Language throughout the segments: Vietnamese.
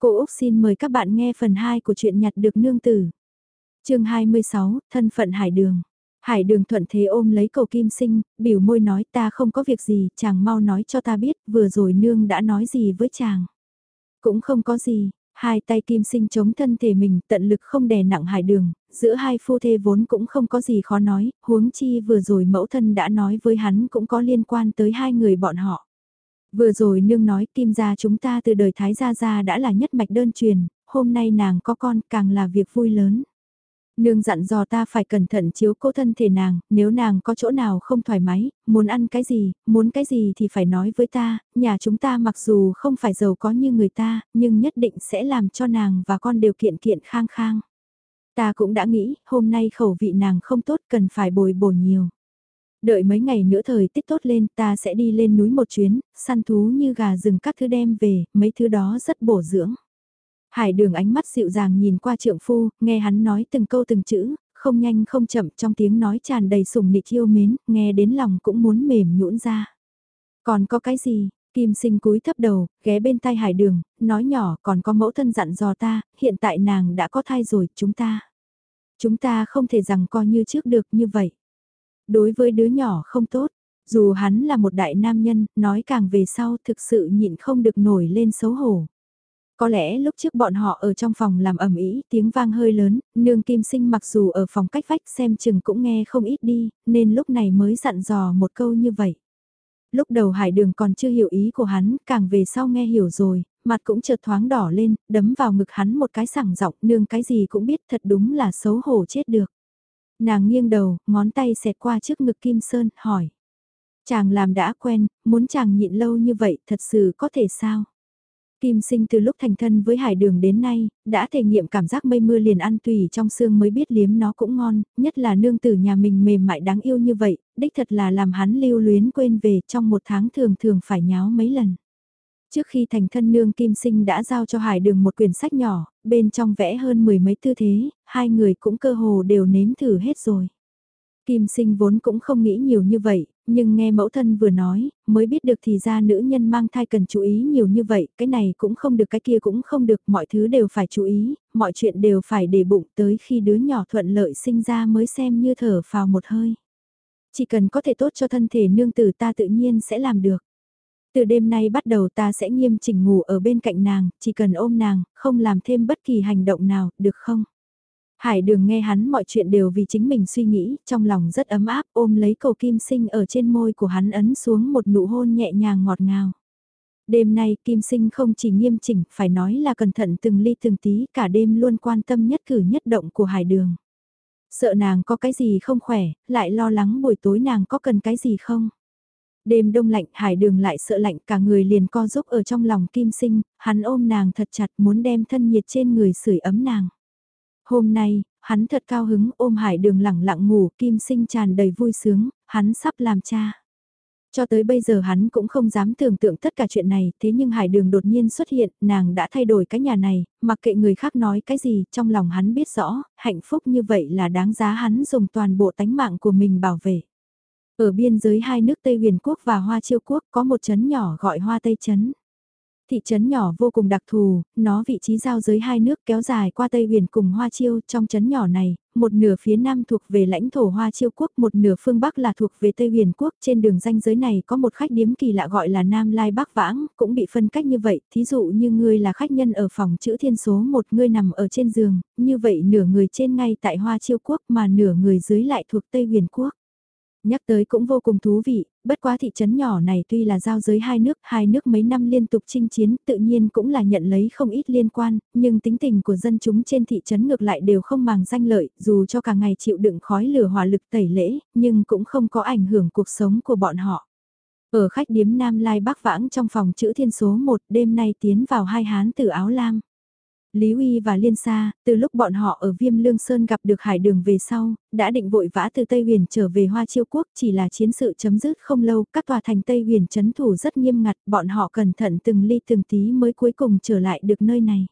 Cô Úc xin mời các bạn nghe phần 2 của truyện nhặt được nương tử. chương 26, thân phận Hải Đường. Hải Đường thuận thế ôm lấy cầu kim sinh, biểu môi nói ta không có việc gì, chàng mau nói cho ta biết, vừa rồi nương đã nói gì với chàng. Cũng không có gì, hai tay kim sinh chống thân thể mình tận lực không đè nặng Hải Đường, giữa hai phu thê vốn cũng không có gì khó nói, huống chi vừa rồi mẫu thân đã nói với hắn cũng có liên quan tới hai người bọn họ. Vừa rồi nương nói kim gia chúng ta từ đời Thái Gia Gia đã là nhất mạch đơn truyền, hôm nay nàng có con càng là việc vui lớn. Nương dặn dò ta phải cẩn thận chiếu cố thân thể nàng, nếu nàng có chỗ nào không thoải mái, muốn ăn cái gì, muốn cái gì thì phải nói với ta, nhà chúng ta mặc dù không phải giàu có như người ta, nhưng nhất định sẽ làm cho nàng và con đều kiện kiện khang khang. Ta cũng đã nghĩ, hôm nay khẩu vị nàng không tốt cần phải bồi bổ nhiều. Đợi mấy ngày nữa thời tiết tốt lên ta sẽ đi lên núi một chuyến, săn thú như gà rừng các thứ đem về, mấy thứ đó rất bổ dưỡng. Hải đường ánh mắt dịu dàng nhìn qua trượng phu, nghe hắn nói từng câu từng chữ, không nhanh không chậm trong tiếng nói tràn đầy sùng nịch yêu mến, nghe đến lòng cũng muốn mềm nhũn ra. Còn có cái gì? Kim sinh cúi thấp đầu, ghé bên tay hải đường, nói nhỏ còn có mẫu thân dặn dò ta, hiện tại nàng đã có thai rồi, chúng ta. Chúng ta không thể rằng coi như trước được như vậy đối với đứa nhỏ không tốt. Dù hắn là một đại nam nhân, nói càng về sau thực sự nhịn không được nổi lên xấu hổ. Có lẽ lúc trước bọn họ ở trong phòng làm ẩm ý, tiếng vang hơi lớn, nương kim sinh mặc dù ở phòng cách vách xem chừng cũng nghe không ít đi, nên lúc này mới dặn dò một câu như vậy. Lúc đầu hải đường còn chưa hiểu ý của hắn, càng về sau nghe hiểu rồi, mặt cũng chợt thoáng đỏ lên, đấm vào ngực hắn một cái sảng giọng nương cái gì cũng biết thật đúng là xấu hổ chết được. Nàng nghiêng đầu, ngón tay xẹt qua trước ngực Kim Sơn, hỏi. Chàng làm đã quen, muốn chàng nhịn lâu như vậy thật sự có thể sao? Kim sinh từ lúc thành thân với hải đường đến nay, đã thể nghiệm cảm giác mây mưa liền ăn tùy trong xương mới biết liếm nó cũng ngon, nhất là nương tử nhà mình mềm mại đáng yêu như vậy, đích thật là làm hắn lưu luyến quên về trong một tháng thường thường phải nháo mấy lần. Trước khi thành thân nương kim sinh đã giao cho hải đường một quyển sách nhỏ, bên trong vẽ hơn mười mấy tư thế, hai người cũng cơ hồ đều nếm thử hết rồi. Kim sinh vốn cũng không nghĩ nhiều như vậy, nhưng nghe mẫu thân vừa nói, mới biết được thì ra nữ nhân mang thai cần chú ý nhiều như vậy, cái này cũng không được cái kia cũng không được, mọi thứ đều phải chú ý, mọi chuyện đều phải để bụng tới khi đứa nhỏ thuận lợi sinh ra mới xem như thở vào một hơi. Chỉ cần có thể tốt cho thân thể nương tử ta tự nhiên sẽ làm được. Từ đêm nay bắt đầu ta sẽ nghiêm chỉnh ngủ ở bên cạnh nàng, chỉ cần ôm nàng, không làm thêm bất kỳ hành động nào, được không? Hải đường nghe hắn mọi chuyện đều vì chính mình suy nghĩ, trong lòng rất ấm áp ôm lấy cầu kim sinh ở trên môi của hắn ấn xuống một nụ hôn nhẹ nhàng ngọt ngào. Đêm nay kim sinh không chỉ nghiêm chỉnh, phải nói là cẩn thận từng ly từng tí, cả đêm luôn quan tâm nhất cử nhất động của hải đường. Sợ nàng có cái gì không khỏe, lại lo lắng buổi tối nàng có cần cái gì không. Đêm đông lạnh hải đường lại sợ lạnh cả người liền co giúp ở trong lòng kim sinh, hắn ôm nàng thật chặt muốn đem thân nhiệt trên người sưởi ấm nàng. Hôm nay, hắn thật cao hứng ôm hải đường lẳng lặng ngủ kim sinh tràn đầy vui sướng, hắn sắp làm cha. Cho tới bây giờ hắn cũng không dám tưởng tượng tất cả chuyện này, thế nhưng hải đường đột nhiên xuất hiện, nàng đã thay đổi cái nhà này, mặc kệ người khác nói cái gì, trong lòng hắn biết rõ, hạnh phúc như vậy là đáng giá hắn dùng toàn bộ tánh mạng của mình bảo vệ. Ở biên giới hai nước Tây Huyền Quốc và Hoa Chiêu Quốc có một trấn nhỏ gọi Hoa Tây Trấn. Thị trấn nhỏ vô cùng đặc thù, nó vị trí giao giới hai nước kéo dài qua Tây Huyền cùng Hoa Chiêu trong trấn nhỏ này, một nửa phía nam thuộc về lãnh thổ Hoa Chiêu Quốc, một nửa phương Bắc là thuộc về Tây Huyền Quốc. Trên đường danh giới này có một khách điếm kỳ lạ gọi là Nam Lai Bắc Vãng, cũng bị phân cách như vậy, thí dụ như ngươi là khách nhân ở phòng chữ thiên số một ngươi nằm ở trên giường, như vậy nửa người trên ngay tại Hoa Chiêu Quốc mà nửa người dưới lại thuộc Tây Huyền Quốc. Nhắc tới cũng vô cùng thú vị, bất quá thị trấn nhỏ này tuy là giao giới hai nước, hai nước mấy năm liên tục chinh chiến tự nhiên cũng là nhận lấy không ít liên quan, nhưng tính tình của dân chúng trên thị trấn ngược lại đều không màng danh lợi, dù cho cả ngày chịu đựng khói lửa hỏa lực tẩy lễ, nhưng cũng không có ảnh hưởng cuộc sống của bọn họ. Ở khách điếm Nam Lai Bắc Vãng trong phòng chữ thiên số 1 đêm nay tiến vào hai hán tử áo lam. Lý Uy và Liên Sa, từ lúc bọn họ ở Viêm Lương Sơn gặp được hải đường về sau, đã định vội vã từ Tây Huyền trở về Hoa Chiêu Quốc chỉ là chiến sự chấm dứt không lâu, các tòa thành Tây Huyền chấn thủ rất nghiêm ngặt, bọn họ cẩn thận từng ly từng tí mới cuối cùng trở lại được nơi này.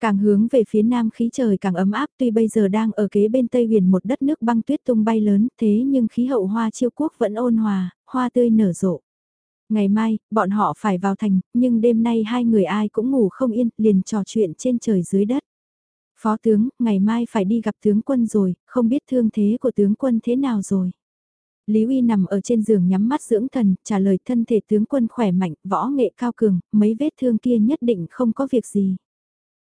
Càng hướng về phía nam khí trời càng ấm áp tuy bây giờ đang ở kế bên Tây Huyền một đất nước băng tuyết tung bay lớn thế nhưng khí hậu Hoa Chiêu Quốc vẫn ôn hòa, hoa tươi nở rộ. Ngày mai, bọn họ phải vào thành, nhưng đêm nay hai người ai cũng ngủ không yên, liền trò chuyện trên trời dưới đất. Phó tướng, ngày mai phải đi gặp tướng quân rồi, không biết thương thế của tướng quân thế nào rồi. Lý Uy nằm ở trên giường nhắm mắt dưỡng thần, trả lời thân thể tướng quân khỏe mạnh, võ nghệ cao cường, mấy vết thương kia nhất định không có việc gì.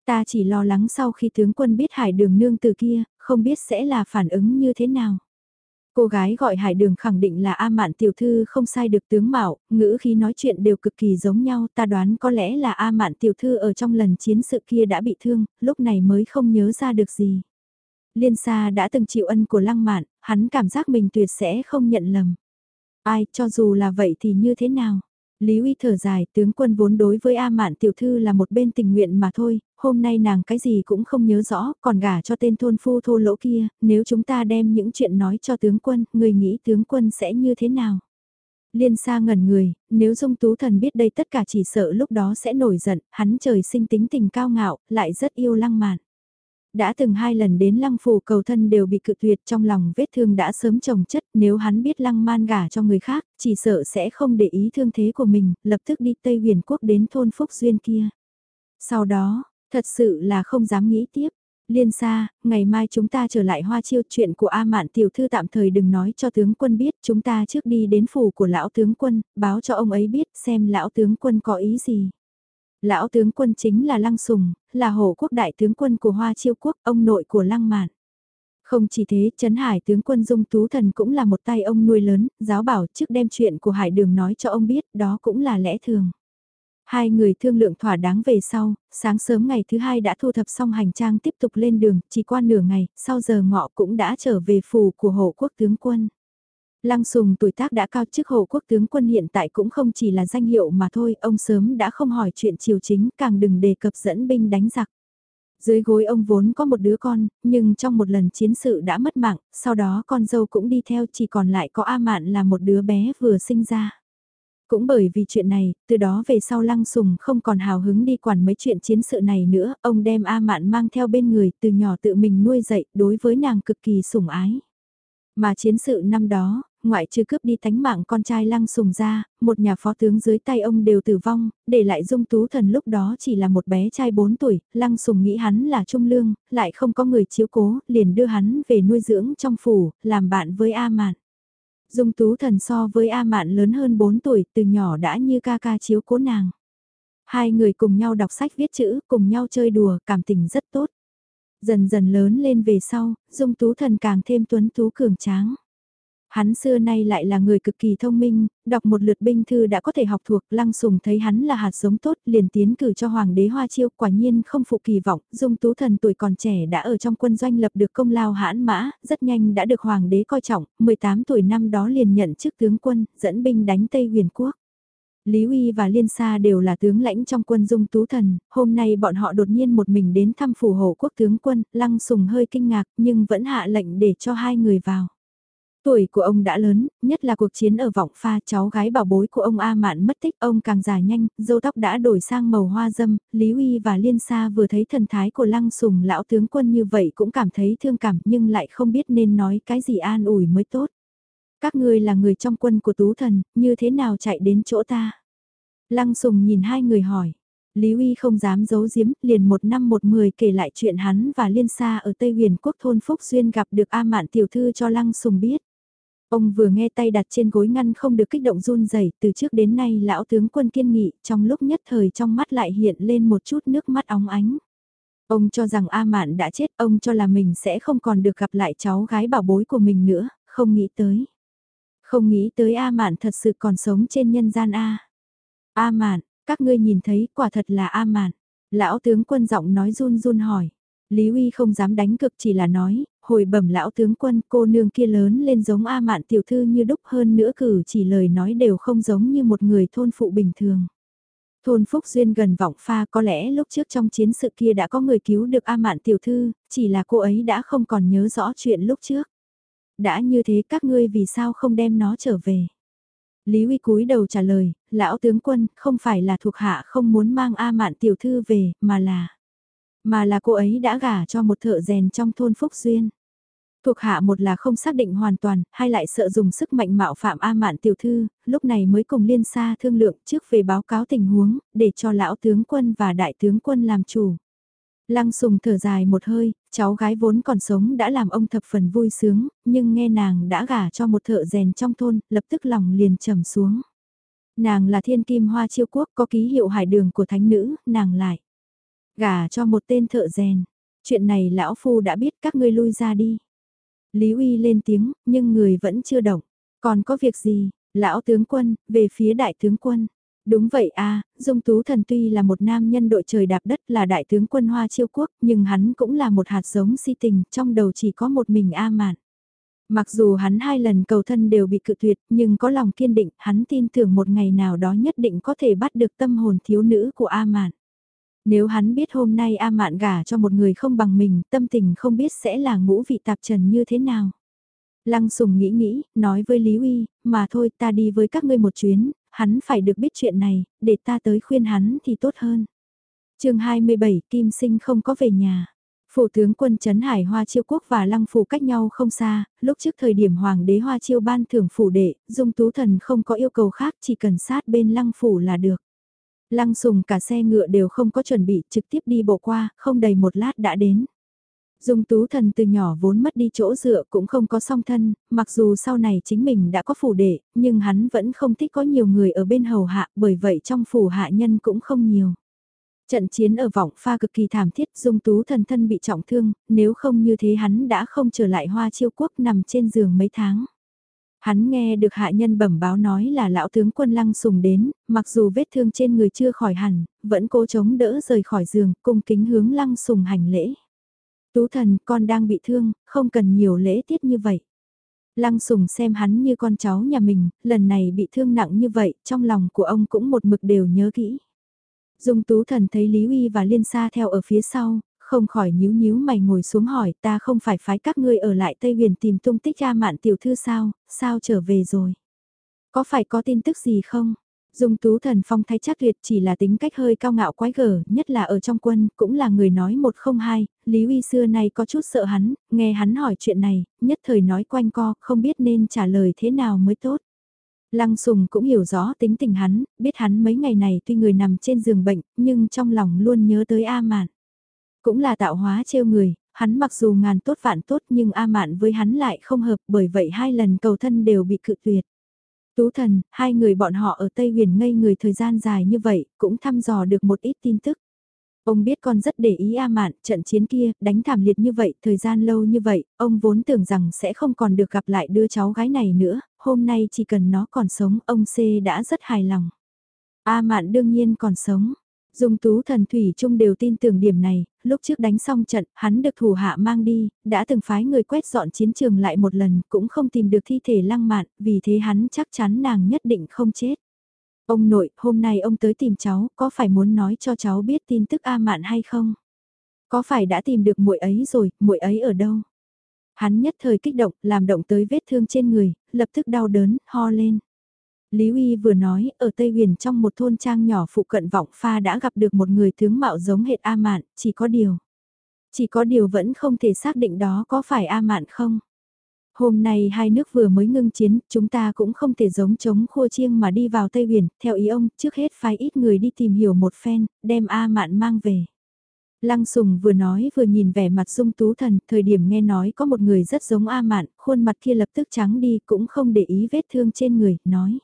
Ta chỉ lo lắng sau khi tướng quân biết hải đường nương từ kia, không biết sẽ là phản ứng như thế nào. Cô gái gọi hải đường khẳng định là A Mạn tiểu thư không sai được tướng mạo, ngữ khi nói chuyện đều cực kỳ giống nhau, ta đoán có lẽ là A Mạn tiểu thư ở trong lần chiến sự kia đã bị thương, lúc này mới không nhớ ra được gì. Liên Sa đã từng chịu ân của Lăng Mạn, hắn cảm giác mình tuyệt sẽ không nhận lầm. Ai, cho dù là vậy thì như thế nào? Lý Uy thở dài, tướng quân vốn đối với A Mạn tiểu thư là một bên tình nguyện mà thôi, hôm nay nàng cái gì cũng không nhớ rõ, còn gả cho tên thôn phu thô lỗ kia, nếu chúng ta đem những chuyện nói cho tướng quân, người nghĩ tướng quân sẽ như thế nào? Liên sa ngẩn người, nếu dung tú thần biết đây tất cả chỉ sợ lúc đó sẽ nổi giận, hắn trời sinh tính tình cao ngạo, lại rất yêu lăng mạn. Đã từng hai lần đến lăng phủ cầu thân đều bị cự tuyệt trong lòng vết thương đã sớm trồng chất nếu hắn biết lăng man gả cho người khác, chỉ sợ sẽ không để ý thương thế của mình, lập tức đi Tây huyền quốc đến thôn Phúc Duyên kia. Sau đó, thật sự là không dám nghĩ tiếp. Liên xa, ngày mai chúng ta trở lại hoa chiêu chuyện của A Mạn tiểu thư tạm thời đừng nói cho tướng quân biết, chúng ta trước đi đến phủ của lão tướng quân, báo cho ông ấy biết xem lão tướng quân có ý gì. Lão tướng quân chính là Lăng Sùng, là hộ quốc đại tướng quân của Hoa Chiêu Quốc, ông nội của Lăng Mạn. Không chỉ thế, Trấn Hải tướng quân Dung Tú Thần cũng là một tay ông nuôi lớn, giáo bảo trước đem chuyện của Hải Đường nói cho ông biết, đó cũng là lẽ thường. Hai người thương lượng thỏa đáng về sau, sáng sớm ngày thứ hai đã thu thập xong hành trang tiếp tục lên đường, chỉ qua nửa ngày, sau giờ ngọ cũng đã trở về phủ của hộ quốc tướng quân. Lăng Sùng tuổi tác đã cao chức hộ quốc tướng quân hiện tại cũng không chỉ là danh hiệu mà thôi, ông sớm đã không hỏi chuyện triều chính, càng đừng đề cập dẫn binh đánh giặc. Dưới gối ông vốn có một đứa con, nhưng trong một lần chiến sự đã mất mạng, sau đó con dâu cũng đi theo chỉ còn lại có A Mạn là một đứa bé vừa sinh ra. Cũng bởi vì chuyện này, từ đó về sau Lăng Sùng không còn hào hứng đi quản mấy chuyện chiến sự này nữa, ông đem A Mạn mang theo bên người, từ nhỏ tự mình nuôi dạy, đối với nàng cực kỳ sủng ái. Mà chiến sự năm đó, ngoại trừ cướp đi tánh mạng con trai lăng sùng ra, một nhà phó tướng dưới tay ông đều tử vong, để lại dung tú thần lúc đó chỉ là một bé trai 4 tuổi, lăng sùng nghĩ hắn là trung lương, lại không có người chiếu cố, liền đưa hắn về nuôi dưỡng trong phủ, làm bạn với A Mạn. Dung tú thần so với A Mạn lớn hơn 4 tuổi, từ nhỏ đã như ca ca chiếu cố nàng. Hai người cùng nhau đọc sách viết chữ, cùng nhau chơi đùa, cảm tình rất tốt. Dần dần lớn lên về sau, dung tú thần càng thêm tuấn tú cường tráng. Hắn xưa nay lại là người cực kỳ thông minh, đọc một lượt binh thư đã có thể học thuộc, lăng sùng thấy hắn là hạt giống tốt, liền tiến cử cho hoàng đế hoa chiêu, quả nhiên không phụ kỳ vọng, dung tú thần tuổi còn trẻ đã ở trong quân doanh lập được công lao hãn mã, rất nhanh đã được hoàng đế coi trọng, 18 tuổi năm đó liền nhận chức tướng quân, dẫn binh đánh Tây huyền quốc. Lý Uy và Liên Sa đều là tướng lãnh trong quân dung tú thần, hôm nay bọn họ đột nhiên một mình đến thăm phủ hộ quốc tướng quân, lăng sùng hơi kinh ngạc nhưng vẫn hạ lệnh để cho hai người vào. Tuổi của ông đã lớn, nhất là cuộc chiến ở vọng pha cháu gái bảo bối của ông A Mạn mất tích ông càng già nhanh, dâu tóc đã đổi sang màu hoa dâm, Lý Uy và Liên Sa vừa thấy thần thái của lăng sùng lão tướng quân như vậy cũng cảm thấy thương cảm nhưng lại không biết nên nói cái gì an ủi mới tốt. Các ngươi là người trong quân của tú thần, như thế nào chạy đến chỗ ta? Lăng sùng nhìn hai người hỏi. Lý Uy không dám giấu giếm, liền một năm một mười kể lại chuyện hắn và Liên Sa ở Tây Huyền Quốc thôn Phúc Duyên gặp được A Mạn tiểu thư cho Lăng Sùng biết. Ông vừa nghe tay đặt trên gối ngăn không được kích động run rẩy từ trước đến nay lão tướng quân kiên nghị, trong lúc nhất thời trong mắt lại hiện lên một chút nước mắt óng ánh. Ông cho rằng A Mạn đã chết, ông cho là mình sẽ không còn được gặp lại cháu gái bảo bối của mình nữa, không nghĩ tới. Không nghĩ tới A Mạn thật sự còn sống trên nhân gian A. A Mạn, các ngươi nhìn thấy quả thật là A Mạn. Lão tướng quân giọng nói run run hỏi. Lý Uy không dám đánh cực chỉ là nói, hồi bẩm lão tướng quân cô nương kia lớn lên giống A Mạn tiểu thư như đúc hơn nữa cử chỉ lời nói đều không giống như một người thôn phụ bình thường. Thôn Phúc Duyên gần vọng pha có lẽ lúc trước trong chiến sự kia đã có người cứu được A Mạn tiểu thư, chỉ là cô ấy đã không còn nhớ rõ chuyện lúc trước. Đã như thế các ngươi vì sao không đem nó trở về? Lý Uy cúi đầu trả lời, lão tướng quân, không phải là thuộc hạ không muốn mang A Mạn tiểu thư về, mà là... Mà là cô ấy đã gả cho một thợ rèn trong thôn Phúc Duyên. Thuộc hạ một là không xác định hoàn toàn, hai lại sợ dùng sức mạnh mạo phạm A Mạn tiểu thư, lúc này mới cùng liên xa thương lượng trước về báo cáo tình huống, để cho lão tướng quân và đại tướng quân làm chủ. Lăng sùng thở dài một hơi, cháu gái vốn còn sống đã làm ông thập phần vui sướng, nhưng nghe nàng đã gả cho một thợ rèn trong thôn, lập tức lòng liền trầm xuống. Nàng là thiên kim hoa chiêu quốc có ký hiệu hải đường của thánh nữ, nàng lại. Gả cho một tên thợ rèn. Chuyện này lão phu đã biết các ngươi lui ra đi. Lý uy lên tiếng, nhưng người vẫn chưa động. Còn có việc gì, lão tướng quân, về phía đại tướng quân. Đúng vậy a Dung Tú Thần tuy là một nam nhân đội trời đạp đất là đại tướng quân Hoa Chiêu Quốc, nhưng hắn cũng là một hạt giống si tình, trong đầu chỉ có một mình A Mạn. Mặc dù hắn hai lần cầu thân đều bị cự tuyệt, nhưng có lòng kiên định, hắn tin tưởng một ngày nào đó nhất định có thể bắt được tâm hồn thiếu nữ của A Mạn. Nếu hắn biết hôm nay A Mạn gả cho một người không bằng mình, tâm tình không biết sẽ là ngũ vị tạp trần như thế nào. Lăng Sùng nghĩ nghĩ, nói với Lý Uy, mà thôi ta đi với các ngươi một chuyến, hắn phải được biết chuyện này, để ta tới khuyên hắn thì tốt hơn. chương 27 Kim Sinh không có về nhà. Phủ tướng quân Trấn Hải Hoa Chiêu Quốc và Lăng Phủ cách nhau không xa, lúc trước thời điểm Hoàng đế Hoa Chiêu ban thưởng phủ đệ, Dung Tú Thần không có yêu cầu khác chỉ cần sát bên Lăng Phủ là được. Lăng Sùng cả xe ngựa đều không có chuẩn bị trực tiếp đi bộ qua, không đầy một lát đã đến. Dung Tú Thần từ nhỏ vốn mất đi chỗ dựa cũng không có song thân, mặc dù sau này chính mình đã có phủ đệ, nhưng hắn vẫn không thích có nhiều người ở bên hầu hạ, bởi vậy trong phủ hạ nhân cũng không nhiều. Trận chiến ở vọng pha cực kỳ thảm thiết dung tú thần thân bị trọng thương, nếu không như thế hắn đã không trở lại hoa chiêu quốc nằm trên giường mấy tháng. Hắn nghe được hạ nhân bẩm báo nói là lão tướng quân lăng sùng đến, mặc dù vết thương trên người chưa khỏi hẳn, vẫn cố chống đỡ rời khỏi giường, cung kính hướng lăng sùng hành lễ. Tú thần, con đang bị thương, không cần nhiều lễ tiết như vậy. Lăng sùng xem hắn như con cháu nhà mình, lần này bị thương nặng như vậy, trong lòng của ông cũng một mực đều nhớ kỹ. Dung Tú Thần thấy Lý Uy và Liên Sa theo ở phía sau, không khỏi nhíu nhíu mày ngồi xuống hỏi ta không phải phái các ngươi ở lại Tây Huyền tìm tung tích ra mạn tiểu thư sao, sao trở về rồi? Có phải có tin tức gì không? Dung Tú Thần phong thái chắc tuyệt chỉ là tính cách hơi cao ngạo quái gở, nhất là ở trong quân, cũng là người nói một không hai, Lý Uy xưa nay có chút sợ hắn, nghe hắn hỏi chuyện này, nhất thời nói quanh co, không biết nên trả lời thế nào mới tốt. Lăng Sùng cũng hiểu rõ tính tình hắn, biết hắn mấy ngày này tuy người nằm trên giường bệnh, nhưng trong lòng luôn nhớ tới A Mạn. Cũng là tạo hóa trêu người, hắn mặc dù ngàn tốt vạn tốt nhưng A Mạn với hắn lại không hợp bởi vậy hai lần cầu thân đều bị cự tuyệt. Tú thần, hai người bọn họ ở Tây Huyền ngây người thời gian dài như vậy, cũng thăm dò được một ít tin tức. Ông biết con rất để ý A Mạn, trận chiến kia, đánh thảm liệt như vậy, thời gian lâu như vậy, ông vốn tưởng rằng sẽ không còn được gặp lại đứa cháu gái này nữa, hôm nay chỉ cần nó còn sống, ông C đã rất hài lòng. A Mạn đương nhiên còn sống. Dung tú thần thủy chung đều tin tưởng điểm này, lúc trước đánh xong trận, hắn được thủ hạ mang đi, đã từng phái người quét dọn chiến trường lại một lần, cũng không tìm được thi thể lăng mạn, vì thế hắn chắc chắn nàng nhất định không chết. Ông nội, hôm nay ông tới tìm cháu, có phải muốn nói cho cháu biết tin tức A Mạn hay không? Có phải đã tìm được muội ấy rồi, muội ấy ở đâu? Hắn nhất thời kích động, làm động tới vết thương trên người, lập tức đau đớn, ho lên. Lý Uy vừa nói, ở Tây Huyền trong một thôn trang nhỏ phụ cận vọng pha đã gặp được một người tướng mạo giống hệt A Mạn, chỉ có điều. Chỉ có điều vẫn không thể xác định đó có phải A Mạn không? Hôm nay hai nước vừa mới ngưng chiến, chúng ta cũng không thể giống chống khua chiêng mà đi vào Tây Huyền, theo ý ông, trước hết phái ít người đi tìm hiểu một phen, đem A Mạn mang về. Lăng Sùng vừa nói vừa nhìn vẻ mặt dung tú thần, thời điểm nghe nói có một người rất giống A Mạn, khuôn mặt kia lập tức trắng đi cũng không để ý vết thương trên người, nói.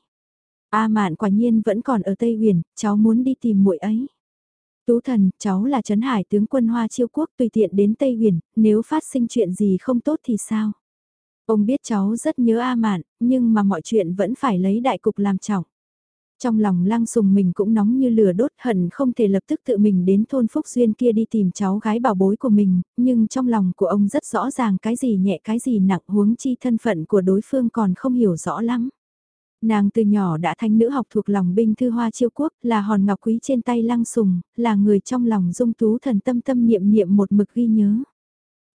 A Mạn quả nhiên vẫn còn ở Tây Huyền, cháu muốn đi tìm muội ấy. Tú thần, cháu là Trấn Hải tướng quân Hoa Chiêu Quốc tùy tiện đến Tây Huyền, nếu phát sinh chuyện gì không tốt thì sao? Ông biết cháu rất nhớ A Mạn, nhưng mà mọi chuyện vẫn phải lấy đại cục làm trọng. Trong lòng lăng sùng mình cũng nóng như lửa đốt hận không thể lập tức tự mình đến thôn Phúc Duyên kia đi tìm cháu gái bảo bối của mình, nhưng trong lòng của ông rất rõ ràng cái gì nhẹ cái gì nặng huống chi thân phận của đối phương còn không hiểu rõ lắm. Nàng từ nhỏ đã thanh nữ học thuộc lòng binh thư hoa chiêu quốc, là hòn ngọc quý trên tay lăng sùng, là người trong lòng dung tú thần tâm tâm niệm niệm một mực ghi nhớ.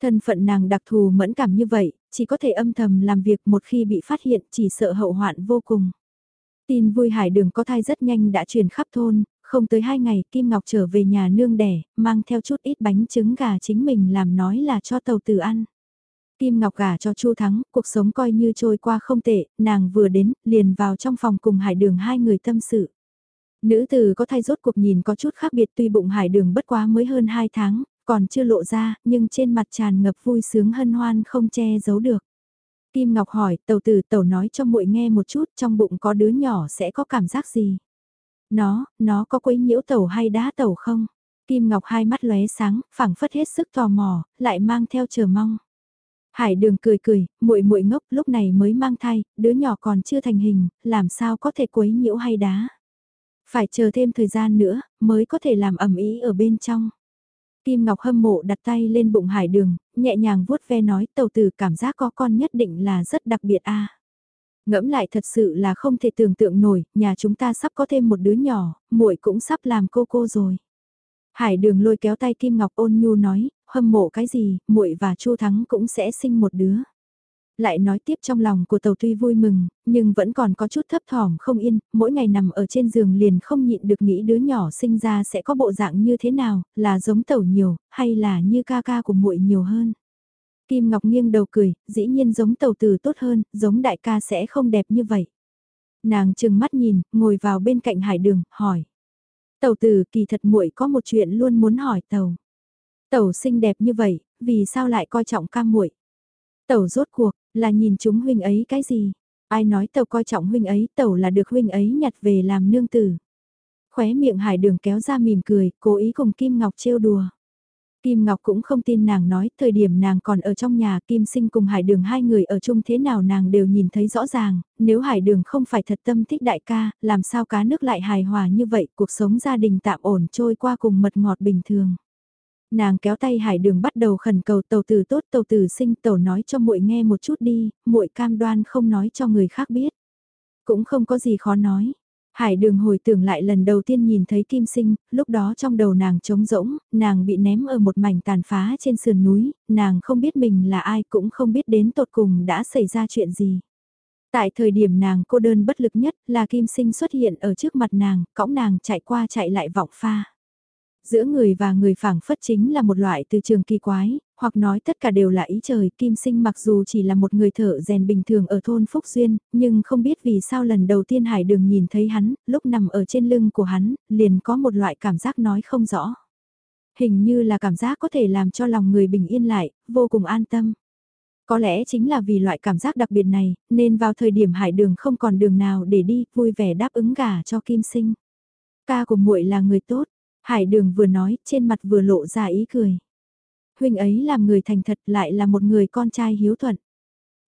Thân phận nàng đặc thù mẫn cảm như vậy, chỉ có thể âm thầm làm việc một khi bị phát hiện chỉ sợ hậu hoạn vô cùng. Tin vui hải đường có thai rất nhanh đã truyền khắp thôn, không tới hai ngày Kim Ngọc trở về nhà nương đẻ, mang theo chút ít bánh trứng gà chính mình làm nói là cho tàu tử ăn. Kim Ngọc gả cho Chu Thắng, cuộc sống coi như trôi qua không tệ, nàng vừa đến, liền vào trong phòng cùng hải đường hai người tâm sự. Nữ tử có thay rốt cuộc nhìn có chút khác biệt tuy bụng hải đường bất quá mới hơn 2 tháng, còn chưa lộ ra, nhưng trên mặt tràn ngập vui sướng hân hoan không che giấu được. Kim Ngọc hỏi, tàu tử tàu nói cho muội nghe một chút trong bụng có đứa nhỏ sẽ có cảm giác gì? Nó, nó có quấy nhiễu tàu hay đá tàu không? Kim Ngọc hai mắt lóe sáng, phảng phất hết sức tò mò, lại mang theo chờ mong. Hải Đường cười cười, muội muội ngốc lúc này mới mang thai, đứa nhỏ còn chưa thành hình, làm sao có thể quấy nhiễu hay đá. Phải chờ thêm thời gian nữa, mới có thể làm ẩm ý ở bên trong. Kim Ngọc hâm mộ đặt tay lên bụng Hải Đường, nhẹ nhàng vuốt ve nói tàu tử cảm giác có con nhất định là rất đặc biệt a. Ngẫm lại thật sự là không thể tưởng tượng nổi, nhà chúng ta sắp có thêm một đứa nhỏ, muội cũng sắp làm cô cô rồi. Hải Đường lôi kéo tay Kim Ngọc ôn nhu nói, hâm mộ cái gì, muội và Chu Thắng cũng sẽ sinh một đứa. Lại nói tiếp trong lòng của tàu tuy vui mừng, nhưng vẫn còn có chút thấp thỏm không yên, mỗi ngày nằm ở trên giường liền không nhịn được nghĩ đứa nhỏ sinh ra sẽ có bộ dạng như thế nào, là giống tàu nhiều, hay là như ca ca của muội nhiều hơn. Kim Ngọc nghiêng đầu cười, dĩ nhiên giống tàu từ tốt hơn, giống đại ca sẽ không đẹp như vậy. Nàng chừng mắt nhìn, ngồi vào bên cạnh hải đường, hỏi. Tàu tử kỳ thật muội có một chuyện luôn muốn hỏi tàu. Tẩu xinh đẹp như vậy, vì sao lại coi trọng cam muội? Tẩu rốt cuộc, là nhìn chúng huynh ấy cái gì? Ai nói tẩu coi trọng huynh ấy, tẩu là được huynh ấy nhặt về làm nương tử. Khóe miệng hải đường kéo ra mỉm cười, cố ý cùng Kim Ngọc trêu đùa. Kim Ngọc cũng không tin nàng nói, thời điểm nàng còn ở trong nhà Kim Sinh cùng Hải Đường hai người ở chung thế nào nàng đều nhìn thấy rõ ràng, nếu Hải Đường không phải thật tâm thích đại ca, làm sao cá nước lại hài hòa như vậy, cuộc sống gia đình tạm ổn trôi qua cùng mật ngọt bình thường. Nàng kéo tay Hải Đường bắt đầu khẩn cầu tàu tử tốt tàu tử sinh tàu nói cho muội nghe một chút đi, muội cam đoan không nói cho người khác biết. Cũng không có gì khó nói. Hải đường hồi tưởng lại lần đầu tiên nhìn thấy kim sinh, lúc đó trong đầu nàng trống rỗng, nàng bị ném ở một mảnh tàn phá trên sườn núi, nàng không biết mình là ai cũng không biết đến tột cùng đã xảy ra chuyện gì. Tại thời điểm nàng cô đơn bất lực nhất là kim sinh xuất hiện ở trước mặt nàng, cõng nàng chạy qua chạy lại vọng pha. Giữa người và người phảng phất chính là một loại từ trường kỳ quái, hoặc nói tất cả đều là ý trời. Kim sinh mặc dù chỉ là một người thợ rèn bình thường ở thôn Phúc Duyên, nhưng không biết vì sao lần đầu tiên Hải Đường nhìn thấy hắn, lúc nằm ở trên lưng của hắn, liền có một loại cảm giác nói không rõ. Hình như là cảm giác có thể làm cho lòng người bình yên lại, vô cùng an tâm. Có lẽ chính là vì loại cảm giác đặc biệt này, nên vào thời điểm hải đường không còn đường nào để đi, vui vẻ đáp ứng gả cho Kim Sinh. Ca của muội là người tốt, Hải đường vừa nói, trên mặt vừa lộ ra ý cười. Huynh ấy làm người thành thật lại là một người con trai hiếu thuận.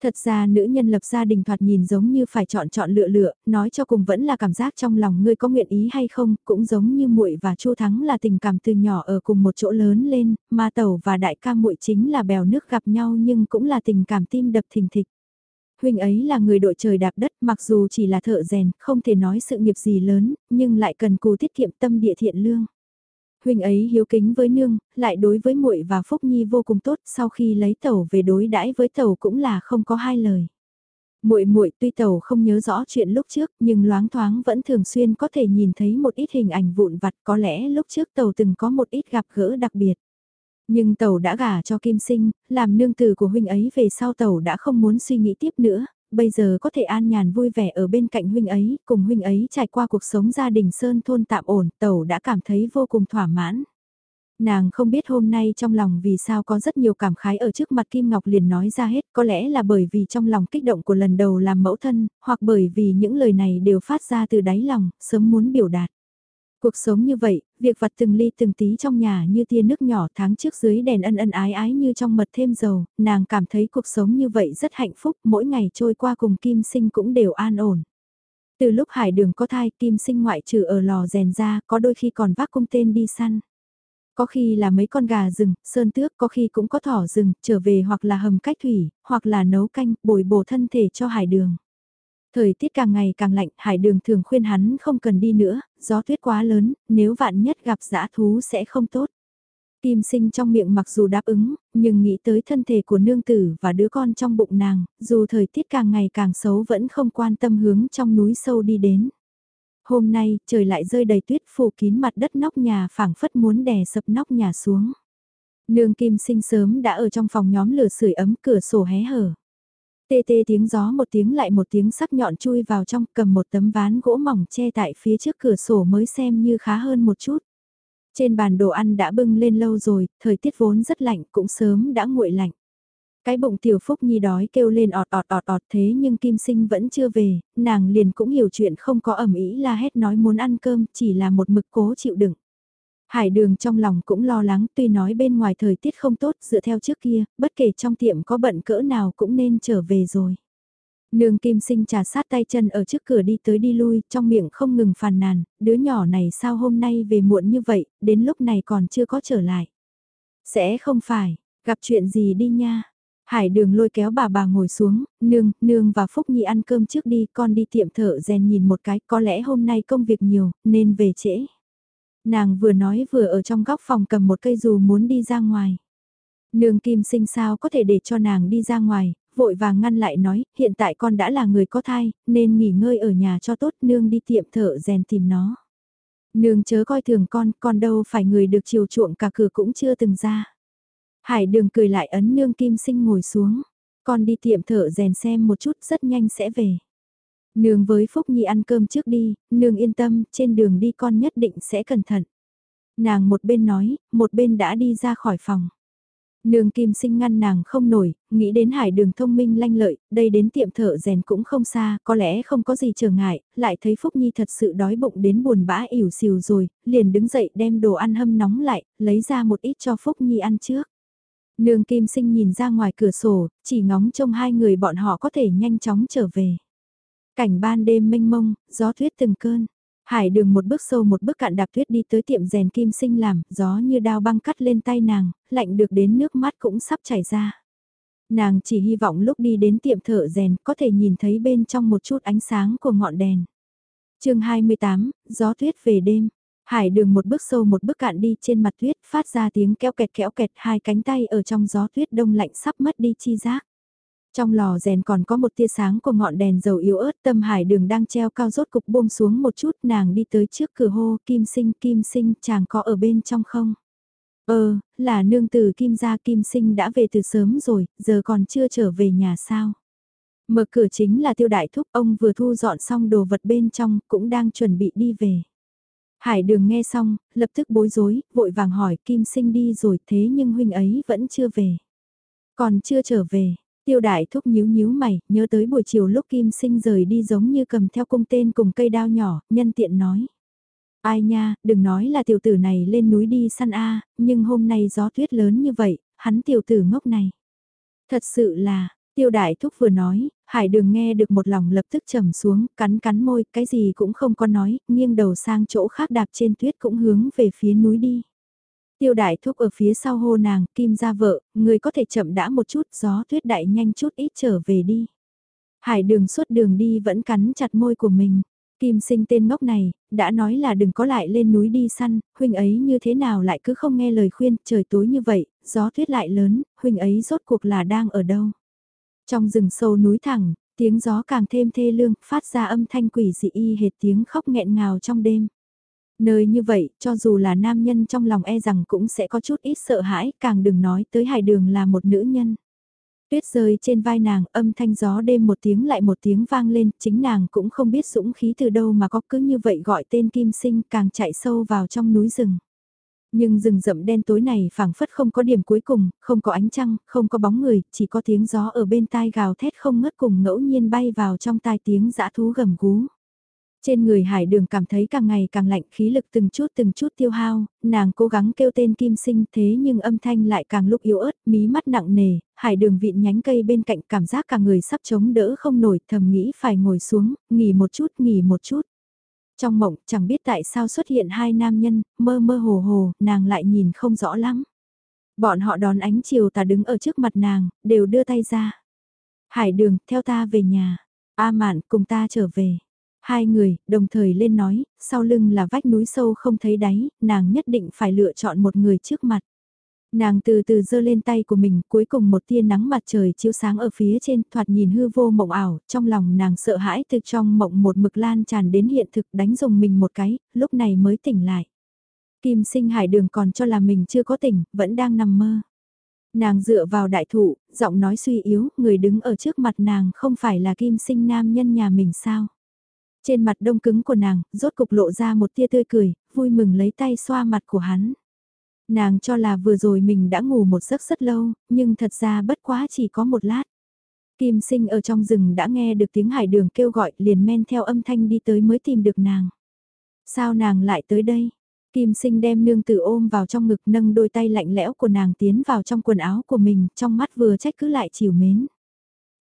Thật ra nữ nhân lập gia đình thoạt nhìn giống như phải chọn chọn lựa lựa, nói cho cùng vẫn là cảm giác trong lòng ngươi có nguyện ý hay không, cũng giống như muội và Chu Thắng là tình cảm từ nhỏ ở cùng một chỗ lớn lên, Ma Tẩu và đại ca muội chính là bèo nước gặp nhau nhưng cũng là tình cảm tim đập thình thịch huynh ấy là người đội trời đạp đất mặc dù chỉ là thợ rèn, không thể nói sự nghiệp gì lớn, nhưng lại cần cù tiết kiệm tâm địa thiện lương huynh ấy hiếu kính với nương, lại đối với muội và Phúc Nhi vô cùng tốt, sau khi lấy tẩu về đối đãi với tẩu cũng là không có hai lời. Muội muội tuy tẩu không nhớ rõ chuyện lúc trước, nhưng loáng thoáng vẫn thường xuyên có thể nhìn thấy một ít hình ảnh vụn vặt, có lẽ lúc trước tẩu từng có một ít gặp gỡ đặc biệt. Nhưng tẩu đã gả cho Kim Sinh, làm nương tử của huynh ấy về sau tẩu đã không muốn suy nghĩ tiếp nữa, bây giờ có thể an nhàn vui vẻ ở bên cạnh huynh ấy, cùng huynh ấy trải qua cuộc sống gia đình sơn thôn tạm ổn, tẩu đã cảm thấy vô cùng thỏa mãn. Nàng không biết hôm nay trong lòng vì sao có rất nhiều cảm khái ở trước mặt Kim Ngọc liền nói ra hết, có lẽ là bởi vì trong lòng kích động của lần đầu làm mẫu thân, hoặc bởi vì những lời này đều phát ra từ đáy lòng, sớm muốn biểu đạt. Cuộc sống như vậy, việc vặt từng ly từng tí trong nhà như tia nước nhỏ tháng trước dưới đèn ân ân ái ái như trong mật thêm dầu, nàng cảm thấy cuộc sống như vậy rất hạnh phúc, mỗi ngày trôi qua cùng Kim Sinh cũng đều an ổn. Từ lúc hải đường có thai, Kim Sinh ngoại trừ ở lò rèn ra, có đôi khi còn vác cung tên đi săn. Có khi là mấy con gà rừng, sơn tước, có khi cũng có thỏ rừng, trở về hoặc là hầm cách thủy, hoặc là nấu canh, bồi bổ thân thể cho hải đường. Thời tiết càng ngày càng lạnh, hải đường thường khuyên hắn không cần đi nữa, gió tuyết quá lớn, nếu vạn nhất gặp dã thú sẽ không tốt. Kim sinh trong miệng mặc dù đáp ứng, nhưng nghĩ tới thân thể của nương tử và đứa con trong bụng nàng, dù thời tiết càng ngày càng xấu vẫn không quan tâm hướng trong núi sâu đi đến. Hôm nay, trời lại rơi đầy tuyết phủ kín mặt đất nóc nhà phảng phất muốn đè sập nóc nhà xuống. Nương kim sinh sớm đã ở trong phòng nhóm lửa sưởi ấm cửa sổ hé hở. Tê tê tiếng gió một tiếng lại một tiếng sắc nhọn chui vào trong cầm một tấm ván gỗ mỏng che tại phía trước cửa sổ mới xem như khá hơn một chút. Trên bàn đồ ăn đã bưng lên lâu rồi, thời tiết vốn rất lạnh cũng sớm đã nguội lạnh. Cái bụng tiểu phúc nhi đói kêu lên ọt ọt ọt ọt thế nhưng kim sinh vẫn chưa về, nàng liền cũng hiểu chuyện không có ẩm ý la hét nói muốn ăn cơm chỉ là một mực cố chịu đựng. Hải đường trong lòng cũng lo lắng tuy nói bên ngoài thời tiết không tốt dựa theo trước kia, bất kể trong tiệm có bận cỡ nào cũng nên trở về rồi. Nương kim sinh trà sát tay chân ở trước cửa đi tới đi lui, trong miệng không ngừng phàn nàn, đứa nhỏ này sao hôm nay về muộn như vậy, đến lúc này còn chưa có trở lại. Sẽ không phải, gặp chuyện gì đi nha. Hải đường lôi kéo bà bà ngồi xuống, nương, nương và Phúc Nhi ăn cơm trước đi, con đi tiệm thợ rèn nhìn một cái, có lẽ hôm nay công việc nhiều, nên về trễ. Nàng vừa nói vừa ở trong góc phòng cầm một cây dù muốn đi ra ngoài. Nương kim sinh sao có thể để cho nàng đi ra ngoài, vội vàng ngăn lại nói, hiện tại con đã là người có thai, nên nghỉ ngơi ở nhà cho tốt, nương đi tiệm thợ rèn tìm nó. Nương chớ coi thường con, con đâu phải người được chiều chuộng cả cửa cũng chưa từng ra. Hải đường cười lại ấn nương kim sinh ngồi xuống, con đi tiệm thợ rèn xem một chút rất nhanh sẽ về. Nương với Phúc Nhi ăn cơm trước đi, nương yên tâm, trên đường đi con nhất định sẽ cẩn thận. Nàng một bên nói, một bên đã đi ra khỏi phòng. Nương kim sinh ngăn nàng không nổi, nghĩ đến hải đường thông minh lanh lợi, đây đến tiệm thợ rèn cũng không xa, có lẽ không có gì trở ngại, lại thấy Phúc Nhi thật sự đói bụng đến buồn bã ỉu xìu rồi, liền đứng dậy đem đồ ăn hâm nóng lại, lấy ra một ít cho Phúc Nhi ăn trước. Nương kim sinh nhìn ra ngoài cửa sổ, chỉ ngóng trông hai người bọn họ có thể nhanh chóng trở về. Cảnh ban đêm mênh mông, gió tuyết từng cơn. Hải đường một bước sâu một bước cạn đạp tuyết đi tới tiệm rèn kim sinh làm, gió như đao băng cắt lên tay nàng, lạnh được đến nước mắt cũng sắp chảy ra. Nàng chỉ hy vọng lúc đi đến tiệm thợ rèn có thể nhìn thấy bên trong một chút ánh sáng của ngọn đèn. chương 28, gió tuyết về đêm. Hải đường một bước sâu một bước cạn đi trên mặt tuyết phát ra tiếng kéo kẹt kéo kẹt hai cánh tay ở trong gió tuyết đông lạnh sắp mất đi chi giác. Trong lò rèn còn có một tia sáng của ngọn đèn dầu yếu ớt tâm hải đường đang treo cao rốt cục buông xuống một chút nàng đi tới trước cửa hô kim sinh kim sinh chàng có ở bên trong không? Ờ, là nương từ kim gia kim sinh đã về từ sớm rồi, giờ còn chưa trở về nhà sao? Mở cửa chính là tiêu đại thúc ông vừa thu dọn xong đồ vật bên trong cũng đang chuẩn bị đi về. Hải đường nghe xong, lập tức bối rối, vội vàng hỏi kim sinh đi rồi thế nhưng huynh ấy vẫn chưa về. Còn chưa trở về, Tiêu đại thúc nhíu nhíu mày, nhớ tới buổi chiều lúc Kim Sinh rời đi giống như cầm theo cung tên cùng cây đao nhỏ, nhân tiện nói. Ai nha, đừng nói là tiểu tử này lên núi đi săn A, nhưng hôm nay gió tuyết lớn như vậy, hắn tiểu tử ngốc này. Thật sự là, tiêu đại thúc vừa nói, hải đường nghe được một lòng lập tức trầm xuống, cắn cắn môi, cái gì cũng không có nói, nghiêng đầu sang chỗ khác đạp trên tuyết cũng hướng về phía núi đi. Tiêu đại thúc ở phía sau hô nàng, kim ra vợ, người có thể chậm đã một chút, gió tuyết đại nhanh chút ít trở về đi. Hải đường suốt đường đi vẫn cắn chặt môi của mình. Kim sinh tên ngốc này, đã nói là đừng có lại lên núi đi săn, huynh ấy như thế nào lại cứ không nghe lời khuyên, trời tối như vậy, gió tuyết lại lớn, huynh ấy rốt cuộc là đang ở đâu. Trong rừng sâu núi thẳng, tiếng gió càng thêm thê lương, phát ra âm thanh quỷ dị y hệt tiếng khóc nghẹn ngào trong đêm. Nơi như vậy, cho dù là nam nhân trong lòng e rằng cũng sẽ có chút ít sợ hãi, càng đừng nói tới hải đường là một nữ nhân. Tuyết rơi trên vai nàng, âm thanh gió đêm một tiếng lại một tiếng vang lên, chính nàng cũng không biết dũng khí từ đâu mà có cứ như vậy gọi tên kim sinh càng chạy sâu vào trong núi rừng. Nhưng rừng rậm đen tối này phảng phất không có điểm cuối cùng, không có ánh trăng, không có bóng người, chỉ có tiếng gió ở bên tai gào thét không ngớt cùng ngẫu nhiên bay vào trong tai tiếng dã thú gầm gú. Trên người hải đường cảm thấy càng ngày càng lạnh khí lực từng chút từng chút tiêu hao, nàng cố gắng kêu tên kim sinh thế nhưng âm thanh lại càng lúc yếu ớt, mí mắt nặng nề, hải đường vịn nhánh cây bên cạnh cảm giác cả người sắp chống đỡ không nổi thầm nghĩ phải ngồi xuống, nghỉ một chút nghỉ một chút. Trong mộng chẳng biết tại sao xuất hiện hai nam nhân, mơ mơ hồ hồ, nàng lại nhìn không rõ lắm. Bọn họ đón ánh chiều tà đứng ở trước mặt nàng, đều đưa tay ra. Hải đường, theo ta về nhà. A mạn, cùng ta trở về. Hai người, đồng thời lên nói, sau lưng là vách núi sâu không thấy đáy, nàng nhất định phải lựa chọn một người trước mặt. Nàng từ từ giơ lên tay của mình, cuối cùng một tia nắng mặt trời chiếu sáng ở phía trên, thoạt nhìn hư vô mộng ảo, trong lòng nàng sợ hãi từ trong mộng một mực lan tràn đến hiện thực đánh dùng mình một cái, lúc này mới tỉnh lại. Kim sinh hải đường còn cho là mình chưa có tỉnh, vẫn đang nằm mơ. Nàng dựa vào đại thụ, giọng nói suy yếu, người đứng ở trước mặt nàng không phải là kim sinh nam nhân nhà mình sao. Trên mặt đông cứng của nàng, rốt cục lộ ra một tia tươi cười, vui mừng lấy tay xoa mặt của hắn. Nàng cho là vừa rồi mình đã ngủ một giấc rất lâu, nhưng thật ra bất quá chỉ có một lát. Kim sinh ở trong rừng đã nghe được tiếng hải đường kêu gọi liền men theo âm thanh đi tới mới tìm được nàng. Sao nàng lại tới đây? Kim sinh đem nương tử ôm vào trong ngực nâng đôi tay lạnh lẽo của nàng tiến vào trong quần áo của mình, trong mắt vừa trách cứ lại chiều mến.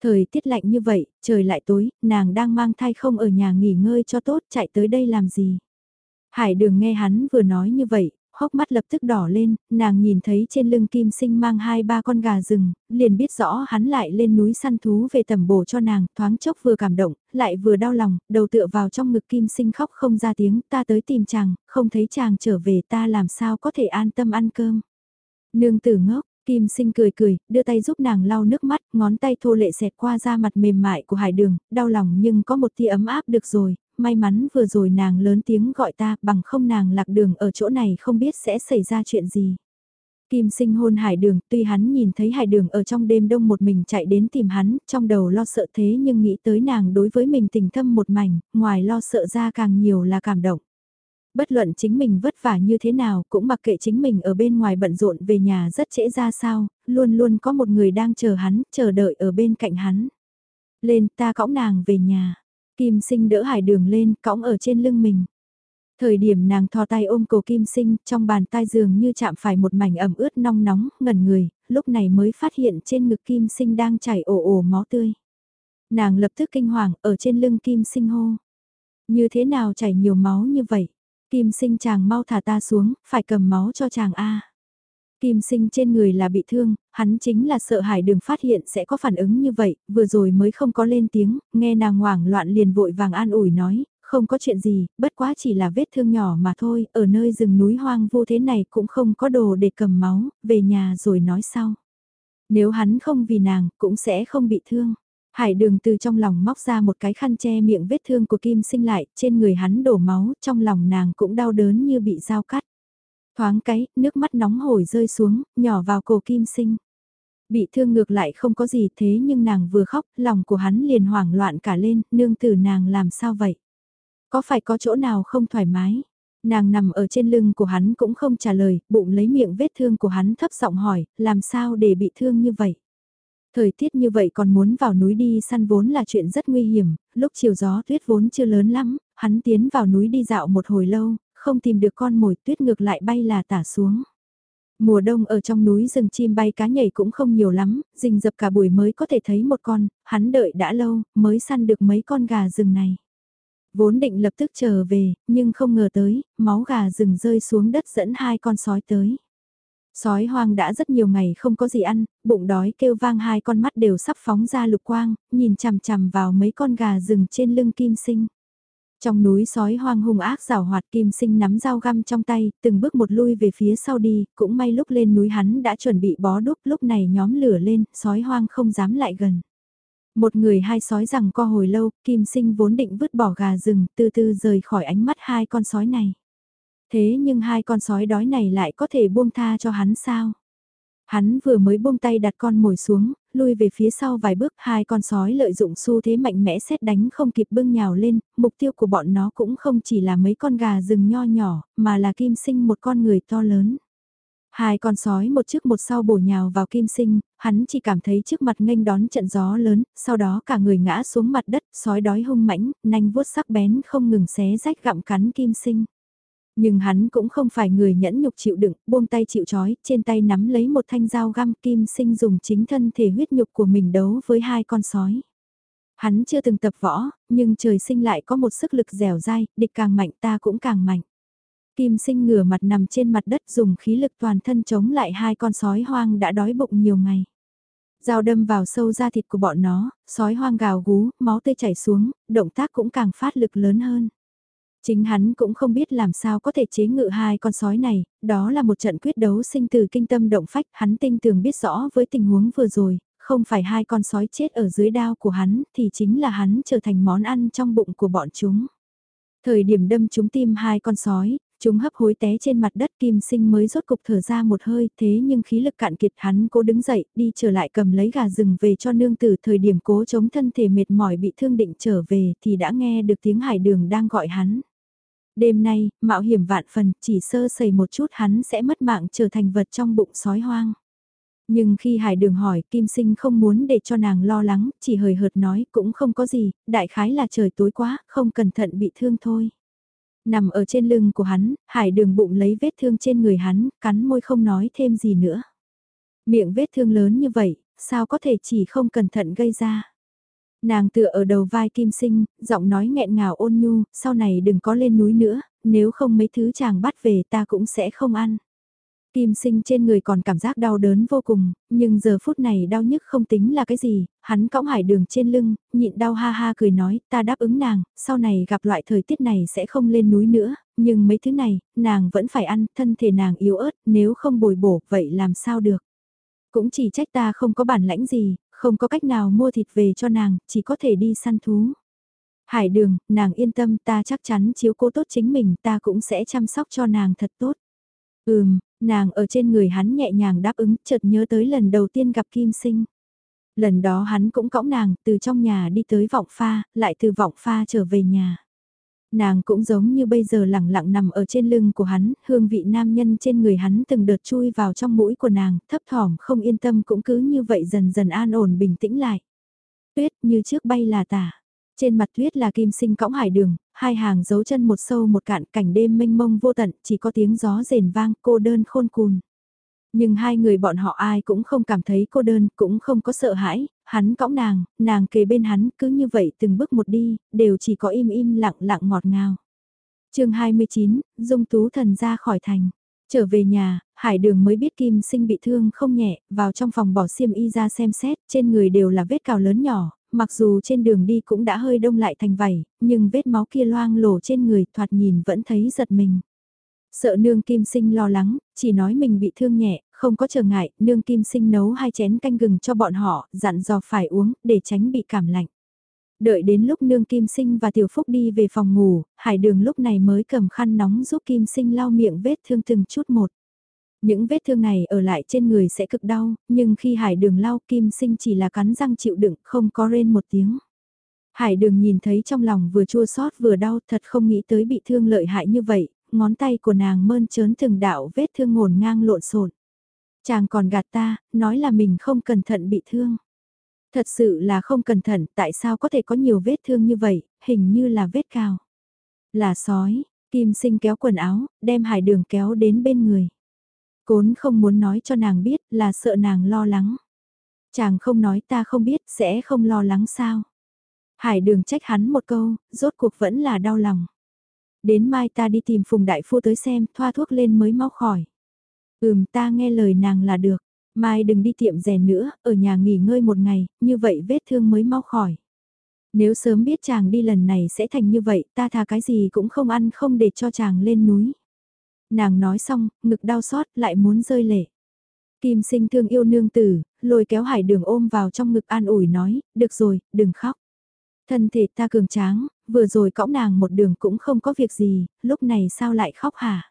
Thời tiết lạnh như vậy, trời lại tối, nàng đang mang thai không ở nhà nghỉ ngơi cho tốt, chạy tới đây làm gì? Hải đường nghe hắn vừa nói như vậy, hốc mắt lập tức đỏ lên, nàng nhìn thấy trên lưng kim sinh mang hai ba con gà rừng, liền biết rõ hắn lại lên núi săn thú về tầm bổ cho nàng, thoáng chốc vừa cảm động, lại vừa đau lòng, đầu tựa vào trong ngực kim sinh khóc không ra tiếng, ta tới tìm chàng, không thấy chàng trở về ta làm sao có thể an tâm ăn cơm. Nương tử ngốc, Kim sinh cười cười, đưa tay giúp nàng lau nước mắt, ngón tay thô lệ xẹt qua da mặt mềm mại của hải đường, đau lòng nhưng có một tia ấm áp được rồi, may mắn vừa rồi nàng lớn tiếng gọi ta, bằng không nàng lạc đường ở chỗ này không biết sẽ xảy ra chuyện gì. Kim sinh hôn hải đường, tuy hắn nhìn thấy hải đường ở trong đêm đông một mình chạy đến tìm hắn, trong đầu lo sợ thế nhưng nghĩ tới nàng đối với mình tình thâm một mảnh, ngoài lo sợ ra càng nhiều là cảm động. Bất luận chính mình vất vả như thế nào, cũng mặc kệ chính mình ở bên ngoài bận rộn về nhà rất trễ ra sao, luôn luôn có một người đang chờ hắn, chờ đợi ở bên cạnh hắn. Lên ta cõng nàng về nhà. Kim sinh đỡ hải đường lên, cõng ở trên lưng mình. Thời điểm nàng thò tay ôm cổ kim sinh, trong bàn tay dường như chạm phải một mảnh ẩm ướt nong nóng, ngẩn người, lúc này mới phát hiện trên ngực kim sinh đang chảy ồ ồ máu tươi. Nàng lập tức kinh hoàng, ở trên lưng kim sinh hô. Như thế nào chảy nhiều máu như vậy? Kim sinh chàng mau thả ta xuống, phải cầm máu cho chàng A. Kim sinh trên người là bị thương, hắn chính là sợ hải đường phát hiện sẽ có phản ứng như vậy, vừa rồi mới không có lên tiếng, nghe nàng hoảng loạn liền vội vàng an ủi nói, không có chuyện gì, bất quá chỉ là vết thương nhỏ mà thôi, ở nơi rừng núi hoang vô thế này cũng không có đồ để cầm máu, về nhà rồi nói sau. Nếu hắn không vì nàng, cũng sẽ không bị thương. Hải đường từ trong lòng móc ra một cái khăn che miệng vết thương của Kim sinh lại, trên người hắn đổ máu, trong lòng nàng cũng đau đớn như bị dao cắt. Thoáng cái, nước mắt nóng hổi rơi xuống, nhỏ vào cổ Kim sinh. Bị thương ngược lại không có gì thế nhưng nàng vừa khóc, lòng của hắn liền hoảng loạn cả lên, nương tử nàng làm sao vậy? Có phải có chỗ nào không thoải mái? Nàng nằm ở trên lưng của hắn cũng không trả lời, bụng lấy miệng vết thương của hắn thấp giọng hỏi, làm sao để bị thương như vậy? Thời tiết như vậy còn muốn vào núi đi săn vốn là chuyện rất nguy hiểm, lúc chiều gió tuyết vốn chưa lớn lắm, hắn tiến vào núi đi dạo một hồi lâu, không tìm được con mồi tuyết ngược lại bay là tả xuống. Mùa đông ở trong núi rừng chim bay cá nhảy cũng không nhiều lắm, rình dập cả buổi mới có thể thấy một con, hắn đợi đã lâu, mới săn được mấy con gà rừng này. Vốn định lập tức trở về, nhưng không ngờ tới, máu gà rừng rơi xuống đất dẫn hai con sói tới. Sói hoang đã rất nhiều ngày không có gì ăn, bụng đói kêu vang hai con mắt đều sắp phóng ra lục quang, nhìn chằm chằm vào mấy con gà rừng trên lưng kim sinh. Trong núi sói hoang hung ác rào hoạt kim sinh nắm dao găm trong tay, từng bước một lui về phía sau đi, cũng may lúc lên núi hắn đã chuẩn bị bó đúc lúc này nhóm lửa lên, sói hoang không dám lại gần. Một người hai sói rằng co hồi lâu, kim sinh vốn định vứt bỏ gà rừng, từ từ rời khỏi ánh mắt hai con sói này. Thế nhưng hai con sói đói này lại có thể buông tha cho hắn sao? Hắn vừa mới buông tay đặt con mồi xuống, lui về phía sau vài bước hai con sói lợi dụng xu thế mạnh mẽ xét đánh không kịp bưng nhào lên, mục tiêu của bọn nó cũng không chỉ là mấy con gà rừng nho nhỏ, mà là kim sinh một con người to lớn. Hai con sói một trước một sau bổ nhào vào kim sinh, hắn chỉ cảm thấy trước mặt nghênh đón trận gió lớn, sau đó cả người ngã xuống mặt đất, sói đói hung mãnh, nanh vuốt sắc bén không ngừng xé rách gặm cắn kim sinh. Nhưng hắn cũng không phải người nhẫn nhục chịu đựng, buông tay chịu chói, trên tay nắm lấy một thanh dao găm kim sinh dùng chính thân thể huyết nhục của mình đấu với hai con sói. Hắn chưa từng tập võ, nhưng trời sinh lại có một sức lực dẻo dai, địch càng mạnh ta cũng càng mạnh. Kim sinh ngửa mặt nằm trên mặt đất dùng khí lực toàn thân chống lại hai con sói hoang đã đói bụng nhiều ngày. Dao đâm vào sâu da thịt của bọn nó, sói hoang gào gú, máu tươi chảy xuống, động tác cũng càng phát lực lớn hơn. Chính hắn cũng không biết làm sao có thể chế ngự hai con sói này, đó là một trận quyết đấu sinh từ kinh tâm động phách, hắn tinh tường biết rõ với tình huống vừa rồi, không phải hai con sói chết ở dưới đao của hắn, thì chính là hắn trở thành món ăn trong bụng của bọn chúng. Thời điểm đâm chúng tim hai con sói, chúng hấp hối té trên mặt đất kim sinh mới rốt cục thở ra một hơi, thế nhưng khí lực cạn kiệt hắn cố đứng dậy, đi trở lại cầm lấy gà rừng về cho nương tử thời điểm cố chống thân thể mệt mỏi bị thương định trở về thì đã nghe được tiếng hải đường đang gọi hắn. Đêm nay, mạo hiểm vạn phần, chỉ sơ sẩy một chút hắn sẽ mất mạng trở thành vật trong bụng sói hoang. Nhưng khi Hải Đường hỏi, Kim Sinh không muốn để cho nàng lo lắng, chỉ hời hợt nói cũng không có gì, đại khái là trời tối quá, không cẩn thận bị thương thôi. Nằm ở trên lưng của hắn, Hải Đường bụng lấy vết thương trên người hắn, cắn môi không nói thêm gì nữa. Miệng vết thương lớn như vậy, sao có thể chỉ không cẩn thận gây ra. Nàng tựa ở đầu vai Kim Sinh, giọng nói nghẹn ngào ôn nhu, sau này đừng có lên núi nữa, nếu không mấy thứ chàng bắt về ta cũng sẽ không ăn. Kim sinh trên người còn cảm giác đau đớn vô cùng, nhưng giờ phút này đau nhức không tính là cái gì, hắn cõng hải đường trên lưng, nhịn đau ha ha cười nói, ta đáp ứng nàng, sau này gặp loại thời tiết này sẽ không lên núi nữa, nhưng mấy thứ này, nàng vẫn phải ăn, thân thể nàng yếu ớt, nếu không bồi bổ, vậy làm sao được. Cũng chỉ trách ta không có bản lãnh gì, không có cách nào mua thịt về cho nàng, chỉ có thể đi săn thú. Hải đường, nàng yên tâm ta chắc chắn chiếu cố tốt chính mình ta cũng sẽ chăm sóc cho nàng thật tốt. Ừm, nàng ở trên người hắn nhẹ nhàng đáp ứng chợt nhớ tới lần đầu tiên gặp Kim Sinh. Lần đó hắn cũng cõng nàng từ trong nhà đi tới vọng pha, lại từ vọng pha trở về nhà. Nàng cũng giống như bây giờ lẳng lặng nằm ở trên lưng của hắn, hương vị nam nhân trên người hắn từng đợt chui vào trong mũi của nàng, thấp thỏm không yên tâm cũng cứ như vậy dần dần an ổn bình tĩnh lại. Tuyết như trước bay là tả. Trên mặt tuyết là kim sinh cõng hải đường, hai hàng dấu chân một sâu một cạn cảnh đêm mênh mông vô tận, chỉ có tiếng gió rền vang cô đơn khôn cùn. Nhưng hai người bọn họ ai cũng không cảm thấy cô đơn, cũng không có sợ hãi, hắn cõng nàng, nàng kề bên hắn, cứ như vậy từng bước một đi, đều chỉ có im im lặng lặng ngọt ngào. chương 29, Dung Tú Thần ra khỏi thành. Trở về nhà, Hải Đường mới biết Kim Sinh bị thương không nhẹ, vào trong phòng bỏ xiêm y ra xem xét, trên người đều là vết cào lớn nhỏ, mặc dù trên đường đi cũng đã hơi đông lại thành vảy, nhưng vết máu kia loang lổ trên người thoạt nhìn vẫn thấy giật mình. Sợ nương kim sinh lo lắng, chỉ nói mình bị thương nhẹ, không có trở ngại, nương kim sinh nấu hai chén canh gừng cho bọn họ, dặn dò phải uống, để tránh bị cảm lạnh. Đợi đến lúc nương kim sinh và tiểu phúc đi về phòng ngủ, hải đường lúc này mới cầm khăn nóng giúp kim sinh lau miệng vết thương từng chút một. Những vết thương này ở lại trên người sẽ cực đau, nhưng khi hải đường lau kim sinh chỉ là cắn răng chịu đựng, không có rên một tiếng. Hải đường nhìn thấy trong lòng vừa chua xót vừa đau thật không nghĩ tới bị thương lợi hại như vậy, ngón tay của nàng mơn trớn từng đạo vết thương ngổn ngang lộn xộn. Chàng còn gạt ta, nói là mình không cẩn thận bị thương. Thật sự là không cẩn thận, tại sao có thể có nhiều vết thương như vậy, hình như là vết cào. Là sói, kim sinh kéo quần áo, đem hải đường kéo đến bên người. Cốn không muốn nói cho nàng biết là sợ nàng lo lắng. Chàng không nói ta không biết sẽ không lo lắng sao. Hải đường trách hắn một câu, rốt cuộc vẫn là đau lòng. Đến mai ta đi tìm Phùng Đại Phu tới xem, thoa thuốc lên mới mau khỏi. Ừm ta nghe lời nàng là được, mai đừng đi tiệm rèn nữa, ở nhà nghỉ ngơi một ngày, như vậy vết thương mới mau khỏi. Nếu sớm biết chàng đi lần này sẽ thành như vậy, ta thà cái gì cũng không ăn không để cho chàng lên núi. Nàng nói xong, ngực đau xót lại muốn rơi lệ. Kim sinh thương yêu nương tử, lôi kéo hải đường ôm vào trong ngực an ủi nói, được rồi, đừng khóc. Thân thể ta cường tráng, vừa rồi cõng nàng một đường cũng không có việc gì, lúc này sao lại khóc hả?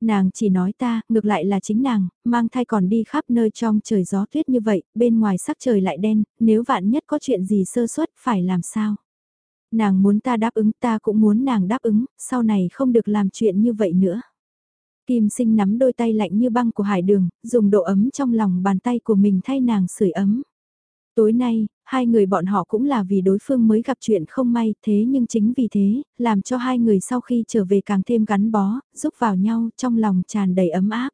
Nàng chỉ nói ta, ngược lại là chính nàng, mang thai còn đi khắp nơi trong trời gió tuyết như vậy, bên ngoài sắc trời lại đen, nếu vạn nhất có chuyện gì sơ suất phải làm sao? Nàng muốn ta đáp ứng ta cũng muốn nàng đáp ứng, sau này không được làm chuyện như vậy nữa. Kim sinh nắm đôi tay lạnh như băng của hải đường, dùng độ ấm trong lòng bàn tay của mình thay nàng sưởi ấm. Tối nay, hai người bọn họ cũng là vì đối phương mới gặp chuyện không may thế nhưng chính vì thế, làm cho hai người sau khi trở về càng thêm gắn bó, giúp vào nhau trong lòng tràn đầy ấm áp.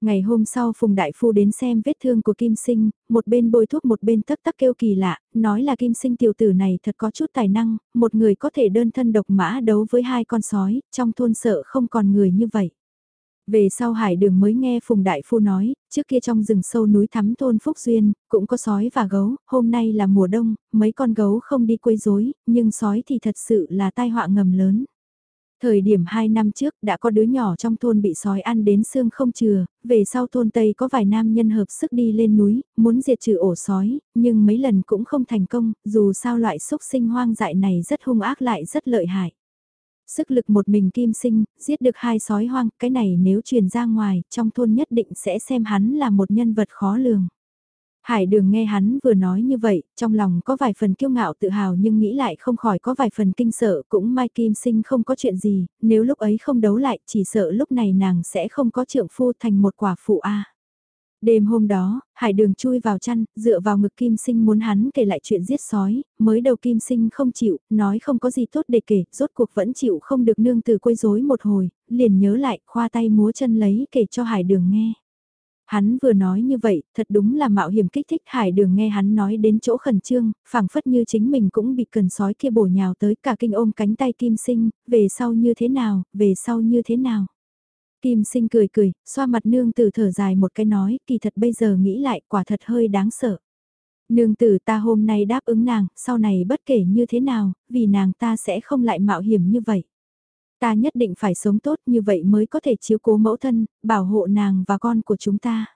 Ngày hôm sau Phùng Đại Phu đến xem vết thương của Kim Sinh, một bên bôi thuốc một bên tắc tắc kêu kỳ lạ, nói là Kim Sinh tiểu tử này thật có chút tài năng, một người có thể đơn thân độc mã đấu với hai con sói, trong thôn sợ không còn người như vậy. Về sau hải đường mới nghe Phùng Đại Phu nói, trước kia trong rừng sâu núi thắm thôn Phúc Duyên, cũng có sói và gấu, hôm nay là mùa đông, mấy con gấu không đi quấy rối, nhưng sói thì thật sự là tai họa ngầm lớn. Thời điểm 2 năm trước đã có đứa nhỏ trong thôn bị sói ăn đến xương không chừa, về sau thôn Tây có vài nam nhân hợp sức đi lên núi, muốn diệt trừ ổ sói, nhưng mấy lần cũng không thành công, dù sao loại xúc sinh hoang dại này rất hung ác lại rất lợi hại. Sức lực một mình kim sinh, giết được hai sói hoang, cái này nếu truyền ra ngoài, trong thôn nhất định sẽ xem hắn là một nhân vật khó lường. Hải đường nghe hắn vừa nói như vậy, trong lòng có vài phần kiêu ngạo tự hào nhưng nghĩ lại không khỏi có vài phần kinh sợ cũng mai kim sinh không có chuyện gì, nếu lúc ấy không đấu lại chỉ sợ lúc này nàng sẽ không có trượng phu thành một quả phụ a. Đêm hôm đó, hải đường chui vào chăn, dựa vào ngực kim sinh muốn hắn kể lại chuyện giết sói, mới đầu kim sinh không chịu, nói không có gì tốt để kể, rốt cuộc vẫn chịu không được nương từ quấy rối một hồi, liền nhớ lại, khoa tay múa chân lấy kể cho hải đường nghe. Hắn vừa nói như vậy, thật đúng là mạo hiểm kích thích hải đường nghe hắn nói đến chỗ khẩn trương, phảng phất như chính mình cũng bị cần sói kia bổ nhào tới cả kinh ôm cánh tay kim sinh, về sau như thế nào, về sau như thế nào. Kim sinh cười cười, xoa mặt nương tử thở dài một cái nói, kỳ thật bây giờ nghĩ lại quả thật hơi đáng sợ. Nương tử ta hôm nay đáp ứng nàng, sau này bất kể như thế nào, vì nàng ta sẽ không lại mạo hiểm như vậy. Ta nhất định phải sống tốt như vậy mới có thể chiếu cố mẫu thân, bảo hộ nàng và con của chúng ta.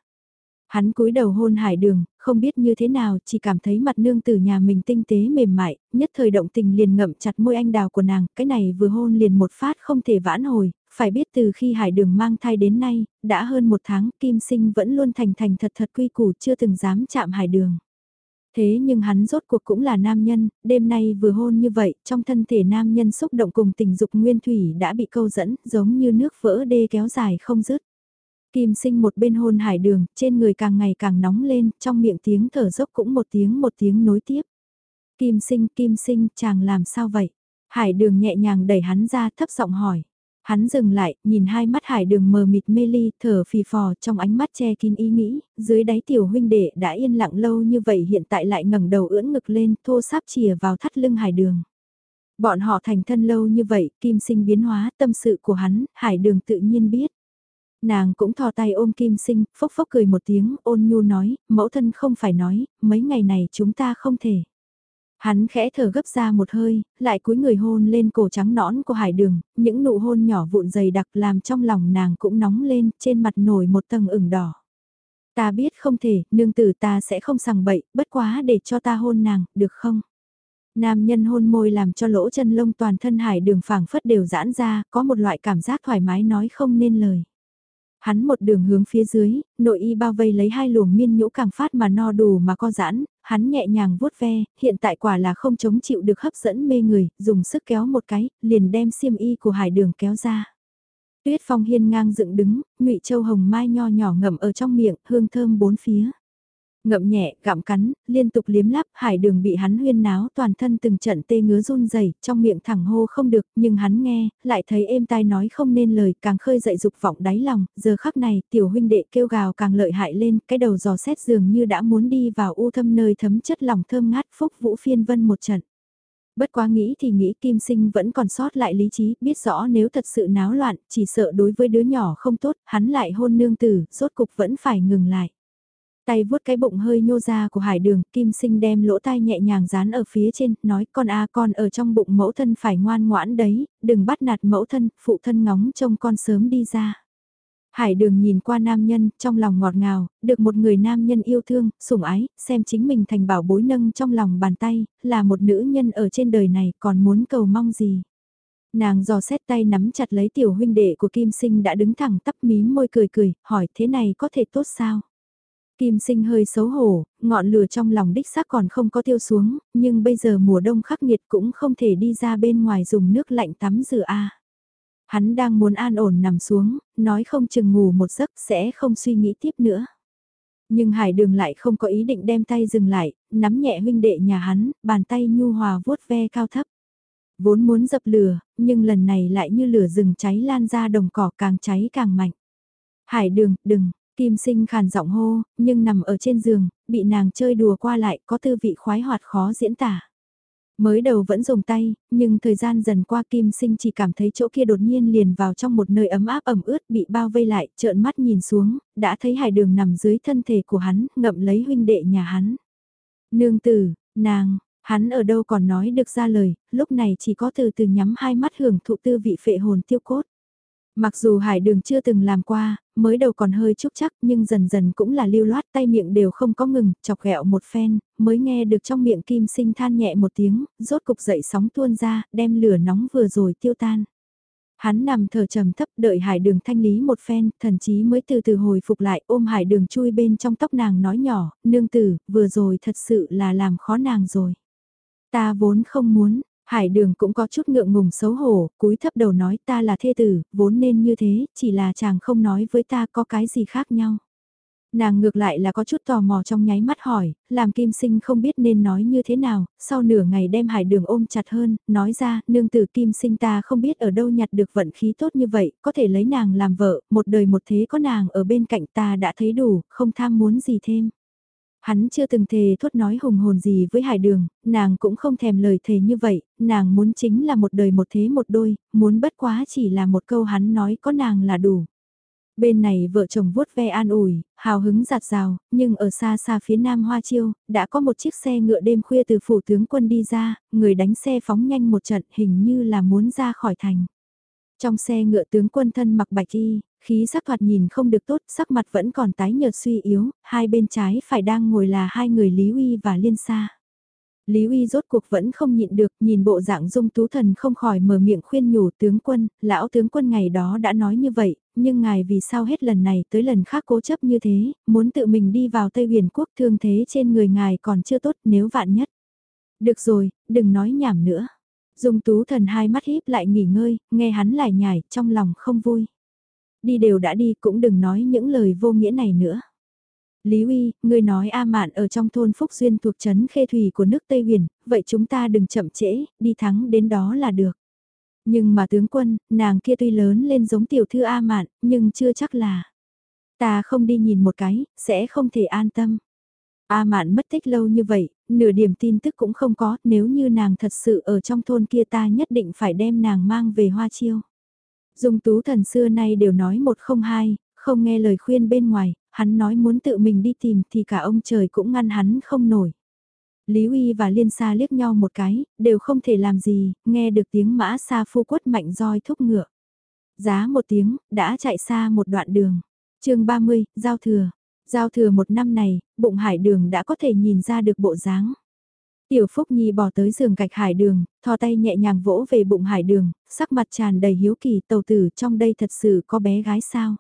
Hắn cúi đầu hôn hải đường, không biết như thế nào, chỉ cảm thấy mặt nương tử nhà mình tinh tế mềm mại, nhất thời động tình liền ngậm chặt môi anh đào của nàng, cái này vừa hôn liền một phát không thể vãn hồi, phải biết từ khi hải đường mang thai đến nay, đã hơn một tháng, kim sinh vẫn luôn thành thành thật thật quy củ chưa từng dám chạm hải đường. Thế nhưng hắn rốt cuộc cũng là nam nhân, đêm nay vừa hôn như vậy, trong thân thể nam nhân xúc động cùng tình dục nguyên thủy đã bị câu dẫn, giống như nước vỡ đê kéo dài không dứt. Kim sinh một bên hôn hải đường, trên người càng ngày càng nóng lên, trong miệng tiếng thở dốc cũng một tiếng một tiếng nối tiếp. Kim sinh, kim sinh, chàng làm sao vậy? Hải đường nhẹ nhàng đẩy hắn ra thấp giọng hỏi. Hắn dừng lại, nhìn hai mắt hải đường mờ mịt mê ly, thở phì phò trong ánh mắt che kín ý nghĩ, dưới đáy tiểu huynh đệ đã yên lặng lâu như vậy hiện tại lại ngẩng đầu ưỡn ngực lên, thô sáp chìa vào thắt lưng hải đường. Bọn họ thành thân lâu như vậy, kim sinh biến hóa, tâm sự của hắn, hải đường tự nhiên biết. Nàng cũng thò tay ôm kim sinh, phốc phốc cười một tiếng, ôn nhu nói, mẫu thân không phải nói, mấy ngày này chúng ta không thể. Hắn khẽ thở gấp ra một hơi, lại cúi người hôn lên cổ trắng nõn của hải đường, những nụ hôn nhỏ vụn dày đặc làm trong lòng nàng cũng nóng lên, trên mặt nổi một tầng ửng đỏ. Ta biết không thể, nương tử ta sẽ không sằng bậy, bất quá để cho ta hôn nàng, được không? Nam nhân hôn môi làm cho lỗ chân lông toàn thân hải đường phảng phất đều giãn ra, có một loại cảm giác thoải mái nói không nên lời. Hắn một đường hướng phía dưới, nội y bao vây lấy hai luồng miên nhũ càng phát mà no đủ mà co giãn, hắn nhẹ nhàng vuốt ve, hiện tại quả là không chống chịu được hấp dẫn mê người, dùng sức kéo một cái, liền đem xiêm y của hải đường kéo ra. Tuyết phong hiên ngang dựng đứng, ngụy châu hồng mai nho nhỏ ngậm ở trong miệng, hương thơm bốn phía. Ngậm nhẹ, gặm cắn, liên tục liếm lắp, hải đường bị hắn huyên náo toàn thân từng trận tê ngứa run rẩy trong miệng thẳng hô không được, nhưng hắn nghe, lại thấy êm tai nói không nên lời, càng khơi dậy dục vọng đáy lòng, giờ khắc này, tiểu huynh đệ kêu gào càng lợi hại lên, cái đầu giò xét dường như đã muốn đi vào u thâm nơi thấm chất lòng thơm ngát phúc vũ phiên vân một trận. Bất quá nghĩ thì nghĩ kim sinh vẫn còn sót lại lý trí, biết rõ nếu thật sự náo loạn, chỉ sợ đối với đứa nhỏ không tốt, hắn lại hôn nương tử, rốt cục vẫn phải ngừng lại. Tay vuốt cái bụng hơi nhô ra của hải đường, kim sinh đem lỗ tai nhẹ nhàng dán ở phía trên, nói con a con ở trong bụng mẫu thân phải ngoan ngoãn đấy, đừng bắt nạt mẫu thân, phụ thân ngóng trông con sớm đi ra. Hải đường nhìn qua nam nhân, trong lòng ngọt ngào, được một người nam nhân yêu thương, sủng ái, xem chính mình thành bảo bối nâng trong lòng bàn tay, là một nữ nhân ở trên đời này còn muốn cầu mong gì. Nàng dò xét tay nắm chặt lấy tiểu huynh đệ của Kim Sinh đã đứng thẳng tắp mím môi cười cười, hỏi thế này có thể tốt sao? Kim sinh hơi xấu hổ, ngọn lửa trong lòng đích xác còn không có tiêu xuống, nhưng bây giờ mùa đông khắc nghiệt cũng không thể đi ra bên ngoài dùng nước lạnh tắm rửa a. Hắn đang muốn an ổn nằm xuống, nói không chừng ngủ một giấc sẽ không suy nghĩ tiếp nữa. Nhưng hải đường lại không có ý định đem tay dừng lại, nắm nhẹ huynh đệ nhà hắn, bàn tay nhu hòa vuốt ve cao thấp. Vốn muốn dập lửa, nhưng lần này lại như lửa rừng cháy lan ra đồng cỏ càng cháy càng mạnh. Hải đường, đừng, Kim sinh khàn giọng hô, nhưng nằm ở trên giường, bị nàng chơi đùa qua lại có tư vị khoái hoạt khó diễn tả. Mới đầu vẫn dùng tay, nhưng thời gian dần qua kim sinh chỉ cảm thấy chỗ kia đột nhiên liền vào trong một nơi ấm áp ẩm ướt bị bao vây lại, trợn mắt nhìn xuống, đã thấy hải đường nằm dưới thân thể của hắn, ngậm lấy huynh đệ nhà hắn. Nương tử, nàng, hắn ở đâu còn nói được ra lời, lúc này chỉ có từ từ nhắm hai mắt hưởng thụ tư vị phệ hồn tiêu cốt. Mặc dù hải đường chưa từng làm qua, mới đầu còn hơi chúc chắc nhưng dần dần cũng là lưu loát tay miệng đều không có ngừng, chọc ghẹo một phen, mới nghe được trong miệng kim sinh than nhẹ một tiếng, rốt cục dậy sóng tuôn ra, đem lửa nóng vừa rồi tiêu tan. Hắn nằm thở trầm thấp đợi hải đường thanh lý một phen, thần chí mới từ từ hồi phục lại ôm hải đường chui bên trong tóc nàng nói nhỏ, nương tử, vừa rồi thật sự là làm khó nàng rồi. Ta vốn không muốn, hải đường cũng có chút ngượng ngùng xấu hổ, cúi thấp đầu nói ta là thê tử, vốn nên như thế, chỉ là chàng không nói với ta có cái gì khác nhau. Nàng ngược lại là có chút tò mò trong nháy mắt hỏi, làm kim sinh không biết nên nói như thế nào, sau nửa ngày đem hải đường ôm chặt hơn, nói ra, nương tử kim sinh ta không biết ở đâu nhặt được vận khí tốt như vậy, có thể lấy nàng làm vợ, một đời một thế có nàng ở bên cạnh ta đã thấy đủ, không tham muốn gì thêm. Hắn chưa từng thề thốt nói hùng hồn gì với hải đường, nàng cũng không thèm lời thề như vậy, nàng muốn chính là một đời một thế một đôi, muốn bất quá chỉ là một câu hắn nói có nàng là đủ. Bên này vợ chồng vuốt ve an ủi, hào hứng giạt rào, nhưng ở xa xa phía nam Hoa Chiêu, đã có một chiếc xe ngựa đêm khuya từ phủ tướng quân đi ra, người đánh xe phóng nhanh một trận hình như là muốn ra khỏi thành. Trong xe ngựa tướng quân thân mặc bạch y, khí sắc thoạt nhìn không được tốt, sắc mặt vẫn còn tái nhợt suy yếu, hai bên trái phải đang ngồi là hai người Lý Uy và Liên Sa. Lý Uy rốt cuộc vẫn không nhịn được, nhìn bộ dạng dung tú thần không khỏi mở miệng khuyên nhủ tướng quân, lão tướng quân ngày đó đã nói như vậy, nhưng ngài vì sao hết lần này tới lần khác cố chấp như thế, muốn tự mình đi vào Tây huyền quốc thương thế trên người ngài còn chưa tốt nếu vạn nhất. Được rồi, đừng nói nhảm nữa. Dung tú thần hai mắt híp lại nghỉ ngơi, nghe hắn lại nhải, trong lòng không vui. Đi đều đã đi cũng đừng nói những lời vô nghĩa này nữa. Lý Uy, ngươi nói A Mạn ở trong thôn Phúc Duyên thuộc trấn Khê Thủy của nước Tây Huyền, vậy chúng ta đừng chậm trễ, đi thắng đến đó là được. Nhưng mà tướng quân, nàng kia tuy lớn lên giống tiểu thư A Mạn, nhưng chưa chắc là. Ta không đi nhìn một cái, sẽ không thể an tâm. A Mạn mất tích lâu như vậy, nửa điểm tin tức cũng không có, nếu như nàng thật sự ở trong thôn kia ta nhất định phải đem nàng mang về Hoa Chiêu. Dung tú thần xưa nay đều nói một không hai, không nghe lời khuyên bên ngoài, hắn nói muốn tự mình đi tìm thì cả ông trời cũng ngăn hắn không nổi. Lý Uy và Liên Sa liếc nhau một cái, đều không thể làm gì, nghe được tiếng mã xa phu quất mạnh roi thúc ngựa. Giá một tiếng, đã chạy xa một đoạn đường. chương 30, Giao Thừa. Giao Thừa một năm này, bụng hải đường đã có thể nhìn ra được bộ dáng. Tiểu Phúc Nhi bỏ tới giường gạch hải đường, thò tay nhẹ nhàng vỗ về bụng hải đường, sắc mặt tràn đầy hiếu kỳ tàu tử trong đây thật sự có bé gái sao.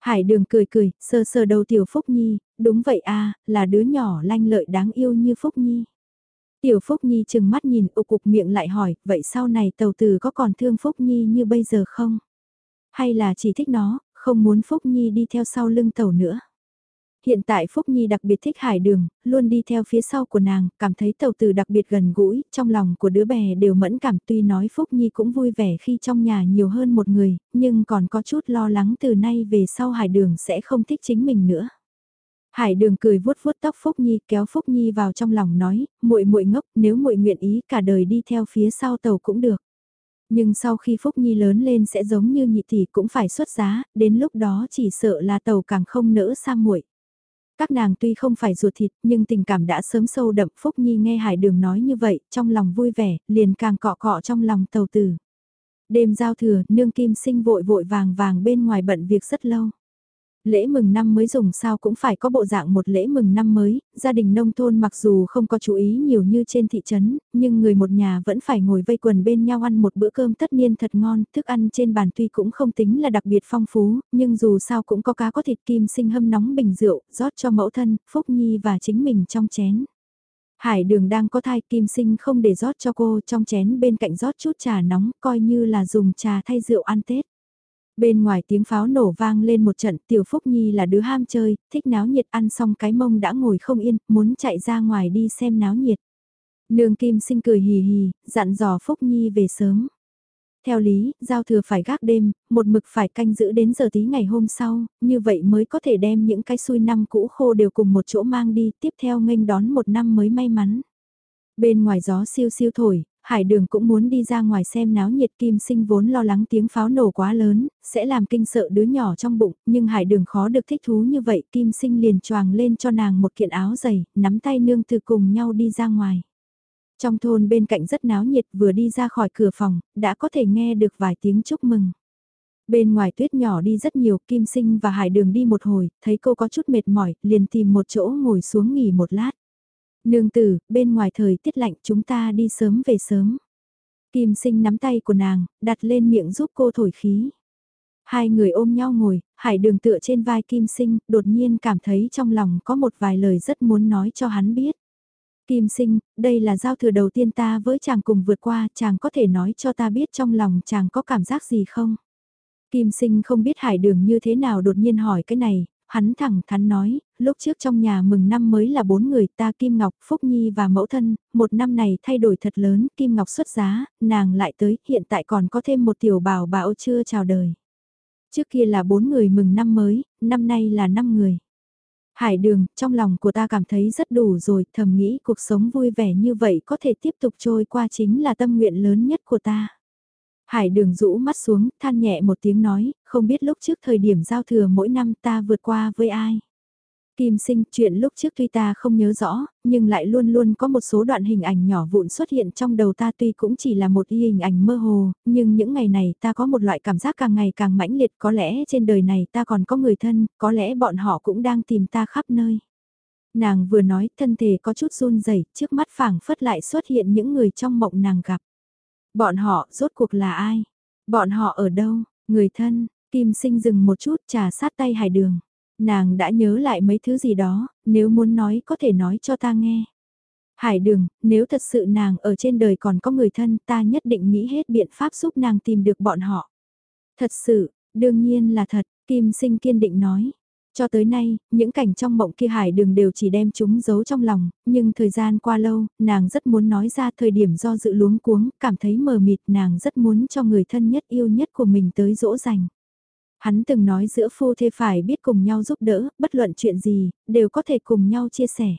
Hải đường cười cười, sơ sơ đầu Tiểu Phúc Nhi, đúng vậy a là đứa nhỏ lanh lợi đáng yêu như Phúc Nhi. Tiểu Phúc Nhi chừng mắt nhìn ụ cục miệng lại hỏi, vậy sau này tàu tử có còn thương Phúc Nhi như bây giờ không? Hay là chỉ thích nó, không muốn Phúc Nhi đi theo sau lưng tàu nữa? Hiện tại Phúc Nhi đặc biệt thích hải đường, luôn đi theo phía sau của nàng, cảm thấy tàu tử đặc biệt gần gũi, trong lòng của đứa bè đều mẫn cảm tuy nói Phúc Nhi cũng vui vẻ khi trong nhà nhiều hơn một người, nhưng còn có chút lo lắng từ nay về sau hải đường sẽ không thích chính mình nữa. Hải Đường cười vuốt vuốt tóc Phúc Nhi, kéo Phúc Nhi vào trong lòng nói, muội muội ngốc, nếu muội nguyện ý cả đời đi theo phía sau tàu cũng được. Nhưng sau khi Phúc Nhi lớn lên sẽ giống như nhị tỷ cũng phải xuất giá, đến lúc đó chỉ sợ là tàu càng không nỡ xa muội. Các nàng tuy không phải ruột thịt nhưng tình cảm đã sớm sâu đậm Phúc Nhi nghe Hải Đường nói như vậy, trong lòng vui vẻ, liền càng cọ cọ trong lòng tàu tử. Đêm giao thừa, nương kim sinh vội vội vàng vàng bên ngoài bận việc rất lâu. Lễ mừng năm mới dùng sao cũng phải có bộ dạng một lễ mừng năm mới, gia đình nông thôn mặc dù không có chú ý nhiều như trên thị trấn, nhưng người một nhà vẫn phải ngồi vây quần bên nhau ăn một bữa cơm tất niên thật ngon, thức ăn trên bàn tuy cũng không tính là đặc biệt phong phú, nhưng dù sao cũng có cá có thịt kim sinh hâm nóng bình rượu, rót cho mẫu thân, Phúc Nhi và chính mình trong chén. Hải đường đang có thai kim sinh không để rót cho cô trong chén bên cạnh rót chút trà nóng coi như là dùng trà thay rượu ăn Tết. Bên ngoài tiếng pháo nổ vang lên một trận, Tiểu Phúc Nhi là đứa ham chơi, thích náo nhiệt ăn xong cái mông đã ngồi không yên, muốn chạy ra ngoài đi xem náo nhiệt. Nương Kim sinh cười hì hì, dặn dò Phúc Nhi về sớm. Theo lý, giao thừa phải gác đêm, một mực phải canh giữ đến giờ tí ngày hôm sau, như vậy mới có thể đem những cái xui năm cũ khô đều cùng một chỗ mang đi, tiếp theo nghênh đón một năm mới may mắn. Bên ngoài gió siêu siêu thổi, Hải đường cũng muốn đi ra ngoài xem náo nhiệt kim sinh vốn lo lắng tiếng pháo nổ quá lớn, sẽ làm kinh sợ đứa nhỏ trong bụng, nhưng hải đường khó được thích thú như vậy, kim sinh liền choàng lên cho nàng một kiện áo dày, nắm tay nương từ cùng nhau đi ra ngoài. Trong thôn bên cạnh rất náo nhiệt vừa đi ra khỏi cửa phòng, đã có thể nghe được vài tiếng chúc mừng. Bên ngoài tuyết nhỏ đi rất nhiều, Kim Sinh và Hải Đường đi một hồi, thấy cô có chút mệt mỏi, liền tìm một chỗ ngồi xuống nghỉ một lát. Nương tử, bên ngoài thời tiết lạnh chúng ta đi sớm về sớm. Kim sinh nắm tay của nàng, đặt lên miệng giúp cô thổi khí. Hai người ôm nhau ngồi, hải đường tựa trên vai kim sinh, đột nhiên cảm thấy trong lòng có một vài lời rất muốn nói cho hắn biết. Kim sinh, đây là giao thừa đầu tiên ta với chàng cùng vượt qua, chàng có thể nói cho ta biết trong lòng chàng có cảm giác gì không? Kim sinh không biết hải đường như thế nào đột nhiên hỏi cái này, hắn thẳng thắn nói, lúc trước trong nhà mừng năm mới là bốn người ta Kim Ngọc, Phúc Nhi và mẫu thân, một năm này thay đổi thật lớn, Kim Ngọc xuất giá, nàng lại tới, hiện tại còn có thêm một tiểu bảo bảo chưa chào đời. Trước kia là bốn người mừng năm mới, năm nay là năm người. Hải đường, trong lòng của ta cảm thấy rất đủ rồi, thầm nghĩ cuộc sống vui vẻ như vậy có thể tiếp tục trôi qua chính là tâm nguyện lớn nhất của ta. Hải đường rũ mắt xuống, than nhẹ một tiếng nói, không biết lúc trước thời điểm giao thừa mỗi năm ta vượt qua với ai. Kim sinh, chuyện lúc trước tuy ta không nhớ rõ, nhưng lại luôn luôn có một số đoạn hình ảnh nhỏ vụn xuất hiện trong đầu ta tuy cũng chỉ là một hình ảnh mơ hồ, nhưng những ngày này ta có một loại cảm giác càng ngày càng mãnh liệt có lẽ trên đời này ta còn có người thân, có lẽ bọn họ cũng đang tìm ta khắp nơi. Nàng vừa nói thân thể có chút run rẩy trước mắt phảng phất lại xuất hiện những người trong mộng nàng gặp. Bọn họ rốt cuộc là ai? Bọn họ ở đâu? Người thân, Kim sinh dừng một chút trà sát tay hải đường. Nàng đã nhớ lại mấy thứ gì đó, nếu muốn nói có thể nói cho ta nghe. Hải đường, nếu thật sự nàng ở trên đời còn có người thân ta nhất định nghĩ hết biện pháp giúp nàng tìm được bọn họ. Thật sự, đương nhiên là thật, Kim Sinh kiên định nói. Cho tới nay, những cảnh trong mộng kia hải đường đều chỉ đem chúng giấu trong lòng, nhưng thời gian qua lâu, nàng rất muốn nói ra thời điểm do dự luống cuống, cảm thấy mờ mịt nàng rất muốn cho người thân nhất yêu nhất của mình tới dỗ dành. Hắn từng nói giữa phu thê phải biết cùng nhau giúp đỡ, bất luận chuyện gì, đều có thể cùng nhau chia sẻ.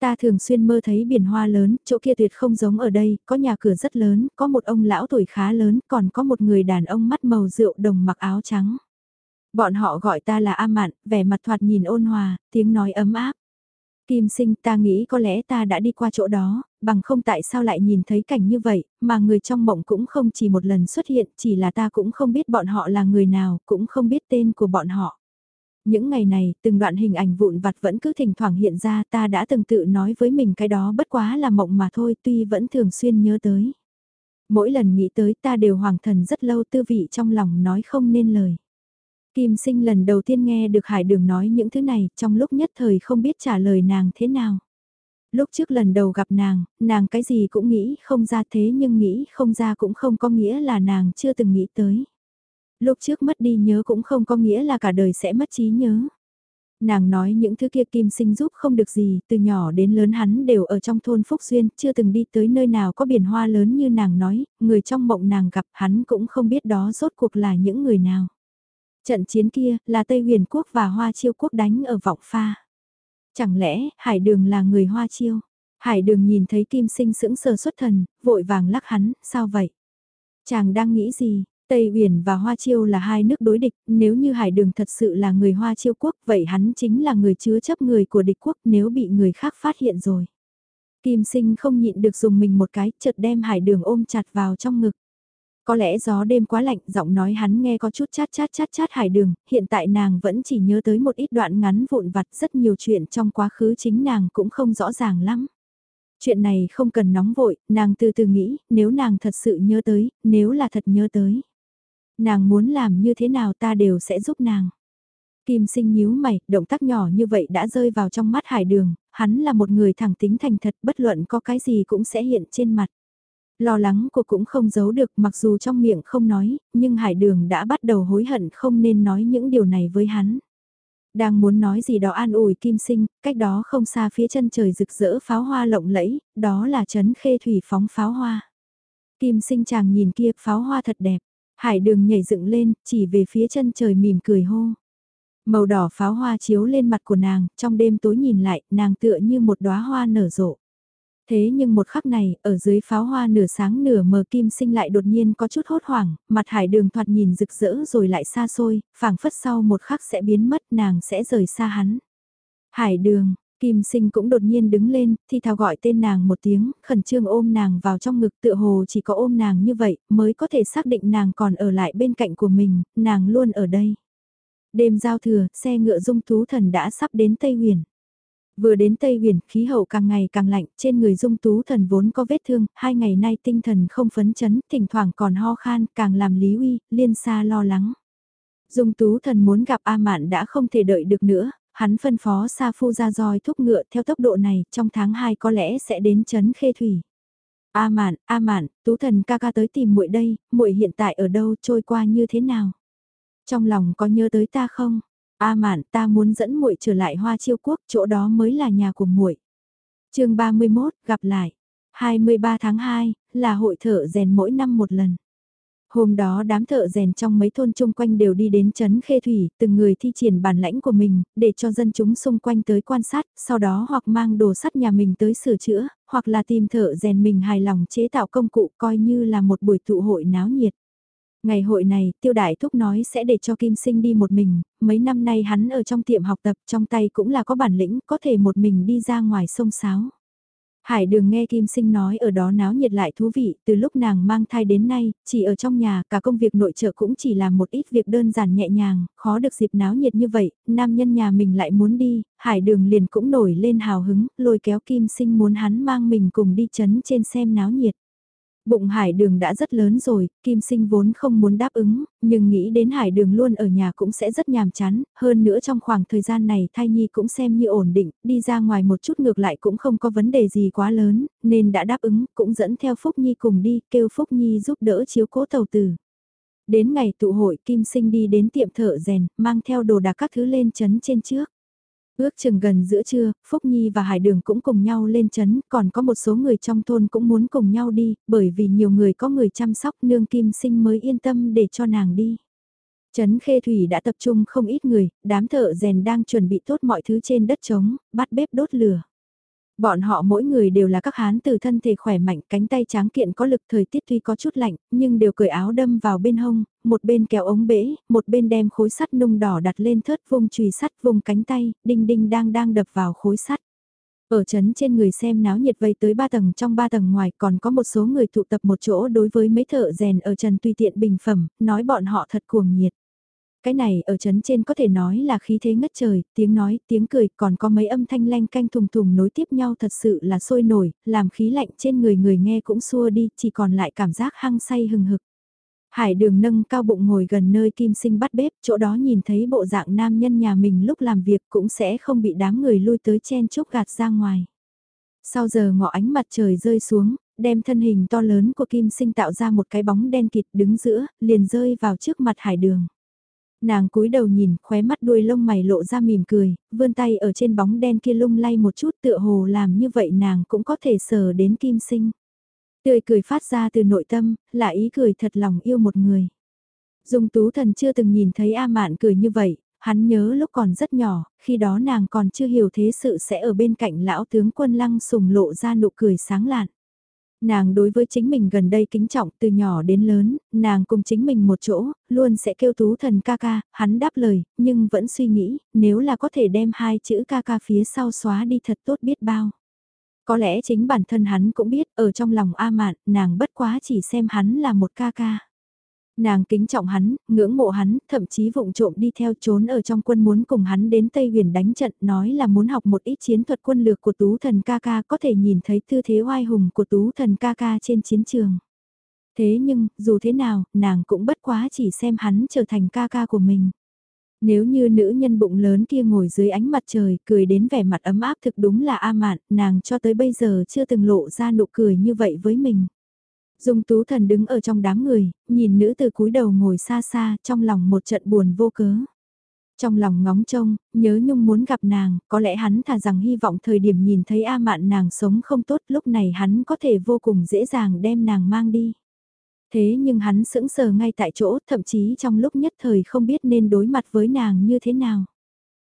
Ta thường xuyên mơ thấy biển hoa lớn, chỗ kia tuyệt không giống ở đây, có nhà cửa rất lớn, có một ông lão tuổi khá lớn, còn có một người đàn ông mắt màu rượu đồng mặc áo trắng. Bọn họ gọi ta là A Mạn, vẻ mặt thoạt nhìn ôn hòa, tiếng nói ấm áp. Kim sinh ta nghĩ có lẽ ta đã đi qua chỗ đó, bằng không tại sao lại nhìn thấy cảnh như vậy, mà người trong mộng cũng không chỉ một lần xuất hiện, chỉ là ta cũng không biết bọn họ là người nào, cũng không biết tên của bọn họ. Những ngày này, từng đoạn hình ảnh vụn vặt vẫn cứ thỉnh thoảng hiện ra ta đã từng tự nói với mình cái đó bất quá là mộng mà thôi tuy vẫn thường xuyên nhớ tới. Mỗi lần nghĩ tới ta đều hoàng thần rất lâu tư vị trong lòng nói không nên lời. Kim sinh lần đầu tiên nghe được Hải Đường nói những thứ này, trong lúc nhất thời không biết trả lời nàng thế nào. Lúc trước lần đầu gặp nàng, nàng cái gì cũng nghĩ không ra thế nhưng nghĩ không ra cũng không có nghĩa là nàng chưa từng nghĩ tới. Lúc trước mất đi nhớ cũng không có nghĩa là cả đời sẽ mất trí nhớ. Nàng nói những thứ kia kim sinh giúp không được gì, từ nhỏ đến lớn hắn đều ở trong thôn Phúc Duyên, chưa từng đi tới nơi nào có biển hoa lớn như nàng nói, người trong mộng nàng gặp hắn cũng không biết đó rốt cuộc là những người nào. Trận chiến kia là Tây Huyền Quốc và Hoa Chiêu Quốc đánh ở vọng pha. Chẳng lẽ Hải Đường là người Hoa Chiêu? Hải Đường nhìn thấy Kim Sinh sững sờ xuất thần, vội vàng lắc hắn, sao vậy? Chàng đang nghĩ gì? Tây Huyền và Hoa Chiêu là hai nước đối địch, nếu như Hải Đường thật sự là người Hoa Chiêu quốc, vậy hắn chính là người chứa chấp người của địch quốc nếu bị người khác phát hiện rồi. Kim Sinh không nhịn được dùng mình một cái, chợt đem Hải Đường ôm chặt vào trong ngực. Có lẽ gió đêm quá lạnh, giọng nói hắn nghe có chút chát chát chát chát hải đường, hiện tại nàng vẫn chỉ nhớ tới một ít đoạn ngắn vụn vặt rất nhiều chuyện trong quá khứ chính nàng cũng không rõ ràng lắm. Chuyện này không cần nóng vội, nàng từ từ nghĩ, nếu nàng thật sự nhớ tới, nếu là thật nhớ tới. Nàng muốn làm như thế nào ta đều sẽ giúp nàng. Kim sinh nhíu mày, động tác nhỏ như vậy đã rơi vào trong mắt hải đường, hắn là một người thẳng tính thành thật bất luận có cái gì cũng sẽ hiện trên mặt. Lo lắng của cũng không giấu được mặc dù trong miệng không nói, nhưng Hải Đường đã bắt đầu hối hận không nên nói những điều này với hắn. Đang muốn nói gì đó an ủi kim sinh, cách đó không xa phía chân trời rực rỡ pháo hoa lộng lẫy, đó là trấn khê thủy phóng pháo hoa. Kim sinh chàng nhìn kia pháo hoa thật đẹp, hải đường nhảy dựng lên, chỉ về phía chân trời mỉm cười hô. Màu đỏ pháo hoa chiếu lên mặt của nàng, trong đêm tối nhìn lại, nàng tựa như một đóa hoa nở rộ. Thế nhưng một khắc này, ở dưới pháo hoa nửa sáng nửa mờ kim sinh lại đột nhiên có chút hốt hoảng, mặt hải đường thoạt nhìn rực rỡ rồi lại xa xôi, phảng phất sau một khắc sẽ biến mất nàng sẽ rời xa hắn. Hải đường, kim sinh cũng đột nhiên đứng lên, thì thào gọi tên nàng một tiếng, khẩn trương ôm nàng vào trong ngực tựa hồ chỉ có ôm nàng như vậy mới có thể xác định nàng còn ở lại bên cạnh của mình, nàng luôn ở đây. Đêm giao thừa, xe ngựa dung thú thần đã sắp đến Tây Huyền. Vừa đến Tây Huyền, khí hậu càng ngày càng lạnh, trên người dung tú thần vốn có vết thương, hai ngày nay tinh thần không phấn chấn, thỉnh thoảng còn ho khan, càng làm Lý Uy, liên xa lo lắng. Dung tú thần muốn gặp A Mạn đã không thể đợi được nữa, hắn phân phó Sa Phu ra roi thúc ngựa theo tốc độ này, trong tháng 2 có lẽ sẽ đến chấn Khê Thủy. A Mạn, A Mạn, tú thần ca ca tới tìm muội đây, muội hiện tại ở đâu, trôi qua như thế nào? Trong lòng có nhớ tới ta không? A Mạn, ta muốn dẫn muội trở lại Hoa Chiêu Quốc, chỗ đó mới là nhà của muội. Chương 31, gặp lại. 23 tháng 2 là hội thợ rèn mỗi năm một lần. Hôm đó đám thợ rèn trong mấy thôn chung quanh đều đi đến chấn khê thủy, từng người thi triển bản lãnh của mình, để cho dân chúng xung quanh tới quan sát, sau đó hoặc mang đồ sắt nhà mình tới sửa chữa, hoặc là tìm thợ rèn mình hài lòng chế tạo công cụ coi như là một buổi tụ hội náo nhiệt. Ngày hội này, Tiêu Đại Thúc nói sẽ để cho Kim Sinh đi một mình, mấy năm nay hắn ở trong tiệm học tập trong tay cũng là có bản lĩnh, có thể một mình đi ra ngoài sông sáo. Hải đường nghe Kim Sinh nói ở đó náo nhiệt lại thú vị, từ lúc nàng mang thai đến nay, chỉ ở trong nhà, cả công việc nội trợ cũng chỉ là một ít việc đơn giản nhẹ nhàng, khó được dịp náo nhiệt như vậy, nam nhân nhà mình lại muốn đi, Hải đường liền cũng nổi lên hào hứng, lôi kéo Kim Sinh muốn hắn mang mình cùng đi chấn trên xem náo nhiệt. Bụng hải đường đã rất lớn rồi, kim sinh vốn không muốn đáp ứng, nhưng nghĩ đến hải đường luôn ở nhà cũng sẽ rất nhàm chán, hơn nữa trong khoảng thời gian này thai nhi cũng xem như ổn định, đi ra ngoài một chút ngược lại cũng không có vấn đề gì quá lớn, nên đã đáp ứng, cũng dẫn theo Phúc Nhi cùng đi, kêu Phúc Nhi giúp đỡ chiếu cố tàu tử. Đến ngày tụ hội Kim Sinh đi đến tiệm thợ rèn, mang theo đồ đạc các thứ lên chấn trên trước. Ước chừng gần giữa trưa, Phúc Nhi và Hải Đường cũng cùng nhau lên chấn, còn có một số người trong thôn cũng muốn cùng nhau đi, bởi vì nhiều người có người chăm sóc nương kim sinh mới yên tâm để cho nàng đi. Trấn Khê Thủy đã tập trung không ít người, đám thợ rèn đang chuẩn bị tốt mọi thứ trên đất trống, bắt bếp đốt lửa. Bọn họ mỗi người đều là các hán từ thân thể khỏe mạnh, cánh tay tráng kiện có lực thời tiết tuy có chút lạnh, nhưng đều cởi áo đâm vào bên hông, một bên kéo ống bể, một bên đem khối sắt nung đỏ đặt lên thớt vùng chùy sắt vùng cánh tay, đinh đinh đang đang đập vào khối sắt. Ở chấn trên người xem náo nhiệt vây tới ba tầng trong ba tầng ngoài còn có một số người tụ tập một chỗ đối với mấy thợ rèn ở trần tùy tiện bình phẩm, nói bọn họ thật cuồng nhiệt. Cái này ở chấn trên có thể nói là khí thế ngất trời, tiếng nói, tiếng cười, còn có mấy âm thanh lanh canh thùng thùng nối tiếp nhau thật sự là sôi nổi, làm khí lạnh trên người người nghe cũng xua đi, chỉ còn lại cảm giác hăng say hừng hực. Hải đường nâng cao bụng ngồi gần nơi kim sinh bắt bếp, chỗ đó nhìn thấy bộ dạng nam nhân nhà mình lúc làm việc cũng sẽ không bị đám người lui tới chen chúc gạt ra ngoài. Sau giờ ngọ ánh mặt trời rơi xuống, đem thân hình to lớn của kim sinh tạo ra một cái bóng đen kịt đứng giữa, liền rơi vào trước mặt hải đường. Nàng cúi đầu nhìn, khóe mắt đuôi lông mày lộ ra mỉm cười, vươn tay ở trên bóng đen kia lung lay một chút tựa hồ làm như vậy nàng cũng có thể sờ đến kim sinh. Tươi cười phát ra từ nội tâm, là ý cười thật lòng yêu một người. Dung tú thần chưa từng nhìn thấy A Mạn cười như vậy, hắn nhớ lúc còn rất nhỏ, khi đó nàng còn chưa hiểu thế sự sẽ ở bên cạnh lão tướng quân lăng sùng lộ ra nụ cười sáng lạn. Nàng đối với chính mình gần đây kính trọng từ nhỏ đến lớn, nàng cùng chính mình một chỗ, luôn sẽ kêu tú thần ca ca, hắn đáp lời, nhưng vẫn suy nghĩ, nếu là có thể đem hai chữ ca ca phía sau xóa đi thật tốt biết bao. Có lẽ chính bản thân hắn cũng biết, ở trong lòng A Mạn, nàng bất quá chỉ xem hắn là một ca ca. Nàng kính trọng hắn, ngưỡng mộ hắn, thậm chí vụng trộm đi theo trốn ở trong quân muốn cùng hắn đến Tây Huyền đánh trận, nói là muốn học một ít chiến thuật quân lược của tú thần ca ca có thể nhìn thấy tư thế oai hùng của tú thần ca ca trên chiến trường. Thế nhưng, dù thế nào, nàng cũng bất quá chỉ xem hắn trở thành ca ca của mình. Nếu như nữ nhân bụng lớn kia ngồi dưới ánh mặt trời, cười đến vẻ mặt ấm áp thực đúng là A Mạn, nàng cho tới bây giờ chưa từng lộ ra nụ cười như vậy với mình. Dung tú thần đứng ở trong đám người, nhìn nữ từ cúi đầu ngồi xa xa, trong lòng một trận buồn vô cớ. Trong lòng ngóng trông, nhớ nhung muốn gặp nàng, có lẽ hắn thà rằng hy vọng thời điểm nhìn thấy A mạn nàng sống không tốt lúc này hắn có thể vô cùng dễ dàng đem nàng mang đi. Thế nhưng hắn sững sờ ngay tại chỗ, thậm chí trong lúc nhất thời không biết nên đối mặt với nàng như thế nào.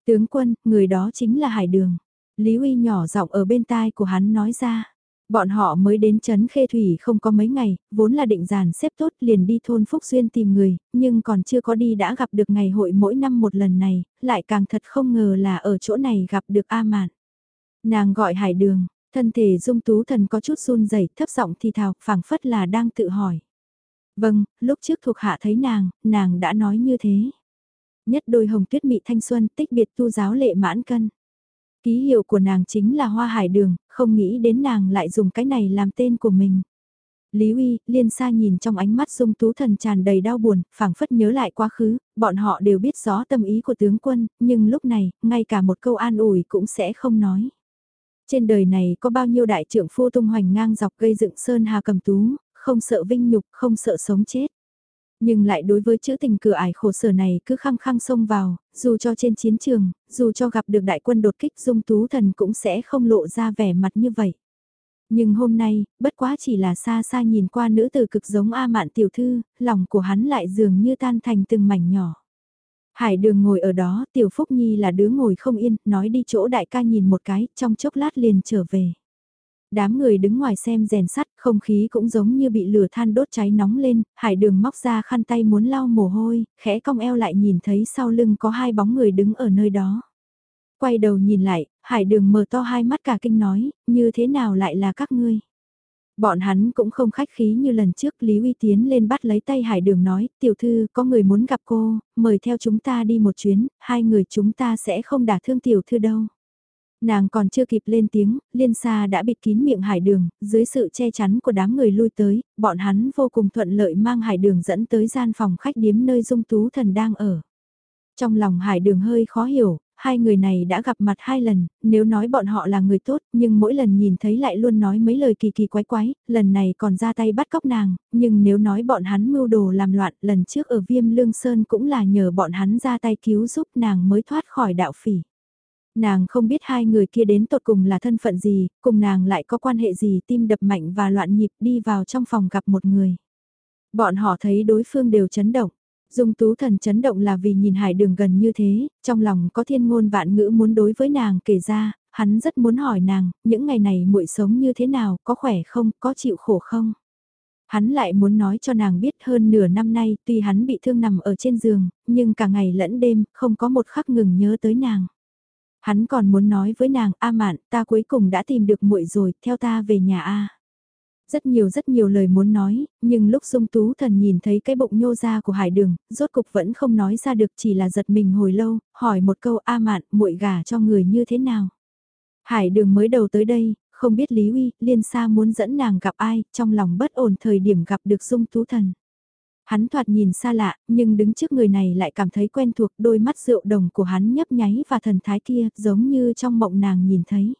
Tướng quân, người đó chính là Hải Đường. Lý Uy nhỏ giọng ở bên tai của hắn nói ra. Bọn họ mới đến Trấn Khê Thủy không có mấy ngày, vốn là định giàn xếp tốt liền đi thôn Phúc xuyên tìm người, nhưng còn chưa có đi đã gặp được ngày hội mỗi năm một lần này, lại càng thật không ngờ là ở chỗ này gặp được A Mạn. Nàng gọi hải đường, thân thể dung tú thần có chút run rẩy thấp giọng thì thào, phảng phất là đang tự hỏi. Vâng, lúc trước thuộc hạ thấy nàng, nàng đã nói như thế. Nhất đôi hồng tuyết mị thanh xuân tích biệt tu giáo lệ mãn cân. Ký hiệu của nàng chính là hoa hải đường, không nghĩ đến nàng lại dùng cái này làm tên của mình. Lý Uy, Liên Sa nhìn trong ánh mắt Dung Tú Thần tràn đầy đau buồn, phảng phất nhớ lại quá khứ, bọn họ đều biết rõ tâm ý của tướng quân, nhưng lúc này, ngay cả một câu an ủi cũng sẽ không nói. Trên đời này có bao nhiêu đại trưởng phu tung hoành ngang dọc gây dựng sơn hà cầm tú, không sợ vinh nhục, không sợ sống chết. Nhưng lại đối với chữ tình cửa ải khổ sở này cứ khăng khăng xông vào, dù cho trên chiến trường, dù cho gặp được đại quân đột kích dung tú thần cũng sẽ không lộ ra vẻ mặt như vậy. Nhưng hôm nay, bất quá chỉ là xa xa nhìn qua nữ tử cực giống A mạn tiểu thư, lòng của hắn lại dường như tan thành từng mảnh nhỏ. Hải đường ngồi ở đó, tiểu phúc nhi là đứa ngồi không yên, nói đi chỗ đại ca nhìn một cái, trong chốc lát liền trở về. Đám người đứng ngoài xem rèn sắt, không khí cũng giống như bị lửa than đốt cháy nóng lên, hải đường móc ra khăn tay muốn lau mồ hôi, khẽ cong eo lại nhìn thấy sau lưng có hai bóng người đứng ở nơi đó. Quay đầu nhìn lại, hải đường mở to hai mắt cả kinh nói, như thế nào lại là các ngươi? Bọn hắn cũng không khách khí như lần trước Lý Uy tiến lên bắt lấy tay hải đường nói, tiểu thư có người muốn gặp cô, mời theo chúng ta đi một chuyến, hai người chúng ta sẽ không đả thương tiểu thư đâu. Nàng còn chưa kịp lên tiếng, liên xa đã bịt kín miệng hải đường, dưới sự che chắn của đám người lui tới, bọn hắn vô cùng thuận lợi mang hải đường dẫn tới gian phòng khách điếm nơi dung tú thần đang ở. Trong lòng hải đường hơi khó hiểu, hai người này đã gặp mặt hai lần, nếu nói bọn họ là người tốt, nhưng mỗi lần nhìn thấy lại luôn nói mấy lời kỳ kỳ quái quái, lần này còn ra tay bắt cóc nàng, nhưng nếu nói bọn hắn mưu đồ làm loạn, lần trước ở viêm lương sơn cũng là nhờ bọn hắn ra tay cứu giúp nàng mới thoát khỏi đạo phỉ. Nàng không biết hai người kia đến tột cùng là thân phận gì, cùng nàng lại có quan hệ gì tim đập mạnh và loạn nhịp đi vào trong phòng gặp một người. Bọn họ thấy đối phương đều chấn động. Dung tú thần chấn động là vì nhìn hải đường gần như thế, trong lòng có thiên ngôn vạn ngữ muốn đối với nàng kể ra, hắn rất muốn hỏi nàng, những ngày này muội sống như thế nào, có khỏe không, có chịu khổ không? Hắn lại muốn nói cho nàng biết hơn nửa năm nay tuy hắn bị thương nằm ở trên giường, nhưng cả ngày lẫn đêm, không có một khắc ngừng nhớ tới nàng. Hắn còn muốn nói với nàng, A Mạn, ta cuối cùng đã tìm được muội rồi, theo ta về nhà A. Rất nhiều rất nhiều lời muốn nói, nhưng lúc Dung Tú Thần nhìn thấy cái bụng nhô ra của Hải Đường, rốt cục vẫn không nói ra được chỉ là giật mình hồi lâu, hỏi một câu A Mạn, muội gả cho người như thế nào. Hải Đường mới đầu tới đây, không biết Lý Uy, Liên Sa muốn dẫn nàng gặp ai, trong lòng bất ổn thời điểm gặp được Dung Tú Thần. Hắn thoạt nhìn xa lạ, nhưng đứng trước người này lại cảm thấy quen thuộc đôi mắt rượu đồng của hắn nhấp nháy và thần thái kia giống như trong mộng nàng nhìn thấy.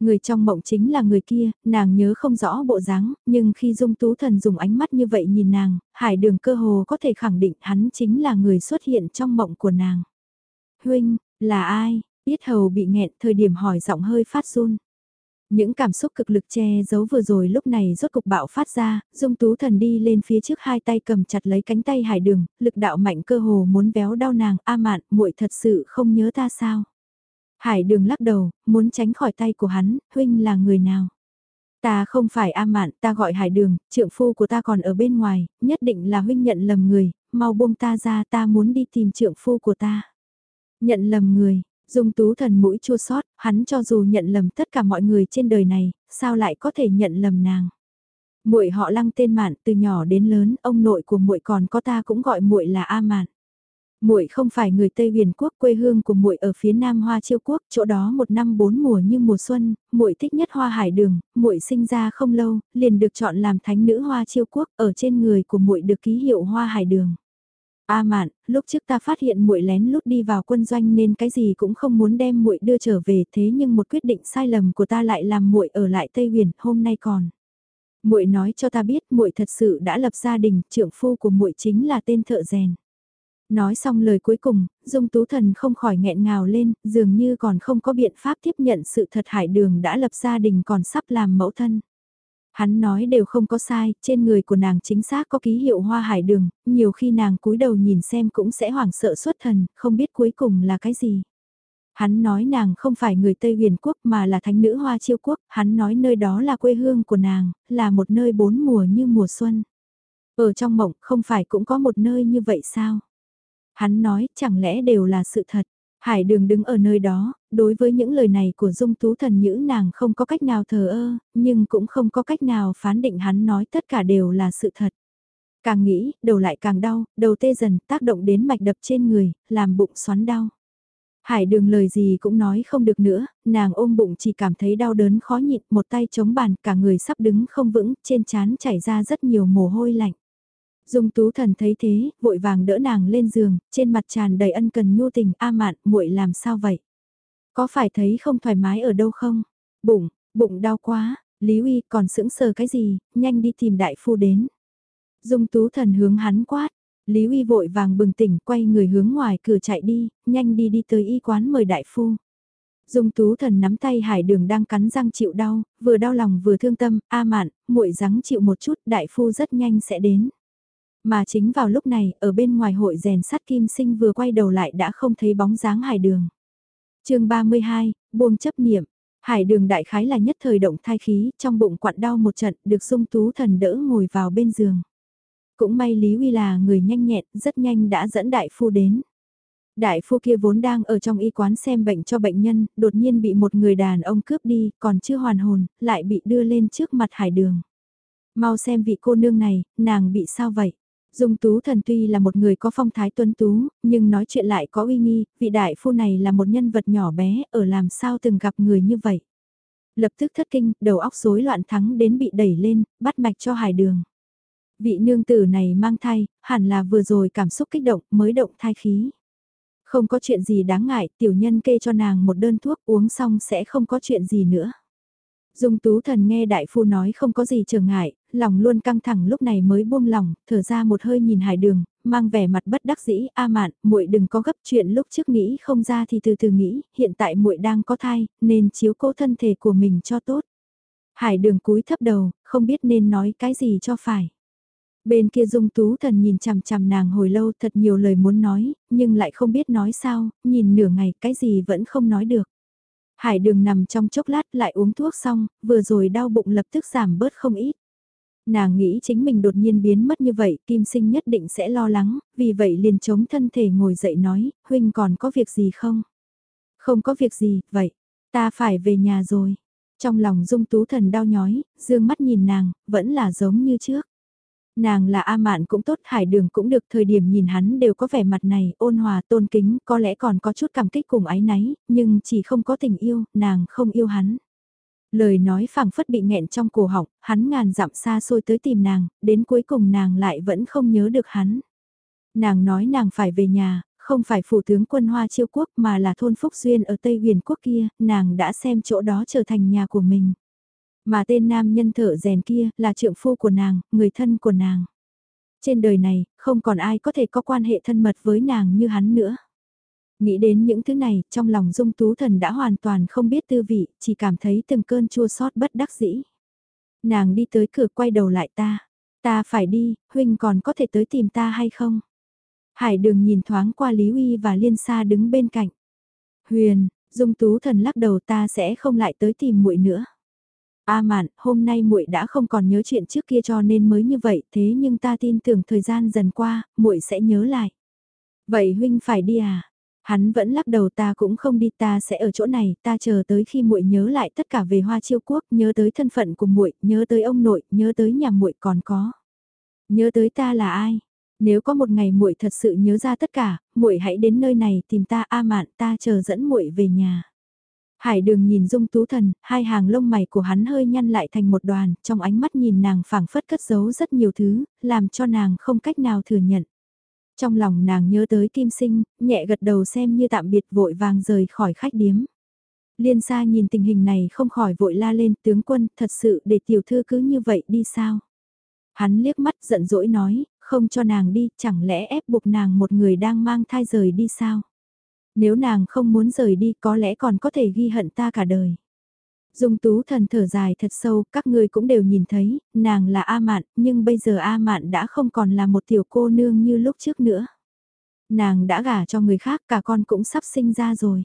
Người trong mộng chính là người kia, nàng nhớ không rõ bộ dáng, nhưng khi Dung Tú Thần dùng ánh mắt như vậy nhìn nàng, hải đường cơ hồ có thể khẳng định hắn chính là người xuất hiện trong mộng của nàng. Huynh, là ai? Biết hầu bị nghẹn thời điểm hỏi giọng hơi phát run. Những cảm xúc cực lực che giấu vừa rồi lúc này rốt cục bạo phát ra, dung tú thần đi lên phía trước hai tay cầm chặt lấy cánh tay hải đường, lực đạo mạnh cơ hồ muốn véo đau nàng, a mạn, muội thật sự không nhớ ta sao. Hải đường lắc đầu, muốn tránh khỏi tay của hắn, huynh là người nào. Ta không phải A Mạn, ta gọi Hải Đường, trượng phu của ta còn ở bên ngoài, nhất định là huynh nhận lầm người, mau buông ta ra ta muốn đi tìm trượng phu của ta. Nhận lầm người, Dung tú thần mũi chua sót, hắn cho dù nhận lầm tất cả mọi người trên đời này, sao lại có thể nhận lầm nàng. Muội họ lăng tên mạn từ nhỏ đến lớn, ông nội của muội còn có ta cũng gọi muội là A mạn. Muội không phải người Tây Huyền quốc, quê hương của muội ở phía Nam Hoa Chiêu quốc, chỗ đó một năm bốn mùa như mùa xuân, muội thích nhất hoa hải đường, muội sinh ra không lâu, liền được chọn làm thánh nữ Hoa Chiêu quốc, ở trên người của muội được ký hiệu hoa hải đường. A Mạn, lúc trước ta phát hiện muội lén lút đi vào quân doanh nên cái gì cũng không muốn đem muội đưa trở về, thế nhưng một quyết định sai lầm của ta lại làm muội ở lại Tây Huyền, hôm nay còn. Muội nói cho ta biết, muội thật sự đã lập gia đình, trưởng phu của muội chính là tên thợ rèn. Nói xong lời cuối cùng, Dung Tú Thần không khỏi nghẹn ngào lên, dường như còn không có biện pháp tiếp nhận sự thật Hải Đường đã lập gia đình còn sắp làm mẫu thân. Hắn nói đều không có sai, trên người của nàng chính xác có ký hiệu hoa hải đường, nhiều khi nàng cúi đầu nhìn xem cũng sẽ hoảng sợ xuất thần, không biết cuối cùng là cái gì. Hắn nói nàng không phải người Tây huyền quốc mà là thánh nữ hoa chiêu quốc, hắn nói nơi đó là quê hương của nàng, là một nơi bốn mùa như mùa xuân. Ở trong mộng không phải cũng có một nơi như vậy sao? Hắn nói chẳng lẽ đều là sự thật. Hải đường đứng ở nơi đó, đối với những lời này của dung tú thần nhữ nàng không có cách nào thờ ơ, nhưng cũng không có cách nào phán định hắn nói tất cả đều là sự thật. Càng nghĩ, đầu lại càng đau, đầu tê dần tác động đến mạch đập trên người, làm bụng xoắn đau. Hải đường lời gì cũng nói không được nữa, nàng ôm bụng chỉ cảm thấy đau đớn khó nhịn, một tay chống bàn, cả người sắp đứng không vững, trên trán chảy ra rất nhiều mồ hôi lạnh. Dung Tú Thần thấy thế, vội vàng đỡ nàng lên giường, trên mặt tràn đầy ân cần nhu tình, a mạn, muội làm sao vậy? Có phải thấy không thoải mái ở đâu không? Bụng, bụng đau quá, Lý Uy còn sững sờ cái gì, nhanh đi tìm đại phu đến. Dung Tú Thần hướng hắn quát, Lý Uy vội vàng bừng tỉnh quay người hướng ngoài cửa chạy đi, nhanh đi đi tới y quán mời đại phu. Dung Tú Thần nắm tay Hải Đường đang cắn răng chịu đau, vừa đau lòng vừa thương tâm, a mạn, muội ráng chịu một chút, đại phu rất nhanh sẽ đến. Mà chính vào lúc này, ở bên ngoài hội rèn sắt kim sinh vừa quay đầu lại đã không thấy bóng dáng Hải Đường. chương 32, buông chấp niệm. Hải đường đại khái là nhất thời động thai khí, trong bụng quặn đau một trận, được dung tú thần đỡ ngồi vào bên giường. Cũng may Lý Huy là người nhanh nhẹn, rất nhanh đã dẫn đại phu đến. Đại phu kia vốn đang ở trong y quán xem bệnh cho bệnh nhân, đột nhiên bị một người đàn ông cướp đi, còn chưa hoàn hồn, lại bị đưa lên trước mặt hải đường. Mau xem vị cô nương này, nàng bị sao vậy? Dung Tú Thần tuy là một người có phong thái tuấn tú, nhưng nói chuyện lại có uy nghi, vị đại phu này là một nhân vật nhỏ bé, ở làm sao từng gặp người như vậy. Lập tức thất kinh, đầu óc rối loạn thắng đến bị đẩy lên, bắt mạch cho hải đường. Vị nương tử này mang thai, hẳn là vừa rồi cảm xúc kích động mới động thai khí. Không có chuyện gì đáng ngại, tiểu nhân kê cho nàng một đơn thuốc uống xong sẽ không có chuyện gì nữa. Dung tú thần nghe đại phu nói không có gì trở ngại, lòng luôn căng thẳng lúc này mới buông lòng, thở ra một hơi nhìn hải đường, mang vẻ mặt bất đắc dĩ, a mạn, muội đừng có gấp chuyện lúc trước nghĩ không ra thì từ từ nghĩ, hiện tại muội đang có thai, nên chiếu cố thân thể của mình cho tốt. Hải đường cúi thấp đầu, không biết nên nói cái gì cho phải. Bên kia dung tú thần nhìn chằm chằm nàng hồi lâu thật nhiều lời muốn nói, nhưng lại không biết nói sao, nhìn nửa ngày cái gì vẫn không nói được. Hải đường nằm trong chốc lát lại uống thuốc xong, vừa rồi đau bụng lập tức giảm bớt không ít. Nàng nghĩ chính mình đột nhiên biến mất như vậy, kim sinh nhất định sẽ lo lắng, vì vậy liền chống thân thể ngồi dậy nói, huynh còn có việc gì không? Không có việc gì, vậy, ta phải về nhà rồi. Trong lòng dung tú thần đau nhói, dương mắt nhìn nàng, vẫn là giống như trước. Nàng là A Mạn cũng tốt, Hải Đường cũng được, thời điểm nhìn hắn đều có vẻ mặt này, ôn hòa, tôn kính, có lẽ còn có chút cảm kích cùng ái náy, nhưng chỉ không có tình yêu, nàng không yêu hắn. Lời nói phảng phất bị nghẹn trong cổ họng, hắn ngàn dặm xa xôi tới tìm nàng, đến cuối cùng nàng lại vẫn không nhớ được hắn. Nàng nói nàng phải về nhà, không phải phủ tướng quân Hoa Chiêu Quốc mà là thôn Phúc Duyên ở Tây Huyền Quốc kia, nàng đã xem chỗ đó trở thành nhà của mình. Mà tên nam nhân thợ rèn kia là trượng phu của nàng, người thân của nàng. Trên đời này, không còn ai có thể có quan hệ thân mật với nàng như hắn nữa. Nghĩ đến những thứ này, trong lòng dung tú thần đã hoàn toàn không biết tư vị, chỉ cảm thấy từng cơn chua xót bất đắc dĩ. Nàng đi tới cửa quay đầu lại ta. Ta phải đi, huynh còn có thể tới tìm ta hay không? Hải đường nhìn thoáng qua Lý Uy và Liên Sa đứng bên cạnh. Huyền, dung tú thần lắc đầu ta sẽ không lại tới tìm muội nữa. A mạn, hôm nay muội đã không còn nhớ chuyện trước kia cho nên mới như vậy, thế nhưng ta tin tưởng thời gian dần qua, muội sẽ nhớ lại. Vậy huynh phải đi à? Hắn vẫn lắc đầu ta cũng không đi, ta sẽ ở chỗ này, ta chờ tới khi muội nhớ lại tất cả về Hoa Chiêu Quốc, nhớ tới thân phận của muội, nhớ tới ông nội, nhớ tới nhà muội còn có. Nhớ tới ta là ai? Nếu có một ngày muội thật sự nhớ ra tất cả, muội hãy đến nơi này tìm ta A Mạn, ta chờ dẫn muội về nhà. Hải đường nhìn dung tú thần, hai hàng lông mày của hắn hơi nhăn lại thành một đoàn, trong ánh mắt nhìn nàng phảng phất cất giấu rất nhiều thứ, làm cho nàng không cách nào thừa nhận. Trong lòng nàng nhớ tới kim sinh, nhẹ gật đầu xem như tạm biệt vội vàng rời khỏi khách điếm. Liên xa nhìn tình hình này không khỏi vội la lên tướng quân thật sự để tiểu thư cứ như vậy đi sao. Hắn liếc mắt giận dỗi nói, không cho nàng đi, chẳng lẽ ép buộc nàng một người đang mang thai rời đi sao. Nếu nàng không muốn rời đi có lẽ còn có thể ghi hận ta cả đời. Dung tú thần thở dài thật sâu, các ngươi cũng đều nhìn thấy, nàng là A Mạn, nhưng bây giờ A Mạn đã không còn là một tiểu cô nương như lúc trước nữa. Nàng đã gả cho người khác, cả con cũng sắp sinh ra rồi.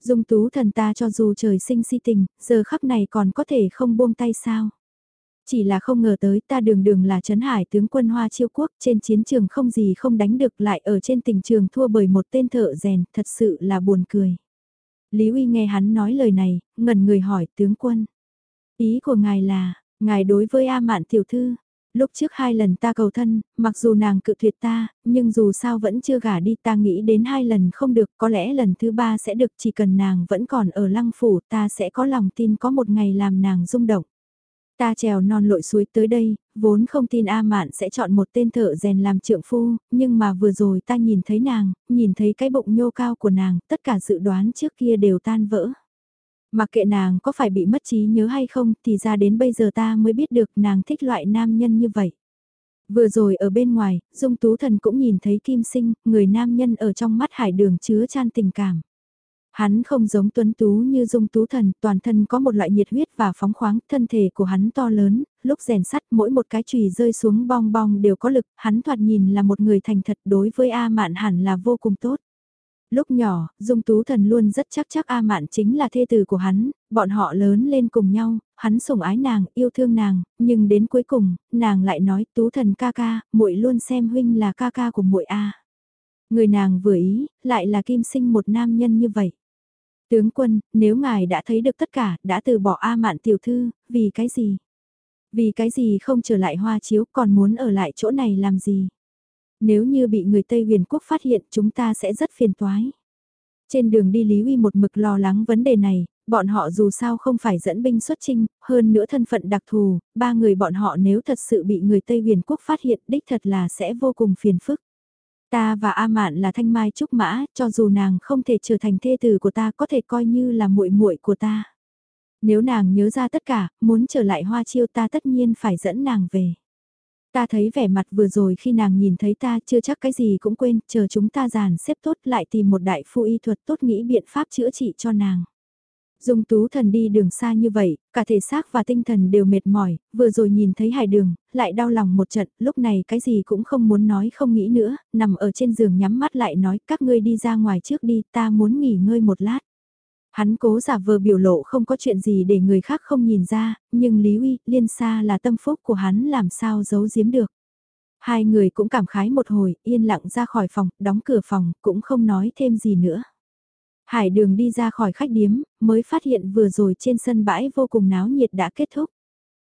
Dung tú thần ta cho dù trời sinh si tình, giờ khắc này còn có thể không buông tay sao. Chỉ là không ngờ tới ta đường đường là Trấn Hải tướng quân Hoa Chiêu Quốc trên chiến trường không gì không đánh được lại ở trên tình trường thua bởi một tên thợ rèn, thật sự là buồn cười. Lý Uy nghe hắn nói lời này, ngẩn người hỏi tướng quân. Ý của ngài là, ngài đối với A Mạn tiểu thư, Lúc trước hai lần ta cầu thân, mặc dù nàng cự tuyệt ta, nhưng dù sao vẫn chưa gả đi ta nghĩ đến hai lần không được, có lẽ lần thứ ba sẽ được chỉ cần nàng vẫn còn ở lăng phủ ta sẽ có lòng tin có một ngày làm nàng rung động. Ta trèo non lội suối tới đây, vốn không tin A Mạn sẽ chọn một tên thợ rèn làm trượng phu, nhưng mà vừa rồi ta nhìn thấy nàng, nhìn thấy cái bụng nhô cao của nàng, tất cả dự đoán trước kia đều tan vỡ. mặc kệ nàng có phải bị mất trí nhớ hay không thì ra đến bây giờ ta mới biết được nàng thích loại nam nhân như vậy. Vừa rồi ở bên ngoài, Dung Tú Thần cũng nhìn thấy Kim Sinh, người nam nhân ở trong mắt hải đường chứa chan tình cảm. Hắn không giống tuấn tú như dung tú thần, toàn thân có một loại nhiệt huyết và phóng khoáng, thân thể của hắn to lớn, lúc rèn sắt mỗi một cái chùy rơi xuống bong bong đều có lực, hắn thoạt nhìn là một người thành thật đối với A Mạn hẳn là vô cùng tốt. Lúc nhỏ, Dung Tú Thần luôn rất chắc chắc A Mạn chính là thê tử của hắn, bọn họ lớn lên cùng nhau, hắn sủng ái nàng, yêu thương nàng, nhưng đến cuối cùng, nàng lại nói Tú Thần ca ca, muội luôn xem huynh là ca ca của muội A. Người nàng vừa ý, lại là kim sinh một nam nhân như vậy. Tướng quân, nếu ngài đã thấy được tất cả, đã từ bỏ A Mạn tiểu thư, vì cái gì? Vì cái gì không trở lại hoa chiếu còn muốn ở lại chỗ này làm gì? Nếu như bị người Tây huyền quốc phát hiện chúng ta sẽ rất phiền toái. Trên đường đi Lý Uy một mực lo lắng vấn đề này, bọn họ dù sao không phải dẫn binh xuất chinh, hơn nữa thân phận đặc thù, ba người bọn họ nếu thật sự bị người Tây huyền quốc phát hiện đích thật là sẽ vô cùng phiền phức. Ta và A Mạn là thanh mai trúc mã, cho dù nàng không thể trở thành thê tử của ta có thể coi như là muội muội của ta. Nếu nàng nhớ ra tất cả, muốn trở lại hoa chiêu ta tất nhiên phải dẫn nàng về. Ta thấy vẻ mặt vừa rồi khi nàng nhìn thấy ta chưa chắc cái gì cũng quên, chờ chúng ta giàn xếp tốt lại tìm một đại phu y thuật tốt nghĩ biện pháp chữa trị cho nàng. Dung tú thần đi đường xa như vậy, cả thể xác và tinh thần đều mệt mỏi, vừa rồi nhìn thấy hải đường, lại đau lòng một trận, lúc này cái gì cũng không muốn nói không nghĩ nữa, nằm ở trên giường nhắm mắt lại nói các ngươi đi ra ngoài trước đi, ta muốn nghỉ ngơi một lát. Hắn cố giả vờ biểu lộ không có chuyện gì để người khác không nhìn ra, nhưng Lý Uy, liên Sa là tâm phúc của hắn làm sao giấu giếm được. Hai người cũng cảm khái một hồi, yên lặng ra khỏi phòng, đóng cửa phòng, cũng không nói thêm gì nữa. Hải đường đi ra khỏi khách điếm, mới phát hiện vừa rồi trên sân bãi vô cùng náo nhiệt đã kết thúc.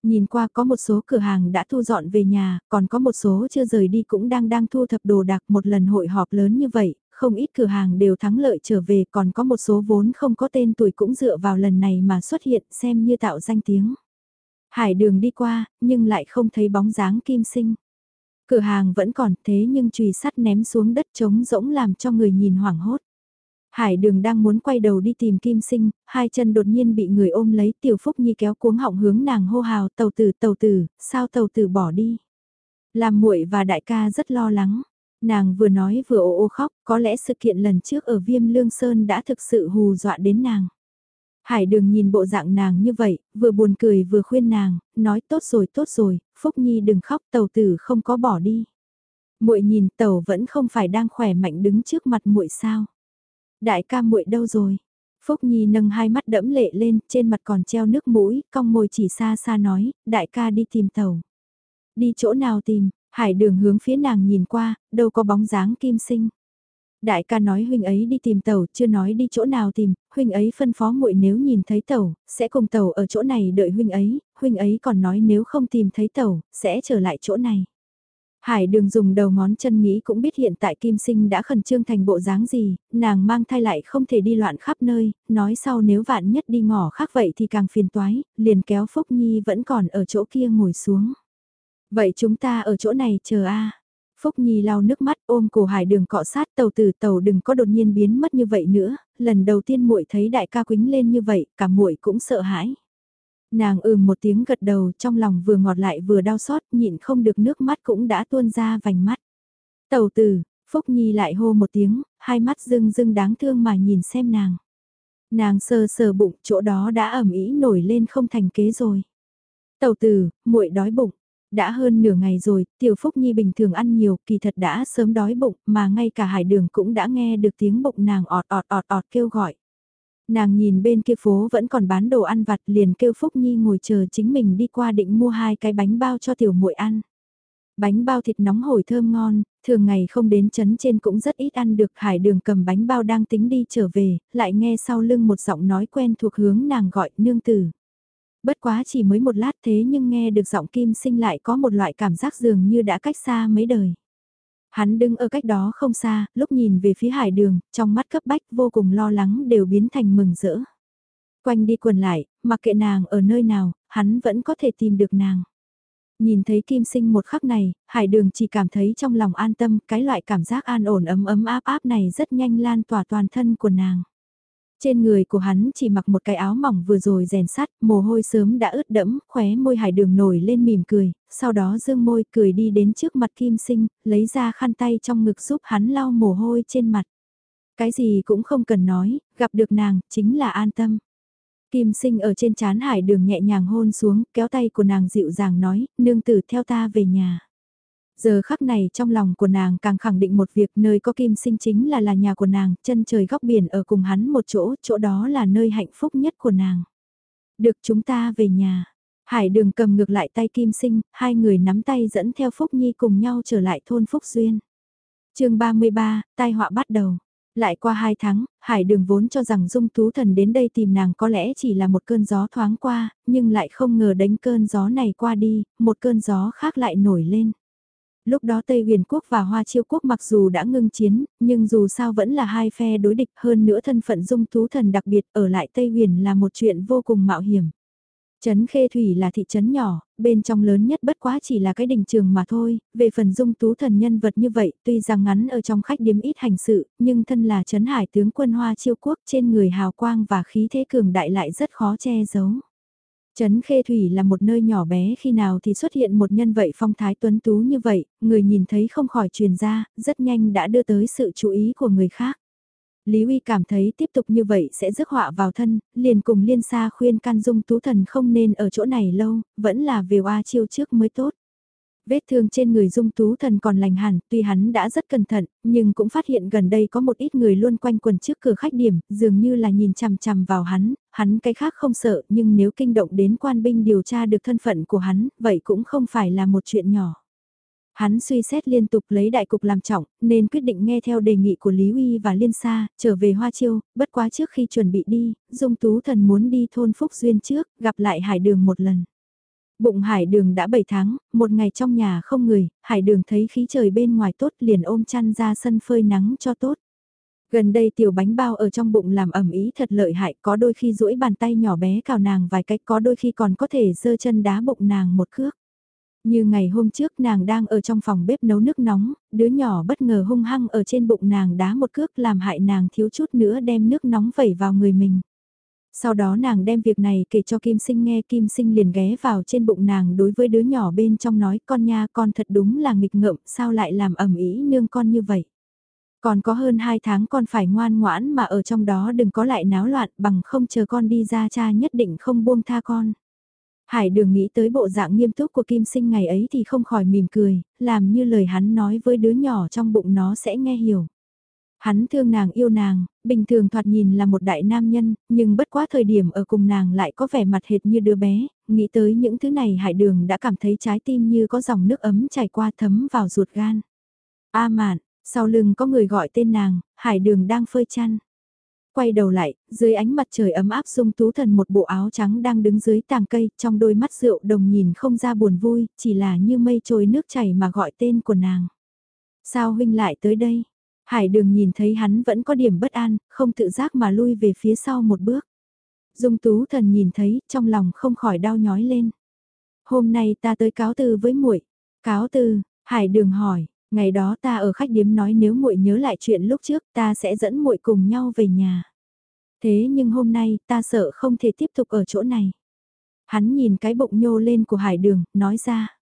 Nhìn qua có một số cửa hàng đã thu dọn về nhà, còn có một số chưa rời đi cũng đang đang thu thập đồ đạc một lần hội họp lớn như vậy, không ít cửa hàng đều thắng lợi trở về còn có một số vốn không có tên tuổi cũng dựa vào lần này mà xuất hiện xem như tạo danh tiếng. Hải đường đi qua, nhưng lại không thấy bóng dáng kim sinh. Cửa hàng vẫn còn thế nhưng chùy sắt ném xuống đất trống rỗng làm cho người nhìn hoảng hốt. Hải đường đang muốn quay đầu đi tìm kim sinh, hai chân đột nhiên bị người ôm lấy tiểu phúc nhi kéo cuống họng hướng nàng hô hào tàu tử tàu tử, sao tàu tử bỏ đi. Làm muội và đại ca rất lo lắng. Nàng vừa nói vừa ô ô khóc, có lẽ sự kiện lần trước ở viêm lương sơn đã thực sự hù dọa đến nàng. Hải đường nhìn bộ dạng nàng như vậy, vừa buồn cười vừa khuyên nàng, nói tốt rồi tốt rồi, Phúc Nhi đừng khóc tàu tử không có bỏ đi. muội nhìn tàu vẫn không phải đang khỏe mạnh đứng trước mặt muội sao. Đại ca muội đâu rồi? Phúc Nhi nâng hai mắt đẫm lệ lên, trên mặt còn treo nước mũi, cong môi chỉ xa xa nói, đại ca đi tìm tàu. Đi chỗ nào tìm, hải đường hướng phía nàng nhìn qua, đâu có bóng dáng kim sinh. Đại ca nói huynh ấy đi tìm tàu, chưa nói đi chỗ nào tìm, huynh ấy phân phó muội nếu nhìn thấy tàu, sẽ cùng tàu ở chỗ này đợi huynh ấy, huynh ấy còn nói nếu không tìm thấy tàu, sẽ trở lại chỗ này. Hải đường dùng đầu ngón chân nghĩ cũng biết hiện tại Kim Sinh đã khẩn trương thành bộ dáng gì, nàng mang thai lại không thể đi loạn khắp nơi, nói sau nếu vạn nhất đi ngỏ khác vậy thì càng phiền toái, liền kéo Phúc Nhi vẫn còn ở chỗ kia ngồi xuống. Vậy chúng ta ở chỗ này chờ a Phúc Nhi lau nước mắt ôm cổ hải đường cọ sát tàu từ tàu đừng có đột nhiên biến mất như vậy nữa, lần đầu tiên muội thấy đại ca quính lên như vậy, cả muội cũng sợ hãi. Nàng ừm một tiếng gật đầu trong lòng vừa ngọt lại vừa đau xót nhịn không được nước mắt cũng đã tuôn ra vành mắt. Tàu tử, Phúc Nhi lại hô một tiếng, hai mắt rưng rưng đáng thương mà nhìn xem nàng. Nàng sờ sờ bụng chỗ đó đã ẩm ý nổi lên không thành kế rồi. Tàu tử, muội đói bụng. Đã hơn nửa ngày rồi, tiểu Phúc Nhi bình thường ăn nhiều, kỳ thật đã sớm đói bụng, mà ngay cả hải đường cũng đã nghe được tiếng bụng nàng ọt ọt ọt ọt kêu gọi. Nàng nhìn bên kia phố vẫn còn bán đồ ăn vặt liền kêu Phúc Nhi ngồi chờ chính mình đi qua định mua hai cái bánh bao cho tiểu muội ăn. Bánh bao thịt nóng hổi thơm ngon, thường ngày không đến chấn trên cũng rất ít ăn được hải đường cầm bánh bao đang tính đi trở về, lại nghe sau lưng một giọng nói quen thuộc hướng nàng gọi nương tử. Bất quá chỉ mới một lát thế nhưng nghe được giọng kim sinh lại có một loại cảm giác dường như đã cách xa mấy đời. Hắn đứng ở cách đó không xa, lúc nhìn về phía hải đường, trong mắt cấp bách vô cùng lo lắng đều biến thành mừng rỡ. Quanh đi quần lại, mặc kệ nàng ở nơi nào, hắn vẫn có thể tìm được nàng. Nhìn thấy kim sinh một khắc này, hải đường chỉ cảm thấy trong lòng an tâm, cái loại cảm giác an ổn ấm ấm áp áp này rất nhanh lan tỏa toàn thân của nàng. Trên người của hắn chỉ mặc một cái áo mỏng vừa rồi rèn sắt, mồ hôi sớm đã ướt đẫm, khóe môi hải đường nổi lên mỉm cười, sau đó dương môi cười đi đến trước mặt kim sinh, lấy ra khăn tay trong ngực giúp hắn lau mồ hôi trên mặt. Cái gì cũng không cần nói, gặp được nàng, chính là an tâm. Kim sinh ở trên chán hải đường nhẹ nhàng hôn xuống, kéo tay của nàng dịu dàng nói, nương tử theo ta về nhà. Giờ khắc này trong lòng của nàng càng khẳng định một việc nơi có kim sinh chính là là nhà của nàng, chân trời góc biển ở cùng hắn một chỗ, chỗ đó là nơi hạnh phúc nhất của nàng. Được chúng ta về nhà. Hải đường cầm ngược lại tay kim sinh, hai người nắm tay dẫn theo Phúc Nhi cùng nhau trở lại thôn Phúc Duyên. chương 33, tai họa bắt đầu. Lại qua hai tháng, Hải đường vốn cho rằng Dung Tú Thần đến đây tìm nàng có lẽ chỉ là một cơn gió thoáng qua, nhưng lại không ngờ đánh cơn gió này qua đi, một cơn gió khác lại nổi lên. Lúc đó Tây Huyền Quốc và Hoa Chiêu Quốc mặc dù đã ngưng chiến, nhưng dù sao vẫn là hai phe đối địch hơn nữa thân phận Dung thú Thần đặc biệt ở lại Tây Huyền là một chuyện vô cùng mạo hiểm. Trấn Khê Thủy là thị trấn nhỏ, bên trong lớn nhất bất quá chỉ là cái đình trường mà thôi, về phần dung tú thần nhân vật như vậy, tuy rằng ngắn ở trong khách điếm ít hành sự, nhưng thân là Trấn Hải tướng quân Hoa Chiêu Quốc trên người hào quang và khí thế cường đại lại rất khó che giấu. Trấn Khê Thủy là một nơi nhỏ bé khi nào thì xuất hiện một nhân vậy phong thái tuấn tú như vậy, người nhìn thấy không khỏi truyền ra, rất nhanh đã đưa tới sự chú ý của người khác. Lý Uy cảm thấy tiếp tục như vậy sẽ rước họa vào thân, liền cùng liên xa khuyên can dung tú thần không nên ở chỗ này lâu, vẫn là về oa chiêu trước mới tốt. Vết thương trên người dung tú thần còn lành hẳn, tuy hắn đã rất cẩn thận, nhưng cũng phát hiện gần đây có một ít người luôn quanh quần trước cửa khách điểm, dường như là nhìn chằm chằm vào hắn, hắn cái khác không sợ, nhưng nếu kinh động đến quan binh điều tra được thân phận của hắn, vậy cũng không phải là một chuyện nhỏ. Hắn suy xét liên tục lấy đại cục làm trọng, nên quyết định nghe theo đề nghị của Lý Uy và Liên Sa, trở về Hoa Chiêu, bất quá trước khi chuẩn bị đi, Dung Tú Thần muốn đi thôn Phúc Duyên trước, gặp lại Hải Đường một lần. Bụng Hải Đường đã 7 tháng, một ngày trong nhà không người, Hải Đường thấy khí trời bên ngoài tốt liền ôm chăn ra sân phơi nắng cho tốt. Gần đây tiểu bánh bao ở trong bụng làm ẩm ý thật lợi hại, có đôi khi duỗi bàn tay nhỏ bé cào nàng vài cách, có đôi khi còn có thể giơ chân đá bụng nàng một cước. Như ngày hôm trước nàng đang ở trong phòng bếp nấu nước nóng, đứa nhỏ bất ngờ hung hăng ở trên bụng nàng đá một cước làm hại nàng thiếu chút nữa đem nước nóng vẩy vào người mình. Sau đó nàng đem việc này kể cho Kim Sinh nghe Kim Sinh liền ghé vào trên bụng nàng đối với đứa nhỏ bên trong nói con nha con thật đúng là nghịch ngợm sao lại làm ẩm ý nương con như vậy. Còn có hơn 2 tháng con phải ngoan ngoãn mà ở trong đó đừng có lại náo loạn bằng không chờ con đi ra cha nhất định không buông tha con. Hải đường nghĩ tới bộ dạng nghiêm túc của Kim Sinh ngày ấy thì không khỏi mỉm cười, làm như lời hắn nói với đứa nhỏ trong bụng nó sẽ nghe hiểu. Hắn thương nàng yêu nàng, bình thường thoạt nhìn là một đại nam nhân, nhưng bất quá thời điểm ở cùng nàng lại có vẻ mặt hệt như đứa bé, nghĩ tới những thứ này hải đường đã cảm thấy trái tim như có dòng nước ấm chảy qua thấm vào ruột gan. A mạn, sau lưng có người gọi tên nàng, hải đường đang phơi chăn. Quay đầu lại, dưới ánh mặt trời ấm áp dung tú thần một bộ áo trắng đang đứng dưới tàng cây, trong đôi mắt rượu đồng nhìn không ra buồn vui, chỉ là như mây trôi nước chảy mà gọi tên của nàng. Sao huynh lại tới đây? Hải đường nhìn thấy hắn vẫn có điểm bất an, không tự giác mà lui về phía sau một bước. Dung tú thần nhìn thấy, trong lòng không khỏi đau nhói lên. Hôm nay ta tới cáo từ với muội Cáo từ, hải đường hỏi, Ngày đó ta ở khách điếm nói nếu muội nhớ lại chuyện lúc trước ta sẽ dẫn muội cùng nhau về nhà. Thế nhưng hôm nay ta sợ không thể tiếp tục ở chỗ này. Hắn nhìn cái bụng nhô lên của hải đường, nói ra.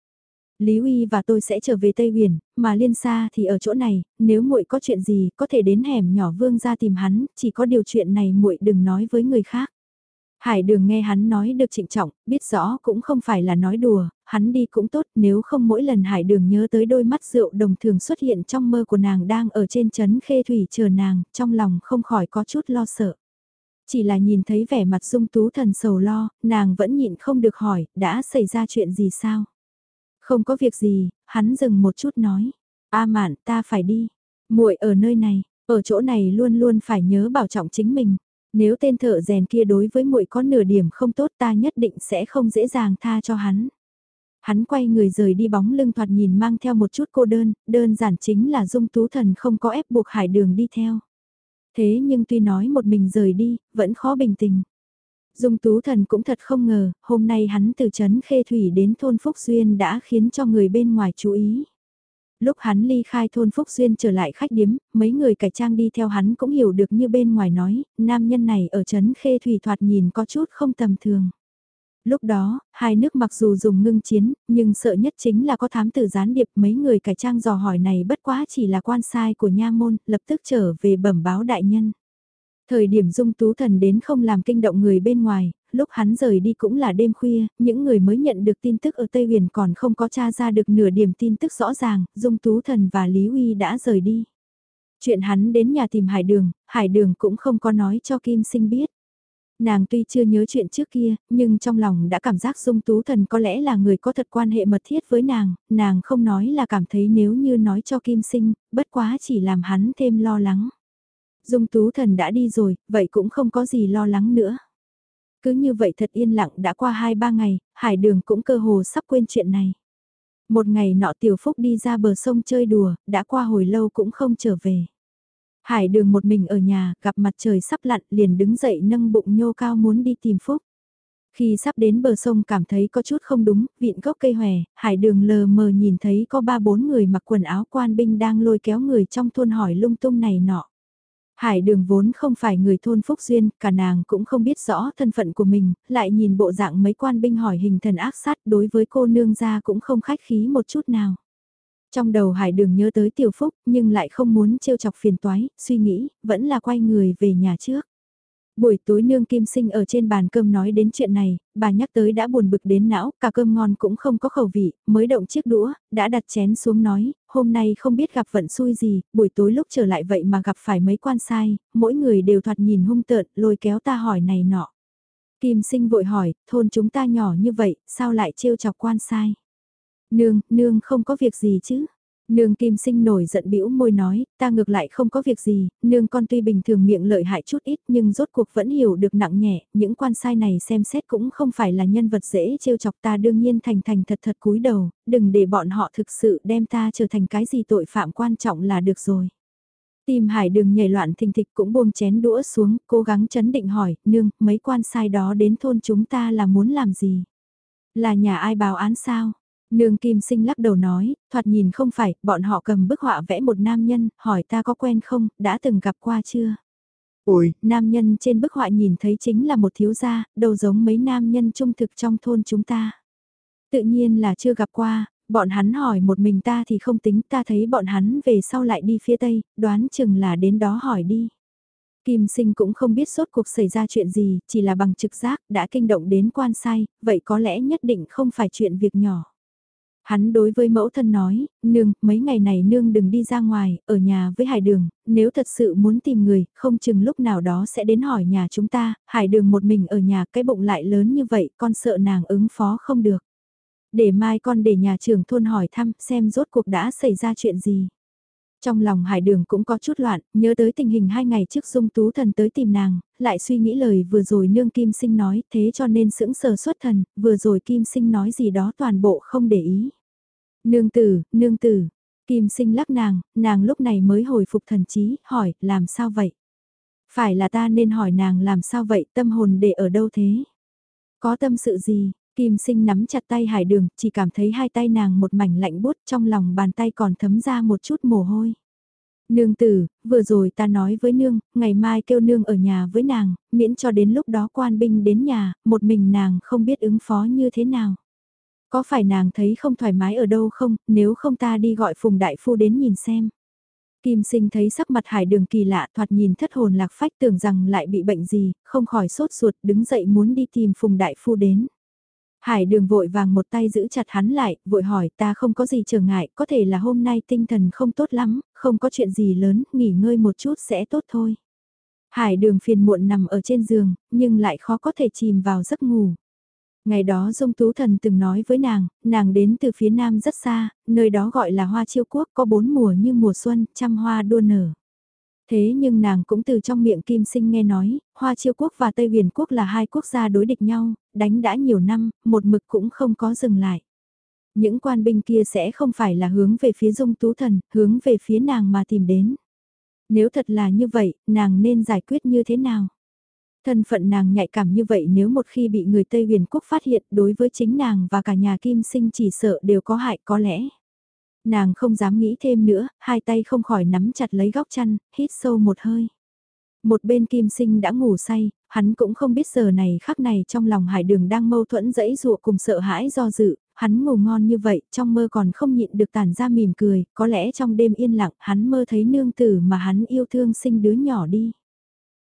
Lý Uy và tôi sẽ trở về Tây Huyền, mà Liên Sa thì ở chỗ này, nếu muội có chuyện gì, có thể đến hẻm nhỏ Vương ra tìm hắn, chỉ có điều chuyện này muội đừng nói với người khác. Hải đường nghe hắn nói được trịnh trọng, biết rõ cũng không phải là nói đùa, hắn đi cũng tốt nếu không mỗi lần hải đường nhớ tới đôi mắt rượu đồng thường xuất hiện trong mơ của nàng đang ở trên chấn khê thủy chờ nàng, trong lòng không khỏi có chút lo sợ. Chỉ là nhìn thấy vẻ mặt dung tú thần sầu lo, nàng vẫn nhịn không được hỏi, đã xảy ra chuyện gì sao? Không có việc gì, hắn dừng một chút nói. A mạn, ta phải đi. muội ở nơi này, ở chỗ này luôn luôn phải nhớ bảo trọng chính mình. Nếu tên thợ rèn kia đối với muội có nửa điểm không tốt ta nhất định sẽ không dễ dàng tha cho hắn. Hắn quay người rời đi bóng lưng thoạt nhìn mang theo một chút cô đơn, đơn giản chính là dung tú thần không có ép buộc hải đường đi theo. Thế nhưng tuy nói một mình rời đi, vẫn khó bình tĩnh Dung Tú Thần cũng thật không ngờ, hôm nay hắn từ chấn Khê Thủy đến thôn Phúc Duyên đã khiến cho người bên ngoài chú ý. Lúc hắn ly khai thôn Phúc Duyên trở lại khách điếm, mấy người cải trang đi theo hắn cũng hiểu được như bên ngoài nói, nam nhân này ở chấn Khê Thủy thoạt nhìn có chút không tầm thường. Lúc đó, hai nước mặc dù dùng ngưng chiến, nhưng sợ nhất chính là có thám tử gián điệp mấy người cải trang dò hỏi này bất quá chỉ là quan sai của nha môn, lập tức trở về bẩm báo đại nhân. Thời điểm dung tú thần đến không làm kinh động người bên ngoài, lúc hắn rời đi cũng là đêm khuya, những người mới nhận được tin tức ở Tây Huyền còn không có tra ra được nửa điểm tin tức rõ ràng, dung tú thần và Lý Uy đã rời đi. Chuyện hắn đến nhà tìm Hải Đường, Hải Đường cũng không có nói cho Kim Sinh biết. Nàng tuy chưa nhớ chuyện trước kia, nhưng trong lòng đã cảm giác dung tú thần có lẽ là người có thật quan hệ mật thiết với nàng, nàng không nói là cảm thấy nếu như nói cho Kim Sinh, bất quá chỉ làm hắn thêm lo lắng. Dung tú thần đã đi rồi, vậy cũng không có gì lo lắng nữa. Cứ như vậy thật yên lặng đã qua 2-3 ngày, hải đường cũng cơ hồ sắp quên chuyện này. Một ngày nọ tiểu phúc đi ra bờ sông chơi đùa, đã qua hồi lâu cũng không trở về. Hải đường một mình ở nhà, gặp mặt trời sắp lặn liền đứng dậy nâng bụng nhô cao muốn đi tìm phúc. Khi sắp đến bờ sông cảm thấy có chút không đúng, vịn gốc cây hòe, hải đường lờ mờ nhìn thấy có ba bốn người mặc quần áo quan binh đang lôi kéo người trong thôn hỏi lung tung này nọ. Hải đường vốn không phải người thôn Phúc Duyên, cả nàng cũng không biết rõ thân phận của mình, lại nhìn bộ dạng mấy quan binh hỏi hình thần ác sát đối với cô nương ra cũng không khách khí một chút nào. Trong đầu hải đường nhớ tới tiểu phúc nhưng lại không muốn trêu chọc phiền toái, suy nghĩ, vẫn là quay người về nhà trước. Buổi tối nương kim sinh ở trên bàn cơm nói đến chuyện này, bà nhắc tới đã buồn bực đến não, cả cơm ngon cũng không có khẩu vị, mới động chiếc đũa, đã đặt chén xuống nói, hôm nay không biết gặp vận xui gì, buổi tối lúc trở lại vậy mà gặp phải mấy quan sai, mỗi người đều thoạt nhìn hung tợn, lôi kéo ta hỏi này nọ. Kim sinh vội hỏi, thôn chúng ta nhỏ như vậy, sao lại trêu chọc quan sai? Nương, nương không có việc gì chứ? Nương kim sinh nổi giận bĩu môi nói, ta ngược lại không có việc gì, nương con tuy bình thường miệng lợi hại chút ít nhưng rốt cuộc vẫn hiểu được nặng nhẹ, những quan sai này xem xét cũng không phải là nhân vật dễ trêu chọc ta đương nhiên thành thành thật thật cúi đầu, đừng để bọn họ thực sự đem ta trở thành cái gì tội phạm quan trọng là được rồi. Tìm hải đường nhảy loạn thình thịch cũng buông chén đũa xuống, cố gắng chấn định hỏi, nương, mấy quan sai đó đến thôn chúng ta là muốn làm gì? Là nhà ai báo án sao? Nương Kim Sinh lắc đầu nói, thoạt nhìn không phải, bọn họ cầm bức họa vẽ một nam nhân, hỏi ta có quen không, đã từng gặp qua chưa? Ôi, nam nhân trên bức họa nhìn thấy chính là một thiếu gia, đầu giống mấy nam nhân trung thực trong thôn chúng ta. Tự nhiên là chưa gặp qua, bọn hắn hỏi một mình ta thì không tính ta thấy bọn hắn về sau lại đi phía tây, đoán chừng là đến đó hỏi đi. Kim sinh cũng không biết sốt cuộc xảy ra chuyện gì, chỉ là bằng trực giác đã kinh động đến quan sai, vậy có lẽ nhất định không phải chuyện việc nhỏ. Hắn đối với mẫu thân nói, nương, mấy ngày này nương đừng đi ra ngoài, ở nhà với hải đường, nếu thật sự muốn tìm người, không chừng lúc nào đó sẽ đến hỏi nhà chúng ta, hải đường một mình ở nhà cái bụng lại lớn như vậy, con sợ nàng ứng phó không được. Để mai con để nhà trưởng thôn hỏi thăm xem rốt cuộc đã xảy ra chuyện gì. Trong lòng hải đường cũng có chút loạn, nhớ tới tình hình hai ngày trước dung tú thần tới tìm nàng, lại suy nghĩ lời vừa rồi nương kim sinh nói, thế cho nên sững sờ xuất thần, vừa rồi kim sinh nói gì đó toàn bộ không để ý. Nương tử, nương tử, kim sinh lắc nàng, nàng lúc này mới hồi phục thần trí, hỏi, làm sao vậy? Phải là ta nên hỏi nàng làm sao vậy, tâm hồn để ở đâu thế? Có tâm sự gì? Kim sinh nắm chặt tay hải đường, chỉ cảm thấy hai tay nàng một mảnh lạnh bút trong lòng bàn tay còn thấm ra một chút mồ hôi. Nương tử, vừa rồi ta nói với nương, ngày mai kêu nương ở nhà với nàng, miễn cho đến lúc đó quan binh đến nhà, một mình nàng không biết ứng phó như thế nào. Có phải nàng thấy không thoải mái ở đâu không, nếu không ta đi gọi Phùng Đại Phu đến nhìn xem. Kim sinh thấy sắc mặt hải đường kỳ lạ thoạt nhìn thất hồn lạc phách tưởng rằng lại bị bệnh gì, không khỏi sốt ruột đứng dậy muốn đi tìm Phùng Đại Phu đến. Hải đường vội vàng một tay giữ chặt hắn lại, vội hỏi ta không có gì trở ngại, có thể là hôm nay tinh thần không tốt lắm, không có chuyện gì lớn, nghỉ ngơi một chút sẽ tốt thôi. Hải đường phiền muộn nằm ở trên giường, nhưng lại khó có thể chìm vào giấc ngủ. Ngày đó Dung Tú Thần từng nói với nàng, nàng đến từ phía nam rất xa, nơi đó gọi là hoa chiêu quốc có bốn mùa như mùa xuân, trăm hoa đua nở. Thế nhưng nàng cũng từ trong miệng Kim Sinh nghe nói, Hoa Chiêu Quốc và Tây Huyền Quốc là hai quốc gia đối địch nhau, đánh đã nhiều năm, một mực cũng không có dừng lại. Những quan binh kia sẽ không phải là hướng về phía dung tú thần, hướng về phía nàng mà tìm đến. Nếu thật là như vậy, nàng nên giải quyết như thế nào? Thân phận nàng nhạy cảm như vậy nếu một khi bị người Tây huyền quốc phát hiện đối với chính nàng và cả nhà kim sinh chỉ sợ đều có hại có lẽ. Nàng không dám nghĩ thêm nữa, hai tay không khỏi nắm chặt lấy góc chăn, hít sâu một hơi. Một bên kim sinh đã ngủ say, hắn cũng không biết giờ này khắc này trong lòng hải đường đang mâu thuẫn dẫy dụa cùng sợ hãi do dự, hắn ngủ ngon như vậy, trong mơ còn không nhịn được tản ra mỉm cười, có lẽ trong đêm yên lặng hắn mơ thấy nương tử mà hắn yêu thương sinh đứa nhỏ đi.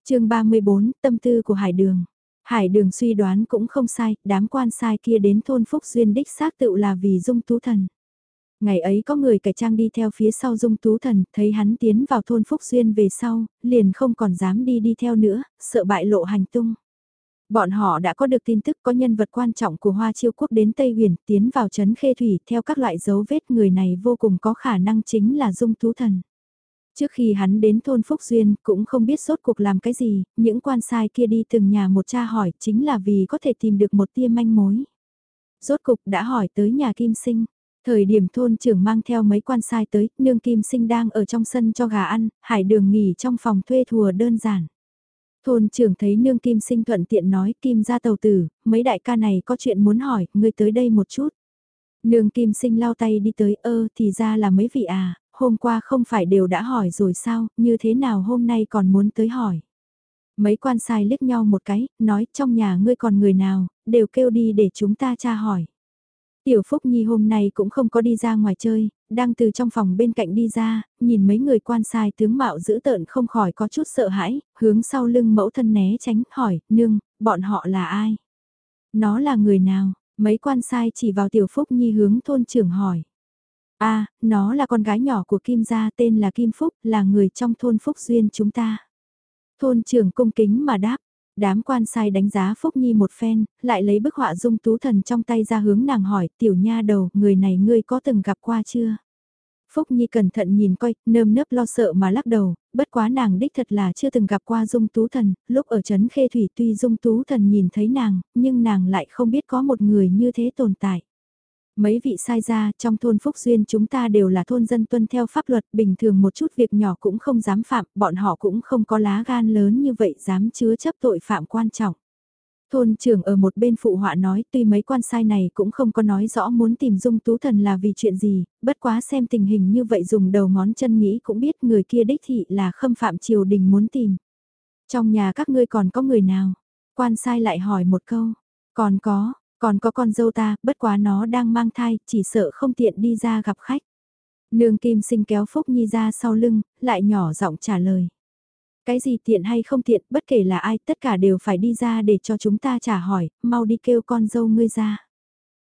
chương 34, tâm tư của hải đường. Hải đường suy đoán cũng không sai, đám quan sai kia đến thôn Phúc Duyên đích xác tự là vì dung tú thần. Ngày ấy có người cải trang đi theo phía sau dung tú thần, thấy hắn tiến vào thôn Phúc Duyên về sau, liền không còn dám đi đi theo nữa, sợ bại lộ hành tung. Bọn họ đã có được tin tức có nhân vật quan trọng của Hoa Chiêu Quốc đến Tây Huyền tiến vào trấn Khê Thủy theo các loại dấu vết người này vô cùng có khả năng chính là Dung Tú Thần. Trước khi hắn đến thôn Phúc Duyên cũng không biết sốt cuộc làm cái gì, những quan sai kia đi từng nhà một cha hỏi chính là vì có thể tìm được một tia manh mối. Rốt cục đã hỏi tới nhà Kim Sinh. Thời điểm thôn trưởng mang theo mấy quan sai tới, nương Kim Sinh đang ở trong sân cho gà ăn, hải đường nghỉ trong phòng thuê thùa đơn giản. Thôn trưởng thấy nương Kim Sinh thuận tiện nói Kim ra tàu tử, mấy đại ca này có chuyện muốn hỏi, ngươi tới đây một chút. Nương Kim Sinh lau tay đi tới ơ thì ra là mấy vị à, hôm qua không phải đều đã hỏi rồi sao, như thế nào hôm nay còn muốn tới hỏi. Mấy quan sai liếc nhau một cái, nói trong nhà ngươi còn người nào, đều kêu đi để chúng ta tra hỏi. Tiểu Phúc Nhi hôm nay cũng không có đi ra ngoài chơi, đang từ trong phòng bên cạnh đi ra, nhìn mấy người quan sai tướng mạo dữ tợn không khỏi có chút sợ hãi, hướng sau lưng mẫu thân né tránh, hỏi, nương, bọn họ là ai? Nó là người nào? Mấy quan sai chỉ vào Tiểu Phúc Nhi hướng thôn trưởng hỏi. a à, nó là con gái nhỏ của Kim gia tên là Kim Phúc, là người trong thôn Phúc Duyên chúng ta. Thôn trưởng cung kính mà đáp, Đám quan sai đánh giá Phúc Nhi một phen, lại lấy bức họa dung tú thần trong tay ra hướng nàng hỏi, tiểu nha đầu, người này ngươi có từng gặp qua chưa? Phúc Nhi cẩn thận nhìn coi, nơm nớp lo sợ mà lắc đầu, bất quá nàng đích thật là chưa từng gặp qua dung tú thần, lúc ở trấn khê thủy tuy dung tú thần nhìn thấy nàng, nhưng nàng lại không biết có một người như thế tồn tại. Mấy vị sai ra trong thôn Phúc Duyên chúng ta đều là thôn dân tuân theo pháp luật bình thường một chút việc nhỏ cũng không dám phạm, bọn họ cũng không có lá gan lớn như vậy dám chứa chấp tội phạm quan trọng. Thôn trưởng ở một bên phụ họa nói tuy mấy quan sai này cũng không có nói rõ muốn tìm dung tú thần là vì chuyện gì, bất quá xem tình hình như vậy dùng đầu ngón chân nghĩ cũng biết người kia đích thị là khâm phạm triều đình muốn tìm. Trong nhà các ngươi còn có người nào? Quan sai lại hỏi một câu. Còn có, còn có con dâu ta, bất quá nó đang mang thai, chỉ sợ không tiện đi ra gặp khách. Nương Kim sinh kéo Phúc Nhi ra sau lưng, lại nhỏ giọng trả lời. Cái gì tiện hay không tiện, bất kể là ai, tất cả đều phải đi ra để cho chúng ta trả hỏi, mau đi kêu con dâu ngươi ra.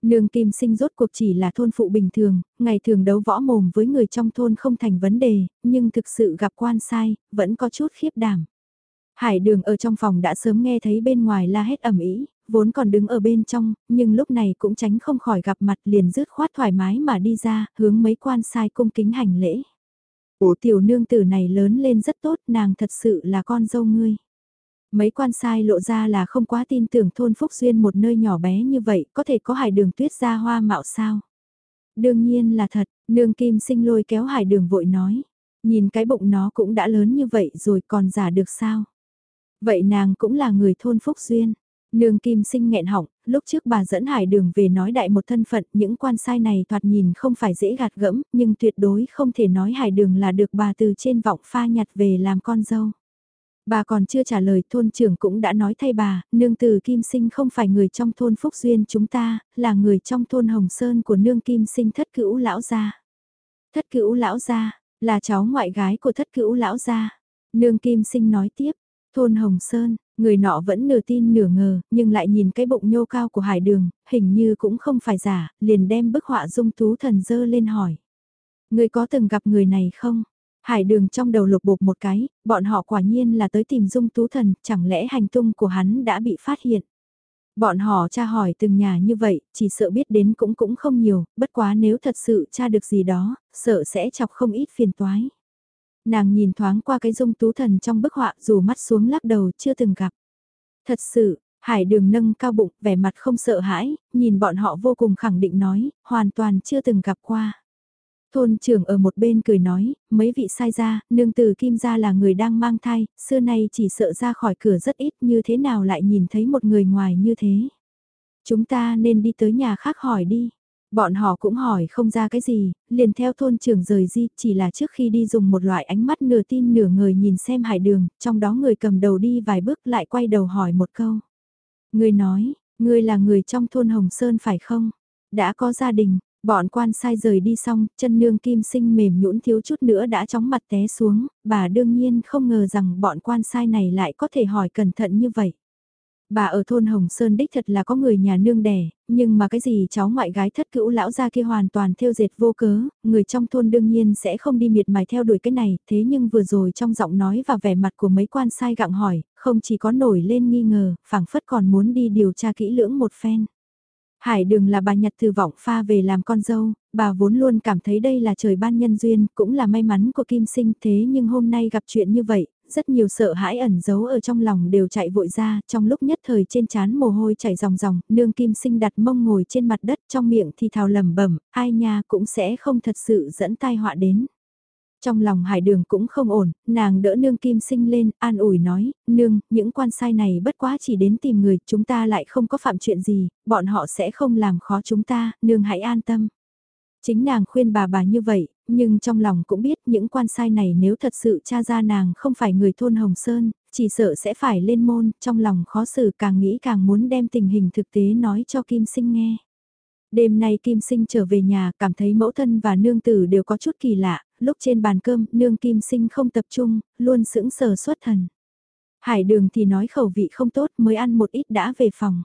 Nương Kim sinh rốt cuộc chỉ là thôn phụ bình thường, ngày thường đấu võ mồm với người trong thôn không thành vấn đề, nhưng thực sự gặp quan sai, vẫn có chút khiếp đảm. Hải đường ở trong phòng đã sớm nghe thấy bên ngoài la hét ẩm ý, vốn còn đứng ở bên trong, nhưng lúc này cũng tránh không khỏi gặp mặt liền rứt khoát thoải mái mà đi ra, hướng mấy quan sai cung kính hành lễ. Ủa tiểu nương tử này lớn lên rất tốt, nàng thật sự là con dâu ngươi. Mấy quan sai lộ ra là không quá tin tưởng thôn Phúc Duyên một nơi nhỏ bé như vậy, có thể có hải đường tuyết ra hoa mạo sao. Đương nhiên là thật, nương kim sinh lôi kéo hải đường vội nói. Nhìn cái bụng nó cũng đã lớn như vậy rồi còn giả được sao. Vậy nàng cũng là người thôn Phúc Duyên. Nương Kim Sinh nghẹn họng, lúc trước bà dẫn hải đường về nói đại một thân phận, những quan sai này thoạt nhìn không phải dễ gạt gẫm, nhưng tuyệt đối không thể nói hải đường là được bà từ trên vọng pha nhặt về làm con dâu. Bà còn chưa trả lời thôn trưởng cũng đã nói thay bà, nương từ Kim Sinh không phải người trong thôn Phúc Duyên chúng ta, là người trong thôn Hồng Sơn của nương Kim Sinh thất cữu lão gia. Thất cữu lão gia, là cháu ngoại gái của thất cữu lão gia. Nương Kim Sinh nói tiếp, thôn Hồng Sơn, Người nọ vẫn nửa tin nửa ngờ, nhưng lại nhìn cái bụng nhô cao của hải đường, hình như cũng không phải giả, liền đem bức họa dung tú thần dơ lên hỏi. Người có từng gặp người này không? Hải đường trong đầu lục bột một cái, bọn họ quả nhiên là tới tìm dung tú thần, chẳng lẽ hành tung của hắn đã bị phát hiện. Bọn họ tra hỏi từng nhà như vậy, chỉ sợ biết đến cũng cũng không nhiều, bất quá nếu thật sự tra được gì đó, sợ sẽ chọc không ít phiền toái. Nàng nhìn thoáng qua cái dung tú thần trong bức họa dù mắt xuống lắc đầu chưa từng gặp. Thật sự, hải đường nâng cao bụng, vẻ mặt không sợ hãi, nhìn bọn họ vô cùng khẳng định nói, hoàn toàn chưa từng gặp qua. Thôn trưởng ở một bên cười nói, mấy vị sai ra, nương từ kim gia là người đang mang thai, xưa nay chỉ sợ ra khỏi cửa rất ít như thế nào lại nhìn thấy một người ngoài như thế. Chúng ta nên đi tới nhà khác hỏi đi. Bọn họ cũng hỏi không ra cái gì, liền theo thôn trưởng rời di, chỉ là trước khi đi dùng một loại ánh mắt nửa tin nửa người nhìn xem hải đường, trong đó người cầm đầu đi vài bước lại quay đầu hỏi một câu. Người nói, người là người trong thôn Hồng Sơn phải không? Đã có gia đình, bọn quan sai rời đi xong, chân nương kim sinh mềm nhũn thiếu chút nữa đã chóng mặt té xuống, bà đương nhiên không ngờ rằng bọn quan sai này lại có thể hỏi cẩn thận như vậy. Bà ở thôn Hồng Sơn đích thật là có người nhà nương đẻ, nhưng mà cái gì cháu ngoại gái thất cữu lão gia kia hoàn toàn theo dệt vô cớ, người trong thôn đương nhiên sẽ không đi miệt mài theo đuổi cái này, thế nhưng vừa rồi trong giọng nói và vẻ mặt của mấy quan sai gặng hỏi, không chỉ có nổi lên nghi ngờ, phảng phất còn muốn đi điều tra kỹ lưỡng một phen. Hải đường là bà nhặt từ vọng pha về làm con dâu, bà vốn luôn cảm thấy đây là trời ban nhân duyên, cũng là may mắn của Kim Sinh thế nhưng hôm nay gặp chuyện như vậy, rất nhiều sợ hãi ẩn giấu ở trong lòng đều chạy vội ra, trong lúc nhất thời trên chán mồ hôi chảy ròng ròng, nương kim sinh đặt mông ngồi trên mặt đất trong miệng thì thào lẩm bẩm, ai nha cũng sẽ không thật sự dẫn tai họa đến. Trong lòng hải đường cũng không ổn, nàng đỡ nương kim sinh lên, an ủi nói, nương, những quan sai này bất quá chỉ đến tìm người, chúng ta lại không có phạm chuyện gì, bọn họ sẽ không làm khó chúng ta, nương hãy an tâm. Chính nàng khuyên bà bà như vậy, nhưng trong lòng cũng biết những quan sai này nếu thật sự cha ra nàng không phải người thôn Hồng Sơn, chỉ sợ sẽ phải lên môn, trong lòng khó xử càng nghĩ càng muốn đem tình hình thực tế nói cho Kim Sinh nghe. Đêm nay Kim Sinh trở về nhà, cảm thấy mẫu thân và nương tử đều có chút kỳ lạ, lúc trên bàn cơm, nương Kim Sinh không tập trung, luôn sững sờ xuất thần. Hải đường thì nói khẩu vị không tốt mới ăn một ít đã về phòng.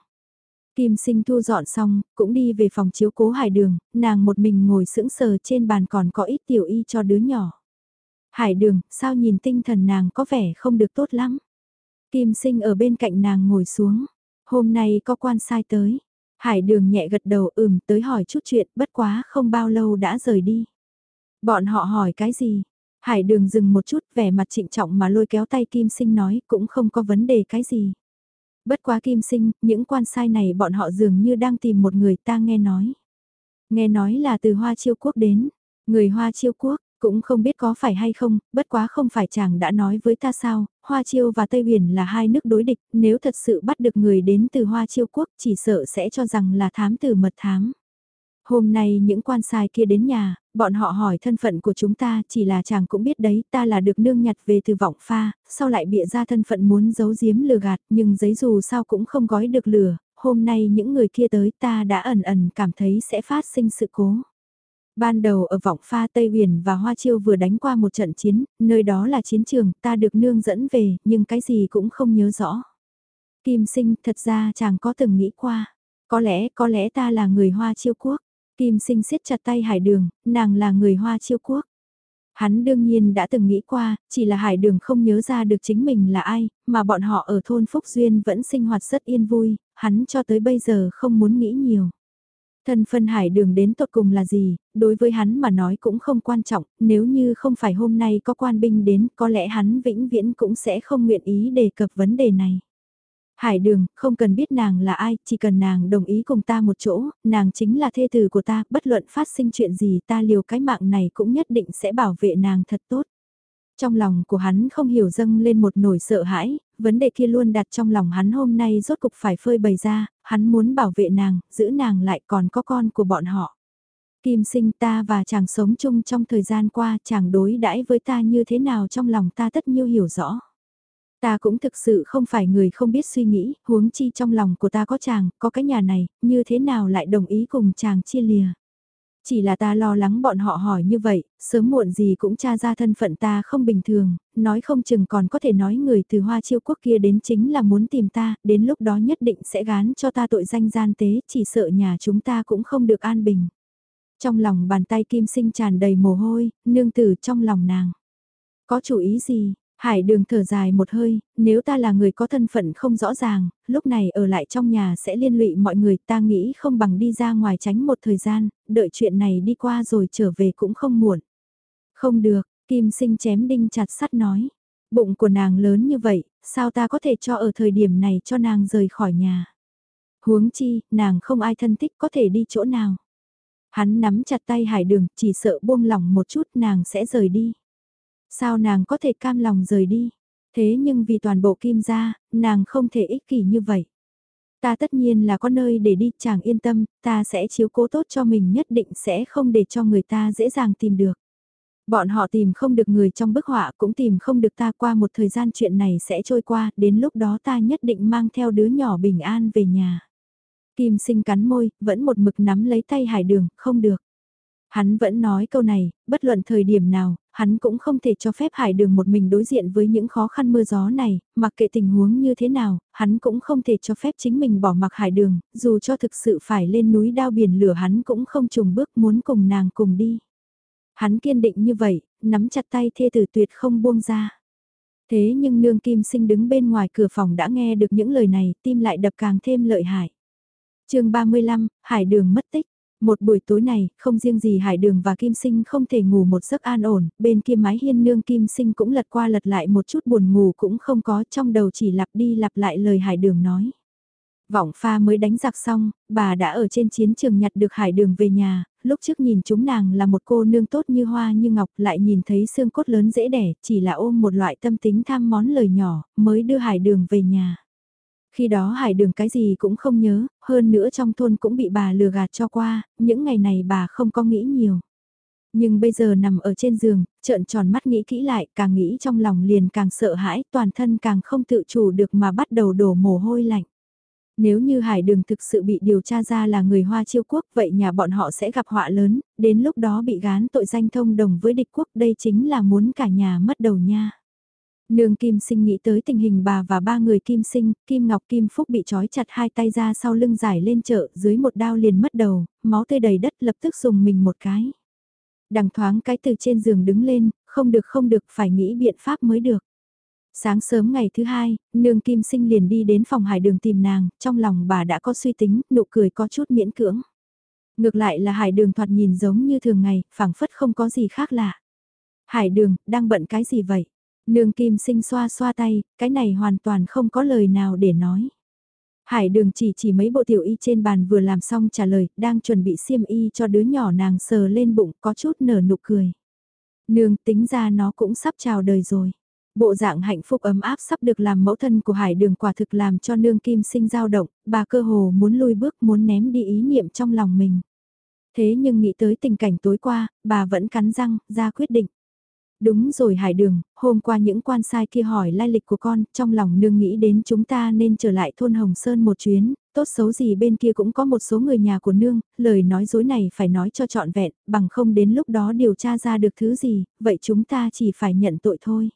Kim sinh thu dọn xong, cũng đi về phòng chiếu cố hải đường, nàng một mình ngồi sững sờ trên bàn còn có ít tiểu y cho đứa nhỏ. Hải đường, sao nhìn tinh thần nàng có vẻ không được tốt lắm. Kim sinh ở bên cạnh nàng ngồi xuống. Hôm nay có quan sai tới. Hải đường nhẹ gật đầu ừm tới hỏi chút chuyện bất quá không bao lâu đã rời đi. Bọn họ hỏi cái gì? Hải đường dừng một chút vẻ mặt trịnh trọng mà lôi kéo tay Kim sinh nói cũng không có vấn đề cái gì. Bất quá kim sinh, những quan sai này bọn họ dường như đang tìm một người ta nghe nói. Nghe nói là từ Hoa Chiêu Quốc đến, người Hoa Chiêu Quốc, cũng không biết có phải hay không, bất quá không phải chàng đã nói với ta sao, Hoa Chiêu và Tây biển là hai nước đối địch, nếu thật sự bắt được người đến từ Hoa Chiêu Quốc chỉ sợ sẽ cho rằng là thám tử mật thám. Hôm nay những quan sai kia đến nhà, bọn họ hỏi thân phận của chúng ta chỉ là chàng cũng biết đấy ta là được nương nhặt về từ vọng pha, sau lại bịa ra thân phận muốn giấu giếm lừa gạt nhưng giấy dù sao cũng không gói được lửa, hôm nay những người kia tới ta đã ẩn ẩn cảm thấy sẽ phát sinh sự cố. Ban đầu ở vọng pha Tây Huyền và Hoa Chiêu vừa đánh qua một trận chiến, nơi đó là chiến trường, ta được nương dẫn về, nhưng cái gì cũng không nhớ rõ. Kim sinh, thật ra chàng có từng nghĩ qua, có lẽ, có lẽ ta là người Hoa Chiêu Quốc. Kim sinh siết chặt tay hải đường, nàng là người Hoa chiêu quốc. Hắn đương nhiên đã từng nghĩ qua, chỉ là hải đường không nhớ ra được chính mình là ai, mà bọn họ ở thôn Phúc Duyên vẫn sinh hoạt rất yên vui, hắn cho tới bây giờ không muốn nghĩ nhiều. Thân phân hải đường đến tột cùng là gì, đối với hắn mà nói cũng không quan trọng, nếu như không phải hôm nay có quan binh đến, có lẽ hắn vĩnh viễn cũng sẽ không nguyện ý đề cập vấn đề này. Hải đường, không cần biết nàng là ai, chỉ cần nàng đồng ý cùng ta một chỗ, nàng chính là thê tử của ta, bất luận phát sinh chuyện gì ta liều cái mạng này cũng nhất định sẽ bảo vệ nàng thật tốt. Trong lòng của hắn không hiểu dâng lên một nỗi sợ hãi, vấn đề kia luôn đặt trong lòng hắn hôm nay rốt cục phải phơi bày ra, hắn muốn bảo vệ nàng, giữ nàng lại còn có con của bọn họ. Kim sinh ta và chàng sống chung trong thời gian qua, chàng đối đãi với ta như thế nào trong lòng ta tất nhiêu hiểu rõ. Ta cũng thực sự không phải người không biết suy nghĩ, huống chi trong lòng của ta có chàng, có cái nhà này, như thế nào lại đồng ý cùng chàng chia lìa. Chỉ là ta lo lắng bọn họ hỏi như vậy, sớm muộn gì cũng tra ra thân phận ta không bình thường, nói không chừng còn có thể nói người từ hoa chiêu quốc kia đến chính là muốn tìm ta, đến lúc đó nhất định sẽ gán cho ta tội danh gian tế, chỉ sợ nhà chúng ta cũng không được an bình. Trong lòng bàn tay kim sinh tràn đầy mồ hôi, nương tử trong lòng nàng. Có chủ ý gì, Hải đường thở dài một hơi, nếu ta là người có thân phận không rõ ràng, lúc này ở lại trong nhà sẽ liên lụy mọi người ta nghĩ không bằng đi ra ngoài tránh một thời gian, đợi chuyện này đi qua rồi trở về cũng không muộn. Không được, Kim sinh chém đinh chặt sắt nói. Bụng của nàng lớn như vậy, sao ta có thể cho ở thời điểm này cho nàng rời khỏi nhà. Huống chi, nàng không ai thân thích có thể đi chỗ nào. Hắn nắm chặt tay hải đường, chỉ sợ buông lỏng một chút nàng sẽ rời đi. Sao nàng có thể cam lòng rời đi? Thế nhưng vì toàn bộ kim gia, nàng không thể ích kỷ như vậy. Ta tất nhiên là có nơi để đi, chàng yên tâm, ta sẽ chiếu cố tốt cho mình nhất định sẽ không để cho người ta dễ dàng tìm được. Bọn họ tìm không được người trong bức họa cũng tìm không được ta qua một thời gian chuyện này sẽ trôi qua, đến lúc đó ta nhất định mang theo đứa nhỏ bình an về nhà. Kim sinh cắn môi, vẫn một mực nắm lấy tay hải đường, không được. Hắn vẫn nói câu này, bất luận thời điểm nào, hắn cũng không thể cho phép hải đường một mình đối diện với những khó khăn mưa gió này, mặc kệ tình huống như thế nào, hắn cũng không thể cho phép chính mình bỏ mặc hải đường, dù cho thực sự phải lên núi đao biển lửa hắn cũng không trùng bước muốn cùng nàng cùng đi. Hắn kiên định như vậy, nắm chặt tay thê tử tuyệt không buông ra. Thế nhưng nương kim sinh đứng bên ngoài cửa phòng đã nghe được những lời này, tim lại đập càng thêm lợi hại. chương 35, Hải Đường mất tích. Một buổi tối này, không riêng gì Hải Đường và Kim Sinh không thể ngủ một giấc an ổn, bên kia mái hiên nương Kim Sinh cũng lật qua lật lại một chút buồn ngủ cũng không có trong đầu chỉ lặp đi lặp lại lời Hải Đường nói. Vọng pha mới đánh giặc xong, bà đã ở trên chiến trường nhặt được Hải Đường về nhà, lúc trước nhìn chúng nàng là một cô nương tốt như hoa như ngọc lại nhìn thấy xương cốt lớn dễ đẻ, chỉ là ôm một loại tâm tính tham món lời nhỏ, mới đưa Hải Đường về nhà. Khi đó hải đường cái gì cũng không nhớ, hơn nữa trong thôn cũng bị bà lừa gạt cho qua, những ngày này bà không có nghĩ nhiều. Nhưng bây giờ nằm ở trên giường, trợn tròn mắt nghĩ kỹ lại, càng nghĩ trong lòng liền càng sợ hãi, toàn thân càng không tự chủ được mà bắt đầu đổ mồ hôi lạnh. Nếu như hải đường thực sự bị điều tra ra là người Hoa chiêu quốc vậy nhà bọn họ sẽ gặp họa lớn, đến lúc đó bị gán tội danh thông đồng với địch quốc đây chính là muốn cả nhà mất đầu nha. Nương Kim Sinh nghĩ tới tình hình bà và ba người Kim Sinh, Kim Ngọc Kim Phúc bị trói chặt hai tay ra sau lưng giải lên chợ dưới một đao liền mất đầu, máu tươi đầy đất lập tức dùng mình một cái. Đằng thoáng cái từ trên giường đứng lên, không được không được phải nghĩ biện pháp mới được. Sáng sớm ngày thứ hai, nương Kim Sinh liền đi đến phòng hải đường tìm nàng, trong lòng bà đã có suy tính, nụ cười có chút miễn cưỡng. Ngược lại là hải đường thoạt nhìn giống như thường ngày, phảng phất không có gì khác lạ. Hải đường, đang bận cái gì vậy? Nương kim sinh xoa xoa tay, cái này hoàn toàn không có lời nào để nói. Hải đường chỉ chỉ mấy bộ tiểu y trên bàn vừa làm xong trả lời, đang chuẩn bị xiêm y cho đứa nhỏ nàng sờ lên bụng có chút nở nụ cười. Nương tính ra nó cũng sắp chào đời rồi. Bộ dạng hạnh phúc ấm áp sắp được làm mẫu thân của hải đường quả thực làm cho nương kim sinh dao động, bà cơ hồ muốn lui bước muốn ném đi ý niệm trong lòng mình. Thế nhưng nghĩ tới tình cảnh tối qua, bà vẫn cắn răng, ra quyết định. Đúng rồi Hải Đường, hôm qua những quan sai kia hỏi lai lịch của con, trong lòng nương nghĩ đến chúng ta nên trở lại thôn Hồng Sơn một chuyến, tốt xấu gì bên kia cũng có một số người nhà của nương, lời nói dối này phải nói cho trọn vẹn, bằng không đến lúc đó điều tra ra được thứ gì, vậy chúng ta chỉ phải nhận tội thôi.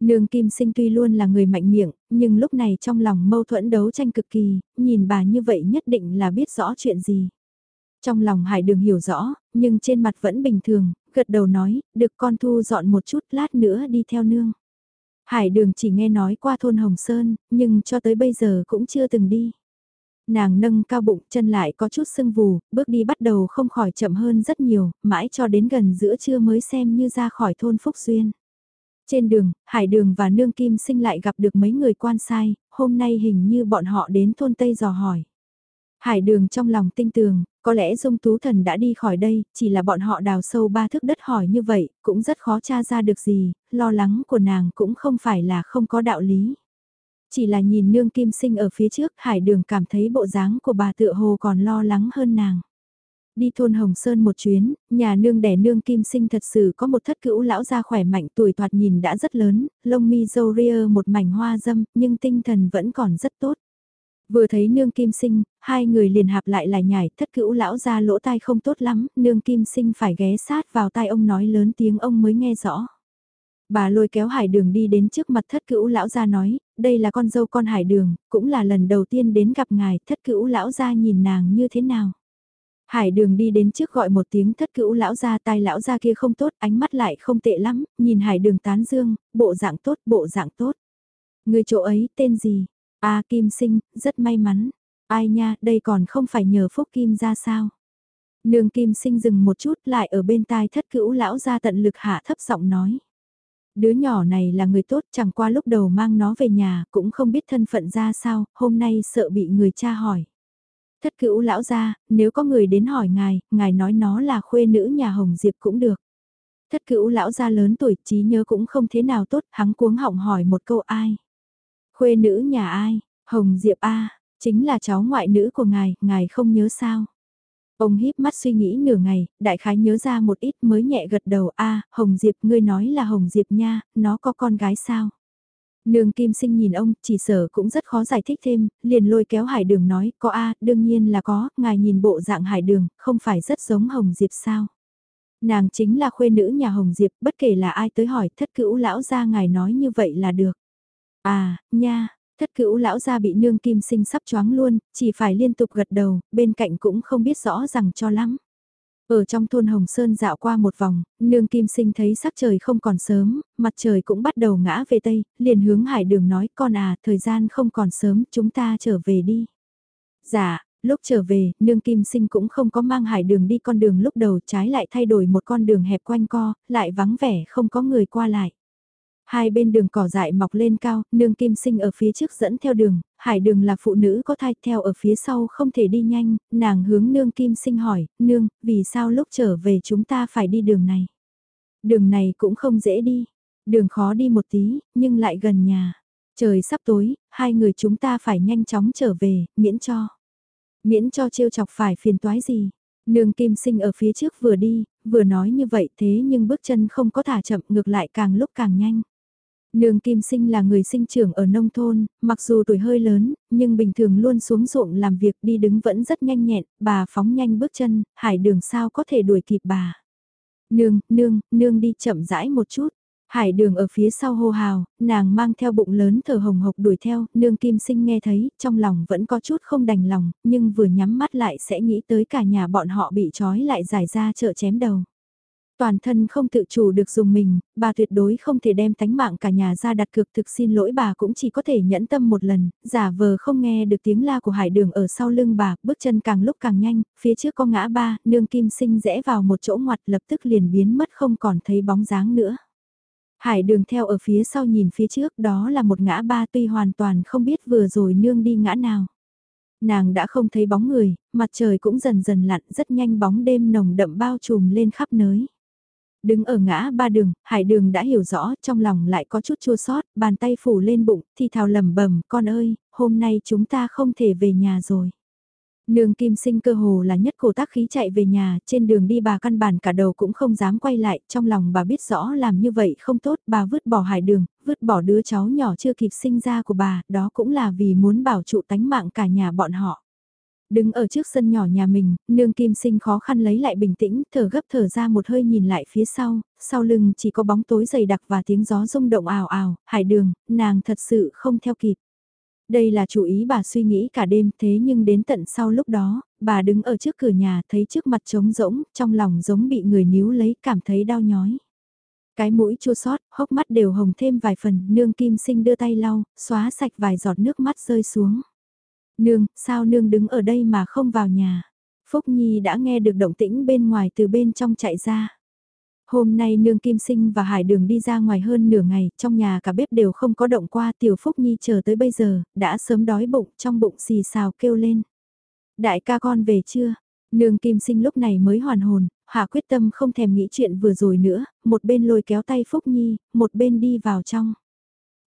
Nương Kim Sinh tuy luôn là người mạnh miệng, nhưng lúc này trong lòng mâu thuẫn đấu tranh cực kỳ, nhìn bà như vậy nhất định là biết rõ chuyện gì. Trong lòng Hải Đường hiểu rõ, nhưng trên mặt vẫn bình thường, gật đầu nói, được con thu dọn một chút lát nữa đi theo nương. Hải đường chỉ nghe nói qua thôn Hồng Sơn, nhưng cho tới bây giờ cũng chưa từng đi. Nàng nâng cao bụng chân lại có chút sưng vù, bước đi bắt đầu không khỏi chậm hơn rất nhiều, mãi cho đến gần giữa trưa mới xem như ra khỏi thôn Phúc Duyên. Trên đường, Hải Đường và Nương Kim sinh lại gặp được mấy người quan sai, hôm nay hình như bọn họ đến thôn Tây dò hỏi. Hải đường trong lòng tinh tường, có lẽ dung tú thần đã đi khỏi đây, chỉ là bọn họ đào sâu ba thước đất hỏi như vậy, cũng rất khó tra ra được gì, lo lắng của nàng cũng không phải là không có đạo lý. Chỉ là nhìn nương kim sinh ở phía trước, hải đường cảm thấy bộ dáng của bà tựa hồ còn lo lắng hơn nàng. Đi thôn Hồng Sơn một chuyến, nhà nương đẻ nương kim sinh thật sự có một thất cữu lão gia khỏe mạnh tuổi thoạt nhìn đã rất lớn, lông mi dâu ria một mảnh hoa dâm, nhưng tinh thần vẫn còn rất tốt. Vừa thấy nương kim sinh, hai người liền hạp lại lại nhảy, thất cữu lão ra lỗ tai không tốt lắm, nương kim sinh phải ghé sát vào tai ông nói lớn tiếng ông mới nghe rõ. Bà lôi kéo hải đường đi đến trước mặt thất cữu lão ra nói, đây là con dâu con hải đường, cũng là lần đầu tiên đến gặp ngài, thất cữu lão ra nhìn nàng như thế nào. Hải đường đi đến trước gọi một tiếng thất cữu lão ra tai lão ra kia không tốt, ánh mắt lại không tệ lắm, nhìn hải đường tán dương, bộ dạng tốt, bộ dạng tốt. Người chỗ ấy tên gì? A Kim Sinh, rất may mắn. Ai nha, đây còn không phải nhờ Phúc Kim ra sao? Nương kim sinh dừng một chút lại ở bên tai thất cữu lão ra tận lực hạ thấp giọng nói. Đứa nhỏ này là người tốt chẳng qua lúc đầu mang nó về nhà cũng không biết thân phận ra sao, hôm nay sợ bị người cha hỏi. Thất cữu lão ra, nếu có người đến hỏi ngài, ngài nói nó là khuê nữ nhà Hồng Diệp cũng được. Thất cữu lão ra lớn tuổi, trí nhớ cũng không thế nào tốt, hắn cuống họng hỏi một câu ai. Khuê nữ nhà ai, Hồng Diệp A, chính là cháu ngoại nữ của ngài, ngài không nhớ sao. Ông híp mắt suy nghĩ nửa ngày, đại khái nhớ ra một ít mới nhẹ gật đầu a Hồng Diệp, ngươi nói là Hồng Diệp nha, nó có con gái sao? Nương Kim Sinh nhìn ông, chỉ sở cũng rất khó giải thích thêm, liền lôi kéo Hải Đường nói, có a đương nhiên là có, ngài nhìn bộ dạng Hải Đường, không phải rất giống Hồng Diệp sao? Nàng chính là khuê nữ nhà Hồng Diệp, bất kể là ai tới hỏi, thất cữu lão ra ngài nói như vậy là được. À, nha, Thất cữu lão gia bị nương kim sinh sắp choáng luôn, chỉ phải liên tục gật đầu, bên cạnh cũng không biết rõ rằng cho lắm. Ở trong thôn Hồng Sơn dạo qua một vòng, nương kim sinh thấy sắc trời không còn sớm, mặt trời cũng bắt đầu ngã về tây, liền hướng hải đường nói con à, thời gian không còn sớm, chúng ta trở về đi. Dạ, lúc trở về, nương kim sinh cũng không có mang hải đường đi con đường lúc đầu trái lại thay đổi một con đường hẹp quanh co, lại vắng vẻ không có người qua lại. Hai bên đường cỏ dại mọc lên cao, nương kim sinh ở phía trước dẫn theo đường, hải đường là phụ nữ có thai theo ở phía sau không thể đi nhanh, nàng hướng nương kim sinh hỏi, nương, vì sao lúc trở về chúng ta phải đi đường này? Đường này cũng không dễ đi, đường khó đi một tí, nhưng lại gần nhà. Trời sắp tối, hai người chúng ta phải nhanh chóng trở về, miễn cho. Miễn cho trêu chọc phải phiền toái gì. Nương kim sinh ở phía trước vừa đi, vừa nói như vậy thế nhưng bước chân không có thả chậm ngược lại càng lúc càng nhanh. Nương Kim Sinh là người sinh trưởng ở nông thôn, mặc dù tuổi hơi lớn, nhưng bình thường luôn xuống ruộng làm việc đi đứng vẫn rất nhanh nhẹn, bà phóng nhanh bước chân, hải đường sao có thể đuổi kịp bà. Nương, nương, nương đi chậm rãi một chút. Hải đường ở phía sau hô hào, nàng mang theo bụng lớn thở hồng hộc đuổi theo, nương kim sinh nghe thấy, trong lòng vẫn có chút không đành lòng, nhưng vừa nhắm mắt lại sẽ nghĩ tới cả nhà bọn họ bị trói lại giải ra chợ chém đầu. Toàn thân không tự chủ được dùng mình, bà tuyệt đối không thể đem tánh mạng cả nhà ra đặt cược thực xin lỗi bà cũng chỉ có thể nhẫn tâm một lần, giả vờ không nghe được tiếng la của hải đường ở sau lưng bà, bước chân càng lúc càng nhanh, phía trước có ngã ba, nương kim sinh rẽ vào một chỗ ngoặt lập tức liền biến mất không còn thấy bóng dáng nữa. Hải đường theo ở phía sau nhìn phía trước đó là một ngã ba tuy hoàn toàn không biết vừa rồi nương đi ngã nào. Nàng đã không thấy bóng người, mặt trời cũng dần dần lặn rất nhanh bóng đêm nồng đậm bao trùm lên khắp nơi Đứng ở ngã ba đường, hải đường đã hiểu rõ, trong lòng lại có chút chua sót, bàn tay phủ lên bụng, thì thào lầm bầm con ơi, hôm nay chúng ta không thể về nhà rồi. Nương kim sinh cơ hồ là nhất cổ tác khí chạy về nhà, trên đường đi bà căn bản cả đầu cũng không dám quay lại, trong lòng bà biết rõ làm như vậy không tốt, bà vứt bỏ hải đường, vứt bỏ đứa cháu nhỏ chưa kịp sinh ra của bà, đó cũng là vì muốn bảo trụ tánh mạng cả nhà bọn họ. Đứng ở trước sân nhỏ nhà mình, nương kim sinh khó khăn lấy lại bình tĩnh, thở gấp thở ra một hơi nhìn lại phía sau, sau lưng chỉ có bóng tối dày đặc và tiếng gió rung động ảo ảo, hải đường, nàng thật sự không theo kịp. Đây là chủ ý bà suy nghĩ cả đêm thế nhưng đến tận sau lúc đó, bà đứng ở trước cửa nhà thấy trước mặt trống rỗng, trong lòng giống bị người níu lấy cảm thấy đau nhói. Cái mũi chua sót, hốc mắt đều hồng thêm vài phần, nương kim sinh đưa tay lau, xóa sạch vài giọt nước mắt rơi xuống. Nương, sao nương đứng ở đây mà không vào nhà? Phúc Nhi đã nghe được động tĩnh bên ngoài từ bên trong chạy ra. Hôm nay nương Kim Sinh và Hải Đường đi ra ngoài hơn nửa ngày, trong nhà cả bếp đều không có động qua tiểu Phúc Nhi chờ tới bây giờ, đã sớm đói bụng, trong bụng xì xào kêu lên. Đại ca con về chưa? Nương Kim Sinh lúc này mới hoàn hồn, hạ quyết tâm không thèm nghĩ chuyện vừa rồi nữa, một bên lôi kéo tay Phúc Nhi, một bên đi vào trong.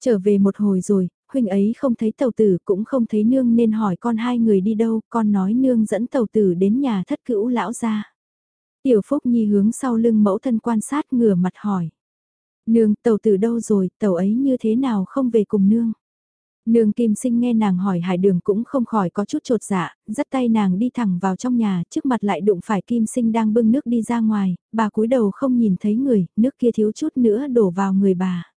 Trở về một hồi rồi, huynh ấy không thấy tàu tử cũng không thấy nương nên hỏi con hai người đi đâu, con nói nương dẫn tàu tử đến nhà thất cữu lão ra. Tiểu Phúc Nhi hướng sau lưng mẫu thân quan sát ngửa mặt hỏi. Nương, tàu tử đâu rồi, tàu ấy như thế nào không về cùng nương? Nương Kim Sinh nghe nàng hỏi hải đường cũng không khỏi có chút trột dạ, dắt tay nàng đi thẳng vào trong nhà, trước mặt lại đụng phải Kim Sinh đang bưng nước đi ra ngoài, bà cúi đầu không nhìn thấy người, nước kia thiếu chút nữa đổ vào người bà.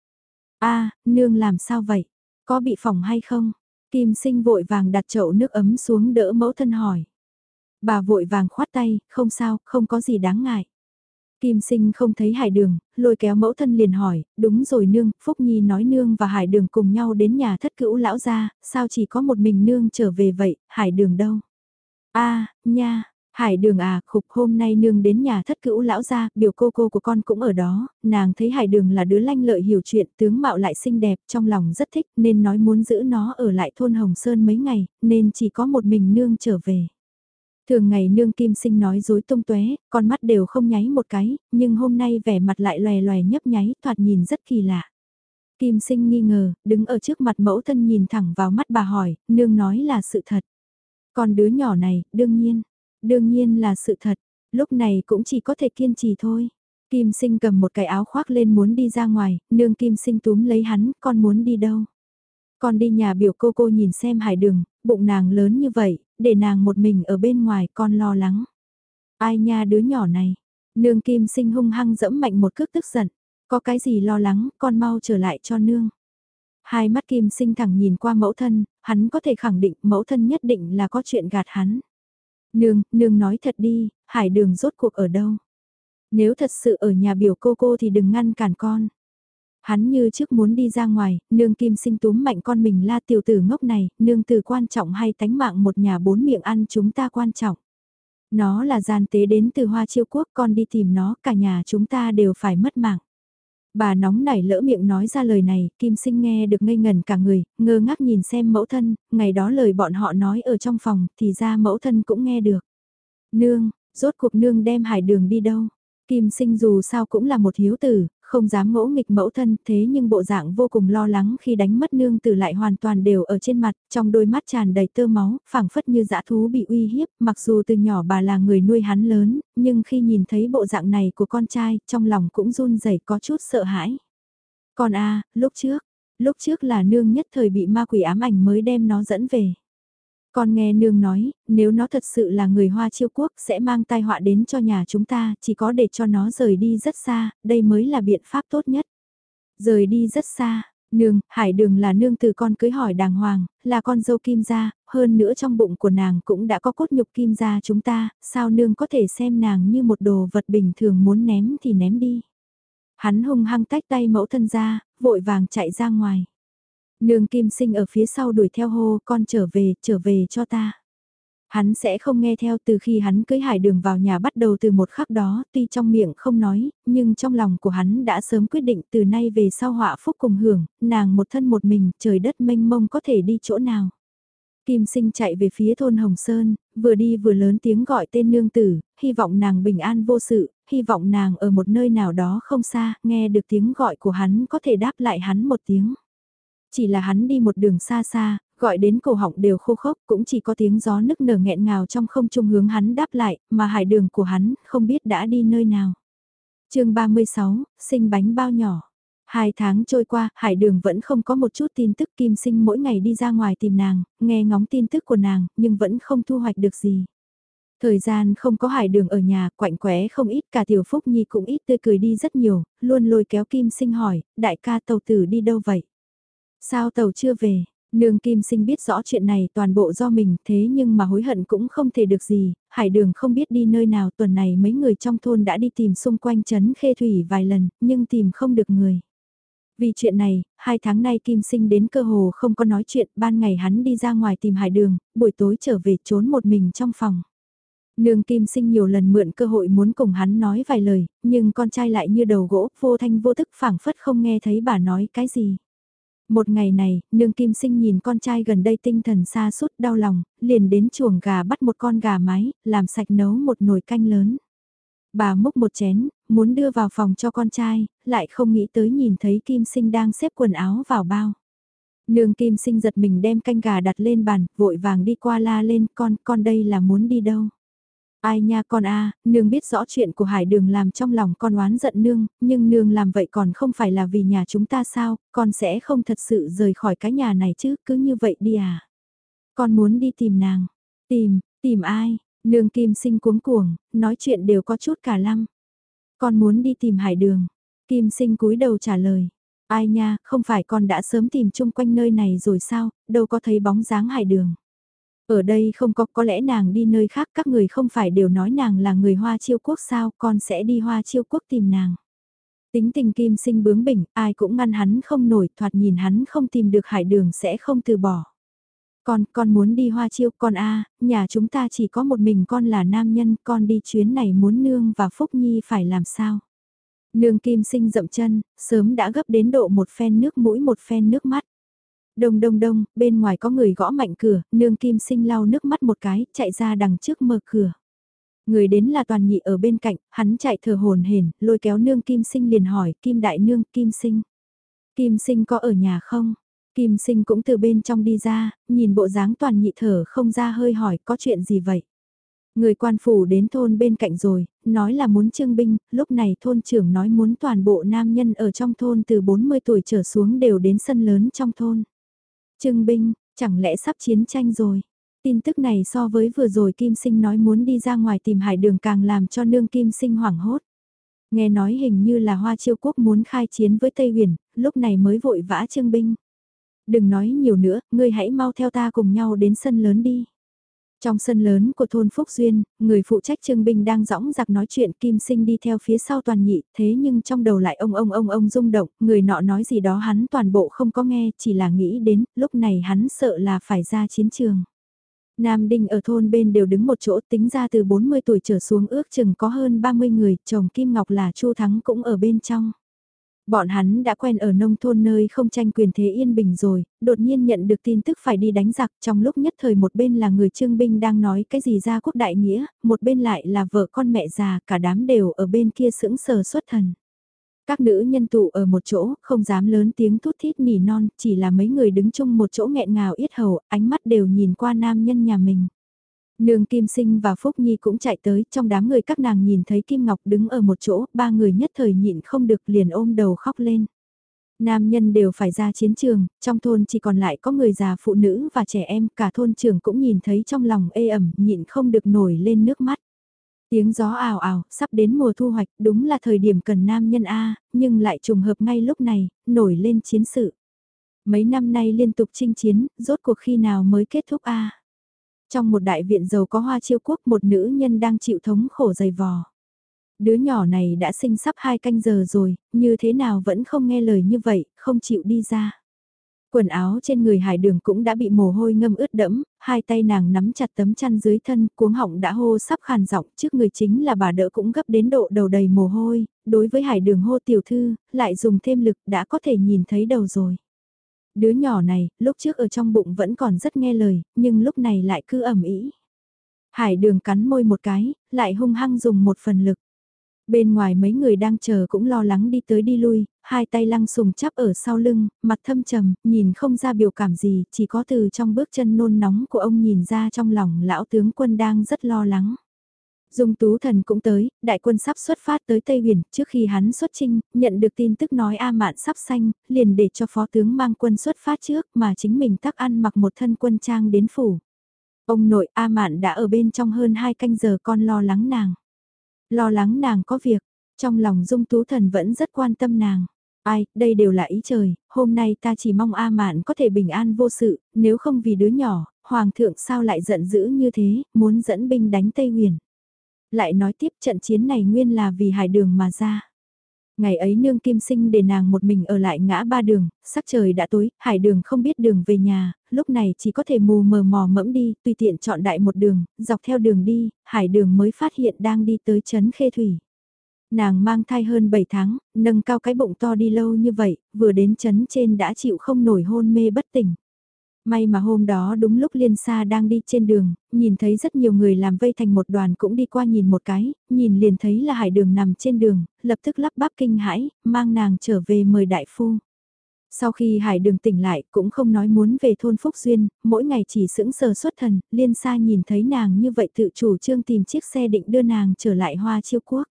a nương làm sao vậy? Có bị phỏng hay không? Kim sinh vội vàng đặt chậu nước ấm xuống đỡ mẫu thân hỏi. Bà vội vàng khoát tay, không sao, không có gì đáng ngại. Kim sinh không thấy hải đường, lôi kéo mẫu thân liền hỏi, đúng rồi nương, Phúc Nhi nói nương và hải đường cùng nhau đến nhà thất cữu lão gia, sao chỉ có một mình nương trở về vậy, hải đường đâu? a nha, Hải đường à, khục hôm nay nương đến nhà thất cữu lão gia, biểu cô cô của con cũng ở đó, nàng thấy hải đường là đứa lanh lợi hiểu chuyện, tướng mạo lại xinh đẹp, trong lòng rất thích, nên nói muốn giữ nó ở lại thôn Hồng Sơn mấy ngày, nên chỉ có một mình nương trở về. Thường ngày nương kim sinh nói dối tung tuế, con mắt đều không nháy một cái, nhưng hôm nay vẻ mặt lại lòe lòe nhấp nháy, thoạt nhìn rất kỳ lạ. Kim sinh nghi ngờ, đứng ở trước mặt mẫu thân nhìn thẳng vào mắt bà hỏi, nương nói là sự thật. Còn đứa nhỏ này, đương nhiên, đương nhiên là sự thật, lúc này cũng chỉ có thể kiên trì thôi. Kim sinh cầm một cái áo khoác lên muốn đi ra ngoài, nương kim sinh túm lấy hắn, con muốn đi đâu? Con đi nhà biểu cô cô nhìn xem hải đường, bụng nàng lớn như vậy, để nàng một mình ở bên ngoài con lo lắng. Ai nha đứa nhỏ này, nương kim sinh hung hăng dẫm mạnh một cước tức giận, có cái gì lo lắng, con mau trở lại cho nương. Hai mắt kim sinh thẳng nhìn qua mẫu thân, hắn có thể khẳng định mẫu thân nhất định là có chuyện gạt hắn. Nương, nương nói thật đi, hải đường rốt cuộc ở đâu? Nếu thật sự ở nhà biểu cô cô thì đừng ngăn cản con. Hắn như trước muốn đi ra ngoài, nương kim sinh túm mạnh con mình la tiểu tử ngốc này, nương từ quan trọng hay tánh mạng một nhà bốn miệng ăn chúng ta quan trọng. Nó là gian tế đến từ hoa chiêu quốc con đi tìm nó, cả nhà chúng ta đều phải mất mạng. Bà nóng nảy lỡ miệng nói ra lời này, Kim Sinh nghe được ngây ngần cả người, ngơ ngác nhìn xem mẫu thân, ngày đó lời bọn họ nói ở trong phòng, thì ra mẫu thân cũng nghe được. Nương, rốt cuộc nương đem hải đường đi đâu? Kim Sinh dù sao cũng là một hiếu tử, không dám ngỗ nghịch mẫu thân thế nhưng bộ dạng vô cùng lo lắng khi đánh mất nương tử lại hoàn toàn đều ở trên mặt, trong đôi mắt tràn đầy tơ máu, phảng phất như dã thú bị uy hiếp, mặc dù từ nhỏ bà là người nuôi hắn lớn, nhưng khi nhìn thấy bộ dạng này của con trai, trong lòng cũng run rẩy có chút sợ hãi. Còn a lúc trước, lúc trước là nương nhất thời bị ma quỷ ám ảnh mới đem nó dẫn về. Con nghe nương nói, nếu nó thật sự là người Hoa chiêu quốc sẽ mang tai họa đến cho nhà chúng ta, chỉ có để cho nó rời đi rất xa, đây mới là biện pháp tốt nhất. Rời đi rất xa, nương, hải đường là nương từ con cưới hỏi đàng hoàng, là con dâu kim gia, hơn nữa trong bụng của nàng cũng đã có cốt nhục kim gia chúng ta, sao nương có thể xem nàng như một đồ vật bình thường muốn ném thì ném đi. Hắn hung hăng tách tay mẫu thân ra, vội vàng chạy ra ngoài. Nương kim sinh ở phía sau đuổi theo hô con trở về, trở về cho ta. Hắn sẽ không nghe theo từ khi hắn cưới hải đường vào nhà bắt đầu từ một khắc đó, tuy trong miệng không nói, nhưng trong lòng của hắn đã sớm quyết định từ nay về sau họa phúc cùng hưởng, nàng một thân một mình, trời đất mênh mông có thể đi chỗ nào. Kim sinh chạy về phía thôn Hồng Sơn, vừa đi vừa lớn tiếng gọi tên nương tử, hy vọng nàng bình an vô sự, hy vọng nàng ở một nơi nào đó không xa, nghe được tiếng gọi của hắn có thể đáp lại hắn một tiếng. Chỉ là hắn đi một đường xa xa, gọi đến cổ họng đều khô khốc, cũng chỉ có tiếng gió nức nở nghẹn ngào trong không trung hướng hắn đáp lại, mà hải đường của hắn không biết đã đi nơi nào. chương 36, sinh bánh bao nhỏ. Hai tháng trôi qua, hải đường vẫn không có một chút tin tức kim sinh mỗi ngày đi ra ngoài tìm nàng, nghe ngóng tin tức của nàng, nhưng vẫn không thu hoạch được gì. Thời gian không có hải đường ở nhà, quạnh quẽ không ít, cả tiểu phúc nhi cũng ít tươi cười đi rất nhiều, luôn lôi kéo kim sinh hỏi, đại ca tàu tử đi đâu vậy? Sao tàu chưa về? Nương Kim Sinh biết rõ chuyện này toàn bộ do mình thế nhưng mà hối hận cũng không thể được gì, hải đường không biết đi nơi nào tuần này mấy người trong thôn đã đi tìm xung quanh trấn khê thủy vài lần nhưng tìm không được người. Vì chuyện này, hai tháng nay Kim Sinh đến cơ hồ không có nói chuyện, ban ngày hắn đi ra ngoài tìm hải đường, buổi tối trở về trốn một mình trong phòng. Nương Kim Sinh nhiều lần mượn cơ hội muốn cùng hắn nói vài lời, nhưng con trai lại như đầu gỗ, vô thanh vô tức phảng phất không nghe thấy bà nói cái gì. Một ngày này, nương kim sinh nhìn con trai gần đây tinh thần xa suốt đau lòng, liền đến chuồng gà bắt một con gà mái, làm sạch nấu một nồi canh lớn. Bà múc một chén, muốn đưa vào phòng cho con trai, lại không nghĩ tới nhìn thấy kim sinh đang xếp quần áo vào bao. Nương kim sinh giật mình đem canh gà đặt lên bàn, vội vàng đi qua la lên, con, con đây là muốn đi đâu? Ai nha con a, nương biết rõ chuyện của hải đường làm trong lòng con oán giận nương, nhưng nương làm vậy còn không phải là vì nhà chúng ta sao, con sẽ không thật sự rời khỏi cái nhà này chứ, cứ như vậy đi à. Con muốn đi tìm nàng, tìm, tìm ai, nương kim sinh cuống cuồng, nói chuyện đều có chút cả lăng. Con muốn đi tìm hải đường, kim sinh cúi đầu trả lời. Ai nha, không phải con đã sớm tìm chung quanh nơi này rồi sao, đâu có thấy bóng dáng hải đường. Ở đây không có, có lẽ nàng đi nơi khác các người không phải đều nói nàng là người Hoa Chiêu Quốc sao, con sẽ đi Hoa Chiêu Quốc tìm nàng. Tính tình kim sinh bướng bỉnh, ai cũng ngăn hắn không nổi, thoạt nhìn hắn không tìm được hải đường sẽ không từ bỏ. Con, con muốn đi hoa chiêu, con a nhà chúng ta chỉ có một mình con là nam nhân, con đi chuyến này muốn nương và Phúc Nhi phải làm sao? Nương kim sinh dậm chân, sớm đã gấp đến độ một phen nước mũi một phen nước mắt. Đông đông đông, bên ngoài có người gõ mạnh cửa, nương kim sinh lau nước mắt một cái, chạy ra đằng trước mở cửa. Người đến là toàn nhị ở bên cạnh, hắn chạy thở hồn hển, lôi kéo nương kim sinh liền hỏi, kim đại nương, kim sinh. Kim sinh có ở nhà không? Kim sinh cũng từ bên trong đi ra, nhìn bộ dáng toàn nhị thở không ra hơi hỏi có chuyện gì vậy? Người quan phủ đến thôn bên cạnh rồi, nói là muốn trương binh, lúc này thôn trưởng nói muốn toàn bộ nam nhân ở trong thôn từ 40 tuổi trở xuống đều đến sân lớn trong thôn. Trương binh, chẳng lẽ sắp chiến tranh rồi? Tin tức này so với vừa rồi Kim Sinh nói muốn đi ra ngoài tìm hải đường càng làm cho nương Kim Sinh hoảng hốt. Nghe nói hình như là Hoa Chiêu Quốc muốn khai chiến với Tây Huyền, lúc này mới vội vã trương binh. Đừng nói nhiều nữa, ngươi hãy mau theo ta cùng nhau đến sân lớn đi. Trong sân lớn của thôn Phúc Duyên, người phụ trách trương binh đang rõng giặc nói chuyện kim sinh đi theo phía sau toàn nhị, thế nhưng trong đầu lại ông ông ông ông rung động, người nọ nói gì đó hắn toàn bộ không có nghe, chỉ là nghĩ đến, lúc này hắn sợ là phải ra chiến trường. Nam Đinh ở thôn bên đều đứng một chỗ tính ra từ 40 tuổi trở xuống ước chừng có hơn 30 người, chồng Kim Ngọc là Chu Thắng cũng ở bên trong. Bọn hắn đã quen ở nông thôn nơi không tranh quyền thế yên bình rồi, đột nhiên nhận được tin tức phải đi đánh giặc trong lúc nhất thời một bên là người trương binh đang nói cái gì ra quốc đại nghĩa, một bên lại là vợ con mẹ già, cả đám đều ở bên kia sững sờ xuất thần. Các nữ nhân tụ ở một chỗ, không dám lớn tiếng thút thít nỉ non, chỉ là mấy người đứng chung một chỗ nghẹn ngào yết hầu, ánh mắt đều nhìn qua nam nhân nhà mình. Nương Kim Sinh và Phúc Nhi cũng chạy tới, trong đám người các nàng nhìn thấy Kim Ngọc đứng ở một chỗ, ba người nhất thời nhịn không được liền ôm đầu khóc lên. Nam nhân đều phải ra chiến trường, trong thôn chỉ còn lại có người già phụ nữ và trẻ em, cả thôn trưởng cũng nhìn thấy trong lòng ê ẩm, nhịn không được nổi lên nước mắt. Tiếng gió ảo ảo, sắp đến mùa thu hoạch, đúng là thời điểm cần nam nhân A, nhưng lại trùng hợp ngay lúc này, nổi lên chiến sự. Mấy năm nay liên tục chinh chiến, rốt cuộc khi nào mới kết thúc A. Trong một đại viện giàu có hoa chiêu quốc một nữ nhân đang chịu thống khổ dày vò. Đứa nhỏ này đã sinh sắp hai canh giờ rồi, như thế nào vẫn không nghe lời như vậy, không chịu đi ra. Quần áo trên người hải đường cũng đã bị mồ hôi ngâm ướt đẫm, hai tay nàng nắm chặt tấm chăn dưới thân, cuống họng đã hô sắp khàn giọng trước người chính là bà đỡ cũng gấp đến độ đầu đầy mồ hôi, đối với hải đường hô tiểu thư, lại dùng thêm lực đã có thể nhìn thấy đầu rồi. Đứa nhỏ này, lúc trước ở trong bụng vẫn còn rất nghe lời, nhưng lúc này lại cứ ẩm ý. Hải đường cắn môi một cái, lại hung hăng dùng một phần lực. Bên ngoài mấy người đang chờ cũng lo lắng đi tới đi lui, hai tay lăng sùng chắp ở sau lưng, mặt thâm trầm, nhìn không ra biểu cảm gì, chỉ có từ trong bước chân nôn nóng của ông nhìn ra trong lòng lão tướng quân đang rất lo lắng. Dung Tú Thần cũng tới, đại quân sắp xuất phát tới Tây Huyền, trước khi hắn xuất chinh, nhận được tin tức nói A Mạn sắp xanh, liền để cho phó tướng mang quân xuất phát trước mà chính mình tắc ăn mặc một thân quân trang đến phủ. Ông nội A Mạn đã ở bên trong hơn hai canh giờ con lo lắng nàng. Lo lắng nàng có việc, trong lòng Dung Tú Thần vẫn rất quan tâm nàng. Ai, đây đều là ý trời, hôm nay ta chỉ mong A Mạn có thể bình an vô sự, nếu không vì đứa nhỏ, Hoàng thượng sao lại giận dữ như thế, muốn dẫn binh đánh Tây Huyền. Lại nói tiếp trận chiến này nguyên là vì hải đường mà ra. Ngày ấy nương kim sinh để nàng một mình ở lại ngã ba đường, sắc trời đã tối, hải đường không biết đường về nhà, lúc này chỉ có thể mù mờ mò mẫm đi, tùy tiện chọn đại một đường, dọc theo đường đi, hải đường mới phát hiện đang đi tới chấn khê thủy. Nàng mang thai hơn 7 tháng, nâng cao cái bụng to đi lâu như vậy, vừa đến chấn trên đã chịu không nổi hôn mê bất tỉnh. May mà hôm đó đúng lúc Liên Sa đang đi trên đường, nhìn thấy rất nhiều người làm vây thành một đoàn cũng đi qua nhìn một cái, nhìn liền thấy là hải đường nằm trên đường, lập tức lắp bắp kinh hãi, mang nàng trở về mời đại phu. Sau khi hải đường tỉnh lại cũng không nói muốn về thôn Phúc Duyên, mỗi ngày chỉ sững sờ xuất thần, Liên Sa nhìn thấy nàng như vậy tự chủ trương tìm chiếc xe định đưa nàng trở lại hoa chiêu quốc.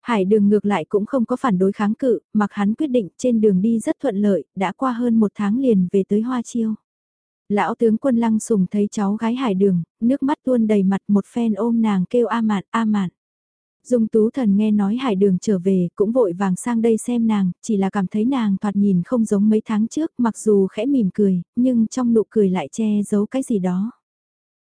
Hải đường ngược lại cũng không có phản đối kháng cự, mặc hắn quyết định trên đường đi rất thuận lợi, đã qua hơn một tháng liền về tới hoa chiêu. Lão tướng quân lăng sùng thấy cháu gái hải đường, nước mắt tuôn đầy mặt một phen ôm nàng kêu a mạn a mạn. Dung tú thần nghe nói hải đường trở về cũng vội vàng sang đây xem nàng, chỉ là cảm thấy nàng thoạt nhìn không giống mấy tháng trước mặc dù khẽ mỉm cười, nhưng trong nụ cười lại che giấu cái gì đó.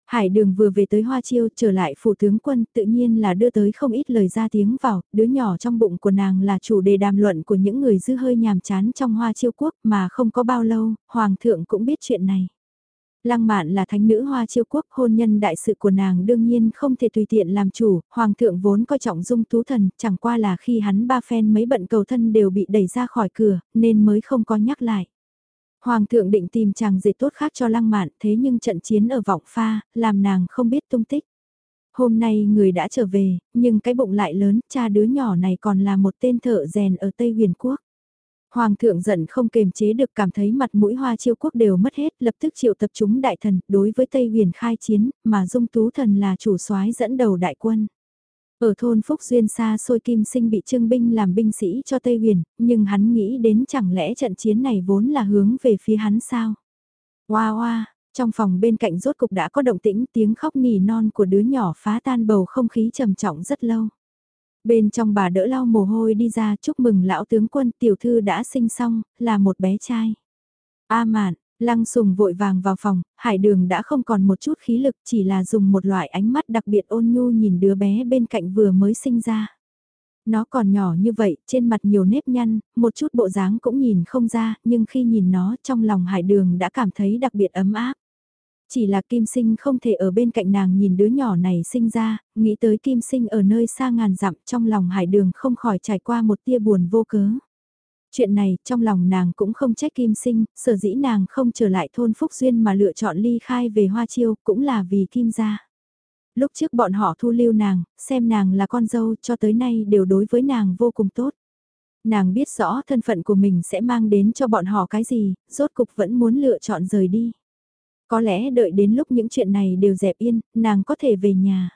Hải đường vừa về tới Hoa Chiêu trở lại phủ tướng quân tự nhiên là đưa tới không ít lời ra tiếng vào, đứa nhỏ trong bụng của nàng là chủ đề đàm luận của những người dư hơi nhàm chán trong Hoa Chiêu quốc mà không có bao lâu, Hoàng thượng cũng biết chuyện này. Lăng mạn là thánh nữ hoa chiêu quốc, hôn nhân đại sự của nàng đương nhiên không thể tùy tiện làm chủ, hoàng thượng vốn coi trọng dung tú thần, chẳng qua là khi hắn ba phen mấy bận cầu thân đều bị đẩy ra khỏi cửa, nên mới không có nhắc lại. Hoàng thượng định tìm chàng dệt tốt khác cho lăng mạn, thế nhưng trận chiến ở vọng pha, làm nàng không biết tung tích. Hôm nay người đã trở về, nhưng cái bụng lại lớn, cha đứa nhỏ này còn là một tên thợ rèn ở Tây Huyền Quốc. Hoàng thượng giận không kềm chế được cảm thấy mặt mũi hoa chiêu quốc đều mất hết, lập tức triệu tập chúng đại thần, đối với Tây huyền khai chiến, mà dung tú thần là chủ soái dẫn đầu đại quân. Ở thôn Phúc Duyên xa xôi Kim Sinh bị trưng binh làm binh sĩ cho Tây huyền, nhưng hắn nghĩ đến chẳng lẽ trận chiến này vốn là hướng về phía hắn sao? Hoa hoa, trong phòng bên cạnh rốt cục đã có động tĩnh tiếng khóc nỉ non của đứa nhỏ phá tan bầu không khí trầm trọng rất lâu. Bên trong bà đỡ lau mồ hôi đi ra chúc mừng lão tướng quân tiểu thư đã sinh xong, là một bé trai. A mạn, lăng sùng vội vàng vào phòng, hải đường đã không còn một chút khí lực chỉ là dùng một loại ánh mắt đặc biệt ôn nhu nhìn đứa bé bên cạnh vừa mới sinh ra. Nó còn nhỏ như vậy, trên mặt nhiều nếp nhăn, một chút bộ dáng cũng nhìn không ra, nhưng khi nhìn nó trong lòng hải đường đã cảm thấy đặc biệt ấm áp. Chỉ là Kim Sinh không thể ở bên cạnh nàng nhìn đứa nhỏ này sinh ra, nghĩ tới Kim Sinh ở nơi xa ngàn dặm trong lòng hải đường không khỏi trải qua một tia buồn vô cớ. Chuyện này, trong lòng nàng cũng không trách Kim Sinh, sở dĩ nàng không trở lại thôn Phúc Duyên mà lựa chọn ly khai về Hoa Chiêu, cũng là vì Kim gia. Lúc trước bọn họ thu lưu nàng, xem nàng là con dâu cho tới nay đều đối với nàng vô cùng tốt. Nàng biết rõ thân phận của mình sẽ mang đến cho bọn họ cái gì, rốt cục vẫn muốn lựa chọn rời đi. Có lẽ đợi đến lúc những chuyện này đều dẹp yên, nàng có thể về nhà.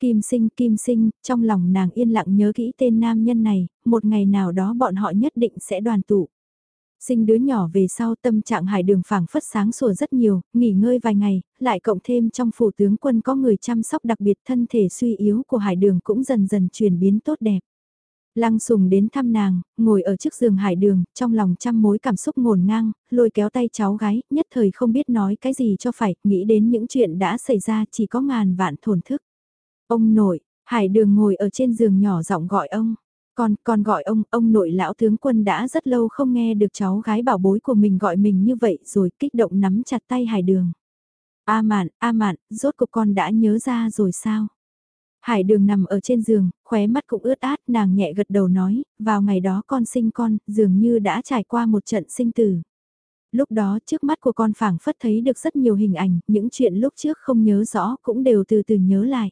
Kim sinh, kim sinh, trong lòng nàng yên lặng nhớ kỹ tên nam nhân này, một ngày nào đó bọn họ nhất định sẽ đoàn tụ. Sinh đứa nhỏ về sau tâm trạng hải đường phảng phất sáng sủa rất nhiều, nghỉ ngơi vài ngày, lại cộng thêm trong phủ tướng quân có người chăm sóc đặc biệt thân thể suy yếu của hải đường cũng dần dần chuyển biến tốt đẹp. Lăng sùng đến thăm nàng, ngồi ở trước giường hải đường, trong lòng trăm mối cảm xúc ngổn ngang, lôi kéo tay cháu gái, nhất thời không biết nói cái gì cho phải, nghĩ đến những chuyện đã xảy ra chỉ có ngàn vạn thổn thức. Ông nội, hải đường ngồi ở trên giường nhỏ giọng gọi ông. Còn, còn gọi ông, ông nội lão tướng quân đã rất lâu không nghe được cháu gái bảo bối của mình gọi mình như vậy rồi kích động nắm chặt tay hải đường. A mạn, A mạn, rốt cuộc con đã nhớ ra rồi sao? Hải đường nằm ở trên giường, khóe mắt cũng ướt át, nàng nhẹ gật đầu nói, vào ngày đó con sinh con, dường như đã trải qua một trận sinh tử. Lúc đó trước mắt của con phảng phất thấy được rất nhiều hình ảnh, những chuyện lúc trước không nhớ rõ cũng đều từ từ nhớ lại.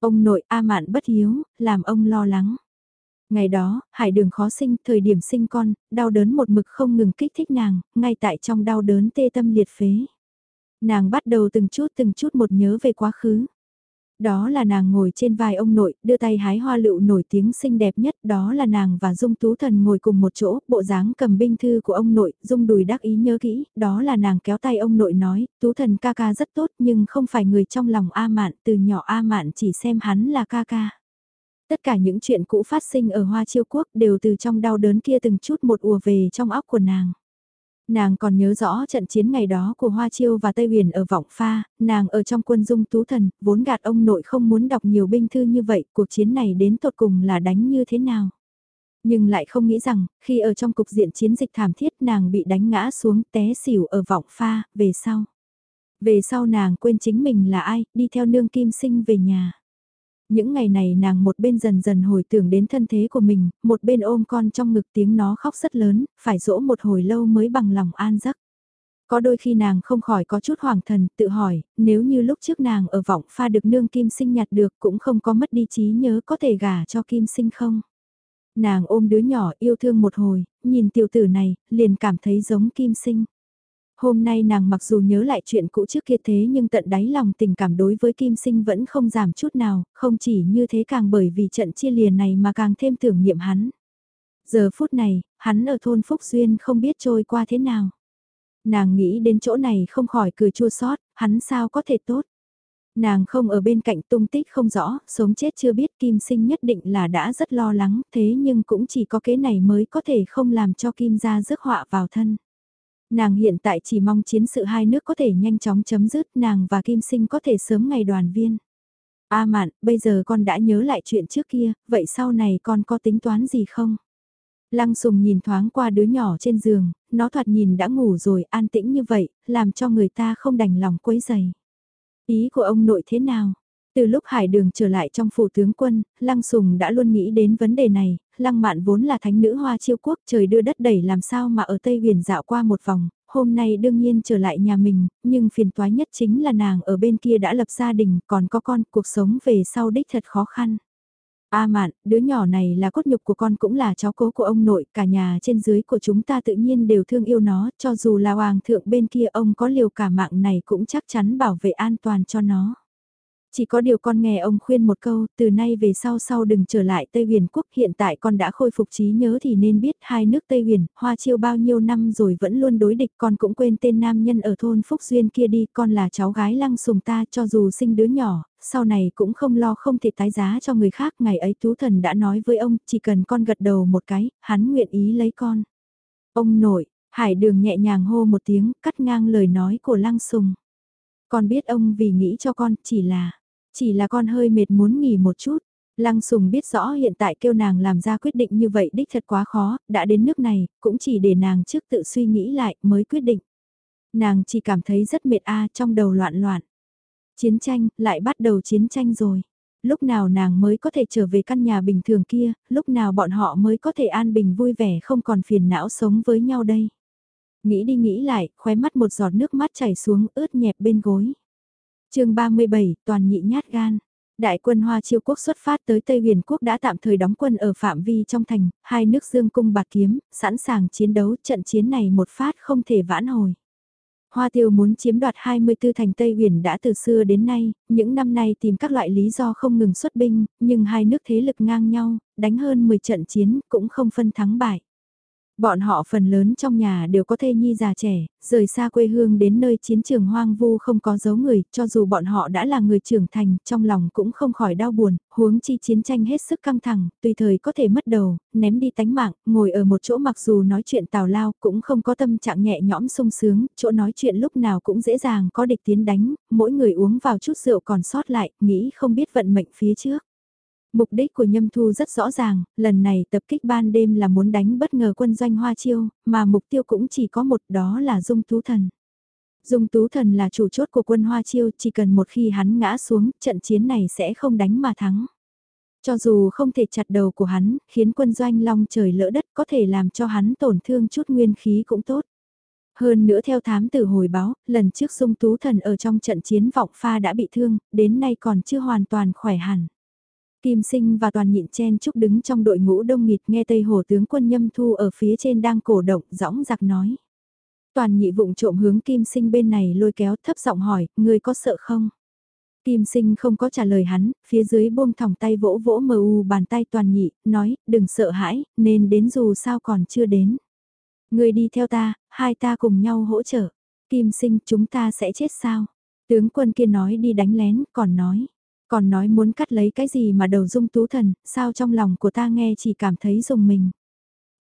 Ông nội A Mạn bất hiếu, làm ông lo lắng. Ngày đó, hải đường khó sinh, thời điểm sinh con, đau đớn một mực không ngừng kích thích nàng, ngay tại trong đau đớn tê tâm liệt phế. Nàng bắt đầu từng chút từng chút một nhớ về quá khứ. Đó là nàng ngồi trên vai ông nội, đưa tay hái hoa lựu nổi tiếng xinh đẹp nhất, đó là nàng và Dung Tú Thần ngồi cùng một chỗ, bộ dáng cầm binh thư của ông nội, Dung đùi đắc ý nhớ kỹ, đó là nàng kéo tay ông nội nói, Tú Thần ca ca rất tốt nhưng không phải người trong lòng A Mạn, từ nhỏ A Mạn chỉ xem hắn là ca ca. Tất cả những chuyện cũ phát sinh ở Hoa Chiêu Quốc đều từ trong đau đớn kia từng chút một ùa về trong óc của nàng. Nàng còn nhớ rõ trận chiến ngày đó của Hoa Chiêu và Tây Huyền ở Vọng Pha, nàng ở trong quân dung tú thần, vốn gạt ông nội không muốn đọc nhiều binh thư như vậy, cuộc chiến này đến tột cùng là đánh như thế nào. Nhưng lại không nghĩ rằng, khi ở trong cục diện chiến dịch thảm thiết nàng bị đánh ngã xuống té xỉu ở Vọng Pha, về sau. Về sau nàng quên chính mình là ai, đi theo nương kim sinh về nhà. Những ngày này nàng một bên dần dần hồi tưởng đến thân thế của mình, một bên ôm con trong ngực tiếng nó khóc rất lớn, phải dỗ một hồi lâu mới bằng lòng an giấc. Có đôi khi nàng không khỏi có chút hoàng thần, tự hỏi, nếu như lúc trước nàng ở vọng pha được nương kim sinh nhặt được cũng không có mất đi trí nhớ có thể gả cho kim sinh không. Nàng ôm đứa nhỏ yêu thương một hồi, nhìn tiểu tử này, liền cảm thấy giống kim sinh. Hôm nay nàng mặc dù nhớ lại chuyện cũ trước kia thế nhưng tận đáy lòng tình cảm đối với Kim Sinh vẫn không giảm chút nào, không chỉ như thế càng bởi vì trận chia lìa này mà càng thêm tưởng niệm hắn. Giờ phút này, hắn ở thôn Phúc Duyên không biết trôi qua thế nào. Nàng nghĩ đến chỗ này không khỏi cười chua xót hắn sao có thể tốt. Nàng không ở bên cạnh tung tích không rõ, sống chết chưa biết Kim Sinh nhất định là đã rất lo lắng, thế nhưng cũng chỉ có kế này mới có thể không làm cho Kim ra rước họa vào thân. Nàng hiện tại chỉ mong chiến sự hai nước có thể nhanh chóng chấm dứt nàng và Kim Sinh có thể sớm ngày đoàn viên. A mạn, bây giờ con đã nhớ lại chuyện trước kia, vậy sau này con có tính toán gì không? Lăng sùng nhìn thoáng qua đứa nhỏ trên giường, nó thoạt nhìn đã ngủ rồi an tĩnh như vậy, làm cho người ta không đành lòng quấy dày. Ý của ông nội thế nào? Từ lúc Hải Đường trở lại trong phủ tướng quân, Lăng Sùng đã luôn nghĩ đến vấn đề này, Lăng Mạn vốn là thánh nữ hoa chiêu quốc trời đưa đất đẩy làm sao mà ở Tây Huyền dạo qua một vòng, hôm nay đương nhiên trở lại nhà mình, nhưng phiền toái nhất chính là nàng ở bên kia đã lập gia đình, còn có con, cuộc sống về sau đích thật khó khăn. A mạn, đứa nhỏ này là cốt nhục của con cũng là cháu cố của ông nội, cả nhà trên dưới của chúng ta tự nhiên đều thương yêu nó, cho dù là hoàng thượng bên kia ông có liều cả mạng này cũng chắc chắn bảo vệ an toàn cho nó. Chỉ có điều con nghe ông khuyên một câu, từ nay về sau sau đừng trở lại Tây Huyền Quốc, hiện tại con đã khôi phục trí nhớ thì nên biết hai nước Tây Huyền, Hoa Chiêu bao nhiêu năm rồi vẫn luôn đối địch, con cũng quên tên nam nhân ở thôn Phúc Duyên kia đi, con là cháu gái lăng sùng ta cho dù sinh đứa nhỏ, sau này cũng không lo không thể tái giá cho người khác, ngày ấy Tú Thần đã nói với ông, chỉ cần con gật đầu một cái, hắn nguyện ý lấy con. Ông nội, Hải đường nhẹ nhàng hô một tiếng, cắt ngang lời nói của lăng sùng. Con biết ông vì nghĩ cho con, chỉ là chỉ là con hơi mệt muốn nghỉ một chút. Lăng Sùng biết rõ hiện tại kêu nàng làm ra quyết định như vậy đích thật quá khó, đã đến nước này, cũng chỉ để nàng trước tự suy nghĩ lại mới quyết định. Nàng chỉ cảm thấy rất mệt a trong đầu loạn loạn. Chiến tranh, lại bắt đầu chiến tranh rồi. Lúc nào nàng mới có thể trở về căn nhà bình thường kia, lúc nào bọn họ mới có thể an bình vui vẻ không còn phiền não sống với nhau đây. Nghĩ đi nghĩ lại, khóe mắt một giọt nước mắt chảy xuống ướt nhẹp bên gối chương 37, toàn nhị nhát gan. Đại quân Hoa Chiêu Quốc xuất phát tới Tây Huyền Quốc đã tạm thời đóng quân ở phạm vi trong thành, hai nước dương cung bạc kiếm, sẵn sàng chiến đấu trận chiến này một phát không thể vãn hồi. Hoa Tiêu muốn chiếm đoạt 24 thành Tây Huyền đã từ xưa đến nay, những năm nay tìm các loại lý do không ngừng xuất binh, nhưng hai nước thế lực ngang nhau, đánh hơn 10 trận chiến cũng không phân thắng bại. Bọn họ phần lớn trong nhà đều có thê nhi già trẻ, rời xa quê hương đến nơi chiến trường hoang vu không có dấu người, cho dù bọn họ đã là người trưởng thành, trong lòng cũng không khỏi đau buồn, huống chi chiến tranh hết sức căng thẳng, tùy thời có thể mất đầu, ném đi tánh mạng, ngồi ở một chỗ mặc dù nói chuyện tào lao cũng không có tâm trạng nhẹ nhõm sung sướng, chỗ nói chuyện lúc nào cũng dễ dàng có địch tiến đánh, mỗi người uống vào chút rượu còn sót lại, nghĩ không biết vận mệnh phía trước. Mục đích của Nhâm Thu rất rõ ràng, lần này tập kích ban đêm là muốn đánh bất ngờ quân doanh Hoa Chiêu, mà mục tiêu cũng chỉ có một đó là Dung Tú Thần. Dung Tú Thần là chủ chốt của quân Hoa Chiêu, chỉ cần một khi hắn ngã xuống, trận chiến này sẽ không đánh mà thắng. Cho dù không thể chặt đầu của hắn, khiến quân doanh long trời lỡ đất có thể làm cho hắn tổn thương chút nguyên khí cũng tốt. Hơn nữa theo thám tử hồi báo, lần trước Dung Tú Thần ở trong trận chiến vọng pha đã bị thương, đến nay còn chưa hoàn toàn khỏe hẳn. Kim Sinh và Toàn Nhịn chen chúc đứng trong đội ngũ đông nghịt nghe Tây Hồ tướng quân Nhâm Thu ở phía trên đang cổ động, dõng giặc nói. Toàn nhị vụng trộm hướng Kim Sinh bên này lôi kéo thấp giọng hỏi, người có sợ không? Kim Sinh không có trả lời hắn, phía dưới buông thòng tay vỗ vỗ mờ u bàn tay Toàn nhị, nói, đừng sợ hãi, nên đến dù sao còn chưa đến. Người đi theo ta, hai ta cùng nhau hỗ trợ. Kim Sinh chúng ta sẽ chết sao? Tướng quân kia nói đi đánh lén, còn nói. Còn nói muốn cắt lấy cái gì mà đầu dung tú thần, sao trong lòng của ta nghe chỉ cảm thấy dùng mình.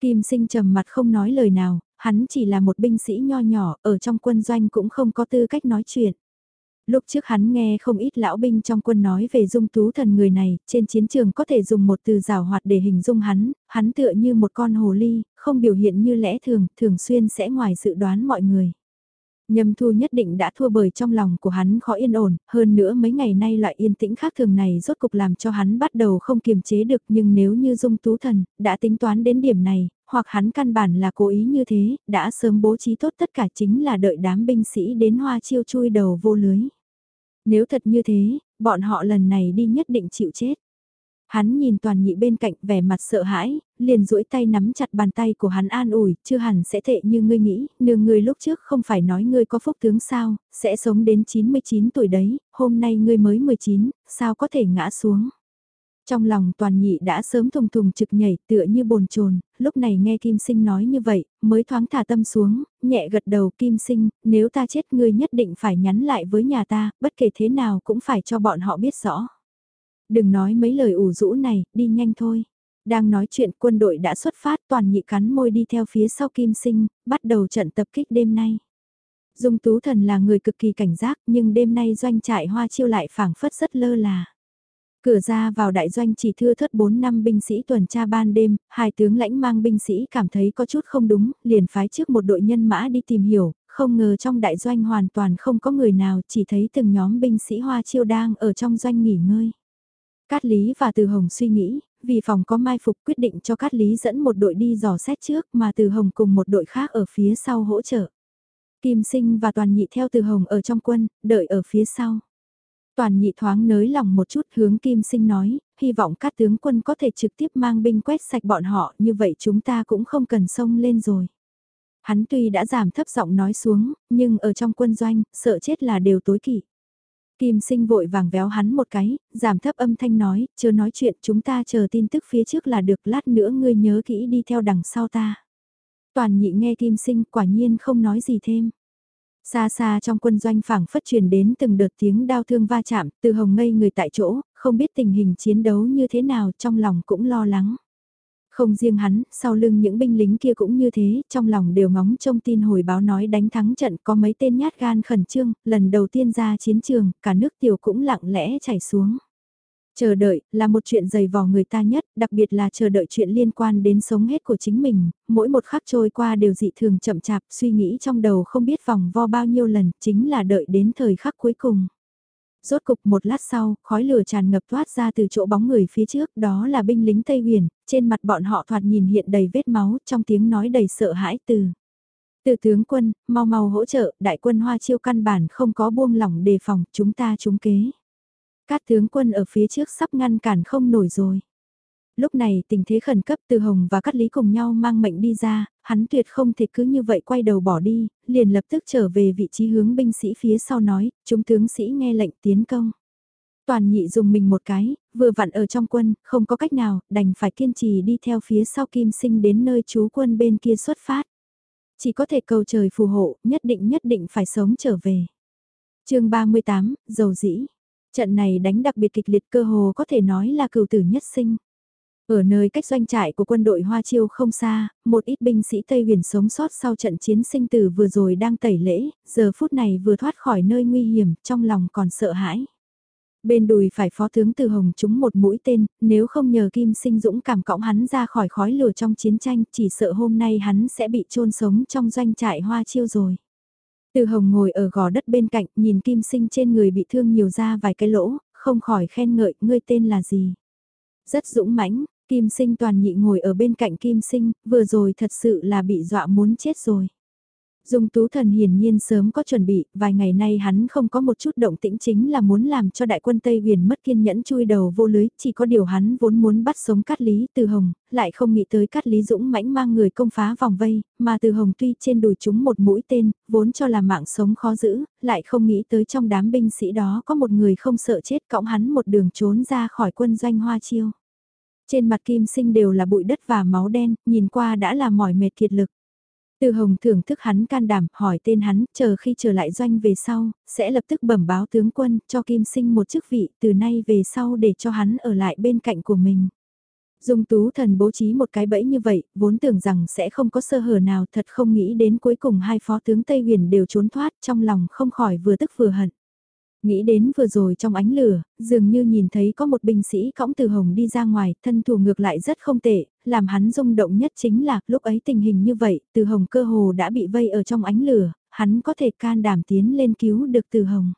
Kim sinh trầm mặt không nói lời nào, hắn chỉ là một binh sĩ nho nhỏ, ở trong quân doanh cũng không có tư cách nói chuyện. Lúc trước hắn nghe không ít lão binh trong quân nói về dung tú thần người này, trên chiến trường có thể dùng một từ rào hoạt để hình dung hắn, hắn tựa như một con hồ ly, không biểu hiện như lẽ thường, thường xuyên sẽ ngoài dự đoán mọi người. Nhâm thu nhất định đã thua bởi trong lòng của hắn khó yên ổn, hơn nữa mấy ngày nay loại yên tĩnh khác thường này rốt cục làm cho hắn bắt đầu không kiềm chế được nhưng nếu như dung tú thần, đã tính toán đến điểm này, hoặc hắn căn bản là cố ý như thế, đã sớm bố trí tốt tất cả chính là đợi đám binh sĩ đến hoa chiêu chui đầu vô lưới. Nếu thật như thế, bọn họ lần này đi nhất định chịu chết. Hắn nhìn toàn nhị bên cạnh vẻ mặt sợ hãi, liền duỗi tay nắm chặt bàn tay của hắn an ủi, chưa hẳn sẽ tệ như ngươi nghĩ, nương ngươi lúc trước không phải nói ngươi có phúc tướng sao, sẽ sống đến 99 tuổi đấy, hôm nay ngươi mới 19, sao có thể ngã xuống. Trong lòng toàn nhị đã sớm thùng thùng trực nhảy tựa như bồn chồn lúc này nghe Kim Sinh nói như vậy, mới thoáng thả tâm xuống, nhẹ gật đầu Kim Sinh, nếu ta chết ngươi nhất định phải nhắn lại với nhà ta, bất kể thế nào cũng phải cho bọn họ biết rõ. Đừng nói mấy lời ủ rũ này, đi nhanh thôi. Đang nói chuyện quân đội đã xuất phát toàn nhị cắn môi đi theo phía sau kim sinh, bắt đầu trận tập kích đêm nay. Dung Tú Thần là người cực kỳ cảnh giác nhưng đêm nay doanh trại hoa chiêu lại phảng phất rất lơ là. Cửa ra vào đại doanh chỉ thưa thất 4 năm binh sĩ tuần tra ban đêm, hai tướng lãnh mang binh sĩ cảm thấy có chút không đúng, liền phái trước một đội nhân mã đi tìm hiểu, không ngờ trong đại doanh hoàn toàn không có người nào, chỉ thấy từng nhóm binh sĩ Hoa Chiêu đang ở trong doanh nghỉ ngơi. Cát Lý và Từ Hồng suy nghĩ, vì phòng có mai phục quyết định cho Cát Lý dẫn một đội đi dò xét trước mà Từ Hồng cùng một đội khác ở phía sau hỗ trợ. Kim Sinh và Toàn Nhị theo Từ Hồng ở trong quân, đợi ở phía sau. Toàn Nhị thoáng nới lòng một chút hướng Kim Sinh nói, hy vọng các tướng quân có thể trực tiếp mang binh quét sạch bọn họ, như vậy chúng ta cũng không cần sông lên rồi. Hắn tuy đã giảm thấp giọng nói xuống, nhưng ở trong quân doanh, sợ chết là đều tối kỵ. Kim sinh vội vàng véo hắn một cái, giảm thấp âm thanh nói, chưa nói chuyện chúng ta chờ tin tức phía trước là được lát nữa ngươi nhớ kỹ đi theo đằng sau ta. Toàn nhị nghe kim sinh quả nhiên không nói gì thêm. Xa xa trong quân doanh phảng phất truyền đến từng đợt tiếng đau thương va chạm, từ hồng ngây người tại chỗ, không biết tình hình chiến đấu như thế nào trong lòng cũng lo lắng. Không riêng hắn, sau lưng những binh lính kia cũng như thế, trong lòng đều ngóng trông tin hồi báo nói đánh thắng trận có mấy tên nhát gan khẩn trương, lần đầu tiên ra chiến trường, cả nước tiểu cũng lặng lẽ chảy xuống. Chờ đợi, là một chuyện dày vò người ta nhất, đặc biệt là chờ đợi chuyện liên quan đến sống hết của chính mình, mỗi một khắc trôi qua đều dị thường chậm chạp, suy nghĩ trong đầu không biết vòng vo bao nhiêu lần, chính là đợi đến thời khắc cuối cùng. Rốt cục một lát sau, khói lửa tràn ngập thoát ra từ chỗ bóng người phía trước, đó là binh lính Tây Huyền, trên mặt bọn họ thoạt nhìn hiện đầy vết máu, trong tiếng nói đầy sợ hãi từ. Từ tướng quân, mau mau hỗ trợ, đại quân Hoa Chiêu căn bản không có buông lỏng đề phòng, chúng ta trúng kế. Các tướng quân ở phía trước sắp ngăn cản không nổi rồi. Lúc này tình thế khẩn cấp từ Hồng và Cát Lý cùng nhau mang mệnh đi ra, hắn tuyệt không thể cứ như vậy quay đầu bỏ đi, liền lập tức trở về vị trí hướng binh sĩ phía sau nói, chúng tướng sĩ nghe lệnh tiến công. Toàn nhị dùng mình một cái, vừa vặn ở trong quân, không có cách nào, đành phải kiên trì đi theo phía sau kim sinh đến nơi chú quân bên kia xuất phát. Chỉ có thể cầu trời phù hộ, nhất định nhất định phải sống trở về. chương 38, dầu dĩ. Trận này đánh đặc biệt kịch liệt cơ hồ có thể nói là cựu tử nhất sinh. Ở nơi cách doanh trại của quân đội Hoa Chiêu không xa, một ít binh sĩ Tây Huyền sống sót sau trận chiến sinh tử vừa rồi đang tẩy lễ, giờ phút này vừa thoát khỏi nơi nguy hiểm, trong lòng còn sợ hãi. Bên đùi phải phó tướng Từ Hồng trúng một mũi tên, nếu không nhờ Kim Sinh Dũng cảm cõng hắn ra khỏi khói lửa trong chiến tranh, chỉ sợ hôm nay hắn sẽ bị chôn sống trong doanh trại Hoa Chiêu rồi. Từ Hồng ngồi ở gò đất bên cạnh, nhìn Kim Sinh trên người bị thương nhiều ra vài cái lỗ, không khỏi khen ngợi, ngươi tên là gì? Rất dũng mãnh, Kim sinh toàn nhị ngồi ở bên cạnh kim sinh, vừa rồi thật sự là bị dọa muốn chết rồi. Dung tú thần hiển nhiên sớm có chuẩn bị, vài ngày nay hắn không có một chút động tĩnh chính là muốn làm cho đại quân Tây huyền mất kiên nhẫn chui đầu vô lưới, chỉ có điều hắn vốn muốn bắt sống Cát Lý Từ Hồng, lại không nghĩ tới Cát Lý Dũng mãnh mang người công phá vòng vây, mà Từ Hồng tuy trên đùi chúng một mũi tên, vốn cho là mạng sống khó giữ, lại không nghĩ tới trong đám binh sĩ đó có một người không sợ chết cõng hắn một đường trốn ra khỏi quân doanh Hoa Chiêu. Trên mặt kim sinh đều là bụi đất và máu đen, nhìn qua đã là mỏi mệt kiệt lực. Từ hồng thưởng thức hắn can đảm, hỏi tên hắn, chờ khi trở lại doanh về sau, sẽ lập tức bẩm báo tướng quân, cho kim sinh một chức vị, từ nay về sau để cho hắn ở lại bên cạnh của mình. Dung tú thần bố trí một cái bẫy như vậy, vốn tưởng rằng sẽ không có sơ hở nào thật không nghĩ đến cuối cùng hai phó tướng Tây Huyền đều trốn thoát trong lòng không khỏi vừa tức vừa hận. Nghĩ đến vừa rồi trong ánh lửa, dường như nhìn thấy có một binh sĩ cõng từ hồng đi ra ngoài, thân thủ ngược lại rất không tệ, làm hắn rung động nhất chính là lúc ấy tình hình như vậy, từ hồng cơ hồ đã bị vây ở trong ánh lửa, hắn có thể can đảm tiến lên cứu được từ hồng.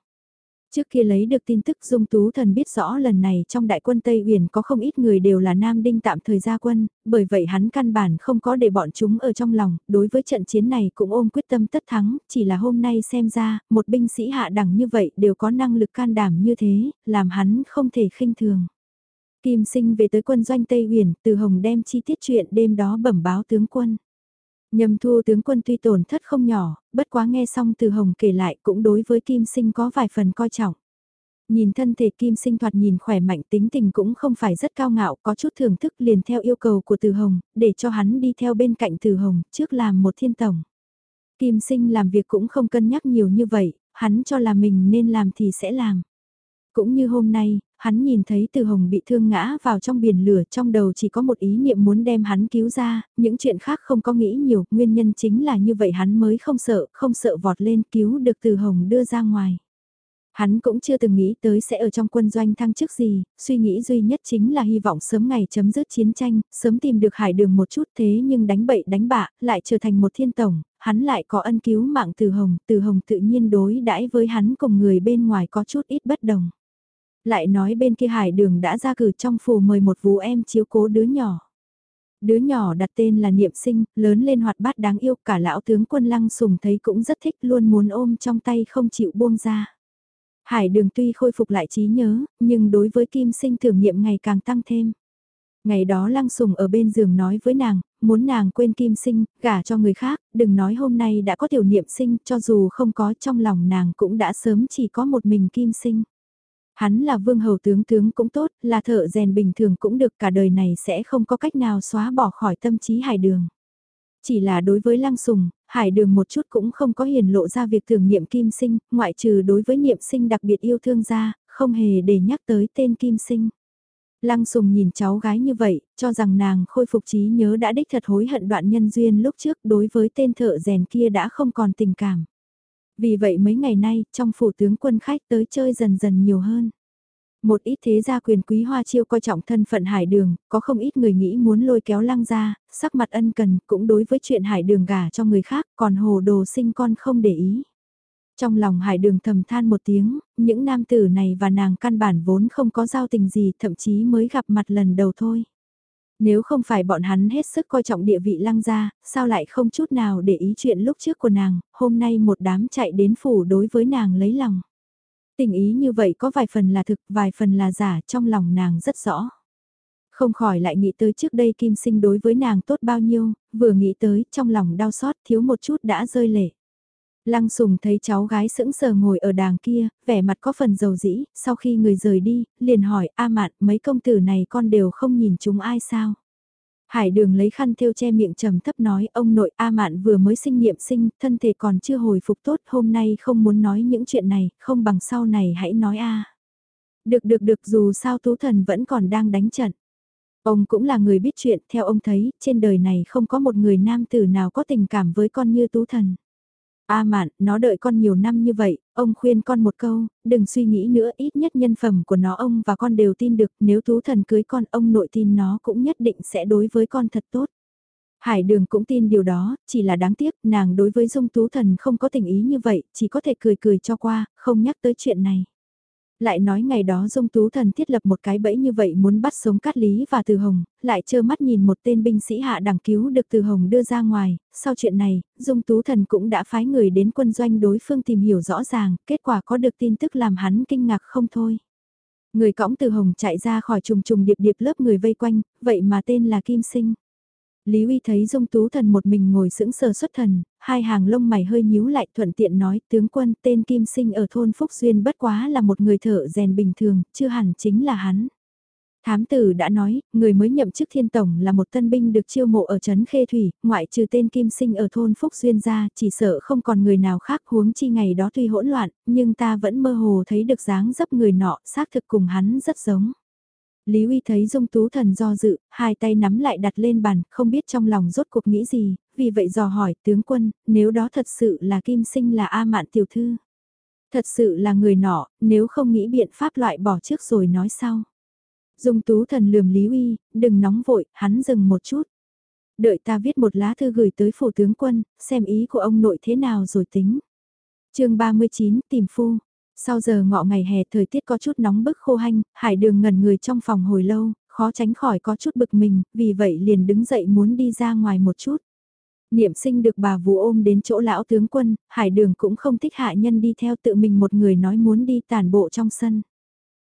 Trước kia lấy được tin tức Dung Tú Thần biết rõ lần này trong đại quân Tây uyển có không ít người đều là nam đinh tạm thời gia quân, bởi vậy hắn căn bản không có để bọn chúng ở trong lòng, đối với trận chiến này cũng ôm quyết tâm tất thắng, chỉ là hôm nay xem ra, một binh sĩ hạ đẳng như vậy đều có năng lực can đảm như thế, làm hắn không thể khinh thường. Kim sinh về tới quân doanh Tây uyển từ Hồng đem chi tiết chuyện đêm đó bẩm báo tướng quân. Nhầm thu tướng quân tuy tổn thất không nhỏ, bất quá nghe xong từ hồng kể lại cũng đối với kim sinh có vài phần coi trọng. Nhìn thân thể kim sinh thoạt nhìn khỏe mạnh tính tình cũng không phải rất cao ngạo, có chút thưởng thức liền theo yêu cầu của từ hồng, để cho hắn đi theo bên cạnh từ hồng, trước làm một thiên tổng. Kim sinh làm việc cũng không cân nhắc nhiều như vậy, hắn cho là mình nên làm thì sẽ làm. Cũng như hôm nay, hắn nhìn thấy Từ Hồng bị thương ngã vào trong biển lửa trong đầu chỉ có một ý niệm muốn đem hắn cứu ra, những chuyện khác không có nghĩ nhiều, nguyên nhân chính là như vậy hắn mới không sợ, không sợ vọt lên cứu được Từ Hồng đưa ra ngoài. Hắn cũng chưa từng nghĩ tới sẽ ở trong quân doanh thăng chức gì, suy nghĩ duy nhất chính là hy vọng sớm ngày chấm dứt chiến tranh, sớm tìm được hải đường một chút thế nhưng đánh bậy đánh bạ, lại trở thành một thiên tổng, hắn lại có ân cứu mạng từ hồng, từ hồng tự nhiên đối đãi với hắn cùng người bên ngoài có chút ít bất đồng. Lại nói bên kia hải đường đã ra cử trong phủ mời một vú em chiếu cố đứa nhỏ. Đứa nhỏ đặt tên là Niệm Sinh, lớn lên hoạt bát đáng yêu cả lão tướng quân lăng sùng thấy cũng rất thích luôn muốn ôm trong tay không chịu buông ra. Hải đường tuy khôi phục lại trí nhớ, nhưng đối với kim sinh thưởng niệm ngày càng tăng thêm. Ngày đó lăng sùng ở bên giường nói với nàng, muốn nàng quên kim sinh, gả cho người khác, đừng nói hôm nay đã có tiểu niệm sinh, cho dù không có trong lòng nàng cũng đã sớm chỉ có một mình kim sinh. Hắn là vương hầu tướng tướng cũng tốt, là thợ rèn bình thường cũng được cả đời này sẽ không có cách nào xóa bỏ khỏi tâm trí hải đường. Chỉ là đối với lăng sùng, hải đường một chút cũng không có hiển lộ ra việc thường niệm kim sinh, ngoại trừ đối với niệm sinh đặc biệt yêu thương ra, không hề để nhắc tới tên kim sinh. Lăng sùng nhìn cháu gái như vậy, cho rằng nàng khôi phục trí nhớ đã đích thật hối hận đoạn nhân duyên lúc trước đối với tên thợ rèn kia đã không còn tình cảm. Vì vậy mấy ngày nay, trong phủ tướng quân khách tới chơi dần dần nhiều hơn. Một ít thế gia quyền quý hoa chiêu coi trọng thân phận hải đường, có không ít người nghĩ muốn lôi kéo lăng ra, sắc mặt ân cần cũng đối với chuyện hải đường gả cho người khác, còn hồ đồ sinh con không để ý. Trong lòng hải đường thầm than một tiếng, những nam tử này và nàng căn bản vốn không có giao tình gì thậm chí mới gặp mặt lần đầu thôi. Nếu không phải bọn hắn hết sức coi trọng địa vị lăng gia, sao lại không chút nào để ý chuyện lúc trước của nàng, hôm nay một đám chạy đến phủ đối với nàng lấy lòng. Tình ý như vậy có vài phần là thực, vài phần là giả trong lòng nàng rất rõ. Không khỏi lại nghĩ tới trước đây kim sinh đối với nàng tốt bao nhiêu, vừa nghĩ tới trong lòng đau xót thiếu một chút đã rơi lệ. Lăng sùng thấy cháu gái sững sờ ngồi ở đàng kia, vẻ mặt có phần dầu dĩ, sau khi người rời đi, liền hỏi A mạn mấy công tử này con đều không nhìn chúng ai sao. Hải đường lấy khăn thêu che miệng trầm thấp nói ông nội A mạn vừa mới sinh niệm sinh, thân thể còn chưa hồi phục tốt, hôm nay không muốn nói những chuyện này, không bằng sau này hãy nói A. Được được được dù sao tú thần vẫn còn đang đánh trận. Ông cũng là người biết chuyện, theo ông thấy, trên đời này không có một người nam tử nào có tình cảm với con như tú thần. A mạn, nó đợi con nhiều năm như vậy, ông khuyên con một câu, đừng suy nghĩ nữa ít nhất nhân phẩm của nó ông và con đều tin được, nếu tú thần cưới con ông nội tin nó cũng nhất định sẽ đối với con thật tốt. Hải đường cũng tin điều đó, chỉ là đáng tiếc nàng đối với dung tú thần không có tình ý như vậy, chỉ có thể cười cười cho qua, không nhắc tới chuyện này lại nói ngày đó Dung Tú Thần thiết lập một cái bẫy như vậy muốn bắt sống Cát Lý và Từ Hồng, lại trơ mắt nhìn một tên binh sĩ hạ đẳng cứu được Từ Hồng đưa ra ngoài, sau chuyện này, Dung Tú Thần cũng đã phái người đến quân doanh đối phương tìm hiểu rõ ràng, kết quả có được tin tức làm hắn kinh ngạc không thôi. Người cõng Từ Hồng chạy ra khỏi trùng trùng điệp điệp lớp người vây quanh, vậy mà tên là Kim Sinh. Lý Uy thấy Dung Tú Thần một mình ngồi sững sờ xuất thần, hai hàng lông mày hơi nhíu lại thuận tiện nói tướng quân tên Kim Sinh ở thôn Phúc Duyên bất quá là một người thợ rèn bình thường, chưa hẳn chính là hắn. Thám tử đã nói, người mới nhậm chức thiên tổng là một tân binh được chiêu mộ ở Trấn Khê Thủy, ngoại trừ tên Kim Sinh ở thôn Phúc Duyên ra, chỉ sợ không còn người nào khác huống chi ngày đó tuy hỗn loạn, nhưng ta vẫn mơ hồ thấy được dáng dấp người nọ, xác thực cùng hắn rất giống. Lý Uy thấy Dung Tú Thần do dự, hai tay nắm lại đặt lên bàn, không biết trong lòng rốt cuộc nghĩ gì, vì vậy dò hỏi tướng quân, nếu đó thật sự là Kim Sinh là A Mạn Tiểu Thư. Thật sự là người nọ, nếu không nghĩ biện pháp loại bỏ trước rồi nói sau. Dung Tú Thần lườm Lý Uy, đừng nóng vội, hắn dừng một chút. Đợi ta viết một lá thư gửi tới phủ tướng quân, xem ý của ông nội thế nào rồi tính. chương 39 tìm phu, sau giờ ngọ ngày hè thời tiết có chút nóng bức khô hanh, hải đường ngẩn người trong phòng hồi lâu, khó tránh khỏi có chút bực mình, vì vậy liền đứng dậy muốn đi ra ngoài một chút. Niệm sinh được bà vú ôm đến chỗ lão tướng quân, hải đường cũng không thích hạ nhân đi theo tự mình một người nói muốn đi tàn bộ trong sân.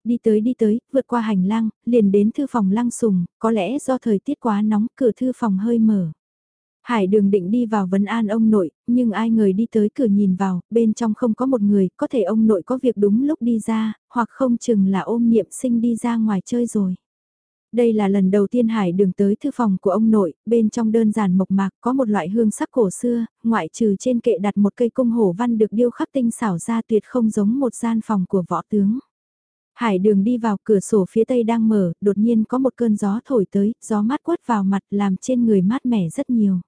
Đi tới đi tới, vượt qua hành lang, liền đến thư phòng lăng sùng, có lẽ do thời tiết quá nóng cửa thư phòng hơi mở. Hải đường định đi vào vấn an ông nội, nhưng ai người đi tới cửa nhìn vào, bên trong không có một người, có thể ông nội có việc đúng lúc đi ra, hoặc không chừng là ôm niệm sinh đi ra ngoài chơi rồi. Đây là lần đầu tiên Hải đường tới thư phòng của ông nội, bên trong đơn giản mộc mạc có một loại hương sắc cổ xưa, ngoại trừ trên kệ đặt một cây cung hổ văn được điêu khắc tinh xảo ra tuyệt không giống một gian phòng của võ tướng. Hải đường đi vào cửa sổ phía tây đang mở, đột nhiên có một cơn gió thổi tới, gió mát quất vào mặt làm trên người mát mẻ rất nhiều.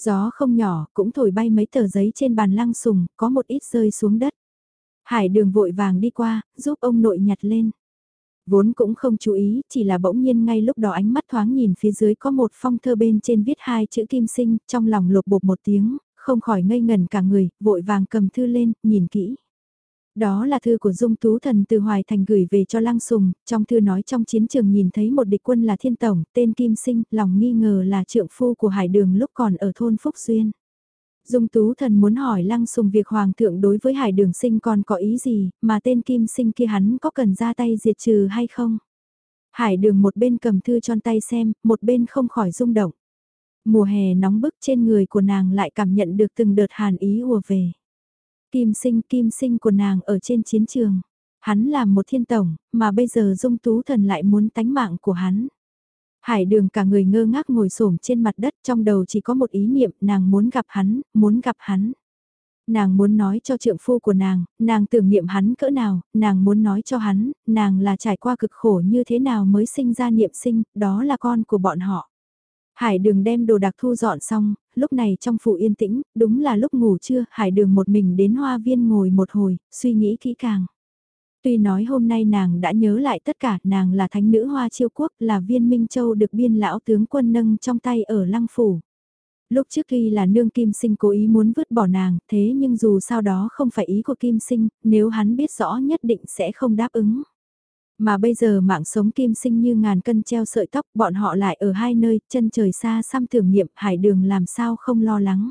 Gió không nhỏ, cũng thổi bay mấy tờ giấy trên bàn lăng sùng, có một ít rơi xuống đất. Hải đường vội vàng đi qua, giúp ông nội nhặt lên. Vốn cũng không chú ý, chỉ là bỗng nhiên ngay lúc đó ánh mắt thoáng nhìn phía dưới có một phong thơ bên trên viết hai chữ kim sinh, trong lòng lột bột một tiếng, không khỏi ngây ngần cả người, vội vàng cầm thư lên, nhìn kỹ. Đó là thư của Dung Tú Thần từ Hoài Thành gửi về cho Lăng Sùng, trong thư nói trong chiến trường nhìn thấy một địch quân là Thiên Tổng, tên Kim Sinh, lòng nghi ngờ là trượng phu của Hải Đường lúc còn ở thôn Phúc Duyên. Dung Tú Thần muốn hỏi Lăng Sùng việc Hoàng thượng đối với Hải Đường Sinh còn có ý gì, mà tên Kim Sinh kia hắn có cần ra tay diệt trừ hay không? Hải Đường một bên cầm thư tròn tay xem, một bên không khỏi rung động. Mùa hè nóng bức trên người của nàng lại cảm nhận được từng đợt hàn ý ùa về. Kim Sinh, Kim Sinh của nàng ở trên chiến trường. Hắn là một thiên tổng, mà bây giờ Dung Tú Thần lại muốn tánh mạng của hắn. Hải đường cả người ngơ ngác ngồi xổm trên mặt đất trong đầu chỉ có một ý niệm nàng muốn gặp hắn, muốn gặp hắn. Nàng muốn nói cho trượng phu của nàng, nàng tưởng niệm hắn cỡ nào, nàng muốn nói cho hắn, nàng là trải qua cực khổ như thế nào mới sinh ra niệm sinh, đó là con của bọn họ. Hải đường đem đồ đặc thu dọn xong, lúc này trong phủ yên tĩnh, đúng là lúc ngủ trưa, hải đường một mình đến hoa viên ngồi một hồi, suy nghĩ kỹ càng. Tuy nói hôm nay nàng đã nhớ lại tất cả, nàng là thánh nữ Hoa Chiêu Quốc, là viên Minh Châu được biên lão tướng quân nâng trong tay ở lăng phủ. Lúc trước khi là nương Kim Sinh cố ý muốn vứt bỏ nàng, thế nhưng dù sao đó không phải ý của Kim Sinh, nếu hắn biết rõ nhất định sẽ không đáp ứng. Mà bây giờ mạng sống Kim Sinh như ngàn cân treo sợi tóc, bọn họ lại ở hai nơi, chân trời xa xăm tưởng niệm hải đường làm sao không lo lắng.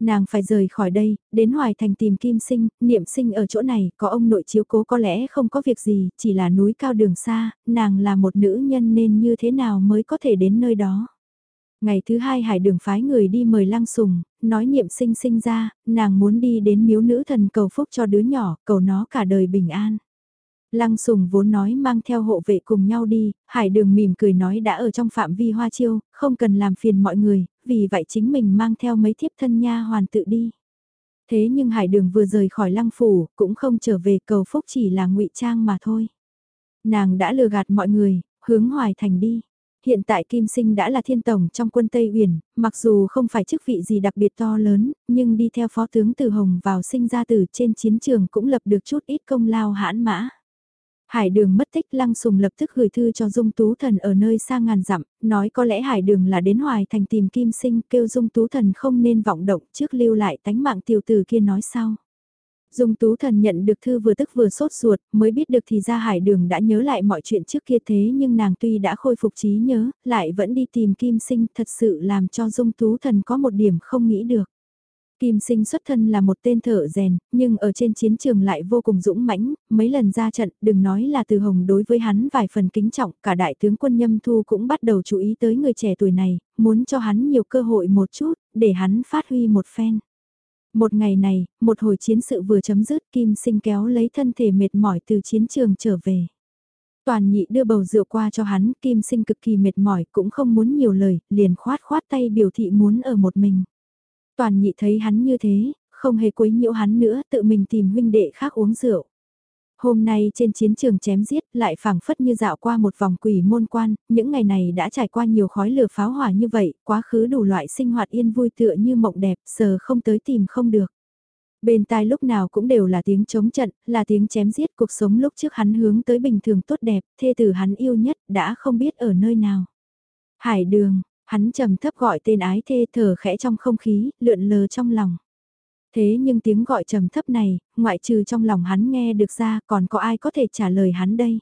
Nàng phải rời khỏi đây, đến Hoài Thành tìm Kim Sinh, niệm sinh ở chỗ này, có ông nội chiếu cố có lẽ không có việc gì, chỉ là núi cao đường xa, nàng là một nữ nhân nên như thế nào mới có thể đến nơi đó. Ngày thứ hai hải đường phái người đi mời lăng sùng, nói niệm sinh sinh ra, nàng muốn đi đến miếu nữ thần cầu phúc cho đứa nhỏ, cầu nó cả đời bình an. Lăng sùng vốn nói mang theo hộ vệ cùng nhau đi, hải đường mỉm cười nói đã ở trong phạm vi hoa chiêu, không cần làm phiền mọi người, vì vậy chính mình mang theo mấy thiếp thân nha hoàn tự đi. Thế nhưng hải đường vừa rời khỏi lăng phủ, cũng không trở về cầu phúc chỉ là ngụy trang mà thôi. Nàng đã lừa gạt mọi người, hướng hoài thành đi. Hiện tại Kim Sinh đã là thiên tổng trong quân Tây Uyển, mặc dù không phải chức vị gì đặc biệt to lớn, nhưng đi theo phó tướng Từ Hồng vào sinh ra từ trên chiến trường cũng lập được chút ít công lao hãn mã. Hải đường mất tích lăng sùng lập tức gửi thư cho Dung Tú Thần ở nơi xa ngàn dặm, nói có lẽ hải đường là đến hoài thành tìm kim sinh kêu Dung Tú Thần không nên vọng động trước lưu lại tánh mạng tiểu tử kia nói sau. Dung Tú Thần nhận được thư vừa tức vừa sốt ruột, mới biết được thì ra hải đường đã nhớ lại mọi chuyện trước kia thế nhưng nàng tuy đã khôi phục trí nhớ, lại vẫn đi tìm kim sinh thật sự làm cho Dung Tú Thần có một điểm không nghĩ được. Kim sinh xuất thân là một tên thợ rèn, nhưng ở trên chiến trường lại vô cùng dũng mãnh, mấy lần ra trận, đừng nói là từ hồng đối với hắn vài phần kính trọng, cả đại tướng quân nhâm thu cũng bắt đầu chú ý tới người trẻ tuổi này, muốn cho hắn nhiều cơ hội một chút, để hắn phát huy một phen. Một ngày này, một hồi chiến sự vừa chấm dứt, Kim sinh kéo lấy thân thể mệt mỏi từ chiến trường trở về. Toàn nhị đưa bầu rượu qua cho hắn, Kim sinh cực kỳ mệt mỏi, cũng không muốn nhiều lời, liền khoát khoát tay biểu thị muốn ở một mình. Toàn nhị thấy hắn như thế, không hề quấy nhiễu hắn nữa, tự mình tìm huynh đệ khác uống rượu. Hôm nay trên chiến trường chém giết lại phảng phất như dạo qua một vòng quỷ môn quan, những ngày này đã trải qua nhiều khói lửa pháo hỏa như vậy, quá khứ đủ loại sinh hoạt yên vui tựa như mộng đẹp, sờ không tới tìm không được. Bên tai lúc nào cũng đều là tiếng chống trận, là tiếng chém giết cuộc sống lúc trước hắn hướng tới bình thường tốt đẹp, thê tử hắn yêu nhất đã không biết ở nơi nào. Hải đường, Hắn trầm thấp gọi tên ái thê thở khẽ trong không khí, lượn lờ trong lòng. Thế nhưng tiếng gọi trầm thấp này, ngoại trừ trong lòng hắn nghe được ra còn có ai có thể trả lời hắn đây.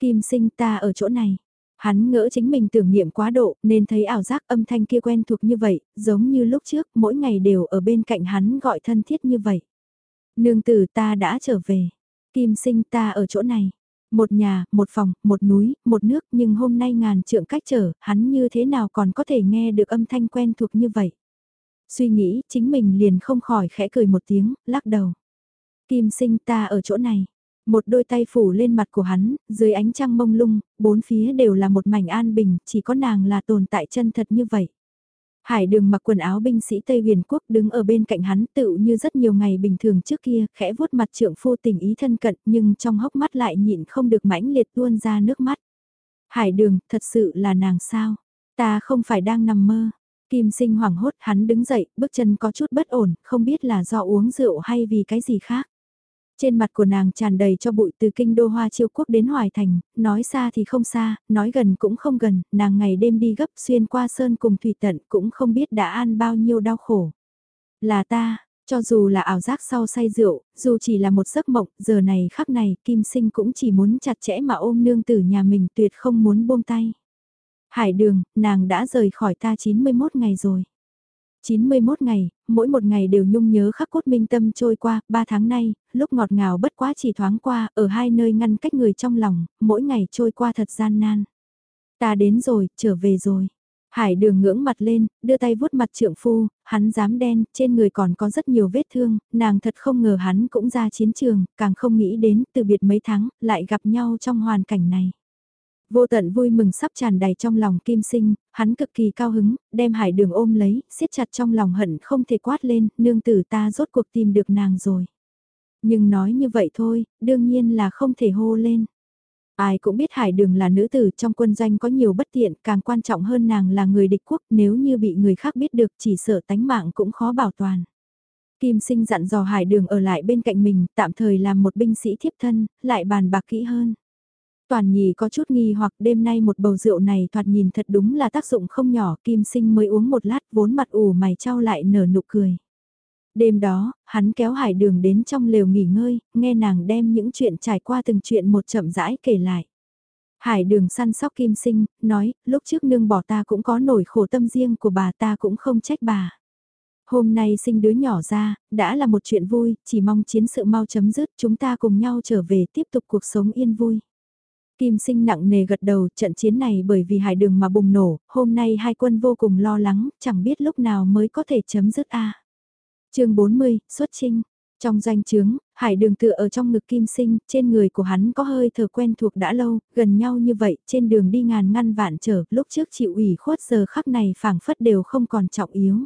Kim sinh ta ở chỗ này. Hắn ngỡ chính mình tưởng niệm quá độ nên thấy ảo giác âm thanh kia quen thuộc như vậy, giống như lúc trước mỗi ngày đều ở bên cạnh hắn gọi thân thiết như vậy. Nương tử ta đã trở về. Kim sinh ta ở chỗ này. Một nhà, một phòng, một núi, một nước nhưng hôm nay ngàn trượng cách trở, hắn như thế nào còn có thể nghe được âm thanh quen thuộc như vậy. Suy nghĩ, chính mình liền không khỏi khẽ cười một tiếng, lắc đầu. Kim sinh ta ở chỗ này. Một đôi tay phủ lên mặt của hắn, dưới ánh trăng mông lung, bốn phía đều là một mảnh an bình, chỉ có nàng là tồn tại chân thật như vậy. Hải đường mặc quần áo binh sĩ Tây Huyền Quốc đứng ở bên cạnh hắn tự như rất nhiều ngày bình thường trước kia, khẽ vuốt mặt trượng phu tình ý thân cận nhưng trong hốc mắt lại nhịn không được mãnh liệt tuôn ra nước mắt. Hải đường, thật sự là nàng sao? Ta không phải đang nằm mơ. Kim sinh hoảng hốt hắn đứng dậy, bước chân có chút bất ổn, không biết là do uống rượu hay vì cái gì khác. Trên mặt của nàng tràn đầy cho bụi từ kinh đô hoa chiêu quốc đến Hoài Thành, nói xa thì không xa, nói gần cũng không gần, nàng ngày đêm đi gấp xuyên qua sơn cùng thủy tận cũng không biết đã ăn bao nhiêu đau khổ. Là ta, cho dù là ảo giác sau say rượu, dù chỉ là một giấc mộng, giờ này khắc này Kim Sinh cũng chỉ muốn chặt chẽ mà ôm nương tử nhà mình tuyệt không muốn buông tay. Hải đường, nàng đã rời khỏi ta 91 ngày rồi. 91 ngày, mỗi một ngày đều nhung nhớ khắc cốt minh tâm trôi qua, 3 tháng nay, lúc ngọt ngào bất quá chỉ thoáng qua, ở hai nơi ngăn cách người trong lòng, mỗi ngày trôi qua thật gian nan. Ta đến rồi, trở về rồi. Hải đường ngưỡng mặt lên, đưa tay vuốt mặt trượng phu, hắn dám đen, trên người còn có rất nhiều vết thương, nàng thật không ngờ hắn cũng ra chiến trường, càng không nghĩ đến từ biệt mấy tháng, lại gặp nhau trong hoàn cảnh này. Vô tận vui mừng sắp tràn đầy trong lòng kim sinh, hắn cực kỳ cao hứng, đem hải đường ôm lấy, siết chặt trong lòng hận không thể quát lên, nương tử ta rốt cuộc tìm được nàng rồi. Nhưng nói như vậy thôi, đương nhiên là không thể hô lên. Ai cũng biết hải đường là nữ tử trong quân doanh có nhiều bất tiện, càng quan trọng hơn nàng là người địch quốc nếu như bị người khác biết được chỉ sợ tánh mạng cũng khó bảo toàn. Kim sinh dặn dò hải đường ở lại bên cạnh mình, tạm thời làm một binh sĩ thiếp thân, lại bàn bạc kỹ hơn. Toàn nhì có chút nghi hoặc đêm nay một bầu rượu này thoạt nhìn thật đúng là tác dụng không nhỏ, kim sinh mới uống một lát vốn mặt ủ mày trao lại nở nụ cười. Đêm đó, hắn kéo hải đường đến trong lều nghỉ ngơi, nghe nàng đem những chuyện trải qua từng chuyện một chậm rãi kể lại. Hải đường săn sóc kim sinh, nói, lúc trước nương bỏ ta cũng có nổi khổ tâm riêng của bà ta cũng không trách bà. Hôm nay sinh đứa nhỏ ra, đã là một chuyện vui, chỉ mong chiến sự mau chấm dứt chúng ta cùng nhau trở về tiếp tục cuộc sống yên vui. Kim sinh nặng nề gật đầu trận chiến này bởi vì hải đường mà bùng nổ, hôm nay hai quân vô cùng lo lắng, chẳng biết lúc nào mới có thể chấm dứt a chương 40, xuất trinh. Trong doanh trướng, hải đường tựa ở trong ngực kim sinh, trên người của hắn có hơi thở quen thuộc đã lâu, gần nhau như vậy, trên đường đi ngàn ngăn vạn trở, lúc trước chịu ủy khuất giờ khắc này phảng phất đều không còn trọng yếu.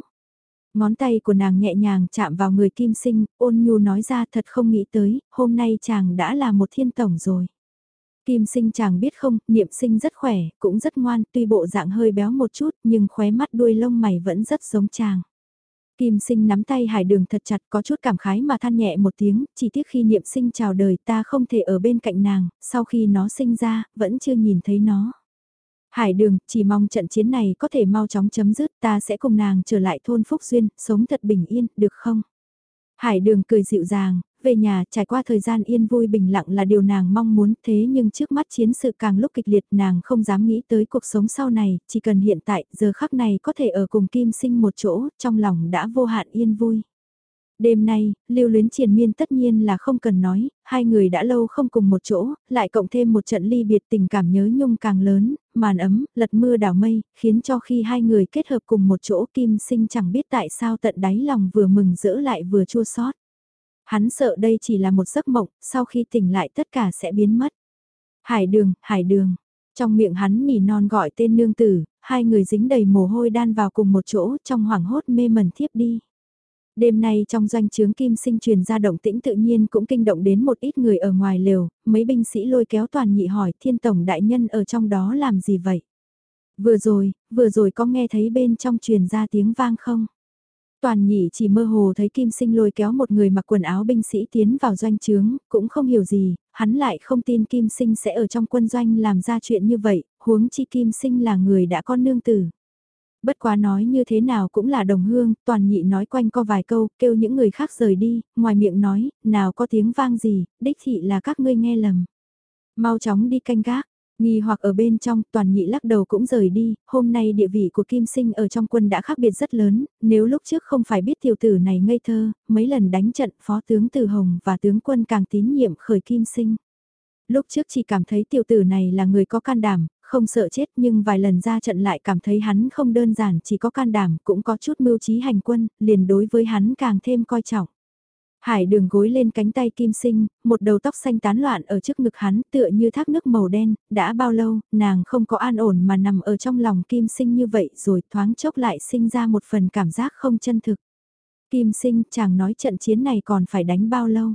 Ngón tay của nàng nhẹ nhàng chạm vào người kim sinh, ôn nhu nói ra thật không nghĩ tới, hôm nay chàng đã là một thiên tổng rồi. Kim sinh chàng biết không, niệm sinh rất khỏe, cũng rất ngoan, tuy bộ dạng hơi béo một chút, nhưng khóe mắt đuôi lông mày vẫn rất giống chàng. Kim sinh nắm tay hải đường thật chặt có chút cảm khái mà than nhẹ một tiếng, chỉ tiếc khi niệm sinh chào đời ta không thể ở bên cạnh nàng, sau khi nó sinh ra, vẫn chưa nhìn thấy nó. Hải đường, chỉ mong trận chiến này có thể mau chóng chấm dứt, ta sẽ cùng nàng trở lại thôn Phúc Duyên, sống thật bình yên, được không? Hải đường cười dịu dàng, về nhà trải qua thời gian yên vui bình lặng là điều nàng mong muốn thế nhưng trước mắt chiến sự càng lúc kịch liệt nàng không dám nghĩ tới cuộc sống sau này, chỉ cần hiện tại giờ khắc này có thể ở cùng kim sinh một chỗ, trong lòng đã vô hạn yên vui. Đêm nay, lưu luyến triền miên tất nhiên là không cần nói, hai người đã lâu không cùng một chỗ, lại cộng thêm một trận ly biệt tình cảm nhớ nhung càng lớn, màn ấm, lật mưa đảo mây, khiến cho khi hai người kết hợp cùng một chỗ kim sinh chẳng biết tại sao tận đáy lòng vừa mừng rỡ lại vừa chua xót Hắn sợ đây chỉ là một giấc mộng, sau khi tỉnh lại tất cả sẽ biến mất. Hải đường, hải đường. Trong miệng hắn nỉ non gọi tên nương tử, hai người dính đầy mồ hôi đan vào cùng một chỗ trong hoảng hốt mê mẩn thiếp đi. Đêm nay trong doanh trướng kim sinh truyền ra động tĩnh tự nhiên cũng kinh động đến một ít người ở ngoài lều, mấy binh sĩ lôi kéo toàn nhị hỏi thiên tổng đại nhân ở trong đó làm gì vậy? Vừa rồi, vừa rồi có nghe thấy bên trong truyền ra tiếng vang không? Toàn nhị chỉ mơ hồ thấy Kim Sinh lôi kéo một người mặc quần áo binh sĩ tiến vào doanh trướng, cũng không hiểu gì, hắn lại không tin Kim Sinh sẽ ở trong quân doanh làm ra chuyện như vậy, huống chi Kim Sinh là người đã có nương tử. Bất quá nói như thế nào cũng là đồng hương, toàn nhị nói quanh co vài câu, kêu những người khác rời đi, ngoài miệng nói, nào có tiếng vang gì, đích thị là các ngươi nghe lầm. Mau chóng đi canh gác, Nghi hoặc ở bên trong, toàn nhị lắc đầu cũng rời đi, hôm nay địa vị của Kim Sinh ở trong quân đã khác biệt rất lớn, nếu lúc trước không phải biết tiểu tử này ngây thơ, mấy lần đánh trận phó tướng Từ Hồng và tướng quân càng tín nhiệm khởi Kim Sinh. Lúc trước chỉ cảm thấy tiểu tử này là người có can đảm, không sợ chết nhưng vài lần ra trận lại cảm thấy hắn không đơn giản chỉ có can đảm cũng có chút mưu trí hành quân, liền đối với hắn càng thêm coi trọng. Hải đường gối lên cánh tay kim sinh, một đầu tóc xanh tán loạn ở trước ngực hắn tựa như thác nước màu đen, đã bao lâu, nàng không có an ổn mà nằm ở trong lòng kim sinh như vậy rồi thoáng chốc lại sinh ra một phần cảm giác không chân thực. Kim sinh chàng nói trận chiến này còn phải đánh bao lâu.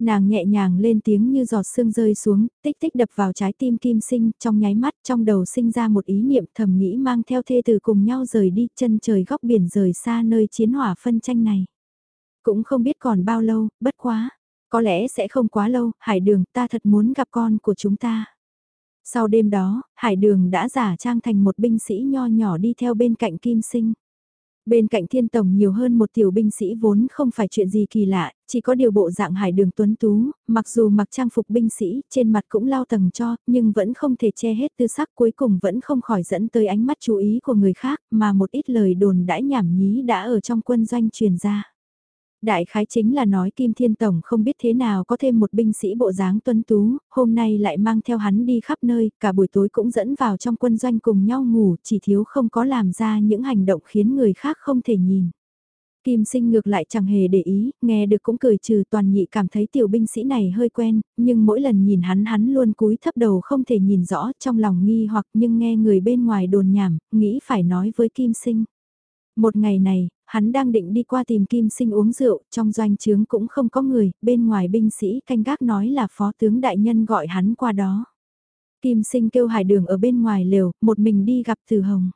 Nàng nhẹ nhàng lên tiếng như giọt sương rơi xuống, tích tích đập vào trái tim kim sinh, trong nháy mắt trong đầu sinh ra một ý niệm thầm nghĩ mang theo thê từ cùng nhau rời đi chân trời góc biển rời xa nơi chiến hỏa phân tranh này. Cũng không biết còn bao lâu, bất quá. Có lẽ sẽ không quá lâu, Hải Đường ta thật muốn gặp con của chúng ta. Sau đêm đó, Hải Đường đã giả trang thành một binh sĩ nho nhỏ đi theo bên cạnh Kim Sinh. Bên cạnh thiên tổng nhiều hơn một tiểu binh sĩ vốn không phải chuyện gì kỳ lạ, chỉ có điều bộ dạng hải đường tuấn tú, mặc dù mặc trang phục binh sĩ, trên mặt cũng lao tầng cho, nhưng vẫn không thể che hết tư sắc cuối cùng vẫn không khỏi dẫn tới ánh mắt chú ý của người khác, mà một ít lời đồn đãi nhảm nhí đã ở trong quân doanh truyền ra. Đại khái chính là nói Kim Thiên Tổng không biết thế nào có thêm một binh sĩ bộ dáng tuấn tú, hôm nay lại mang theo hắn đi khắp nơi, cả buổi tối cũng dẫn vào trong quân doanh cùng nhau ngủ, chỉ thiếu không có làm ra những hành động khiến người khác không thể nhìn. Kim sinh ngược lại chẳng hề để ý, nghe được cũng cười trừ toàn nhị cảm thấy tiểu binh sĩ này hơi quen, nhưng mỗi lần nhìn hắn hắn luôn cúi thấp đầu không thể nhìn rõ trong lòng nghi hoặc nhưng nghe người bên ngoài đồn nhảm, nghĩ phải nói với Kim sinh. Một ngày này, hắn đang định đi qua tìm Kim Sinh uống rượu, trong doanh trướng cũng không có người, bên ngoài binh sĩ canh gác nói là phó tướng đại nhân gọi hắn qua đó. Kim Sinh kêu hải đường ở bên ngoài lều, một mình đi gặp Từ Hồng.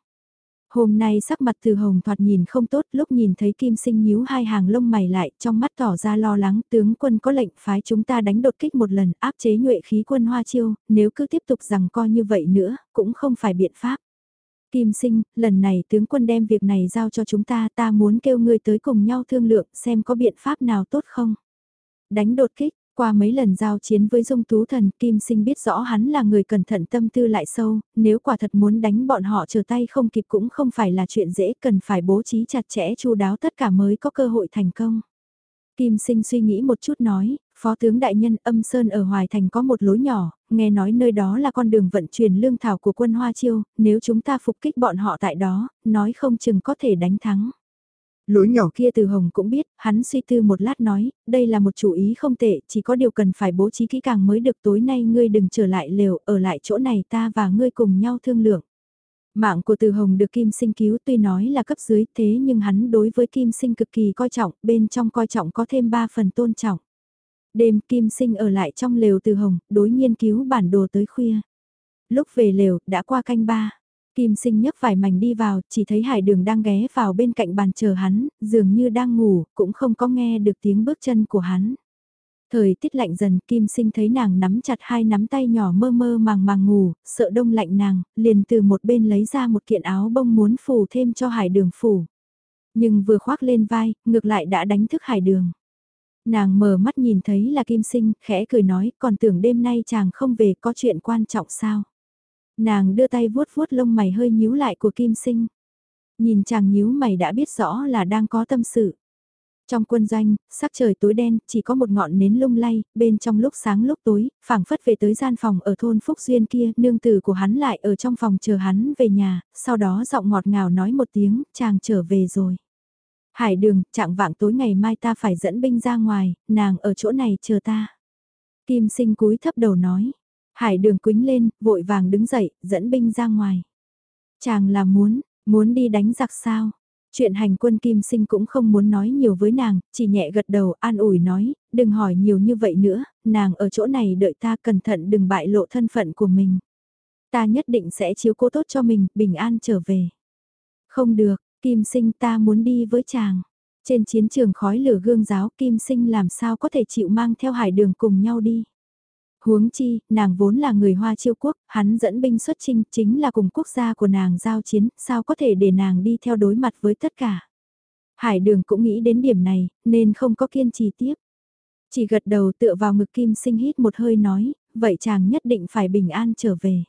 Hôm nay sắc mặt Từ Hồng thoạt nhìn không tốt, lúc nhìn thấy Kim Sinh nhíu hai hàng lông mày lại, trong mắt tỏ ra lo lắng, tướng quân có lệnh phái chúng ta đánh đột kích một lần, áp chế nhuệ khí quân Hoa Chiêu, nếu cứ tiếp tục rằng coi như vậy nữa, cũng không phải biện pháp. Kim sinh, lần này tướng quân đem việc này giao cho chúng ta, ta muốn kêu ngươi tới cùng nhau thương lượng xem có biện pháp nào tốt không. Đánh đột kích, qua mấy lần giao chiến với dung tú thần, Kim sinh biết rõ hắn là người cẩn thận tâm tư lại sâu, nếu quả thật muốn đánh bọn họ trở tay không kịp cũng không phải là chuyện dễ, cần phải bố trí chặt chẽ chu đáo tất cả mới có cơ hội thành công. Kim sinh suy nghĩ một chút nói, Phó tướng đại nhân âm sơn ở Hoài Thành có một lối nhỏ, nghe nói nơi đó là con đường vận chuyển lương thảo của quân Hoa Chiêu, nếu chúng ta phục kích bọn họ tại đó, nói không chừng có thể đánh thắng. Lối nhỏ kia từ Hồng cũng biết, hắn suy tư một lát nói, đây là một chủ ý không tệ, chỉ có điều cần phải bố trí kỹ càng mới được tối nay ngươi đừng trở lại lều, ở lại chỗ này ta và ngươi cùng nhau thương lượng. Mạng của Từ Hồng được Kim Sinh cứu tuy nói là cấp dưới thế nhưng hắn đối với Kim Sinh cực kỳ coi trọng, bên trong coi trọng có thêm 3 phần tôn trọng. Đêm Kim Sinh ở lại trong lều từ hồng, đối nghiên cứu bản đồ tới khuya. Lúc về lều, đã qua canh ba. Kim Sinh nhấc vài mảnh đi vào, chỉ thấy Hải Đường đang ghé vào bên cạnh bàn chờ hắn, dường như đang ngủ, cũng không có nghe được tiếng bước chân của hắn. Thời tiết lạnh dần, Kim Sinh thấy nàng nắm chặt hai nắm tay nhỏ mơ mơ màng màng ngủ, sợ đông lạnh nàng, liền từ một bên lấy ra một kiện áo bông muốn phủ thêm cho Hải Đường phủ. Nhưng vừa khoác lên vai, ngược lại đã đánh thức Hải Đường. Nàng mở mắt nhìn thấy là Kim Sinh, khẽ cười nói, còn tưởng đêm nay chàng không về có chuyện quan trọng sao. Nàng đưa tay vuốt vuốt lông mày hơi nhíu lại của Kim Sinh. Nhìn chàng nhíu mày đã biết rõ là đang có tâm sự. Trong quân doanh, sắc trời tối đen, chỉ có một ngọn nến lung lay, bên trong lúc sáng lúc tối, phảng phất về tới gian phòng ở thôn Phúc Duyên kia, nương tử của hắn lại ở trong phòng chờ hắn về nhà, sau đó giọng ngọt ngào nói một tiếng, chàng trở về rồi. Hải đường, trạng vạng tối ngày mai ta phải dẫn binh ra ngoài, nàng ở chỗ này chờ ta. Kim sinh cúi thấp đầu nói. Hải đường quính lên, vội vàng đứng dậy, dẫn binh ra ngoài. Chàng là muốn, muốn đi đánh giặc sao? Chuyện hành quân kim sinh cũng không muốn nói nhiều với nàng, chỉ nhẹ gật đầu an ủi nói, đừng hỏi nhiều như vậy nữa, nàng ở chỗ này đợi ta cẩn thận đừng bại lộ thân phận của mình. Ta nhất định sẽ chiếu cố tốt cho mình, bình an trở về. Không được, Kim sinh ta muốn đi với chàng. Trên chiến trường khói lửa gương giáo Kim sinh làm sao có thể chịu mang theo hải đường cùng nhau đi. Huống chi, nàng vốn là người Hoa chiêu quốc, hắn dẫn binh xuất chinh chính là cùng quốc gia của nàng giao chiến, sao có thể để nàng đi theo đối mặt với tất cả. Hải đường cũng nghĩ đến điểm này, nên không có kiên trì tiếp. Chỉ gật đầu tựa vào ngực kim sinh hít một hơi nói, vậy chàng nhất định phải bình an trở về.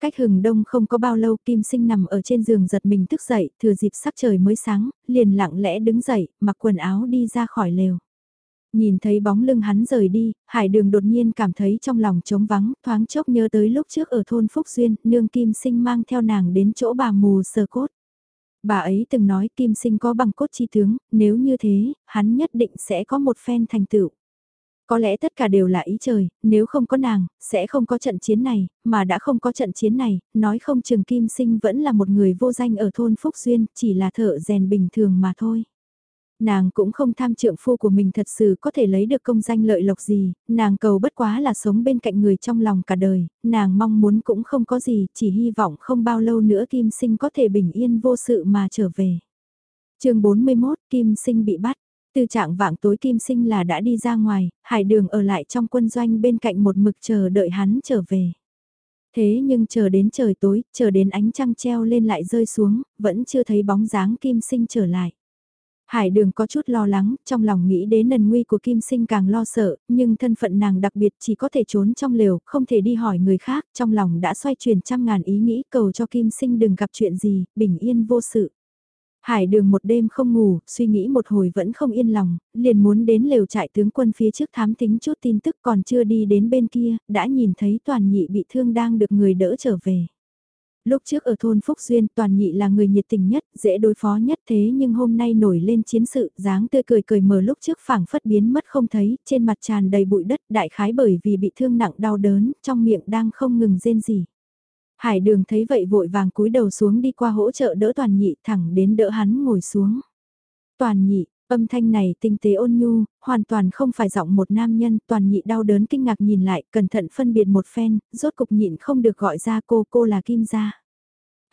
Cách hừng đông không có bao lâu Kim Sinh nằm ở trên giường giật mình thức dậy, thừa dịp sắc trời mới sáng, liền lặng lẽ đứng dậy, mặc quần áo đi ra khỏi lều. Nhìn thấy bóng lưng hắn rời đi, Hải Đường đột nhiên cảm thấy trong lòng trống vắng, thoáng chốc nhớ tới lúc trước ở thôn Phúc Duyên, nương Kim Sinh mang theo nàng đến chỗ bà mù sờ cốt. Bà ấy từng nói Kim Sinh có bằng cốt chi tướng, nếu như thế, hắn nhất định sẽ có một phen thành tựu. Có lẽ tất cả đều là ý trời, nếu không có nàng, sẽ không có trận chiến này, mà đã không có trận chiến này, nói không Trường Kim Sinh vẫn là một người vô danh ở thôn Phúc Duyên, chỉ là thợ rèn bình thường mà thôi. Nàng cũng không tham trượng phu của mình thật sự có thể lấy được công danh lợi lộc gì, nàng cầu bất quá là sống bên cạnh người trong lòng cả đời, nàng mong muốn cũng không có gì, chỉ hy vọng không bao lâu nữa Kim Sinh có thể bình yên vô sự mà trở về. chương 41 Kim Sinh bị bắt từ trạng vạng tối kim sinh là đã đi ra ngoài, hải đường ở lại trong quân doanh bên cạnh một mực chờ đợi hắn trở về. Thế nhưng chờ đến trời tối, chờ đến ánh trăng treo lên lại rơi xuống, vẫn chưa thấy bóng dáng kim sinh trở lại. Hải đường có chút lo lắng, trong lòng nghĩ đến nần nguy của Kim Sinh càng lo sợ, nhưng thân phận nàng đặc biệt chỉ có thể trốn trong lều, không thể đi hỏi người khác, trong lòng đã xoay chuyển trăm ngàn ý nghĩ cầu cho Kim Sinh đừng gặp chuyện gì, bình yên vô sự. Hải đường một đêm không ngủ, suy nghĩ một hồi vẫn không yên lòng, liền muốn đến lều trại tướng quân phía trước thám tính chút tin tức còn chưa đi đến bên kia, đã nhìn thấy toàn nhị bị thương đang được người đỡ trở về. Lúc trước ở thôn Phúc Duyên toàn nhị là người nhiệt tình nhất, dễ đối phó nhất thế nhưng hôm nay nổi lên chiến sự, dáng tươi cười cười mờ lúc trước phảng phất biến mất không thấy, trên mặt tràn đầy bụi đất đại khái bởi vì bị thương nặng đau đớn, trong miệng đang không ngừng rên gì. Hải đường thấy vậy vội vàng cúi đầu xuống đi qua hỗ trợ đỡ toàn nhị thẳng đến đỡ hắn ngồi xuống. Toàn nhị, âm thanh này tinh tế ôn nhu, hoàn toàn không phải giọng một nam nhân, toàn nhị đau đớn kinh ngạc nhìn lại, cẩn thận phân biệt một phen, rốt cục nhịn không được gọi ra cô, cô là Kim Gia.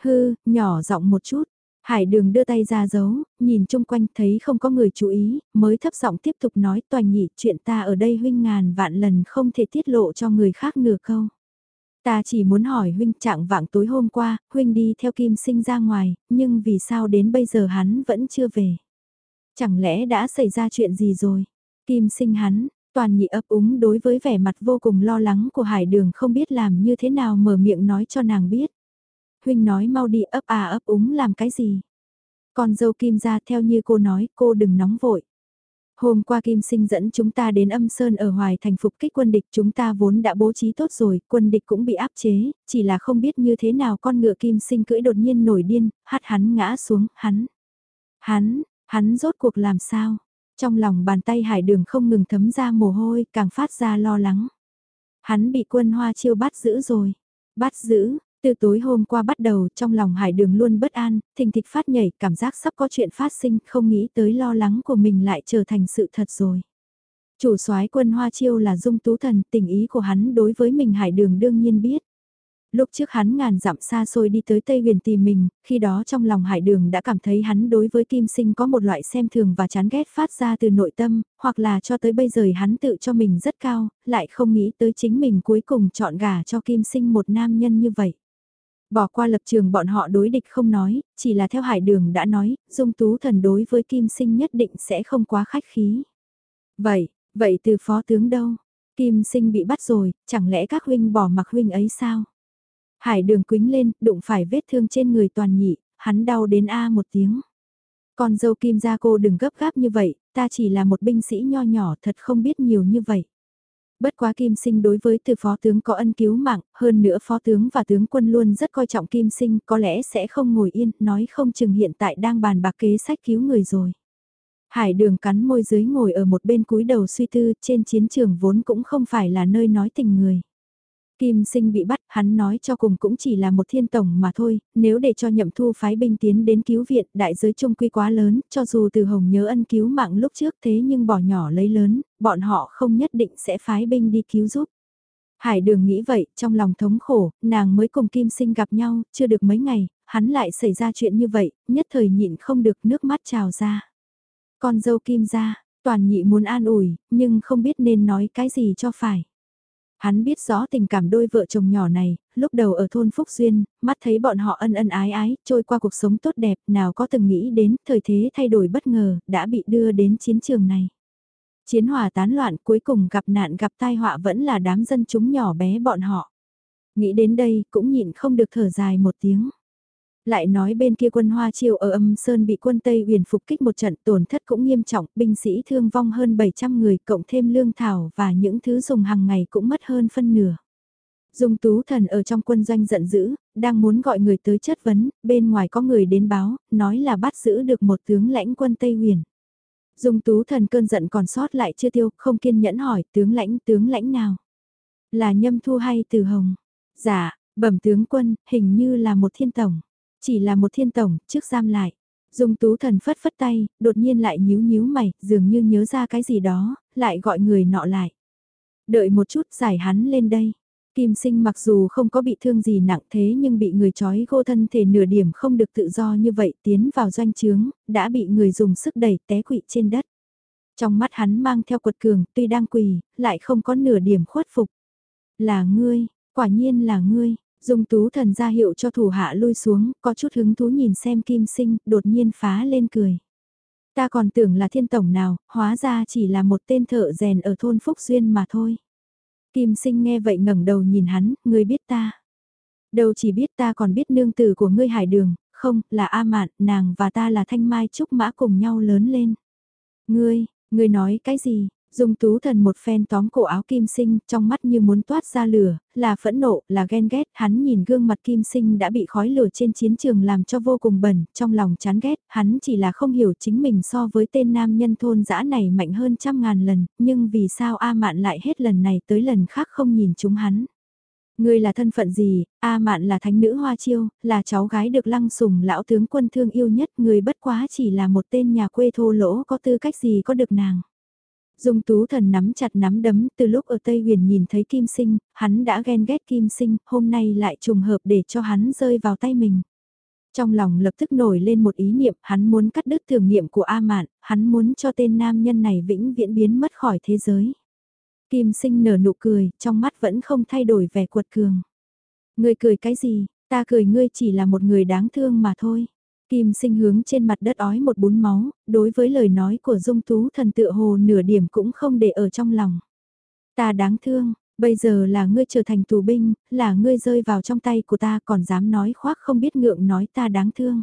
Hư, nhỏ giọng một chút, Hải đường đưa tay ra giấu, nhìn chung quanh thấy không có người chú ý, mới thấp giọng tiếp tục nói toàn nhị chuyện ta ở đây huynh ngàn vạn lần không thể tiết lộ cho người khác nửa câu. Ta chỉ muốn hỏi huynh trạng vạng tối hôm qua, huynh đi theo kim sinh ra ngoài, nhưng vì sao đến bây giờ hắn vẫn chưa về? Chẳng lẽ đã xảy ra chuyện gì rồi? Kim sinh hắn, toàn nhị ấp úng đối với vẻ mặt vô cùng lo lắng của hải đường không biết làm như thế nào mở miệng nói cho nàng biết. Huynh nói mau đi ấp à ấp úng làm cái gì? Con dâu kim ra theo như cô nói cô đừng nóng vội. Hôm qua Kim Sinh dẫn chúng ta đến âm sơn ở Hoài thành phục kích quân địch chúng ta vốn đã bố trí tốt rồi, quân địch cũng bị áp chế, chỉ là không biết như thế nào con ngựa Kim Sinh cưỡi đột nhiên nổi điên, hắt hắn ngã xuống, hắn, hắn, hắn rốt cuộc làm sao? Trong lòng bàn tay hải đường không ngừng thấm ra mồ hôi, càng phát ra lo lắng. Hắn bị quân hoa chiêu bắt giữ rồi. Bắt giữ, từ tối hôm qua bắt đầu trong lòng hải đường luôn bất an, thình thịch phát nhảy, cảm giác sắp có chuyện phát sinh, không nghĩ tới lo lắng của mình lại trở thành sự thật rồi. Chủ soái quân Hoa Chiêu là dung tú thần, tình ý của hắn đối với mình hải đường đương nhiên biết. Lúc trước hắn ngàn dặm xa xôi đi tới Tây Huyền tìm mình, khi đó trong lòng hải đường đã cảm thấy hắn đối với Kim Sinh có một loại xem thường và chán ghét phát ra từ nội tâm, hoặc là cho tới bây giờ hắn tự cho mình rất cao, lại không nghĩ tới chính mình cuối cùng chọn gả cho Kim Sinh một nam nhân như vậy. Bỏ qua lập trường bọn họ đối địch không nói, chỉ là theo hải đường đã nói, dung tú thần đối với Kim Sinh nhất định sẽ không quá khách khí. Vậy, vậy từ phó tướng đâu? Kim Sinh bị bắt rồi, chẳng lẽ các huynh bỏ mặc huynh ấy sao? Hải đường quính lên, đụng phải vết thương trên người toàn nhị, hắn đau đến A một tiếng. Con dâu kim gia cô đừng gấp gáp như vậy, ta chỉ là một binh sĩ nho nhỏ thật không biết nhiều như vậy. Bất quá Kim Sinh đối với từ phó tướng có ân cứu mạng, hơn nữa phó tướng và tướng quân luôn rất coi trọng Kim Sinh, có lẽ sẽ không ngồi yên, nói không chừng hiện tại đang bàn bạc kế sách cứu người rồi. Hải đường cắn môi dưới ngồi ở một bên cúi đầu suy tư, trên chiến trường vốn cũng không phải là nơi nói tình người. Kim sinh bị bắt, hắn nói cho cùng cũng chỉ là một thiên tổng mà thôi, nếu để cho nhậm thu phái binh tiến đến cứu viện, đại giới trung quy quá lớn, cho dù từ hồng nhớ ân cứu mạng lúc trước thế nhưng bỏ nhỏ lấy lớn, bọn họ không nhất định sẽ phái binh đi cứu giúp. Hải đường nghĩ vậy, trong lòng thống khổ, nàng mới cùng Kim sinh gặp nhau, chưa được mấy ngày, hắn lại xảy ra chuyện như vậy, nhất thời nhịn không được nước mắt trào ra. Con dâu Kim ra, toàn nhị muốn an ủi, nhưng không biết nên nói cái gì cho phải. Hắn biết rõ tình cảm đôi vợ chồng nhỏ này, lúc đầu ở thôn Phúc Duyên, mắt thấy bọn họ ân ân ái ái, trôi qua cuộc sống tốt đẹp, nào có từng nghĩ đến thời thế thay đổi bất ngờ, đã bị đưa đến chiến trường này. Chiến hòa tán loạn cuối cùng gặp nạn gặp tai họa vẫn là đám dân chúng nhỏ bé bọn họ. Nghĩ đến đây cũng nhịn không được thở dài một tiếng. Lại nói bên kia quân Hoa Triều ở âm Sơn bị quân Tây Uyển phục kích một trận tổn thất cũng nghiêm trọng, binh sĩ thương vong hơn 700 người cộng thêm lương thảo và những thứ dùng hàng ngày cũng mất hơn phân nửa. Dung tú thần ở trong quân doanh giận dữ, đang muốn gọi người tới chất vấn, bên ngoài có người đến báo, nói là bắt giữ được một tướng lãnh quân Tây Uyển Dung tú thần cơn giận còn sót lại chưa tiêu, không kiên nhẫn hỏi tướng lãnh tướng lãnh nào. Là nhâm thu hay từ hồng? Dạ, bẩm tướng quân, hình như là một thiên tổng. Chỉ là một thiên tổng, trước giam lại. Dung tú thần phất phất tay, đột nhiên lại nhíu nhíu mày, dường như nhớ ra cái gì đó, lại gọi người nọ lại. Đợi một chút giải hắn lên đây. Kim sinh mặc dù không có bị thương gì nặng thế nhưng bị người trói gô thân thể nửa điểm không được tự do như vậy tiến vào doanh trướng, đã bị người dùng sức đẩy té quỵ trên đất. Trong mắt hắn mang theo quật cường, tuy đang quỳ, lại không có nửa điểm khuất phục. Là ngươi, quả nhiên là ngươi, Dung tú thần ra hiệu cho thủ hạ lui xuống, có chút hứng thú nhìn xem kim sinh, đột nhiên phá lên cười. Ta còn tưởng là thiên tổng nào, hóa ra chỉ là một tên thợ rèn ở thôn Phúc Duyên mà thôi. Kim sinh nghe vậy ngẩng đầu nhìn hắn, ngươi biết ta. Đâu chỉ biết ta còn biết nương tử của ngươi hải đường, không, là A Mạn, nàng và ta là Thanh Mai Trúc Mã cùng nhau lớn lên. Ngươi, ngươi nói cái gì? Dung tú thần một phen tóm cổ áo kim sinh, trong mắt như muốn toát ra lửa, là phẫn nộ, là ghen ghét, hắn nhìn gương mặt kim sinh đã bị khói lửa trên chiến trường làm cho vô cùng bẩn, trong lòng chán ghét, hắn chỉ là không hiểu chính mình so với tên nam nhân thôn dã này mạnh hơn trăm ngàn lần, nhưng vì sao A Mạn lại hết lần này tới lần khác không nhìn chúng hắn. Ngươi là thân phận gì, A Mạn là thánh nữ Hoa Chiêu, là cháu gái được lăng sùng lão tướng quân thương yêu nhất, người bất quá chỉ là một tên nhà quê thô lỗ có tư cách gì có được nàng. Dung tú thần nắm chặt nắm đấm từ lúc ở Tây Huyền nhìn thấy Kim Sinh, hắn đã ghen ghét Kim Sinh, hôm nay lại trùng hợp để cho hắn rơi vào tay mình. Trong lòng lập tức nổi lên một ý niệm, hắn muốn cắt đứt thử niệm của A Mạn, hắn muốn cho tên nam nhân này vĩnh viễn biến mất khỏi thế giới. Kim Sinh nở nụ cười, trong mắt vẫn không thay đổi vẻ cuột cường. Ngươi cười cái gì, ta cười ngươi chỉ là một người đáng thương mà thôi. Kim sinh hướng trên mặt đất ói một bún máu, đối với lời nói của dung tú thần tựa hồ nửa điểm cũng không để ở trong lòng. Ta đáng thương, bây giờ là ngươi trở thành tù binh, là ngươi rơi vào trong tay của ta còn dám nói khoác không biết ngượng nói ta đáng thương.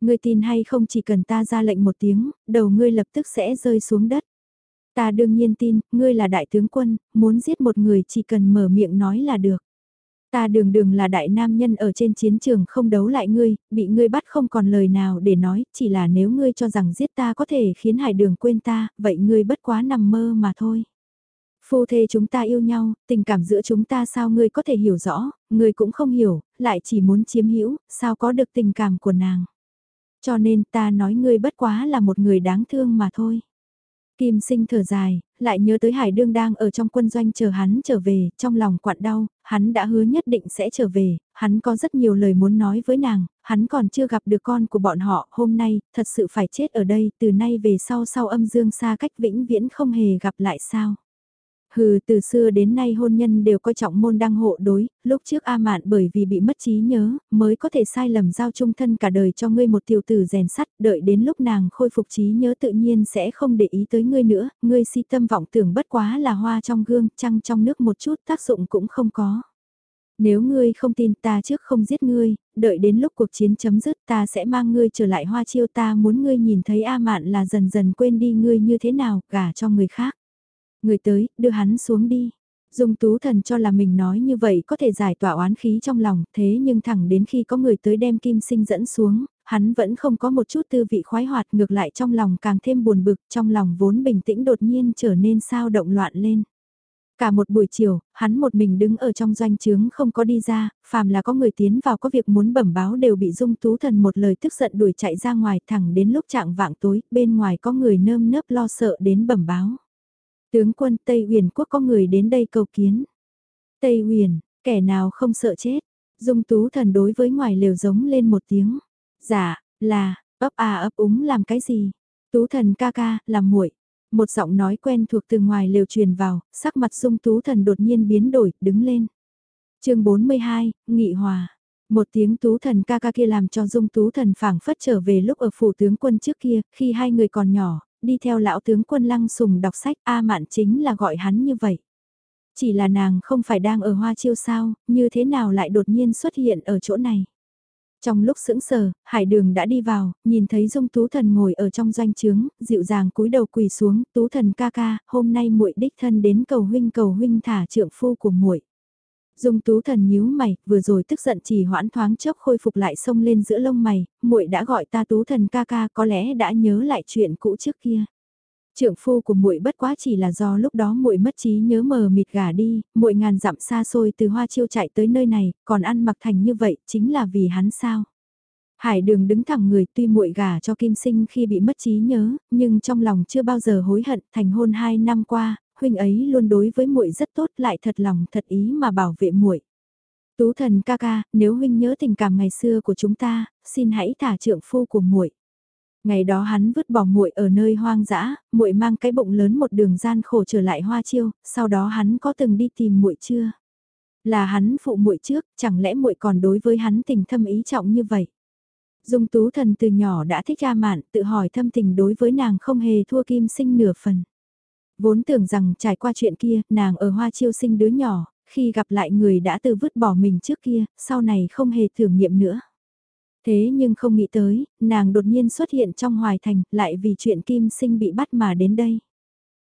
Ngươi tin hay không chỉ cần ta ra lệnh một tiếng, đầu ngươi lập tức sẽ rơi xuống đất. Ta đương nhiên tin, ngươi là đại tướng quân, muốn giết một người chỉ cần mở miệng nói là được. Ta đường đường là đại nam nhân ở trên chiến trường không đấu lại ngươi, bị ngươi bắt không còn lời nào để nói, chỉ là nếu ngươi cho rằng giết ta có thể khiến hải đường quên ta, vậy ngươi bất quá nằm mơ mà thôi. Phu thê chúng ta yêu nhau, tình cảm giữa chúng ta sao ngươi có thể hiểu rõ, ngươi cũng không hiểu, lại chỉ muốn chiếm hữu, sao có được tình cảm của nàng. Cho nên ta nói ngươi bất quá là một người đáng thương mà thôi. Kim sinh thở dài, lại nhớ tới Hải Đương đang ở trong quân doanh chờ hắn trở về, trong lòng quặn đau, hắn đã hứa nhất định sẽ trở về, hắn có rất nhiều lời muốn nói với nàng, hắn còn chưa gặp được con của bọn họ, hôm nay, thật sự phải chết ở đây, từ nay về sau sau âm dương xa cách vĩnh viễn không hề gặp lại sao. Hừ, từ xưa đến nay hôn nhân đều coi trọng môn đăng hộ đối, lúc trước A Mạn bởi vì bị mất trí nhớ, mới có thể sai lầm giao trung thân cả đời cho ngươi một tiểu tử rèn sắt, đợi đến lúc nàng khôi phục trí nhớ tự nhiên sẽ không để ý tới ngươi nữa, ngươi si tâm vọng tưởng bất quá là hoa trong gương, trăng trong nước một chút tác dụng cũng không có. Nếu ngươi không tin ta trước không giết ngươi, đợi đến lúc cuộc chiến chấm dứt ta sẽ mang ngươi trở lại hoa chiêu ta muốn ngươi nhìn thấy A Mạn là dần dần quên đi ngươi như thế nào, gả cho người khác. Người tới, đưa hắn xuống đi. Dung tú thần cho là mình nói như vậy có thể giải tỏa oán khí trong lòng, thế nhưng thẳng đến khi có người tới đem kim sinh dẫn xuống, hắn vẫn không có một chút tư vị khoái hoạt ngược lại trong lòng càng thêm buồn bực, trong lòng vốn bình tĩnh đột nhiên trở nên sao động loạn lên. Cả một buổi chiều, hắn một mình đứng ở trong doanh trướng không có đi ra, phàm là có người tiến vào có việc muốn bẩm báo đều bị dung tú thần một lời tức giận đuổi chạy ra ngoài thẳng đến lúc trạng vạng tối, bên ngoài có người nơm nớp lo sợ đến bẩm báo. Tướng quân Tây Huyền quốc có người đến đây cầu kiến. Tây Huyền, kẻ nào không sợ chết. Dung tú thần đối với ngoài lều giống lên một tiếng. Dạ, là, ấp à ấp úng làm cái gì? Tú thần ca ca, làm muội. Một giọng nói quen thuộc từ ngoài lều truyền vào, sắc mặt dung tú thần đột nhiên biến đổi, đứng lên. chương 42, Nghị Hòa. Một tiếng tú thần ca ca kia làm cho dung tú thần phảng phất trở về lúc ở phủ tướng quân trước kia, khi hai người còn nhỏ, đi theo lão tướng quân lăng sùng đọc sách A Mạn chính là gọi hắn như vậy. Chỉ là nàng không phải đang ở hoa chiêu sao, như thế nào lại đột nhiên xuất hiện ở chỗ này. Trong lúc sững sờ, hải đường đã đi vào, nhìn thấy dung tú thần ngồi ở trong doanh trướng, dịu dàng cúi đầu quỳ xuống, tú thần ca ca, hôm nay muội đích thân đến cầu huynh cầu huynh thả trượng phu của muội. Dung tú thần nhíu mày, vừa rồi tức giận chỉ hoãn thoáng chốc khôi phục lại sông lên giữa lông mày, muội đã gọi ta tú thần ca ca có lẽ đã nhớ lại chuyện cũ trước kia. Trưởng phu của muội bất quá chỉ là do lúc đó muội mất trí nhớ mờ mịt gả đi, muội ngàn dặm xa xôi từ Hoa Chiêu chạy tới nơi này, còn ăn mặc thành như vậy chính là vì hắn sao? Hải Đường đứng thẳng người, tuy muội gả cho Kim Sinh khi bị mất trí nhớ, nhưng trong lòng chưa bao giờ hối hận, thành hôn hai năm qua, huynh ấy luôn đối với muội rất tốt, lại thật lòng thật ý mà bảo vệ muội. Tú thần ca ca, nếu huynh nhớ tình cảm ngày xưa của chúng ta, xin hãy thả trượng phu của muội. Ngày đó hắn vứt bỏ muội ở nơi hoang dã, muội mang cái bụng lớn một đường gian khổ trở lại Hoa Chiêu, sau đó hắn có từng đi tìm muội chưa? Là hắn phụ muội trước, chẳng lẽ muội còn đối với hắn tình thâm ý trọng như vậy? Dung Tú Thần từ nhỏ đã thích A Mạn, tự hỏi thâm tình đối với nàng không hề thua Kim Sinh nửa phần. Vốn tưởng rằng trải qua chuyện kia, nàng ở Hoa Chiêu sinh đứa nhỏ, khi gặp lại người đã từ vứt bỏ mình trước kia, sau này không hề thử nghiệm nữa. Thế nhưng không nghĩ tới, nàng đột nhiên xuất hiện trong hoài thành, lại vì chuyện Kim Sinh bị bắt mà đến đây.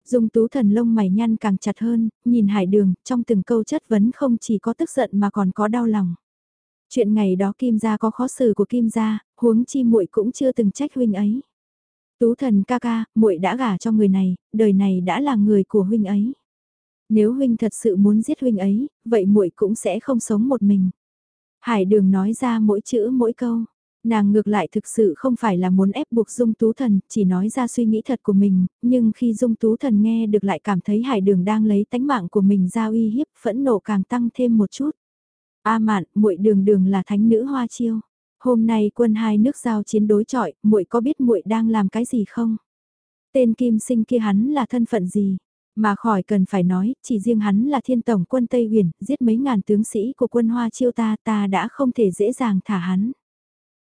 Dung tú thần lông mày nhăn càng chặt hơn, nhìn hải đường, trong từng câu chất vấn không chỉ có tức giận mà còn có đau lòng. Chuyện ngày đó Kim gia có khó xử của Kim gia, huống chi muội cũng chưa từng trách huynh ấy. Tú thần ca ca, muội đã gả cho người này, đời này đã là người của huynh ấy. Nếu huynh thật sự muốn giết huynh ấy, vậy muội cũng sẽ không sống một mình. Hải đường nói ra mỗi chữ mỗi câu. Nàng ngược lại thực sự không phải là muốn ép buộc Dung Tú Thần, chỉ nói ra suy nghĩ thật của mình, nhưng khi Dung Tú Thần nghe được lại cảm thấy Hải Đường đang lấy tánh mạng của mình ra uy hiếp, phẫn nộ càng tăng thêm một chút. A Mạn, muội Đường Đường là thánh nữ Hoa Chiêu. Hôm nay quân hai nước giao chiến đối chọi, muội có biết muội đang làm cái gì không? Tên Kim Sinh kia hắn là thân phận gì? Mà khỏi cần phải nói, chỉ riêng hắn là thiên tổng quân Tây Huyền, giết mấy ngàn tướng sĩ của quân Hoa Chiêu ta ta đã không thể dễ dàng thả hắn.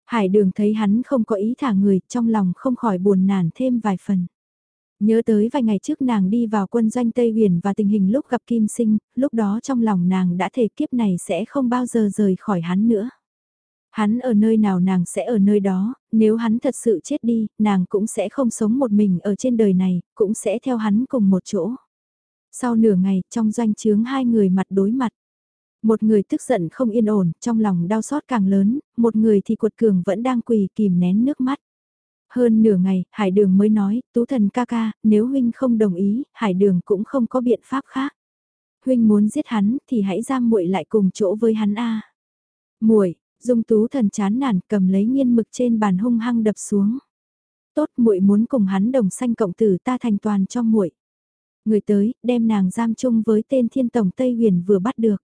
Hải đường thấy hắn không có ý thả người, trong lòng không khỏi buồn nản thêm vài phần. Nhớ tới vài ngày trước nàng đi vào quân doanh Tây Huyền và tình hình lúc gặp Kim Sinh, lúc đó trong lòng nàng đã thể kiếp này sẽ không bao giờ rời khỏi hắn nữa. Hắn ở nơi nào nàng sẽ ở nơi đó, nếu hắn thật sự chết đi, nàng cũng sẽ không sống một mình ở trên đời này, cũng sẽ theo hắn cùng một chỗ. Sau nửa ngày, trong doanh trướng hai người mặt đối mặt. Một người tức giận không yên ổn, trong lòng đau xót càng lớn, một người thì cuột cường vẫn đang quỳ kìm nén nước mắt. Hơn nửa ngày, Hải Đường mới nói, Tú thần ca ca, nếu huynh không đồng ý, Hải Đường cũng không có biện pháp khác. Huynh muốn giết hắn thì hãy giam muội lại cùng chỗ với hắn a. Muội, Dung Tú thần chán nản cầm lấy nghiên mực trên bàn hung hăng đập xuống. Tốt, muội muốn cùng hắn đồng sanh cộng tử ta thành toàn cho muội. Người tới, đem nàng giam chung với tên thiên tổng Tây Huyền vừa bắt được.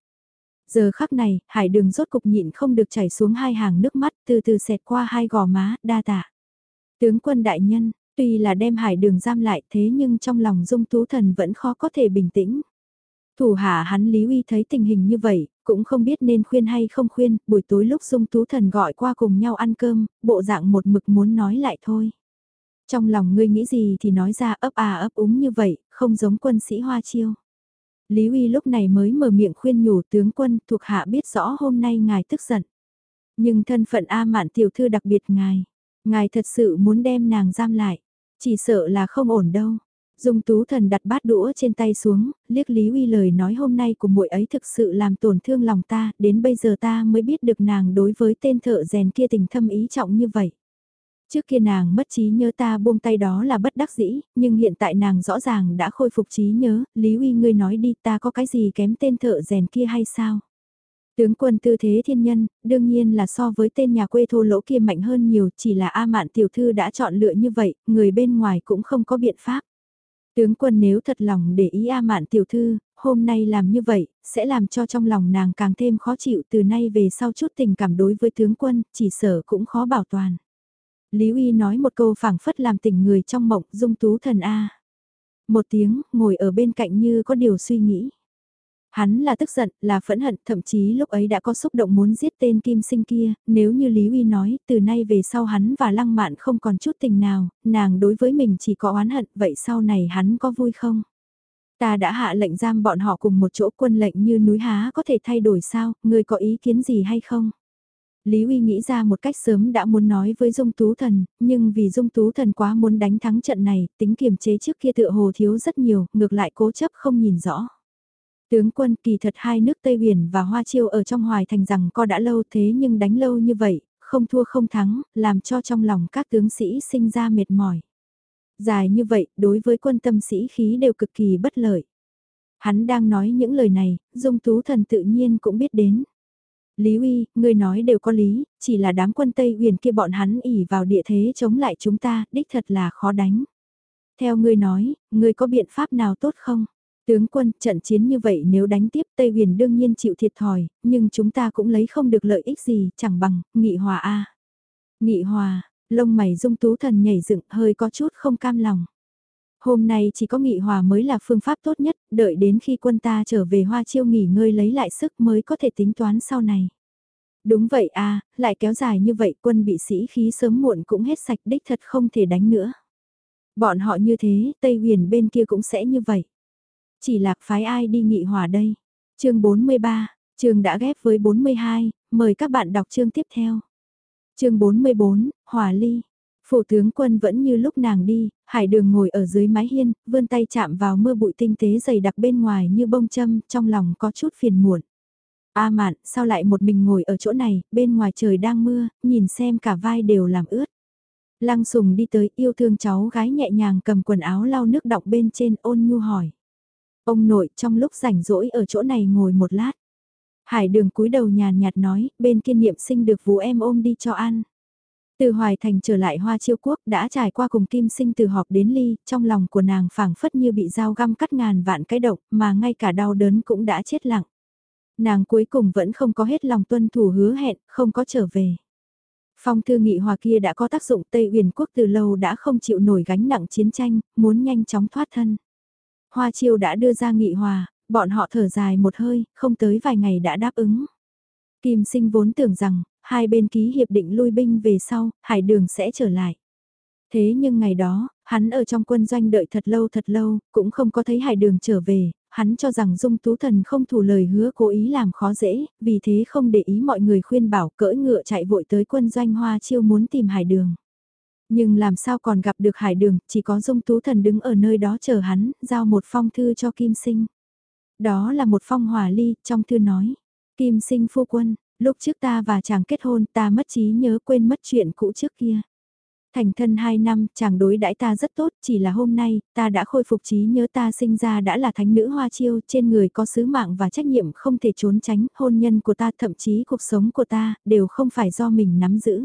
Giờ khắc này, hải đường rốt cục nhịn không được chảy xuống hai hàng nước mắt từ từ xẹt qua hai gò má, đa tạ. Tướng quân đại nhân, tuy là đem hải đường giam lại thế nhưng trong lòng dung tú thần vẫn khó có thể bình tĩnh. Thủ hạ hắn Lý Uy thấy tình hình như vậy, cũng không biết nên khuyên hay không khuyên, buổi tối lúc dung tú thần gọi qua cùng nhau ăn cơm, bộ dạng một mực muốn nói lại thôi. Trong lòng ngươi nghĩ gì thì nói ra ấp à ấp úng như vậy, không giống quân sĩ Hoa Chiêu. Lý Uy lúc này mới mở miệng khuyên nhủ tướng quân thuộc hạ biết rõ hôm nay ngài tức giận. Nhưng thân phận A mạn tiểu thư đặc biệt ngài, ngài thật sự muốn đem nàng giam lại, chỉ sợ là không ổn đâu. Dung tú thần đặt bát đũa trên tay xuống, liếc Lý Uy lời nói hôm nay của muội ấy thực sự làm tổn thương lòng ta, đến bây giờ ta mới biết được nàng đối với tên thợ rèn kia tình thâm ý trọng như vậy. Trước kia nàng mất trí nhớ ta buông tay đó là bất đắc dĩ, nhưng hiện tại nàng rõ ràng đã khôi phục trí nhớ, Lý Uy ngươi nói đi ta có cái gì kém tên thợ rèn kia hay sao? Tướng quân tư thế thiên nhân, đương nhiên là so với tên nhà quê thô lỗ kia mạnh hơn nhiều, chỉ là A Mạn tiểu thư đã chọn lựa như vậy, người bên ngoài cũng không có biện pháp. Tướng quân nếu thật lòng để ý A Mạn tiểu thư, hôm nay làm như vậy, sẽ làm cho trong lòng nàng càng thêm khó chịu từ nay về sau chút tình cảm đối với tướng quân, chỉ sở cũng khó bảo toàn. Lý Uy nói một câu phảng phất làm tỉnh người trong mộng dung tú thần A. Một tiếng, ngồi ở bên cạnh như có điều suy nghĩ. Hắn là tức giận, là phẫn hận, thậm chí lúc ấy đã có xúc động muốn giết tên kim sinh kia, nếu như Lý Uy nói, từ nay về sau hắn và lăng mạn không còn chút tình nào, nàng đối với mình chỉ có oán hận, vậy sau này hắn có vui không? Ta đã hạ lệnh giam bọn họ cùng một chỗ quân lệnh như núi há có thể thay đổi sao, người có ý kiến gì hay không? Lý Uy nghĩ ra một cách sớm đã muốn nói với Dung Tú Thần, nhưng vì Dung Tú Thần quá muốn đánh thắng trận này, tính kiềm chế trước kia tựa hồ thiếu rất nhiều, ngược lại cố chấp không nhìn rõ. Tướng quân kỳ thật hai nước Tây Huyền và Hoa Chiêu ở trong hoài thành rằng co đã lâu thế nhưng đánh lâu như vậy, không thua không thắng, làm cho trong lòng các tướng sĩ sinh ra mệt mỏi. Dài như vậy, đối với quân tâm sĩ khí đều cực kỳ bất lợi. Hắn đang nói những lời này, Dung Tú Thần tự nhiên cũng biết đến. Lý Uy, ngươi nói đều có lý, chỉ là đám quân Tây huyền kia bọn hắn ỉ vào địa thế chống lại chúng ta, đích thật là khó đánh. Theo ngươi nói, ngươi có biện pháp nào tốt không? Tướng quân, trận chiến như vậy nếu đánh tiếp Tây huyền đương nhiên chịu thiệt thòi, nhưng chúng ta cũng lấy không được lợi ích gì, chẳng bằng, nghị hòa a Nghị hòa, Lông mày dung tú thần nhảy dựng hơi có chút không cam lòng. Hôm nay chỉ có nghị hòa mới là phương pháp tốt nhất, đợi đến khi quân ta trở về hoa chiêu nghỉ ngơi lấy lại sức mới có thể tính toán sau này. Đúng vậy à, lại kéo dài như vậy quân bị sĩ khí sớm muộn cũng hết sạch đích thật không thể đánh nữa. Bọn họ như thế, Tây huyền bên kia cũng sẽ như vậy. Chỉ lạc phái ai đi nghị hòa đây? chương 43, chương đã ghép với 42, mời các bạn đọc chương tiếp theo. chương 44, Hòa Ly. Phủ tướng quân vẫn như lúc nàng đi, hải đường ngồi ở dưới mái hiên, vươn tay chạm vào mưa bụi tinh tế dày đặc bên ngoài như bông châm, trong lòng có chút phiền muộn. A mạn, sao lại một mình ngồi ở chỗ này, bên ngoài trời đang mưa, nhìn xem cả vai đều làm ướt. Lăng sùng đi tới yêu thương cháu gái nhẹ nhàng cầm quần áo lau nước đọng bên trên ôn nhu hỏi. Ông nội trong lúc rảnh rỗi ở chỗ này ngồi một lát. Hải đường cúi đầu nhàn nhạt nói, bên kiên niệm sinh được vú em ôm đi cho ăn. Từ Hoài Thành trở lại Hoa Chiêu Quốc đã trải qua cùng Kim Sinh từ họp đến ly, trong lòng của nàng phảng phất như bị dao găm cắt ngàn vạn cái độc mà ngay cả đau đớn cũng đã chết lặng. Nàng cuối cùng vẫn không có hết lòng tuân thủ hứa hẹn, không có trở về. Phong thư nghị hòa kia đã có tác dụng Tây Uyển quốc từ lâu đã không chịu nổi gánh nặng chiến tranh, muốn nhanh chóng thoát thân. Hoa Chiêu đã đưa ra nghị hòa, bọn họ thở dài một hơi, không tới vài ngày đã đáp ứng. Kim sinh vốn tưởng rằng, hai bên ký hiệp định lui binh về sau, hải đường sẽ trở lại. Thế nhưng ngày đó, hắn ở trong quân doanh đợi thật lâu thật lâu, cũng không có thấy hải đường trở về, hắn cho rằng dung tú thần không thủ lời hứa cố ý làm khó dễ, vì thế không để ý mọi người khuyên bảo cỡ ngựa chạy vội tới quân doanh hoa chiêu muốn tìm hải đường. Nhưng làm sao còn gặp được hải đường, chỉ có dung tú thần đứng ở nơi đó chờ hắn, giao một phong thư cho Kim Sinh. Đó là một phong hòa ly, trong thư nói, Kim Sinh phu quân, lúc trước ta và chàng kết hôn ta mất trí nhớ quên mất chuyện cũ trước kia. Thành thân 2 năm, chàng đối đãi ta rất tốt, chỉ là hôm nay, ta đã khôi phục trí nhớ ta sinh ra đã là thánh nữ hoa chiêu, trên người có sứ mạng và trách nhiệm không thể trốn tránh, hôn nhân của ta thậm chí cuộc sống của ta, đều không phải do mình nắm giữ.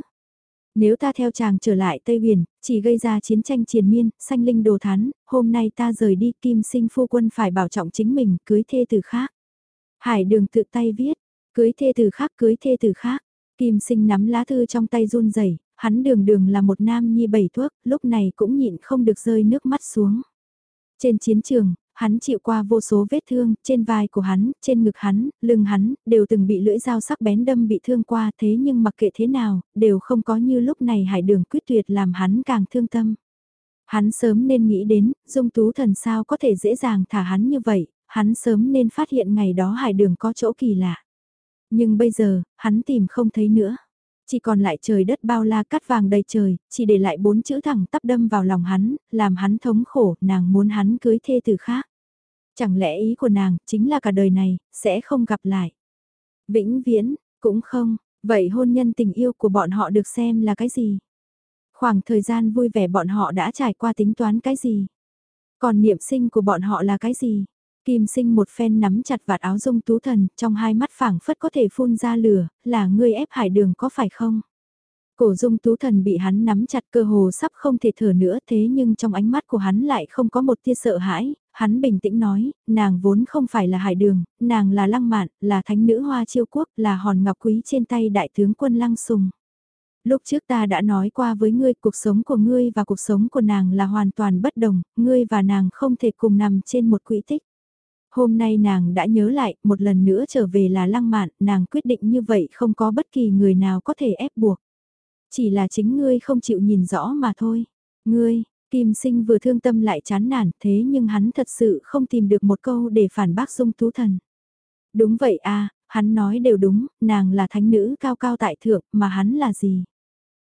Nếu ta theo chàng trở lại Tây Huyền, chỉ gây ra chiến tranh triền miên, sanh linh đồ thán, hôm nay ta rời đi kim sinh phu quân phải bảo trọng chính mình, cưới thê từ khác. Hải đường tự tay viết, cưới thê từ khác cưới thê từ khác. Kim sinh nắm lá thư trong tay run rẩy hắn đường đường là một nam nhi bảy thuốc, lúc này cũng nhịn không được rơi nước mắt xuống. Trên chiến trường, hắn chịu qua vô số vết thương, trên vai của hắn, trên ngực hắn, lưng hắn, đều từng bị lưỡi dao sắc bén đâm bị thương qua thế nhưng mặc kệ thế nào, đều không có như lúc này hải đường quyết tuyệt làm hắn càng thương tâm. Hắn sớm nên nghĩ đến, dung tú thần sao có thể dễ dàng thả hắn như vậy, hắn sớm nên phát hiện ngày đó hải đường có chỗ kỳ lạ. Nhưng bây giờ, hắn tìm không thấy nữa. Chỉ còn lại trời đất bao la cắt vàng đầy trời, chỉ để lại bốn chữ thẳng tắp đâm vào lòng hắn, làm hắn thống khổ, nàng muốn hắn cưới thê từ khác. Chẳng lẽ ý của nàng chính là cả đời này, sẽ không gặp lại. Vĩnh viễn, cũng không, vậy hôn nhân tình yêu của bọn họ được xem là cái gì? Khoảng thời gian vui vẻ bọn họ đã trải qua tính toán cái gì? Còn niệm sinh của bọn họ là cái gì? Kim sinh một phen nắm chặt vạt áo dung tú thần, trong hai mắt phảng phất có thể phun ra lửa, là ngươi ép hải đường có phải không? Cổ dung tú thần bị hắn nắm chặt cơ hồ sắp không thể thở nữa thế nhưng trong ánh mắt của hắn lại không có một tia sợ hãi, hắn bình tĩnh nói, nàng vốn không phải là hải đường, nàng là lăng mạn, là thánh nữ hoa chiêu quốc, là hòn ngọc quý trên tay đại tướng quân lăng sùng. Lúc trước ta đã nói qua với ngươi cuộc sống của ngươi và cuộc sống của nàng là hoàn toàn bất đồng, ngươi và nàng không thể cùng nằm trên một quỹ tích. Hôm nay nàng đã nhớ lại, một lần nữa trở về là lăng mạn, nàng quyết định như vậy không có bất kỳ người nào có thể ép buộc. Chỉ là chính ngươi không chịu nhìn rõ mà thôi. Ngươi, Kim Sinh vừa thương tâm lại chán nản thế nhưng hắn thật sự không tìm được một câu để phản bác dung tú thần. Đúng vậy à, hắn nói đều đúng, nàng là thánh nữ cao cao tại thượng mà hắn là gì?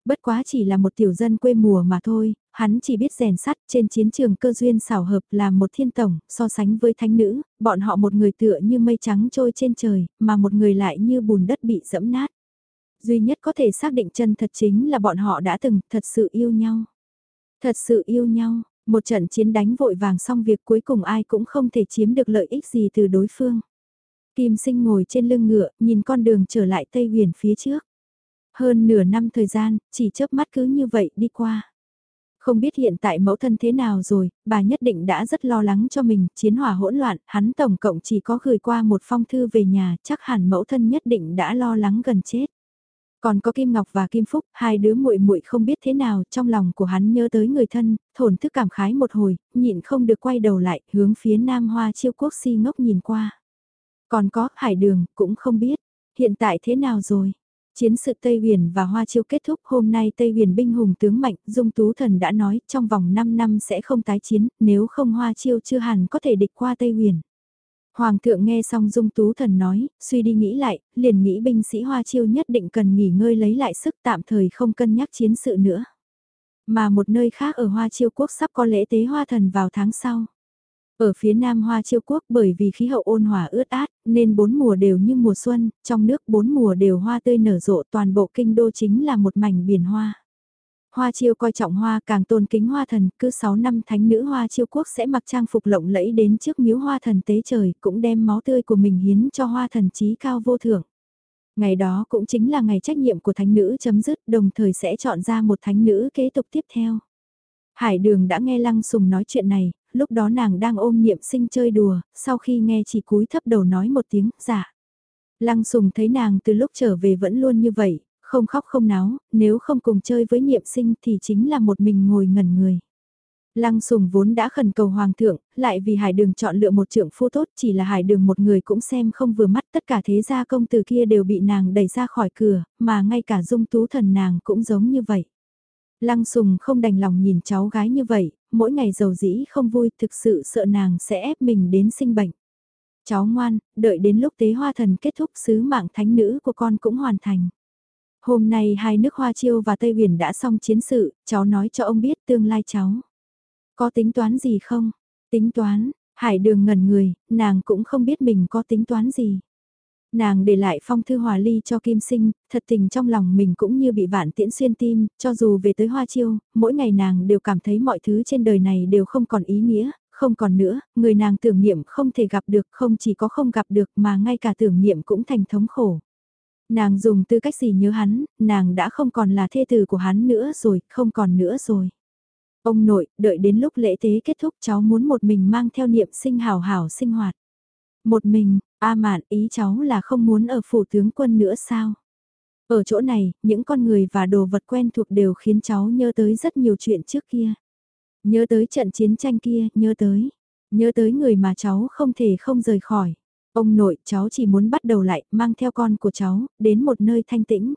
Bất quá chỉ là một tiểu dân quê mùa mà thôi, hắn chỉ biết rèn sắt trên chiến trường cơ duyên xảo hợp là một thiên tổng, so sánh với thánh nữ, bọn họ một người tựa như mây trắng trôi trên trời, mà một người lại như bùn đất bị dẫm nát. Duy nhất có thể xác định chân thật chính là bọn họ đã từng thật sự yêu nhau. Thật sự yêu nhau, một trận chiến đánh vội vàng xong việc cuối cùng ai cũng không thể chiếm được lợi ích gì từ đối phương. Kim sinh ngồi trên lưng ngựa, nhìn con đường trở lại Tây Huyền phía trước. Hơn nửa năm thời gian, chỉ chớp mắt cứ như vậy đi qua. Không biết hiện tại mẫu thân thế nào rồi, bà nhất định đã rất lo lắng cho mình, chiến hỏa hỗn loạn, hắn tổng cộng chỉ có gửi qua một phong thư về nhà, chắc hẳn mẫu thân nhất định đã lo lắng gần chết. Còn có Kim Ngọc và Kim Phúc, hai đứa muội muội không biết thế nào, trong lòng của hắn nhớ tới người thân, thổn thức cảm khái một hồi, nhịn không được quay đầu lại, hướng phía Nam Hoa Chiêu Quốc si ngốc nhìn qua. Còn có, Hải Đường, cũng không biết, hiện tại thế nào rồi? Chiến sự Tây Huyền và Hoa Chiêu kết thúc hôm nay Tây Huyền binh hùng tướng mạnh, Dung Tú Thần đã nói trong vòng 5 năm sẽ không tái chiến, nếu không Hoa Chiêu chưa hẳn có thể địch qua Tây Huyền. Hoàng thượng nghe xong Dung Tú Thần nói, suy đi nghĩ lại, liền nghĩ binh sĩ Hoa Chiêu nhất định cần nghỉ ngơi lấy lại sức tạm thời không cân nhắc chiến sự nữa. Mà một nơi khác ở Hoa Chiêu Quốc sắp có lễ tế Hoa Thần vào tháng sau. Ở phía nam Hoa Chiêu Quốc bởi vì khí hậu ôn hòa ướt át, nên bốn mùa đều như mùa xuân, trong nước bốn mùa đều hoa tươi nở rộ toàn bộ kinh đô chính là một mảnh biển hoa. Hoa chiêu coi trọng hoa càng tôn kính hoa thần, cứ 6 năm thánh nữ hoa chiêu quốc sẽ mặc trang phục lộng lẫy đến trước miếu hoa thần tế trời, cũng đem máu tươi của mình hiến cho hoa thần trí cao vô thượng. Ngày đó cũng chính là ngày trách nhiệm của thánh nữ chấm dứt, đồng thời sẽ chọn ra một thánh nữ kế tục tiếp theo. Hải đường đã nghe Lăng Sùng nói chuyện này, lúc đó nàng đang ôm niệm sinh chơi đùa, sau khi nghe chỉ cúi thấp đầu nói một tiếng, dạ. Lăng Sùng thấy nàng từ lúc trở về vẫn luôn như vậy, không khóc không náo, nếu không cùng chơi với niệm sinh thì chính là một mình ngồi ngẩn người. Lăng sùng vốn đã khẩn cầu hoàng thượng, lại vì hải đường chọn lựa một trưởng phu tốt chỉ là hải đường một người cũng xem không vừa mắt tất cả thế gia công từ kia đều bị nàng đẩy ra khỏi cửa, mà ngay cả dung tú thần nàng cũng giống như vậy. Lăng sùng không đành lòng nhìn cháu gái như vậy, mỗi ngày giàu dĩ không vui thực sự sợ nàng sẽ ép mình đến sinh bệnh. Cháu ngoan, đợi đến lúc tế hoa thần kết thúc sứ mạng thánh nữ của con cũng hoàn thành. Hôm nay hai nước Hoa Chiêu và Tây Huyền đã xong chiến sự, cháu nói cho ông biết tương lai cháu. Có tính toán gì không? Tính toán, hải đường ngẩn người, nàng cũng không biết mình có tính toán gì. Nàng để lại phong thư hòa ly cho Kim Sinh, thật tình trong lòng mình cũng như bị vạn tiễn xuyên tim, cho dù về tới Hoa Chiêu, mỗi ngày nàng đều cảm thấy mọi thứ trên đời này đều không còn ý nghĩa, không còn nữa, người nàng tưởng niệm không thể gặp được, không chỉ có không gặp được mà ngay cả tưởng niệm cũng thành thống khổ. Nàng dùng tư cách gì nhớ hắn, nàng đã không còn là thê tử của hắn nữa rồi, không còn nữa rồi. Ông nội, đợi đến lúc lễ tế kết thúc cháu muốn một mình mang theo niệm sinh hào hảo sinh hoạt. Một mình, A mạn ý cháu là không muốn ở phủ tướng quân nữa sao? Ở chỗ này, những con người và đồ vật quen thuộc đều khiến cháu nhớ tới rất nhiều chuyện trước kia. Nhớ tới trận chiến tranh kia, nhớ tới. Nhớ tới người mà cháu không thể không rời khỏi. Ông nội, cháu chỉ muốn bắt đầu lại, mang theo con của cháu, đến một nơi thanh tĩnh.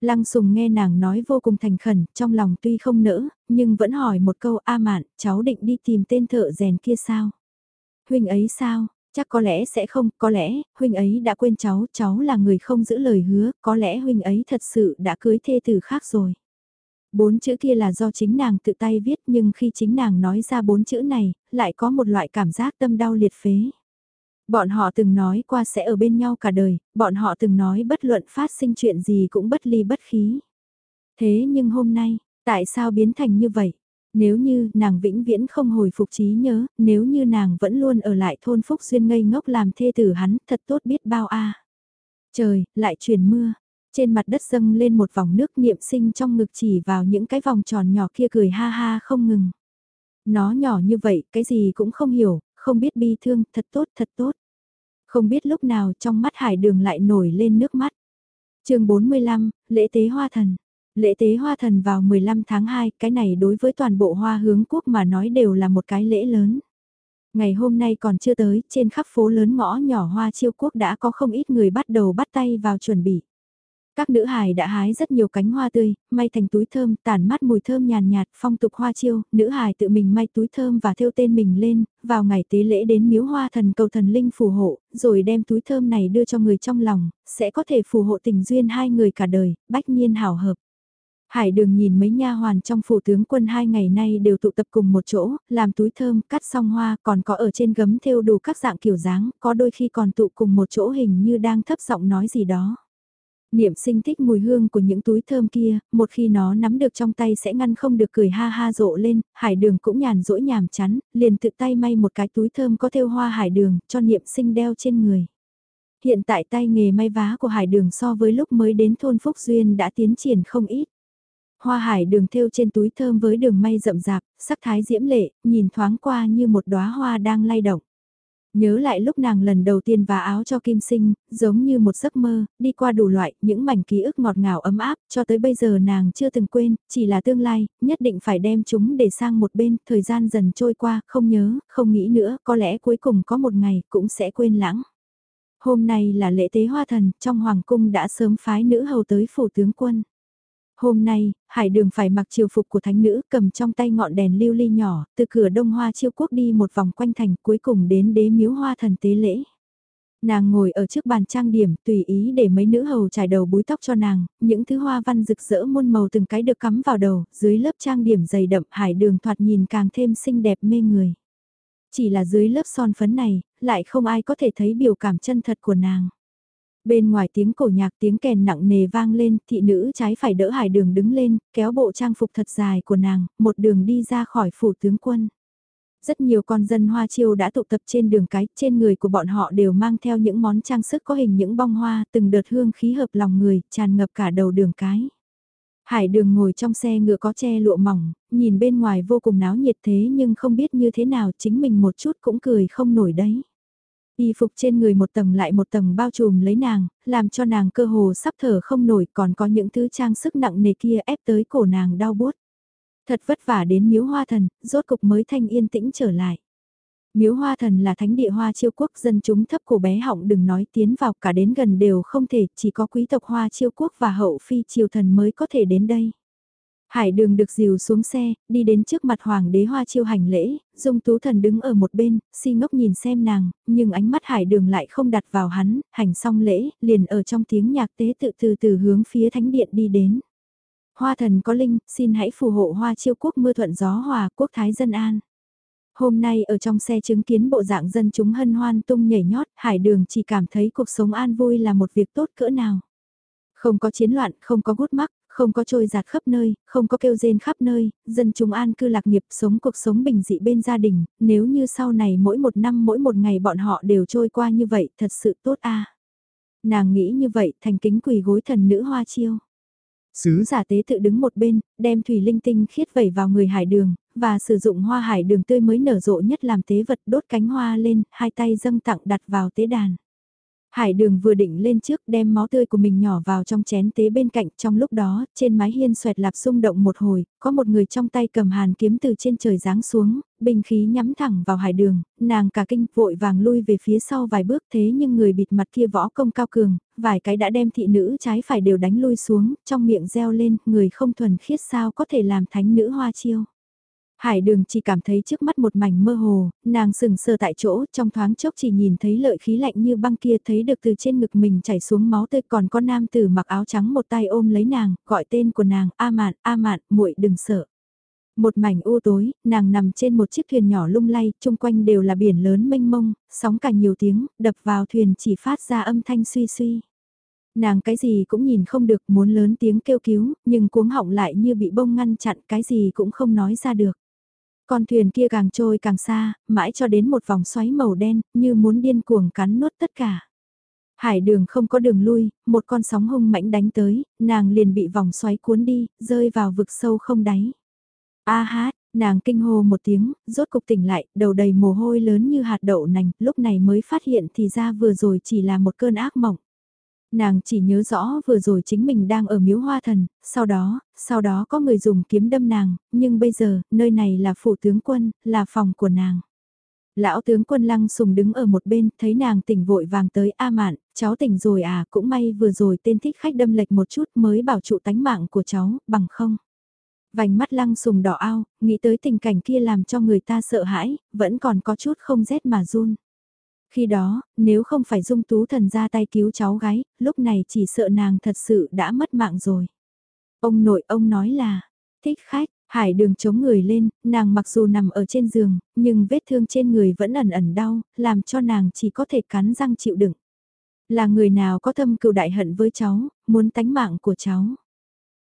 Lăng sùng nghe nàng nói vô cùng thành khẩn, trong lòng tuy không nỡ, nhưng vẫn hỏi một câu A mạn, cháu định đi tìm tên thợ rèn kia sao? Huynh ấy sao? Chắc có lẽ sẽ không, có lẽ, huynh ấy đã quên cháu, cháu là người không giữ lời hứa, có lẽ huynh ấy thật sự đã cưới thê tử khác rồi. Bốn chữ kia là do chính nàng tự tay viết nhưng khi chính nàng nói ra bốn chữ này, lại có một loại cảm giác tâm đau liệt phế. Bọn họ từng nói qua sẽ ở bên nhau cả đời, bọn họ từng nói bất luận phát sinh chuyện gì cũng bất ly bất khí. Thế nhưng hôm nay, tại sao biến thành như vậy? Nếu như nàng vĩnh viễn không hồi phục trí nhớ, nếu như nàng vẫn luôn ở lại thôn Phúc xuyên ngây ngốc làm thê tử hắn, thật tốt biết bao a. Trời, lại chuyển mưa. Trên mặt đất dâng lên một vòng nước niệm sinh trong ngực chỉ vào những cái vòng tròn nhỏ kia cười ha ha không ngừng. Nó nhỏ như vậy, cái gì cũng không hiểu, không biết bi thương, thật tốt, thật tốt. Không biết lúc nào trong mắt hải đường lại nổi lên nước mắt. chương 45, lễ tế hoa thần. Lễ tế hoa thần vào 15 tháng 2, cái này đối với toàn bộ hoa hướng quốc mà nói đều là một cái lễ lớn. Ngày hôm nay còn chưa tới, trên khắp phố lớn ngõ nhỏ hoa chiêu quốc đã có không ít người bắt đầu bắt tay vào chuẩn bị. Các nữ hài đã hái rất nhiều cánh hoa tươi, may thành túi thơm, tản mát mùi thơm nhàn nhạt, phong tục hoa chiêu, nữ hài tự mình may túi thơm và thêu tên mình lên, vào ngày tế lễ đến miếu hoa thần cầu thần linh phù hộ, rồi đem túi thơm này đưa cho người trong lòng, sẽ có thể phù hộ tình duyên hai người cả đời, bách nhiên hảo hợp. Hải đường nhìn mấy nha hoàn trong phủ tướng quân hai ngày nay đều tụ tập cùng một chỗ, làm túi thơm, cắt xong hoa, còn có ở trên gấm thêu đủ các dạng kiểu dáng, có đôi khi còn tụ cùng một chỗ hình như đang thấp giọng nói gì đó. Niệm sinh thích mùi hương của những túi thơm kia, một khi nó nắm được trong tay sẽ ngăn không được cười ha ha rộ lên, hải đường cũng nhàn rỗi nhàm chán, liền tự tay may một cái túi thơm có thêu hoa hải đường, cho niệm sinh đeo trên người. Hiện tại tay nghề may vá của hải đường so với lúc mới đến thôn Phúc Duyên đã tiến triển không ít. Hoa hải đường thêu trên túi thơm với đường may rậm rạp, sắc thái diễm lệ, nhìn thoáng qua như một đóa hoa đang lay động. Nhớ lại lúc nàng lần đầu tiên vá áo cho Kim Sinh, giống như một giấc mơ, đi qua đủ loại, những mảnh ký ức ngọt ngào ấm áp, cho tới bây giờ nàng chưa từng quên, chỉ là tương lai, nhất định phải đem chúng để sang một bên, thời gian dần trôi qua, không nhớ, không nghĩ nữa, có lẽ cuối cùng có một ngày cũng sẽ quên lãng. Hôm nay là lễ tế hoa thần, trong hoàng cung đã sớm phái nữ hầu tới phủ tướng quân. Hôm nay, hải đường phải mặc triều phục của thánh nữ cầm trong tay ngọn đèn lưu ly nhỏ, từ cửa đông hoa chiêu quốc đi một vòng quanh thành cuối cùng đến đế miếu hoa thần tế lễ. Nàng ngồi ở trước bàn trang điểm tùy ý để mấy nữ hầu trải đầu búi tóc cho nàng, những thứ hoa văn rực rỡ muôn màu từng cái được cắm vào đầu, dưới lớp trang điểm dày đậm hải đường thoạt nhìn càng thêm xinh đẹp mê người. Chỉ là dưới lớp son phấn này, lại không ai có thể thấy biểu cảm chân thật của nàng. Bên ngoài tiếng cổ nhạc tiếng kèn nặng nề vang lên, thị nữ trái phải đỡ hải đường đứng lên, kéo bộ trang phục thật dài của nàng, một đường đi ra khỏi phủ tướng quân. Rất nhiều con dân hoa chiêu đã tụ tập trên đường cái, trên người của bọn họ đều mang theo những món trang sức có hình những bông hoa, từng đợt hương khí hợp lòng người, tràn ngập cả đầu đường cái. Hải đường ngồi trong xe ngựa có che lụa mỏng, nhìn bên ngoài vô cùng náo nhiệt thế nhưng không biết như thế nào chính mình một chút cũng cười không nổi đấy. Y phục trên người một tầng lại một tầng bao trùm lấy nàng, làm cho nàng cơ hồ sắp thở không nổi còn có những thứ trang sức nặng nề kia ép tới cổ nàng đau buốt. Thật vất vả đến miếu hoa thần, rốt cục mới thanh yên tĩnh trở lại. Miếu hoa thần là thánh địa hoa chiêu quốc dân chúng thấp cổ bé họng đừng nói tiến vào cả đến gần đều không thể, chỉ có quý tộc hoa chiêu quốc và hậu phi triều thần mới có thể đến đây. Hải đường được dìu xuống xe, đi đến trước mặt hoàng đế hoa chiêu hành lễ, dung tú thần đứng ở một bên, si ngốc nhìn xem nàng, nhưng ánh mắt hải đường lại không đặt vào hắn, hành xong lễ, liền ở trong tiếng nhạc tế tự từ từ hướng phía thánh điện đi đến. Hoa thần có linh, xin hãy phù hộ hoa chiêu quốc mưa thuận gió hòa quốc thái dân an. Hôm nay ở trong xe chứng kiến bộ dạng dân chúng hân hoan tung nhảy nhót, hải đường chỉ cảm thấy cuộc sống an vui là một việc tốt cỡ nào. Không có chiến loạn, không có gút mắc, không có trôi giạt khắp nơi, không có kêu rên khắp nơi, dân chúng an cư lạc nghiệp sống cuộc sống bình dị bên gia đình, nếu như sau này mỗi một năm mỗi một ngày bọn họ đều trôi qua như vậy, thật sự tốt a. Nàng nghĩ như vậy, thành kính quỳ gối thần nữ hoa chiêu. Sứ giả tế tự đứng một bên, đem thủy linh tinh khiết vẩy vào người hải đường, và sử dụng hoa hải đường tươi mới nở rộ nhất làm tế vật đốt cánh hoa lên, hai tay dâng tặng đặt vào tế đàn. Hải đường vừa định lên trước đem máu tươi của mình nhỏ vào trong chén tế bên cạnh trong lúc đó, trên mái hiên xoẹt lạp xung động một hồi, có một người trong tay cầm hàn kiếm từ trên trời giáng xuống, bình khí nhắm thẳng vào hải đường, nàng cả kinh vội vàng lui về phía sau vài bước thế nhưng người bịt mặt kia võ công cao cường, vài cái đã đem thị nữ trái phải đều đánh lui xuống, trong miệng reo lên, người không thuần khiết sao có thể làm thánh nữ hoa chiêu. Hải đường chỉ cảm thấy trước mắt một mảnh mơ hồ, nàng sừng sờ tại chỗ trong thoáng chốc chỉ nhìn thấy lợi khí lạnh như băng kia thấy được từ trên ngực mình chảy xuống máu tươi còn có nam tử mặc áo trắng một tay ôm lấy nàng, gọi tên của nàng, A Mạn, A Mạn, muội đừng sợ. Một mảnh u tối, nàng nằm trên một chiếc thuyền nhỏ lung lay, chung quanh đều là biển lớn mênh mông, sóng cả nhiều tiếng, đập vào thuyền chỉ phát ra âm thanh suy suy. Nàng cái gì cũng nhìn không được muốn lớn tiếng kêu cứu, nhưng cuống họng lại như bị bông ngăn chặn cái gì cũng không nói ra được. Con thuyền kia càng trôi càng xa, mãi cho đến một vòng xoáy màu đen, như muốn điên cuồng cắn nuốt tất cả. Hải đường không có đường lui, một con sóng hung mãnh đánh tới, nàng liền bị vòng xoáy cuốn đi, rơi vào vực sâu không đáy. A hát, nàng kinh hô một tiếng, rốt cục tỉnh lại, đầu đầy mồ hôi lớn như hạt đậu nành, lúc này mới phát hiện thì ra vừa rồi chỉ là một cơn ác mộng. Nàng chỉ nhớ rõ vừa rồi chính mình đang ở miếu hoa thần, sau đó, sau đó có người dùng kiếm đâm nàng, nhưng bây giờ, nơi này là phủ tướng quân, là phòng của nàng. Lão tướng quân lăng sùng đứng ở một bên, thấy nàng tỉnh vội vàng tới A mạn, cháu tỉnh rồi à, cũng may vừa rồi tên thích khách đâm lệch một chút mới bảo trụ tánh mạng của cháu, bằng không. Vành mắt lăng sùng đỏ ao, nghĩ tới tình cảnh kia làm cho người ta sợ hãi, vẫn còn có chút không rét mà run. Khi đó, nếu không phải dung tú thần ra tay cứu cháu gái, lúc này chỉ sợ nàng thật sự đã mất mạng rồi. Ông nội ông nói là, thích khách, hải đường chống người lên, nàng mặc dù nằm ở trên giường, nhưng vết thương trên người vẫn ẩn ẩn đau, làm cho nàng chỉ có thể cắn răng chịu đựng. Là người nào có thâm cựu đại hận với cháu, muốn tánh mạng của cháu.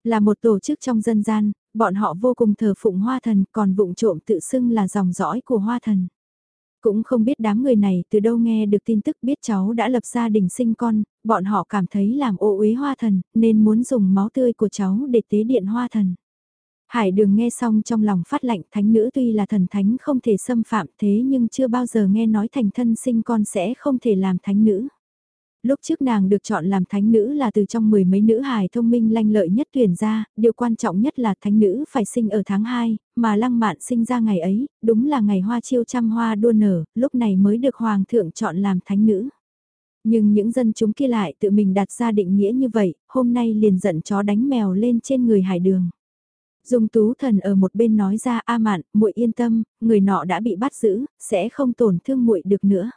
Là một tổ chức trong dân gian, bọn họ vô cùng thờ phụng hoa thần còn vụng trộm tự xưng là dòng dõi của hoa thần. Cũng không biết đám người này từ đâu nghe được tin tức biết cháu đã lập gia đình sinh con, bọn họ cảm thấy làm ô uế hoa thần, nên muốn dùng máu tươi của cháu để tế điện hoa thần. Hải đường nghe xong trong lòng phát lạnh thánh nữ tuy là thần thánh không thể xâm phạm thế nhưng chưa bao giờ nghe nói thành thân sinh con sẽ không thể làm thánh nữ. Lúc trước nàng được chọn làm thánh nữ là từ trong mười mấy nữ hài thông minh lanh lợi nhất tuyển ra, điều quan trọng nhất là thánh nữ phải sinh ở tháng 2, mà lăng mạn sinh ra ngày ấy, đúng là ngày hoa chiêu trăm hoa đua nở, lúc này mới được hoàng thượng chọn làm thánh nữ. Nhưng những dân chúng kia lại tự mình đặt ra định nghĩa như vậy, hôm nay liền giận chó đánh mèo lên trên người hải đường. Dung tú thần ở một bên nói ra a mạn, muội yên tâm, người nọ đã bị bắt giữ, sẽ không tổn thương muội được nữa.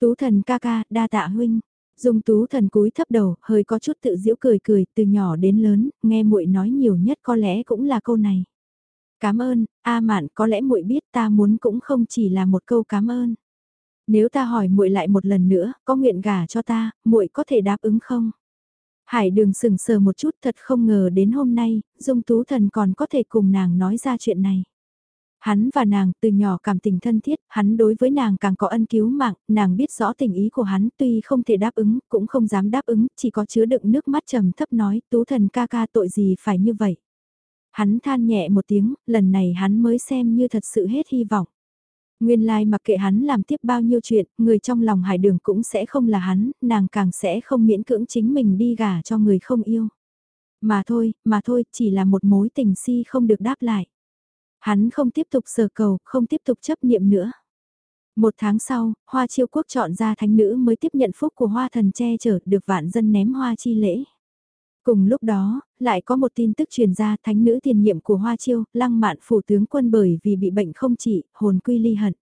Tú thần ca ca, đa tạ huynh. Dung tú thần cúi thấp đầu, hơi có chút tự giễu cười cười, từ nhỏ đến lớn, nghe muội nói nhiều nhất có lẽ cũng là câu này. Cảm ơn, A Mạn, có lẽ muội biết ta muốn cũng không chỉ là một câu cảm ơn. Nếu ta hỏi muội lại một lần nữa, có nguyện gả cho ta, muội có thể đáp ứng không? Hải đường sững sờ một chút thật không ngờ đến hôm nay, Dung Tú Thần còn có thể cùng nàng nói ra chuyện này. Hắn và nàng từ nhỏ cảm tình thân thiết, hắn đối với nàng càng có ân cứu mạng, nàng biết rõ tình ý của hắn tuy không thể đáp ứng, cũng không dám đáp ứng, chỉ có chứa đựng nước mắt trầm thấp nói, Tú Thần ca ca tội gì phải như vậy. Hắn than nhẹ một tiếng, lần này hắn mới xem như thật sự hết hy vọng. Nguyên lai like mặc kệ hắn làm tiếp bao nhiêu chuyện, người trong lòng hải đường cũng sẽ không là hắn, nàng càng sẽ không miễn cưỡng chính mình đi gả cho người không yêu. Mà thôi, mà thôi, chỉ là một mối tình si không được đáp lại. Hắn không tiếp tục sờ cầu, không tiếp tục chấp niệm nữa. Một tháng sau, Hoa Chiêu Quốc chọn ra thánh nữ mới tiếp nhận phúc của Hoa Thần che chở được vạn dân ném hoa chi lễ. Cùng lúc đó, lại có một tin tức truyền ra thánh nữ tiền nhiệm của Hoa Chiêu, lăng mạn phủ tướng quân bởi vì bị bệnh không trị, hồn quy ly hận.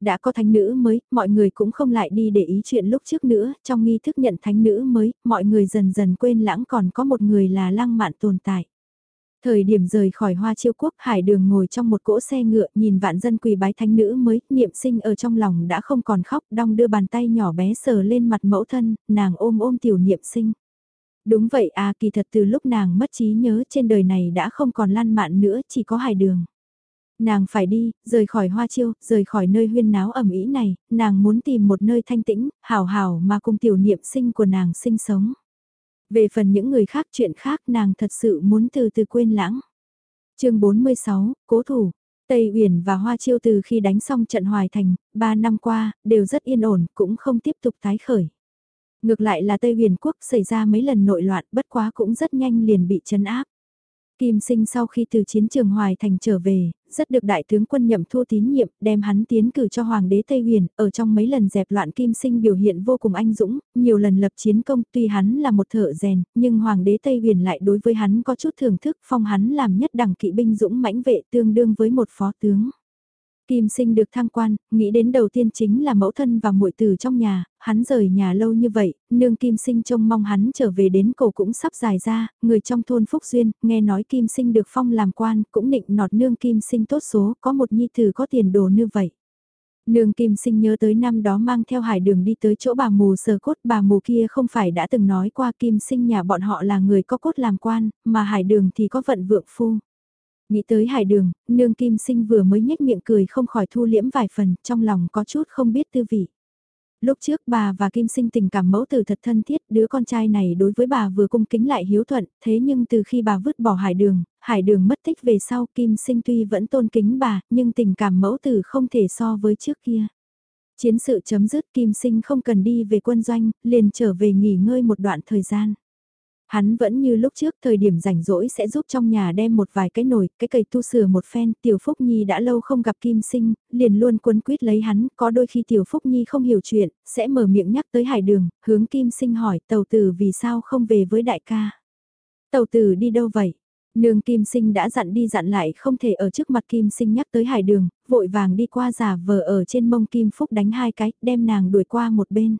Đã có thánh nữ mới, mọi người cũng không lại đi để ý chuyện lúc trước nữa, trong nghi thức nhận thánh nữ mới, mọi người dần dần quên lãng còn có một người là lăng mạn tồn tại. Thời điểm rời khỏi hoa chiêu quốc, hải đường ngồi trong một cỗ xe ngựa nhìn vạn dân quỳ bái thánh nữ mới, niệm sinh ở trong lòng đã không còn khóc, đong đưa bàn tay nhỏ bé sờ lên mặt mẫu thân, nàng ôm ôm tiểu niệm sinh. Đúng vậy à kỳ thật từ lúc nàng mất trí nhớ trên đời này đã không còn lan mạn nữa chỉ có hải đường. Nàng phải đi, rời khỏi hoa chiêu, rời khỏi nơi huyên náo ẩm ý này, nàng muốn tìm một nơi thanh tĩnh, hào hào mà cùng tiểu niệm sinh của nàng sinh sống. Về phần những người khác chuyện khác nàng thật sự muốn từ từ quên lãng. chương 46, Cố Thủ Tây Uyển và Hoa Chiêu từ khi đánh xong trận Hoài Thành, 3 năm qua, đều rất yên ổn, cũng không tiếp tục tái khởi. Ngược lại là Tây uyển Quốc xảy ra mấy lần nội loạn bất quá cũng rất nhanh liền bị chấn áp. Kim sinh sau khi từ chiến trường Hoài Thành trở về, rất được đại tướng quân nhậm thu tín nhiệm, đem hắn tiến cử cho Hoàng đế Tây Huyền, ở trong mấy lần dẹp loạn Kim sinh biểu hiện vô cùng anh dũng, nhiều lần lập chiến công tuy hắn là một thợ rèn, nhưng Hoàng đế Tây Huyền lại đối với hắn có chút thưởng thức phong hắn làm nhất đẳng kỵ binh dũng mãnh vệ tương đương với một phó tướng. Kim sinh được thăng quan, nghĩ đến đầu tiên chính là mẫu thân và muội tử trong nhà, hắn rời nhà lâu như vậy, nương Kim sinh trông mong hắn trở về đến cổ cũng sắp dài ra, người trong thôn Phúc Duyên, nghe nói Kim sinh được phong làm quan, cũng định nọt nương Kim sinh tốt số, có một nhi tử có tiền đồ như vậy. Nương Kim Sinh nhớ tới năm đó mang theo hải đường đi tới chỗ bà mù sờ cốt bà mù kia không phải đã từng nói qua Kim Sinh nhà bọn họ là người có cốt làm quan, mà hải đường thì có vận vượng phu. Nghĩ tới hải đường, nương kim sinh vừa mới nhếch miệng cười không khỏi thu liễm vài phần, trong lòng có chút không biết tư vị. Lúc trước bà và Kim Sinh tình cảm mẫu tử thật thân thiết, đứa con trai này đối với bà vừa cung kính lại hiếu thuận, thế nhưng từ khi bà vứt bỏ hải đường, hải đường mất tích về sau Kim Sinh tuy vẫn tôn kính bà, nhưng tình cảm mẫu tử không thể so với trước kia. Chiến sự chấm dứt Kim Sinh không cần đi về quân doanh, liền trở về nghỉ ngơi một đoạn thời gian. Hắn vẫn như lúc trước thời điểm rảnh rỗi sẽ giúp trong nhà đem một vài cái nồi, cái cây tu sửa một phen, Tiểu Phúc Nhi đã lâu không gặp Kim Sinh, liền luôn quấn quýt lấy hắn, có đôi khi Tiểu Phúc Nhi không hiểu chuyện, sẽ mở miệng nhắc tới hải đường, hướng Kim Sinh hỏi tàu tử vì sao không về với đại ca. Tàu tử đi đâu vậy? Nương Kim Sinh đã dặn đi dặn lại không thể ở trước mặt Kim Sinh nhắc tới hải đường, vội vàng đi qua giả vờ ở trên mông Kim Phúc đánh hai cái, đem nàng đuổi qua một bên.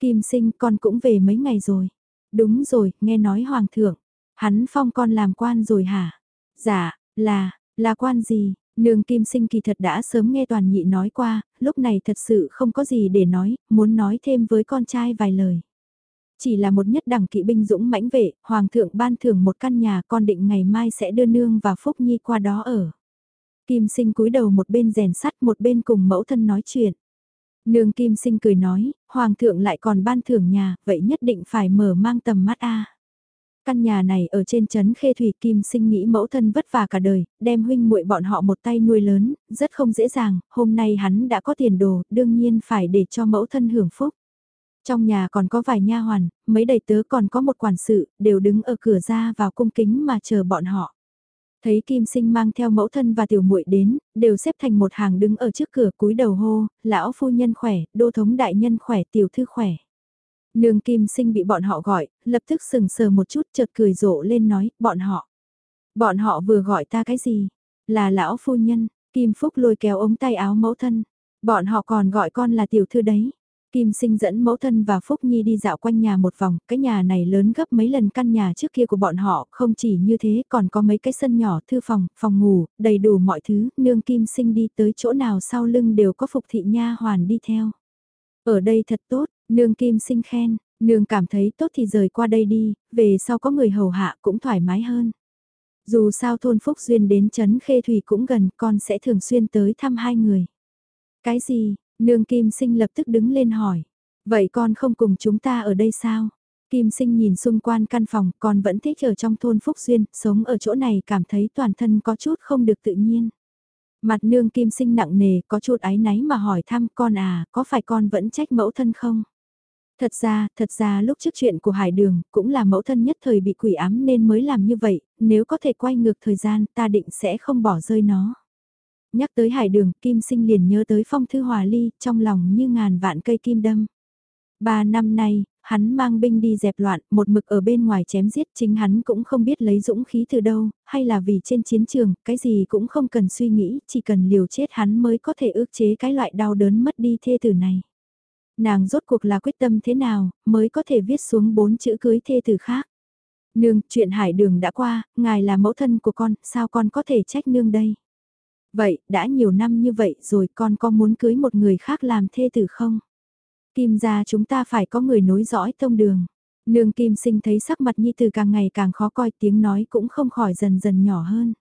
Kim Sinh con cũng về mấy ngày rồi. Đúng rồi, nghe nói hoàng thượng, hắn phong con làm quan rồi hả? Dạ, là, là quan gì? Nương Kim Sinh kỳ thật đã sớm nghe toàn nhị nói qua, lúc này thật sự không có gì để nói, muốn nói thêm với con trai vài lời. Chỉ là một nhất đẳng kỵ binh dũng mãnh vệ, hoàng thượng ban thưởng một căn nhà con định ngày mai sẽ đưa nương và Phúc Nhi qua đó ở. Kim sinh cúi đầu một bên rèn sắt một bên cùng mẫu thân nói chuyện. Nương Kim Sinh cười nói, Hoàng thượng lại còn ban thưởng nhà, vậy nhất định phải mở mang tầm mắt a. Căn nhà này ở trên trấn Khê Thủy Kim sinh nghĩ mẫu thân vất vả cả đời, đem huynh muội bọn họ một tay nuôi lớn, rất không dễ dàng, hôm nay hắn đã có tiền đồ, đương nhiên phải để cho mẫu thân hưởng phúc. Trong nhà còn có vài nha hoàn, mấy đầy tớ còn có một quản sự, đều đứng ở cửa ra vào cung kính mà chờ bọn họ. Thấy Kim Sinh mang theo mẫu thân và tiểu muội đến, đều xếp thành một hàng đứng ở trước cửa cúi đầu hô, lão phu nhân khỏe, đô thống đại nhân khỏe, tiểu thư khỏe. Nương Kim Sinh bị bọn họ gọi, lập tức sừng sờ một chút chợt cười rộ lên nói, bọn họ. Bọn họ vừa gọi ta cái gì? Là lão phu nhân, Kim Phúc lôi kéo ống tay áo mẫu thân. Bọn họ còn gọi con là tiểu thư đấy. Kim sinh dẫn mẫu thân và Phúc Nhi đi dạo quanh nhà một vòng, cái nhà này lớn gấp mấy lần căn nhà trước kia của bọn họ, không chỉ như thế còn có mấy cái sân nhỏ, thư phòng, phòng ngủ, đầy đủ mọi thứ, nương Kim sinh đi tới chỗ nào sau lưng đều có phục thị nha hoàn đi theo. Ở đây thật tốt, nương Kim sinh khen, nương cảm thấy tốt thì rời qua đây đi, về sau có người hầu hạ cũng thoải mái hơn. Dù sao thôn Phúc Duyên đến Trấn Khê Thủy cũng gần, con sẽ thường xuyên tới thăm hai người. Cái gì, Nương Kim Sinh lập tức đứng lên hỏi. Vậy con không cùng chúng ta ở đây sao? Kim Sinh nhìn xung quanh căn phòng, con vẫn thích ở trong thôn Phúc Duyên, sống ở chỗ này cảm thấy toàn thân có chút không được tự nhiên. Mặt nương Kim Sinh nặng nề, có chút áy náy mà hỏi thăm con à, có phải con vẫn trách mẫu thân không? Thật ra, thật ra lúc trước chuyện của Hải Đường, cũng là mẫu thân nhất thời bị quỷ ám nên mới làm như vậy, nếu có thể quay ngược thời gian ta định sẽ không bỏ rơi nó. Nhắc tới hải đường, Kim Sinh liền nhớ tới phong thư hòa ly, trong lòng như ngàn vạn cây kim đâm. Ba năm nay, hắn mang binh đi dẹp loạn, một mực ở bên ngoài chém giết chính hắn cũng không biết lấy dũng khí từ đâu, hay là vì trên chiến trường, cái gì cũng không cần suy nghĩ, chỉ cần liều chết hắn mới có thể ước chế cái loại đau đớn mất đi thê tử này. Nàng rốt cuộc là quyết tâm thế nào, mới có thể viết xuống bốn chữ cưới thê tử khác. Nương, chuyện hải đường đã qua, ngài là mẫu thân của con, sao con có thể trách nương đây? Vậy, đã nhiều năm như vậy rồi con có muốn cưới một người khác làm thê tử không? Kim gia chúng ta phải có người nối dõi tông đường. Nương Kim sinh thấy sắc mặt Nhi Tử càng ngày càng khó coi tiếng nói cũng không khỏi dần dần nhỏ hơn.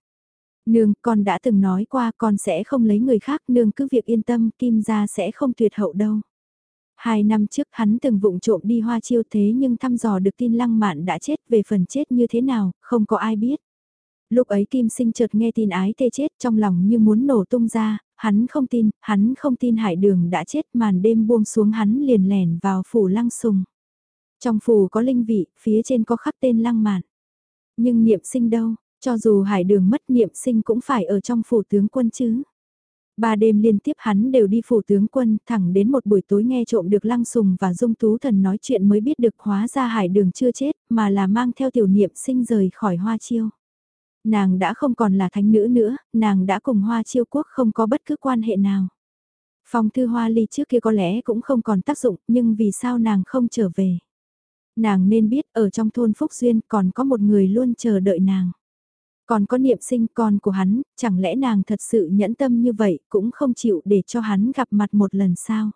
Nương, con đã từng nói qua con sẽ không lấy người khác, nương cứ việc yên tâm, Kim gia sẽ không tuyệt hậu đâu. Hai năm trước hắn từng vụng trộm đi hoa chiêu thế nhưng thăm dò được tin lăng mạn đã chết về phần chết như thế nào, không có ai biết. Lúc ấy Kim Sinh chợt nghe tin ái tê chết trong lòng như muốn nổ tung ra, hắn không tin, hắn không tin hải đường đã chết màn đêm buông xuống hắn liền lẻn vào phủ lăng sùng. Trong phủ có linh vị, phía trên có khắc tên lăng mạn. Nhưng niệm sinh đâu, cho dù hải đường mất niệm sinh cũng phải ở trong phủ tướng quân chứ. Ba đêm liên tiếp hắn đều đi phủ tướng quân, thẳng đến một buổi tối nghe trộm được Lăng Sùng và Dung Tú Thần nói chuyện mới biết được hóa ra hải đường chưa chết, mà là mang theo tiểu niệm sinh rời khỏi hoa chiêu nàng đã không còn là thánh nữ nữa, nàng đã cùng hoa chiêu quốc không có bất cứ quan hệ nào. Phong thư hoa ly trước kia có lẽ cũng không còn tác dụng, nhưng vì sao nàng không trở về? Nàng nên biết ở trong thôn Phúc Duyên còn có một người luôn chờ đợi nàng. Còn có niệm sinh con của hắn, chẳng lẽ nàng thật sự nhẫn tâm như vậy cũng không chịu để cho hắn gặp mặt một lần sao?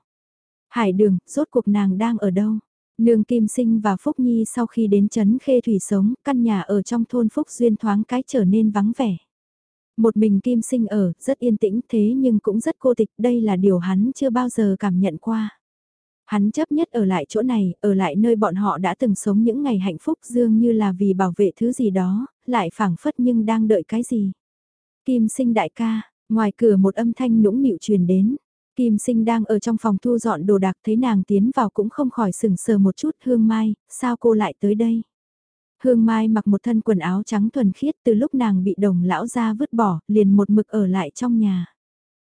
Hải đường, rốt cuộc nàng đang ở đâu? Nương Kim Sinh và Phúc Nhi sau khi đến Trấn Khê Thủy sống, căn nhà ở trong thôn Phúc Duyên thoáng cái trở nên vắng vẻ. Một mình Kim Sinh ở, rất yên tĩnh thế nhưng cũng rất cô tịch, đây là điều hắn chưa bao giờ cảm nhận qua. Hắn chấp nhất ở lại chỗ này, ở lại nơi bọn họ đã từng sống những ngày hạnh phúc dường như là vì bảo vệ thứ gì đó, lại phảng phất nhưng đang đợi cái gì. Kim Sinh đại ca, ngoài cửa một âm thanh nũng nịu truyền đến, Kim sinh đang ở trong phòng thu dọn đồ đạc thấy nàng tiến vào cũng không khỏi sừng sờ một chút Hương Mai, sao cô lại tới đây? Hương Mai mặc một thân quần áo trắng thuần khiết từ lúc nàng bị đồng lão ra vứt bỏ, liền một mực ở lại trong nhà.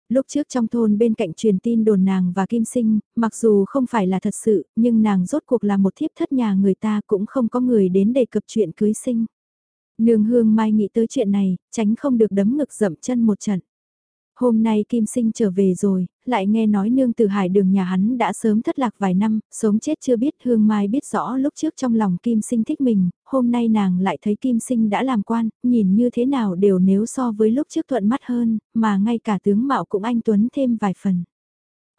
Lúc trước trong thôn bên cạnh truyền tin đồn nàng và Kim Sinh, mặc dù không phải là thật sự, nhưng nàng rốt cuộc là một thiếp thất nhà người ta cũng không có người đến đề cập chuyện cưới sinh. Nương Hương Mai nghĩ tới chuyện này, tránh không được đấm ngực dậm chân một trận. Hôm nay Kim Sinh trở về rồi, lại nghe nói nương từ hải đường nhà hắn đã sớm thất lạc vài năm, sống chết chưa biết Hương Mai biết rõ lúc trước trong lòng Kim Sinh thích mình, hôm nay nàng lại thấy Kim Sinh đã làm quan, nhìn như thế nào đều nếu so với lúc trước thuận mắt hơn, mà ngay cả tướng mạo cũng anh Tuấn thêm vài phần.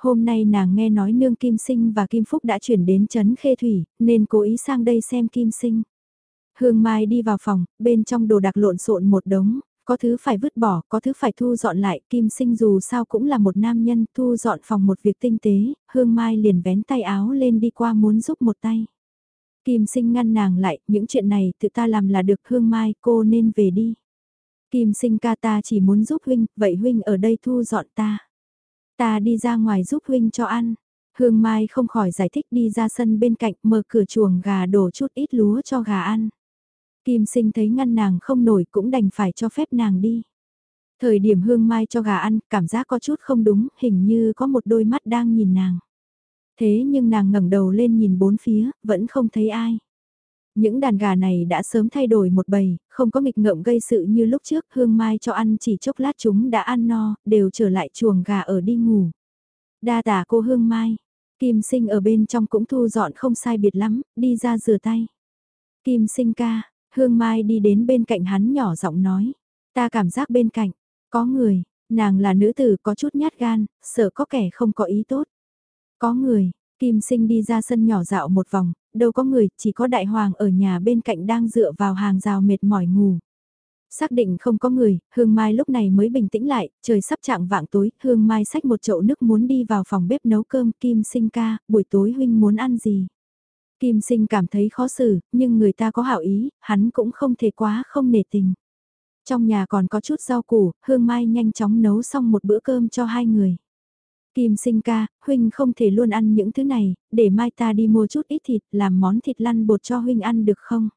Hôm nay nàng nghe nói nương Kim Sinh và Kim Phúc đã chuyển đến Trấn Khê Thủy, nên cố ý sang đây xem Kim Sinh. Hương Mai đi vào phòng, bên trong đồ đạc lộn xộn một đống, có thứ phải vứt bỏ, có thứ phải thu dọn lại, Kim Sinh dù sao cũng là một nam nhân, thu dọn phòng một việc tinh tế, Hương Mai liền vén tay áo lên đi qua muốn giúp một tay. Kim sinh ngăn nàng lại, những chuyện này tự ta làm là được Hương Mai, cô nên về đi. Kim sinh ca ta chỉ muốn giúp huynh, vậy huynh ở đây thu dọn ta. Ta đi ra ngoài giúp huynh cho ăn. Hương Mai không khỏi giải thích đi ra sân bên cạnh mở cửa chuồng gà đổ chút ít lúa cho gà ăn. Kim sinh thấy ngăn nàng không nổi cũng đành phải cho phép nàng đi. Thời điểm Hương Mai cho gà ăn, cảm giác có chút không đúng, hình như có một đôi mắt đang nhìn nàng. Thế nhưng nàng ngẩng đầu lên nhìn bốn phía, vẫn không thấy ai. Những đàn gà này đã sớm thay đổi một bầy, không có nghịch ngợm gây sự như lúc trước, Hương Mai cho ăn chỉ chốc lát chúng đã ăn no, đều trở lại chuồng gà ở đi ngủ. Đa tả cô Hương Mai, Kim Sinh ở bên trong cũng thu dọn không sai biệt lắm, đi ra rửa tay. Kim Sinh ca, Hương Mai đi đến bên cạnh hắn nhỏ giọng nói, ta cảm giác bên cạnh, có người, nàng là nữ tử có chút nhát gan, sợ có kẻ không có ý tốt. Có người, Kim Sinh đi ra sân nhỏ dạo một vòng, đâu có người, chỉ có đại hoàng ở nhà bên cạnh đang dựa vào hàng rào mệt mỏi ngủ. Xác định không có người, Hương Mai lúc này mới bình tĩnh lại, trời sắp chạng vạng tối, Hương Mai xách một chậu nước muốn đi vào phòng bếp nấu cơm, Kim Sinh ca, buổi tối huynh muốn ăn gì? Kim Sinh cảm thấy khó xử, nhưng người ta có hảo ý, hắn cũng không thể quá không nể tình. Trong nhà còn có chút rau củ, Hương Mai nhanh chóng nấu xong một bữa cơm cho hai người. Kim sinh ca, huynh không thể luôn ăn những thứ này, để mai ta đi mua chút ít thịt, làm món thịt lăn bột cho huynh ăn được không?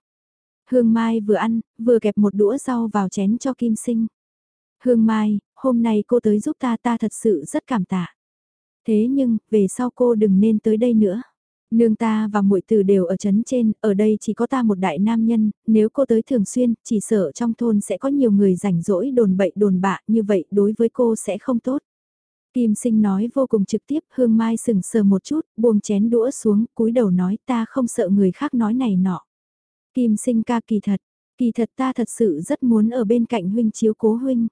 Hương Mai vừa ăn, vừa kẹp một đũa rau vào chén cho Kim sinh. Hương Mai, hôm nay cô tới giúp ta ta thật sự rất cảm tạ. Thế nhưng, về sau cô đừng nên tới đây nữa. Nương ta và muội tử đều ở chấn trên, ở đây chỉ có ta một đại nam nhân, nếu cô tới thường xuyên, chỉ sợ trong thôn sẽ có nhiều người rảnh rỗi đồn bậy đồn bạ, như vậy đối với cô sẽ không tốt. Kim sinh nói vô cùng trực tiếp, Hương Mai sừng sờ một chút, buông chén đũa xuống, cúi đầu nói ta không sợ người khác nói này nọ. Kim sinh ca kỳ thật, kỳ thật ta thật sự rất muốn ở bên cạnh huynh chiếu cố huynh.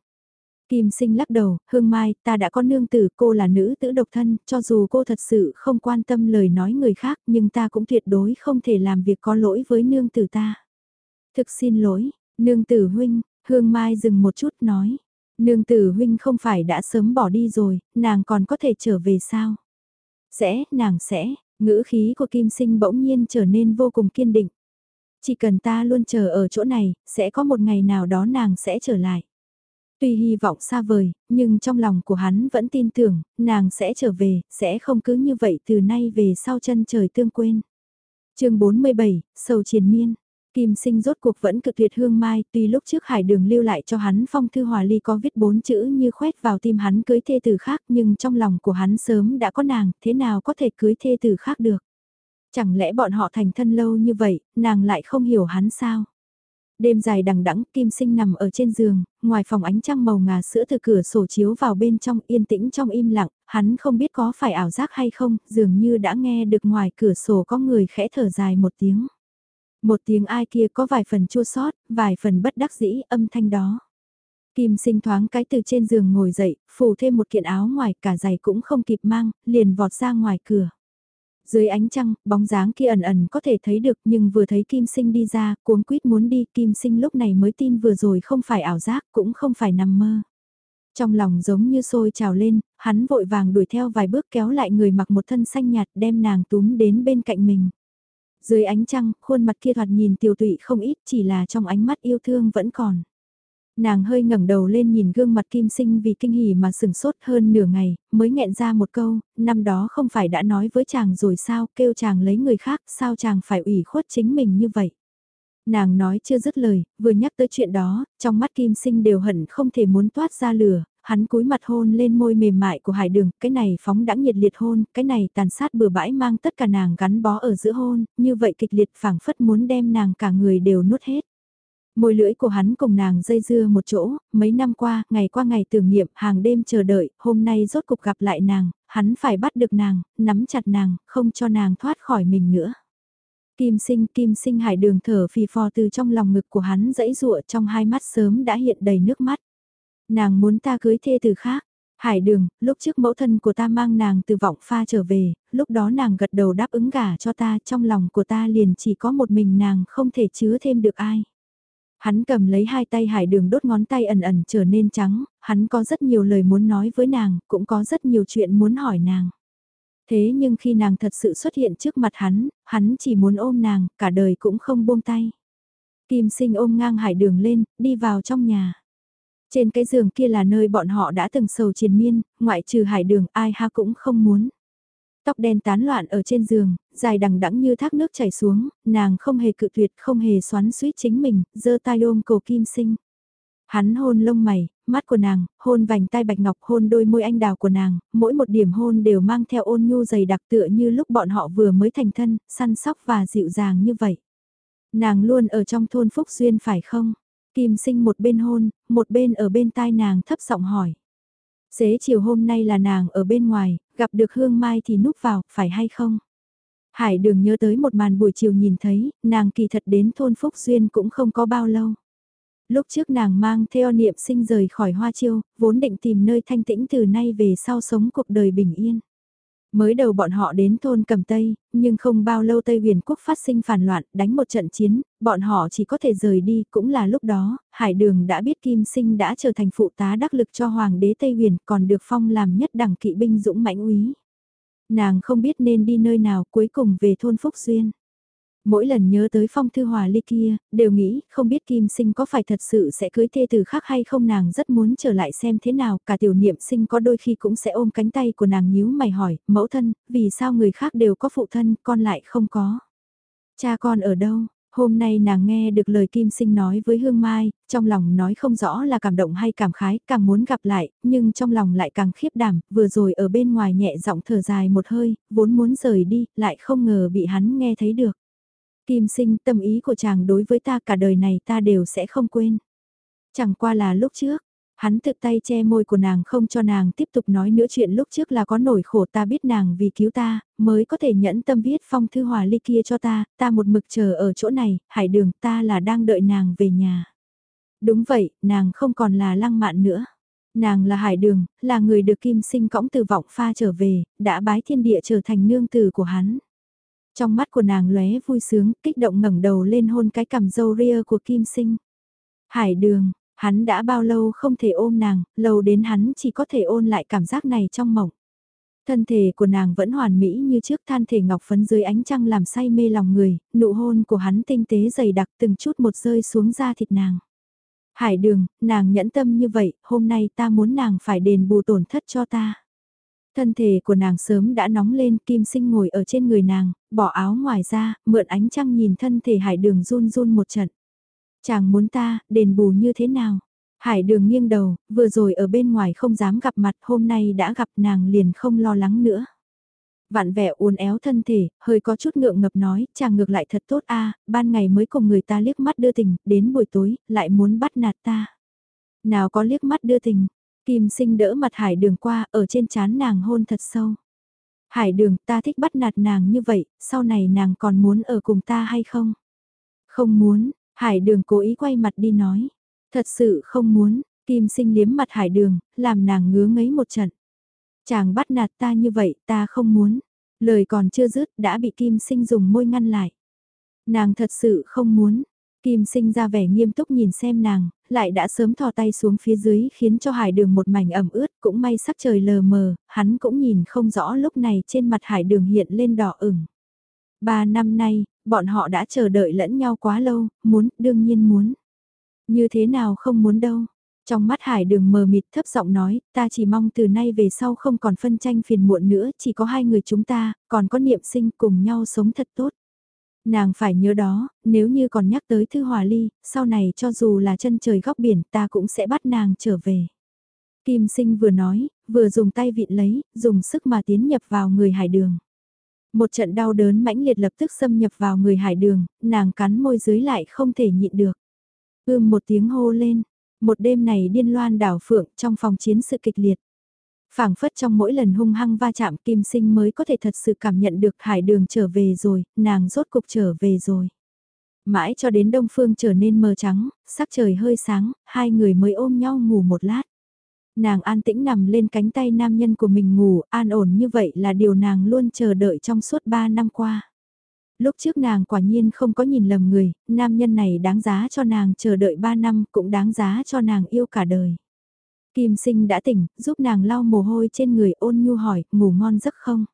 Kim sinh lắc đầu, Hương Mai, ta đã có nương tử, cô là nữ tử độc thân, cho dù cô thật sự không quan tâm lời nói người khác, nhưng ta cũng tuyệt đối không thể làm việc có lỗi với nương tử ta. Thực xin lỗi, nương tử huynh, Hương Mai dừng một chút nói. Nương tử huynh không phải đã sớm bỏ đi rồi, nàng còn có thể trở về sao? Sẽ, nàng sẽ, ngữ khí của Kim Sinh bỗng nhiên trở nên vô cùng kiên định. Chỉ cần ta luôn chờ ở chỗ này, sẽ có một ngày nào đó nàng sẽ trở lại. Tuy hy vọng xa vời, nhưng trong lòng của hắn vẫn tin tưởng, nàng sẽ trở về, sẽ không cứ như vậy từ nay về sau chân trời tương quên. chương 47, Sầu Triền Miên Kim sinh rốt cuộc vẫn cực tuyệt hương mai, tuy lúc trước hải đường lưu lại cho hắn phong thư hòa ly có viết bốn chữ như khoét vào tim hắn cưới thê tử khác nhưng trong lòng của hắn sớm đã có nàng, thế nào có thể cưới thê tử khác được. Chẳng lẽ bọn họ thành thân lâu như vậy, nàng lại không hiểu hắn sao? Đêm dài đằng đẵng, Kim Sinh nằm ở trên giường, ngoài phòng ánh trăng màu ngà sữa từ cửa sổ chiếu vào bên trong yên tĩnh trong im lặng, hắn không biết có phải ảo giác hay không, dường như đã nghe được ngoài cửa sổ có người khẽ thở dài một tiếng. Một tiếng ai kia có vài phần chua sót, vài phần bất đắc dĩ âm thanh đó. Kim sinh thoáng cái từ trên giường ngồi dậy, phủ thêm một kiện áo ngoài cả giày cũng không kịp mang, liền vọt ra ngoài cửa. Dưới ánh trăng, bóng dáng kia ẩn ẩn có thể thấy được nhưng vừa thấy Kim Sinh đi ra, cuống quýt muốn đi, Kim Sinh lúc này mới tin vừa rồi không phải ảo giác, cũng không phải nằm mơ. Trong lòng giống như sôi trào lên, hắn vội vàng đuổi theo vài bước kéo lại người mặc một thân xanh nhạt đem nàng túm đến bên cạnh mình. Dưới ánh trăng, khuôn mặt kia thoạt nhìn tiêu tụy không ít chỉ là trong ánh mắt yêu thương vẫn còn. Nàng hơi ngẩng đầu lên nhìn gương mặt kim sinh vì kinh hỉ mà sừng sốt hơn nửa ngày, mới nghẹn ra một câu, năm đó không phải đã nói với chàng rồi sao, kêu chàng lấy người khác, sao chàng phải ủy khuất chính mình như vậy. Nàng nói chưa dứt lời, vừa nhắc tới chuyện đó, trong mắt kim sinh đều hận không thể muốn toát ra lửa, hắn cúi mặt hôn lên môi mềm mại của hải đường, cái này phóng đãng nhiệt liệt hôn, cái này tàn sát bừa bãi mang tất cả nàng gắn bó ở giữa hôn, như vậy kịch liệt phảng phất muốn đem nàng cả người đều nuốt hết. Môi lưỡi của hắn cùng nàng dây dưa một chỗ, mấy năm qua, ngày qua ngày tưởng niệm, hàng đêm chờ đợi, hôm nay rốt cục gặp lại nàng, hắn phải bắt được nàng, nắm chặt nàng, không cho nàng thoát khỏi mình nữa. Kim sinh, kim sinh hải đường thở phì phò từ trong lòng ngực của hắn dẫy rụa trong hai mắt sớm đã hiện đầy nước mắt. Nàng muốn ta cưới thê từ khác. Hải đường, lúc trước mẫu thân của ta mang nàng từ vọng pha trở về, lúc đó nàng gật đầu đáp ứng gả cho ta trong lòng của ta liền chỉ có một mình nàng không thể chứa thêm được ai. Hắn cầm lấy hai tay hải đường đốt ngón tay ẩn ẩn trở nên trắng, hắn có rất nhiều lời muốn nói với nàng, cũng có rất nhiều chuyện muốn hỏi nàng. Thế nhưng khi nàng thật sự xuất hiện trước mặt hắn, hắn chỉ muốn ôm nàng, cả đời cũng không buông tay. Kim sinh ôm ngang hải đường lên, đi vào trong nhà. Trên cái giường kia là nơi bọn họ đã từng sầu triền miên, ngoại trừ hải đường ai ha cũng không muốn. Tóc đen tán loạn ở trên giường, dài đằng đẵng như thác nước chảy xuống, nàng không hề cự tuyệt, không hề xoắn suýt chính mình, giơ tay ôm cổ kim sinh. Hắn hôn lông mày, mắt của nàng, hôn vành tai bạch ngọc, hôn đôi môi anh đào của nàng, mỗi một điểm hôn đều mang theo ôn nhu dày đặc tựa như lúc bọn họ vừa mới thành thân, săn sóc và dịu dàng như vậy. Nàng luôn ở trong thôn Phúc Duyên phải không? Kim sinh một bên hôn, một bên ở bên tai nàng thấp giọng hỏi. Xế chiều hôm nay là nàng ở bên ngoài, gặp được Hương Mai thì núp vào, phải hay không? Hải đường nhớ tới một màn buổi chiều nhìn thấy, nàng kỳ thật đến thôn Phúc Duyên cũng không có bao lâu. Lúc trước nàng mang theo niệm sinh rời khỏi hoa chiêu, vốn định tìm nơi thanh tĩnh từ nay về sau sống cuộc đời bình yên. Mới đầu bọn họ đến thôn cầm Tây, nhưng không bao lâu Tây huyền quốc phát sinh phản loạn, đánh một trận chiến, bọn họ chỉ có thể rời đi, cũng là lúc đó, Hải Đường đã biết Kim Sinh đã trở thành phụ tá đắc lực cho Hoàng đế Tây huyền, còn được phong làm nhất đẳng kỵ binh dũng mãnh úy. Nàng không biết nên đi nơi nào cuối cùng về thôn Phúc Duyên. Mỗi lần nhớ tới phong thư hòa ly kia, đều nghĩ không biết kim sinh có phải thật sự sẽ cưới thê từ khác hay không nàng rất muốn trở lại xem thế nào, cả tiểu niệm sinh có đôi khi cũng sẽ ôm cánh tay của nàng nhíu mày hỏi, mẫu thân, vì sao người khác đều có phụ thân, con lại không có. Cha con ở đâu? Hôm nay nàng nghe được lời Kim Sinh nói với Hương Mai, trong lòng nói không rõ là cảm động hay cảm khái, càng muốn gặp lại, nhưng trong lòng lại càng khiếp đảm, vừa rồi ở bên ngoài nhẹ giọng thở dài một hơi, vốn muốn rời đi, lại không ngờ bị hắn nghe thấy được. Kim sinh tâm ý của chàng đối với ta cả đời này ta đều sẽ không quên. Chẳng qua là lúc trước, hắn tự tay che môi của nàng không cho nàng tiếp tục nói nữa chuyện lúc trước là có nổi khổ ta biết nàng vì cứu ta, mới có thể nhẫn tâm viết phong thư hòa ly kia cho ta, ta một mực chờ ở chỗ này, hải đường ta là đang đợi nàng về nhà. Đúng vậy, nàng không còn là lăng mạn nữa. Nàng là hải đường, là người được kim sinh cõng từ vọng pha trở về, đã bái thiên địa trở thành nương tử của hắn. Trong mắt của nàng lóe vui sướng, kích động ngẩng đầu lên hôn cái cằm dâu ria của Kim Sinh. Hải đường, hắn đã bao lâu không thể ôm nàng, lâu đến hắn chỉ có thể ôn lại cảm giác này trong mộng. Thân thể của nàng vẫn hoàn mỹ như trước than thể ngọc phấn dưới ánh trăng làm say mê lòng người, nụ hôn của hắn tinh tế dày đặc từng chút một rơi xuống da thịt nàng. Hải đường, nàng nhẫn tâm như vậy, hôm nay ta muốn nàng phải đền bù tổn thất cho ta. Thân thể của nàng sớm đã nóng lên, kim sinh ngồi ở trên người nàng, bỏ áo ngoài ra, mượn ánh trăng nhìn thân thể hải đường run run một trận. Chàng muốn ta, đền bù như thế nào? Hải đường nghiêng đầu, vừa rồi ở bên ngoài không dám gặp mặt, hôm nay đã gặp nàng liền không lo lắng nữa. Vạn vẻ uốn éo thân thể, hơi có chút ngượng ngập nói, chàng ngược lại thật tốt a ban ngày mới cùng người ta liếc mắt đưa tình, đến buổi tối, lại muốn bắt nạt ta. Nào có liếc mắt đưa tình, Kim sinh đỡ mặt hải đường qua, ở trên chán nàng hôn thật sâu. Hải đường, ta thích bắt nạt nàng như vậy, sau này nàng còn muốn ở cùng ta hay không? Không muốn, hải đường cố ý quay mặt đi nói. Thật sự không muốn, kim sinh liếm mặt hải đường, làm nàng ngứa ngấy một trận. Chàng bắt nạt ta như vậy, ta không muốn. Lời còn chưa dứt, đã bị kim sinh dùng môi ngăn lại. Nàng thật sự không muốn, Kim sinh ra vẻ nghiêm túc nhìn xem nàng, lại đã sớm thò tay xuống phía dưới khiến cho hải đường một mảnh ẩm ướt, cũng may sắc trời lờ mờ, hắn cũng nhìn không rõ lúc này trên mặt hải đường hiện lên đỏ ửng. Ba năm nay, bọn họ đã chờ đợi lẫn nhau quá lâu, muốn, đương nhiên muốn. Như thế nào không muốn đâu. Trong mắt hải đường mờ mịt thấp giọng nói, ta chỉ mong từ nay về sau không còn phân tranh phiền muộn nữa, chỉ có hai người chúng ta, còn có niệm sinh cùng nhau sống thật tốt. Nàng phải nhớ đó, nếu như còn nhắc tới Thư Hòa Ly, sau này cho dù là chân trời góc biển ta cũng sẽ bắt nàng trở về. Kim sinh vừa nói, vừa dùng tay vịn lấy, dùng sức mà tiến nhập vào người hải đường. Một trận đau đớn mãnh liệt lập tức xâm nhập vào người hải đường, nàng cắn môi dưới lại không thể nhịn được. Ưm một tiếng hô lên, một đêm này điên loan đảo phượng trong phòng chiến sự kịch liệt phảng phất trong mỗi lần hung hăng va chạm kim sinh mới có thể thật sự cảm nhận được hải đường trở về rồi, nàng rốt cục trở về rồi. Mãi cho đến đông phương trở nên mờ trắng, sắc trời hơi sáng, hai người mới ôm nhau ngủ một lát. Nàng an tĩnh nằm lên cánh tay nam nhân của mình ngủ, an ổn như vậy là điều nàng luôn chờ đợi trong suốt ba năm qua. Lúc trước nàng quả nhiên không có nhìn lầm người, nam nhân này đáng giá cho nàng chờ đợi ba năm cũng đáng giá cho nàng yêu cả đời. Kim sinh đã tỉnh, giúp nàng lau mồ hôi trên người ôn nhu hỏi, ngủ ngon giấc không?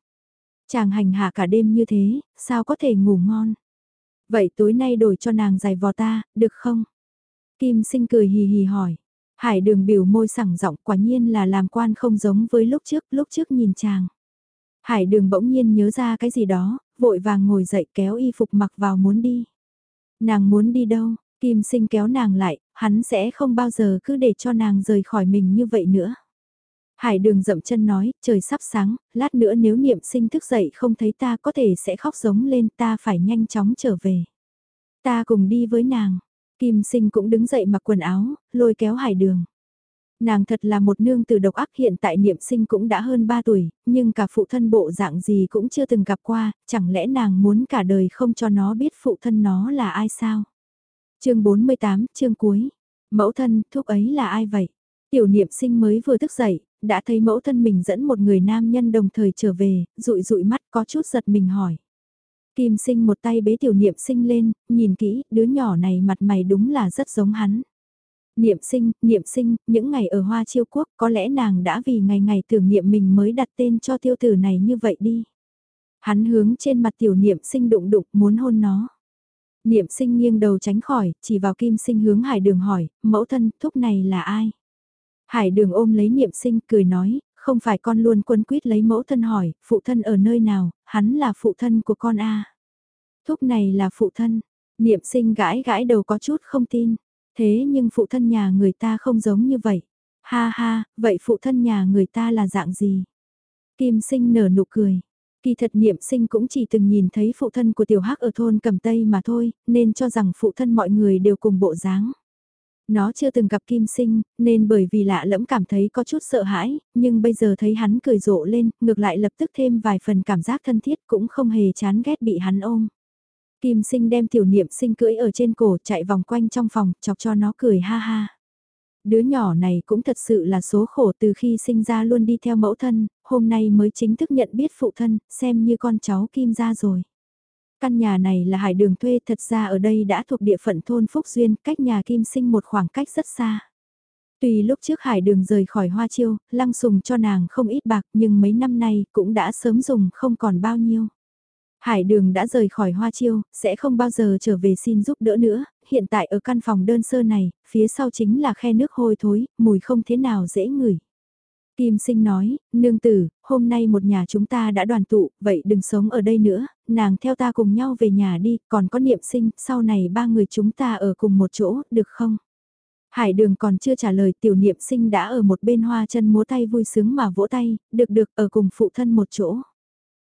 Chàng hành hạ cả đêm như thế, sao có thể ngủ ngon? Vậy tối nay đổi cho nàng giày vò ta, được không? Kim sinh cười hì hì hỏi. Hải đường biểu môi sẳng giọng quả nhiên là làm quan không giống với lúc trước, lúc trước nhìn chàng. Hải đường bỗng nhiên nhớ ra cái gì đó, vội vàng ngồi dậy kéo y phục mặc vào muốn đi. Nàng muốn đi đâu, Kim sinh kéo nàng lại, hắn sẽ không bao giờ cứ để cho nàng rời khỏi mình như vậy nữa. Hải đường dậm chân nói, trời sắp sáng, lát nữa nếu niệm sinh thức dậy không thấy ta có thể sẽ khóc giống lên ta phải nhanh chóng trở về. Ta cùng đi với nàng, Kim sinh cũng đứng dậy mặc quần áo, lôi kéo hải đường. Nàng thật là một nương từ độc ác hiện tại niệm sinh cũng đã hơn 3 tuổi, nhưng cả phụ thân bộ dạng gì cũng chưa từng gặp qua, chẳng lẽ nàng muốn cả đời không cho nó biết phụ thân nó là ai sao? Chương 48, chương cuối. Mẫu thân, thúc ấy là ai vậy? Tiểu niệm sinh mới vừa thức dậy, đã thấy mẫu thân mình dẫn một người nam nhân đồng thời trở về, rụi rụi mắt có chút giật mình hỏi. Kim sinh một tay bế tiểu niệm sinh lên, nhìn kỹ, đứa nhỏ này mặt mày đúng là rất giống hắn. Niệm sinh, niệm sinh, những ngày ở Hoa Chiêu Quốc có lẽ nàng đã vì ngày ngày tưởng niệm mình mới đặt tên cho tiêu tử này như vậy đi. Hắn hướng trên mặt tiểu niệm sinh đụng đụng muốn hôn nó. Niệm sinh nghiêng đầu tránh khỏi, chỉ vào kim sinh hướng hải đường hỏi, mẫu thân, thúc này là ai? Hải đường ôm lấy niệm sinh, cười nói, không phải con luôn quân quyết lấy mẫu thân hỏi, phụ thân ở nơi nào, hắn là phụ thân của con a Thúc này là phụ thân, niệm sinh gãi gãi đầu có chút không tin, thế nhưng phụ thân nhà người ta không giống như vậy. Ha ha, vậy phụ thân nhà người ta là dạng gì? Kim sinh nở nụ cười, Kỳ thật niệm sinh cũng chỉ từng nhìn thấy phụ thân của tiểu hắc ở thôn cầm tây mà thôi, nên cho rằng phụ thân mọi người đều cùng bộ dáng. Nó chưa từng gặp kim sinh, nên bởi vì lạ lẫm cảm thấy có chút sợ hãi, nhưng bây giờ thấy hắn cười rộ lên, ngược lại lập tức thêm vài phần cảm giác thân thiết cũng không hề chán ghét bị hắn ôm. Kim sinh đem tiểu niệm sinh cưỡi ở trên cổ chạy vòng quanh trong phòng, chọc cho nó cười ha ha. Đứa nhỏ này cũng thật sự là số khổ từ khi sinh ra luôn đi theo mẫu thân, hôm nay mới chính thức nhận biết phụ thân, xem như con cháu Kim ra rồi. Căn nhà này là hải đường thuê thật ra ở đây đã thuộc địa phận thôn Phúc Duyên, cách nhà Kim sinh một khoảng cách rất xa. tùy lúc trước hải đường rời khỏi hoa chiêu, lăng sùng cho nàng không ít bạc nhưng mấy năm nay cũng đã sớm dùng không còn bao nhiêu. Hải đường đã rời khỏi hoa chiêu, sẽ không bao giờ trở về xin giúp đỡ nữa, hiện tại ở căn phòng đơn sơ này, phía sau chính là khe nước hôi thối, mùi không thế nào dễ ngửi. Kim sinh nói, nương tử, hôm nay một nhà chúng ta đã đoàn tụ, vậy đừng sống ở đây nữa, nàng theo ta cùng nhau về nhà đi, còn có niệm sinh, sau này ba người chúng ta ở cùng một chỗ, được không? Hải đường còn chưa trả lời tiểu niệm sinh đã ở một bên hoa chân múa tay vui sướng mà vỗ tay, được được ở cùng phụ thân một chỗ.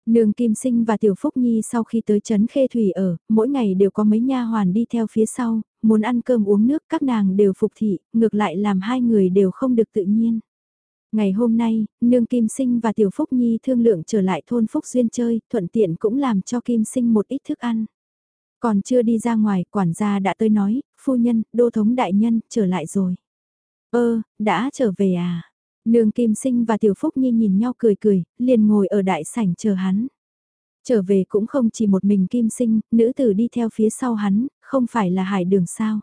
Nương Kim Sinh và Tiểu Phúc Nhi sau khi tới Trấn Khê Thủy ở, mỗi ngày đều có mấy nha hoàn đi theo phía sau, muốn ăn cơm uống nước các nàng đều phục thị, ngược lại làm hai người đều không được tự nhiên. Ngày hôm nay, nương Kim Sinh và Tiểu Phúc Nhi thương lượng trở lại thôn Phúc Duyên chơi, thuận tiện cũng làm cho Kim Sinh một ít thức ăn. Còn chưa đi ra ngoài, quản gia đã tới nói, phu nhân, đô thống đại nhân, trở lại rồi. Ơ, đã trở về à? Nương Kim Sinh và Tiểu Phúc Nhi nhìn nhau cười cười, liền ngồi ở đại sảnh chờ hắn. Trở về cũng không chỉ một mình Kim Sinh, nữ tử đi theo phía sau hắn, không phải là hải đường sao.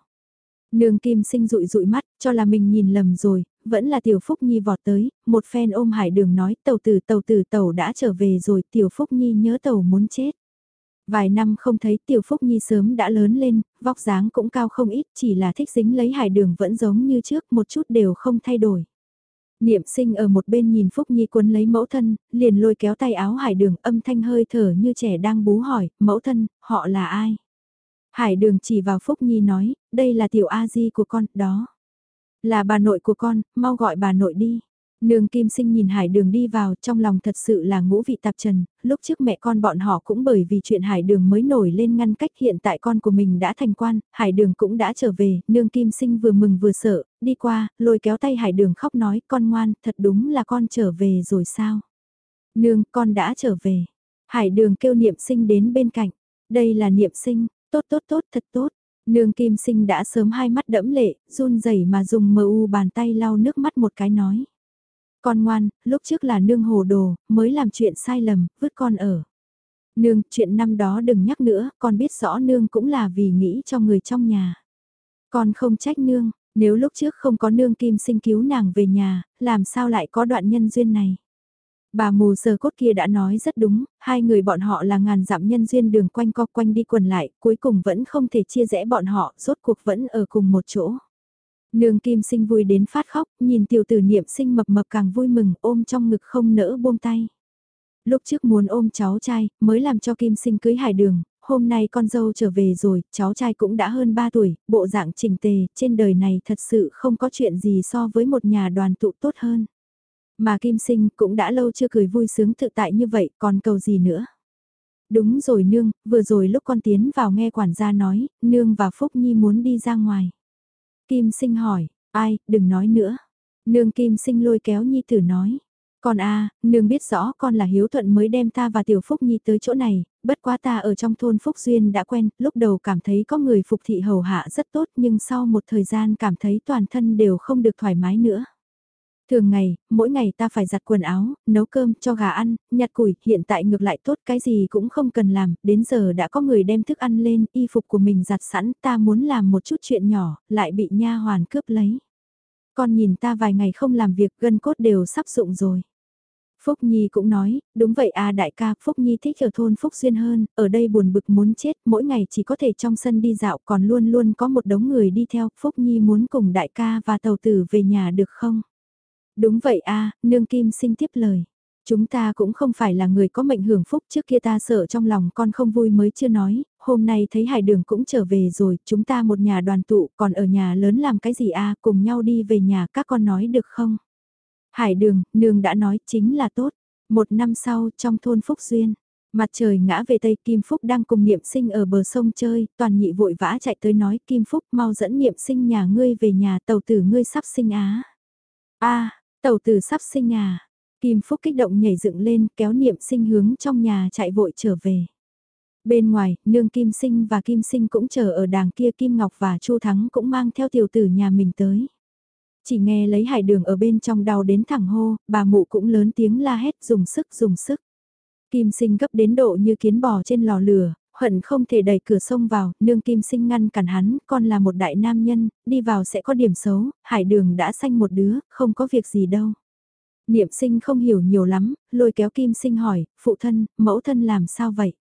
Nương Kim Sinh rụi rụi mắt, cho là mình nhìn lầm rồi, vẫn là Tiểu Phúc Nhi vọt tới, một phen ôm hải đường nói tàu tử tàu tử tàu đã trở về rồi, Tiểu Phúc Nhi nhớ tàu muốn chết. Vài năm không thấy Tiểu Phúc Nhi sớm đã lớn lên, vóc dáng cũng cao không ít, chỉ là thích dính lấy hải đường vẫn giống như trước, một chút đều không thay đổi. Niệm sinh ở một bên nhìn Phúc Nhi cuốn lấy mẫu thân, liền lôi kéo tay áo hải đường âm thanh hơi thở như trẻ đang bú hỏi, mẫu thân, họ là ai? Hải đường chỉ vào Phúc Nhi nói, đây là tiểu A-di của con, đó. Là bà nội của con, mau gọi bà nội đi. Nương Kim Sinh nhìn Hải Đường đi vào trong lòng thật sự là ngũ vị tạp trần, lúc trước mẹ con bọn họ cũng bởi vì chuyện Hải Đường mới nổi lên ngăn cách hiện tại con của mình đã thành quan, Hải Đường cũng đã trở về, nương Kim Sinh vừa mừng vừa sợ, đi qua, lôi kéo tay Hải Đường khóc nói con ngoan, thật đúng là con trở về rồi sao? Nương, con đã trở về. Hải Đường kêu Niệm Sinh đến bên cạnh, đây là Niệm Sinh, tốt tốt tốt thật tốt. Nương Kim Sinh đã sớm hai mắt đẫm lệ, run rẩy mà dùng mờ u bàn tay lau nước mắt một cái nói. Con ngoan, lúc trước là nương hồ đồ, mới làm chuyện sai lầm, vứt con ở. Nương, chuyện năm đó đừng nhắc nữa, con biết rõ nương cũng là vì nghĩ cho người trong nhà. Con không trách nương, nếu lúc trước không có nương kim sinh cứu nàng về nhà, làm sao lại có đoạn nhân duyên này. Bà mù sờ cốt kia đã nói rất đúng, hai người bọn họ là ngàn dặm nhân duyên đường quanh co quanh đi quần lại, cuối cùng vẫn không thể chia rẽ bọn họ, rốt cuộc vẫn ở cùng một chỗ. Nương kim sinh vui đến phát khóc, nhìn tiểu tử niệm sinh mập mập càng vui mừng, ôm trong ngực không nỡ buông tay. Lúc trước muốn ôm cháu trai, mới làm cho kim sinh cưới hải đường, hôm nay con dâu trở về rồi, cháu trai cũng đã hơn 3 tuổi, bộ dạng trình tề, trên đời này thật sự không có chuyện gì so với một nhà đoàn tụ tốt hơn. Mà Kim Sinh cũng đã lâu chưa cười vui sướng tự tại như vậy, còn cầu gì nữa. Đúng rồi nương, vừa rồi lúc con tiến vào nghe quản gia nói, nương và Phúc Nhi muốn đi ra ngoài. Kim Sinh hỏi, ai, đừng nói nữa. Nương Kim Sinh lôi kéo Nhi tử nói. Con a, nương biết rõ con là hiếu thuận mới đem ta và Tiểu Phúc Nhi tới chỗ này, bất quá ta ở trong thôn Phúc Duyên đã quen, lúc đầu cảm thấy có người phục thị hầu hạ rất tốt nhưng sau một thời gian cảm thấy toàn thân đều không được thoải mái nữa. Thường ngày, mỗi ngày ta phải giặt quần áo, nấu cơm cho gà ăn, nhặt củi, hiện tại ngược lại tốt cái gì cũng không cần làm, đến giờ đã có người đem thức ăn lên, y phục của mình giặt sẵn, ta muốn làm một chút chuyện nhỏ, lại bị nha hoàn cướp lấy. Con nhìn ta vài ngày không làm việc gân cốt đều sắp dụng rồi. Phúc Nhi cũng nói, đúng vậy à đại ca, Phúc Nhi thích ở thôn Phúc Xuyên hơn, ở đây buồn bực muốn chết, mỗi ngày chỉ có thể trong sân đi dạo còn luôn luôn có một đống người đi theo, Phúc Nhi muốn cùng đại ca và tàu tử về nhà được không? Đúng vậy a nương kim sinh tiếp lời. Chúng ta cũng không phải là người có mệnh hưởng phúc trước kia ta sợ trong lòng con không vui mới chưa nói, hôm nay thấy hải đường cũng trở về rồi, chúng ta một nhà đoàn tụ còn ở nhà lớn làm cái gì a cùng nhau đi về nhà các con nói được không? Hải đường, nương đã nói chính là tốt. Một năm sau trong thôn Phúc Duyên, mặt trời ngã về Tây Kim Phúc đang cùng niệm sinh ở bờ sông chơi, toàn nhị vội vã chạy tới nói Kim Phúc mau dẫn niệm sinh nhà ngươi về nhà tàu tử ngươi sắp sinh á. a Tàu tử sắp sinh à. Kim Phúc kích động nhảy dựng lên kéo niệm sinh hướng trong nhà chạy vội trở về. Bên ngoài, nương Kim Sinh và Kim Sinh cũng chờ ở đàng kia Kim Ngọc và Chu Thắng cũng mang theo tiểu tử nhà mình tới. Chỉ nghe lấy hải đường ở bên trong đau đến thẳng hô, bà mụ cũng lớn tiếng la hét dùng sức dùng sức. Kim sinh gấp đến độ như kiến bò trên lò lửa, hận không thể đẩy cửa sông vào, nương kim sinh ngăn cản hắn, con là một đại nam nhân, đi vào sẽ có điểm xấu, hải đường đã sanh một đứa, không có việc gì đâu. Niệm sinh không hiểu nhiều lắm, lôi kéo kim sinh hỏi, phụ thân, mẫu thân làm sao vậy?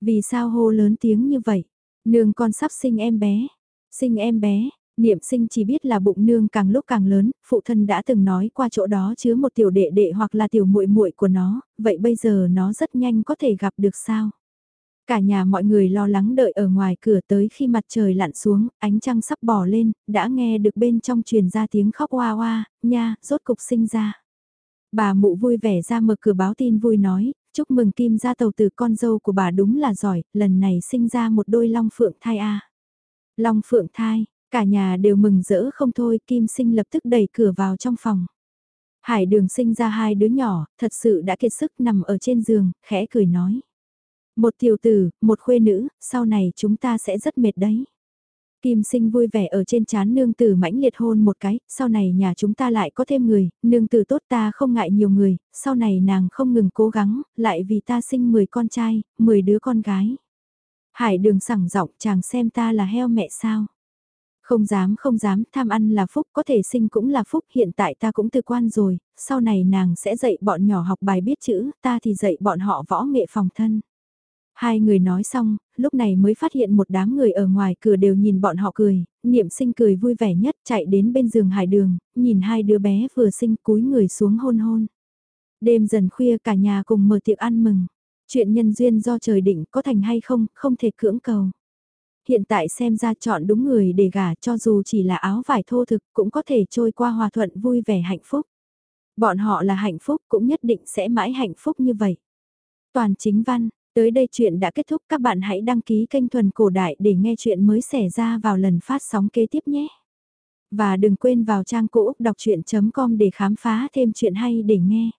Vì sao hô lớn tiếng như vậy? Nương con sắp sinh em bé, sinh em bé, Niệm sinh chỉ biết là bụng nương càng lúc càng lớn, phụ thân đã từng nói qua chỗ đó chứa một tiểu đệ đệ hoặc là tiểu muội muội của nó, vậy bây giờ nó rất nhanh có thể gặp được sao? Cả nhà mọi người lo lắng đợi ở ngoài cửa tới khi mặt trời lặn xuống, ánh trăng sắp bỏ lên, đã nghe được bên trong truyền ra tiếng khóc oa oa, nha, rốt cục sinh ra. Bà mụ vui vẻ ra mở cửa báo tin vui nói, chúc mừng Kim ra tàu từ con dâu của bà đúng là giỏi, lần này sinh ra một đôi long phượng thai a. Long phượng thai, cả nhà đều mừng rỡ không thôi, Kim sinh lập tức đẩy cửa vào trong phòng. Hải đường sinh ra hai đứa nhỏ, thật sự đã kiệt sức nằm ở trên giường, khẽ cười nói. Một tiểu tử, một khuê nữ, sau này chúng ta sẽ rất mệt đấy. Kim sinh vui vẻ ở trên chán nương tử mãnh liệt hôn một cái, sau này nhà chúng ta lại có thêm người, nương tử tốt ta không ngại nhiều người, sau này nàng không ngừng cố gắng, lại vì ta sinh 10 con trai, 10 đứa con gái. Hải đường sẳng giọng chàng xem ta là heo mẹ sao. Không dám không dám, tham ăn là phúc, có thể sinh cũng là phúc, hiện tại ta cũng tư quan rồi, sau này nàng sẽ dạy bọn nhỏ học bài biết chữ, ta thì dạy bọn họ võ nghệ phòng thân. Hai người nói xong, lúc này mới phát hiện một đám người ở ngoài cửa đều nhìn bọn họ cười, niệm sinh cười vui vẻ nhất chạy đến bên giường hải đường, nhìn hai đứa bé vừa sinh cúi người xuống hôn hôn. Đêm dần khuya cả nhà cùng mở tiệc ăn mừng. Chuyện nhân duyên do trời định có thành hay không, không thể cưỡng cầu. Hiện tại xem ra chọn đúng người để gả cho dù chỉ là áo vải thô thực cũng có thể trôi qua hòa thuận vui vẻ hạnh phúc. Bọn họ là hạnh phúc cũng nhất định sẽ mãi hạnh phúc như vậy. Toàn chính văn, Tới đây chuyện đã kết thúc, các bạn hãy đăng ký kênh Thuần Cổ Đại để nghe chuyện mới xảy ra vào lần phát sóng kế tiếp nhé. Và đừng quên vào trang cũ đọc chuyện.com để khám phá thêm chuyện hay để nghe.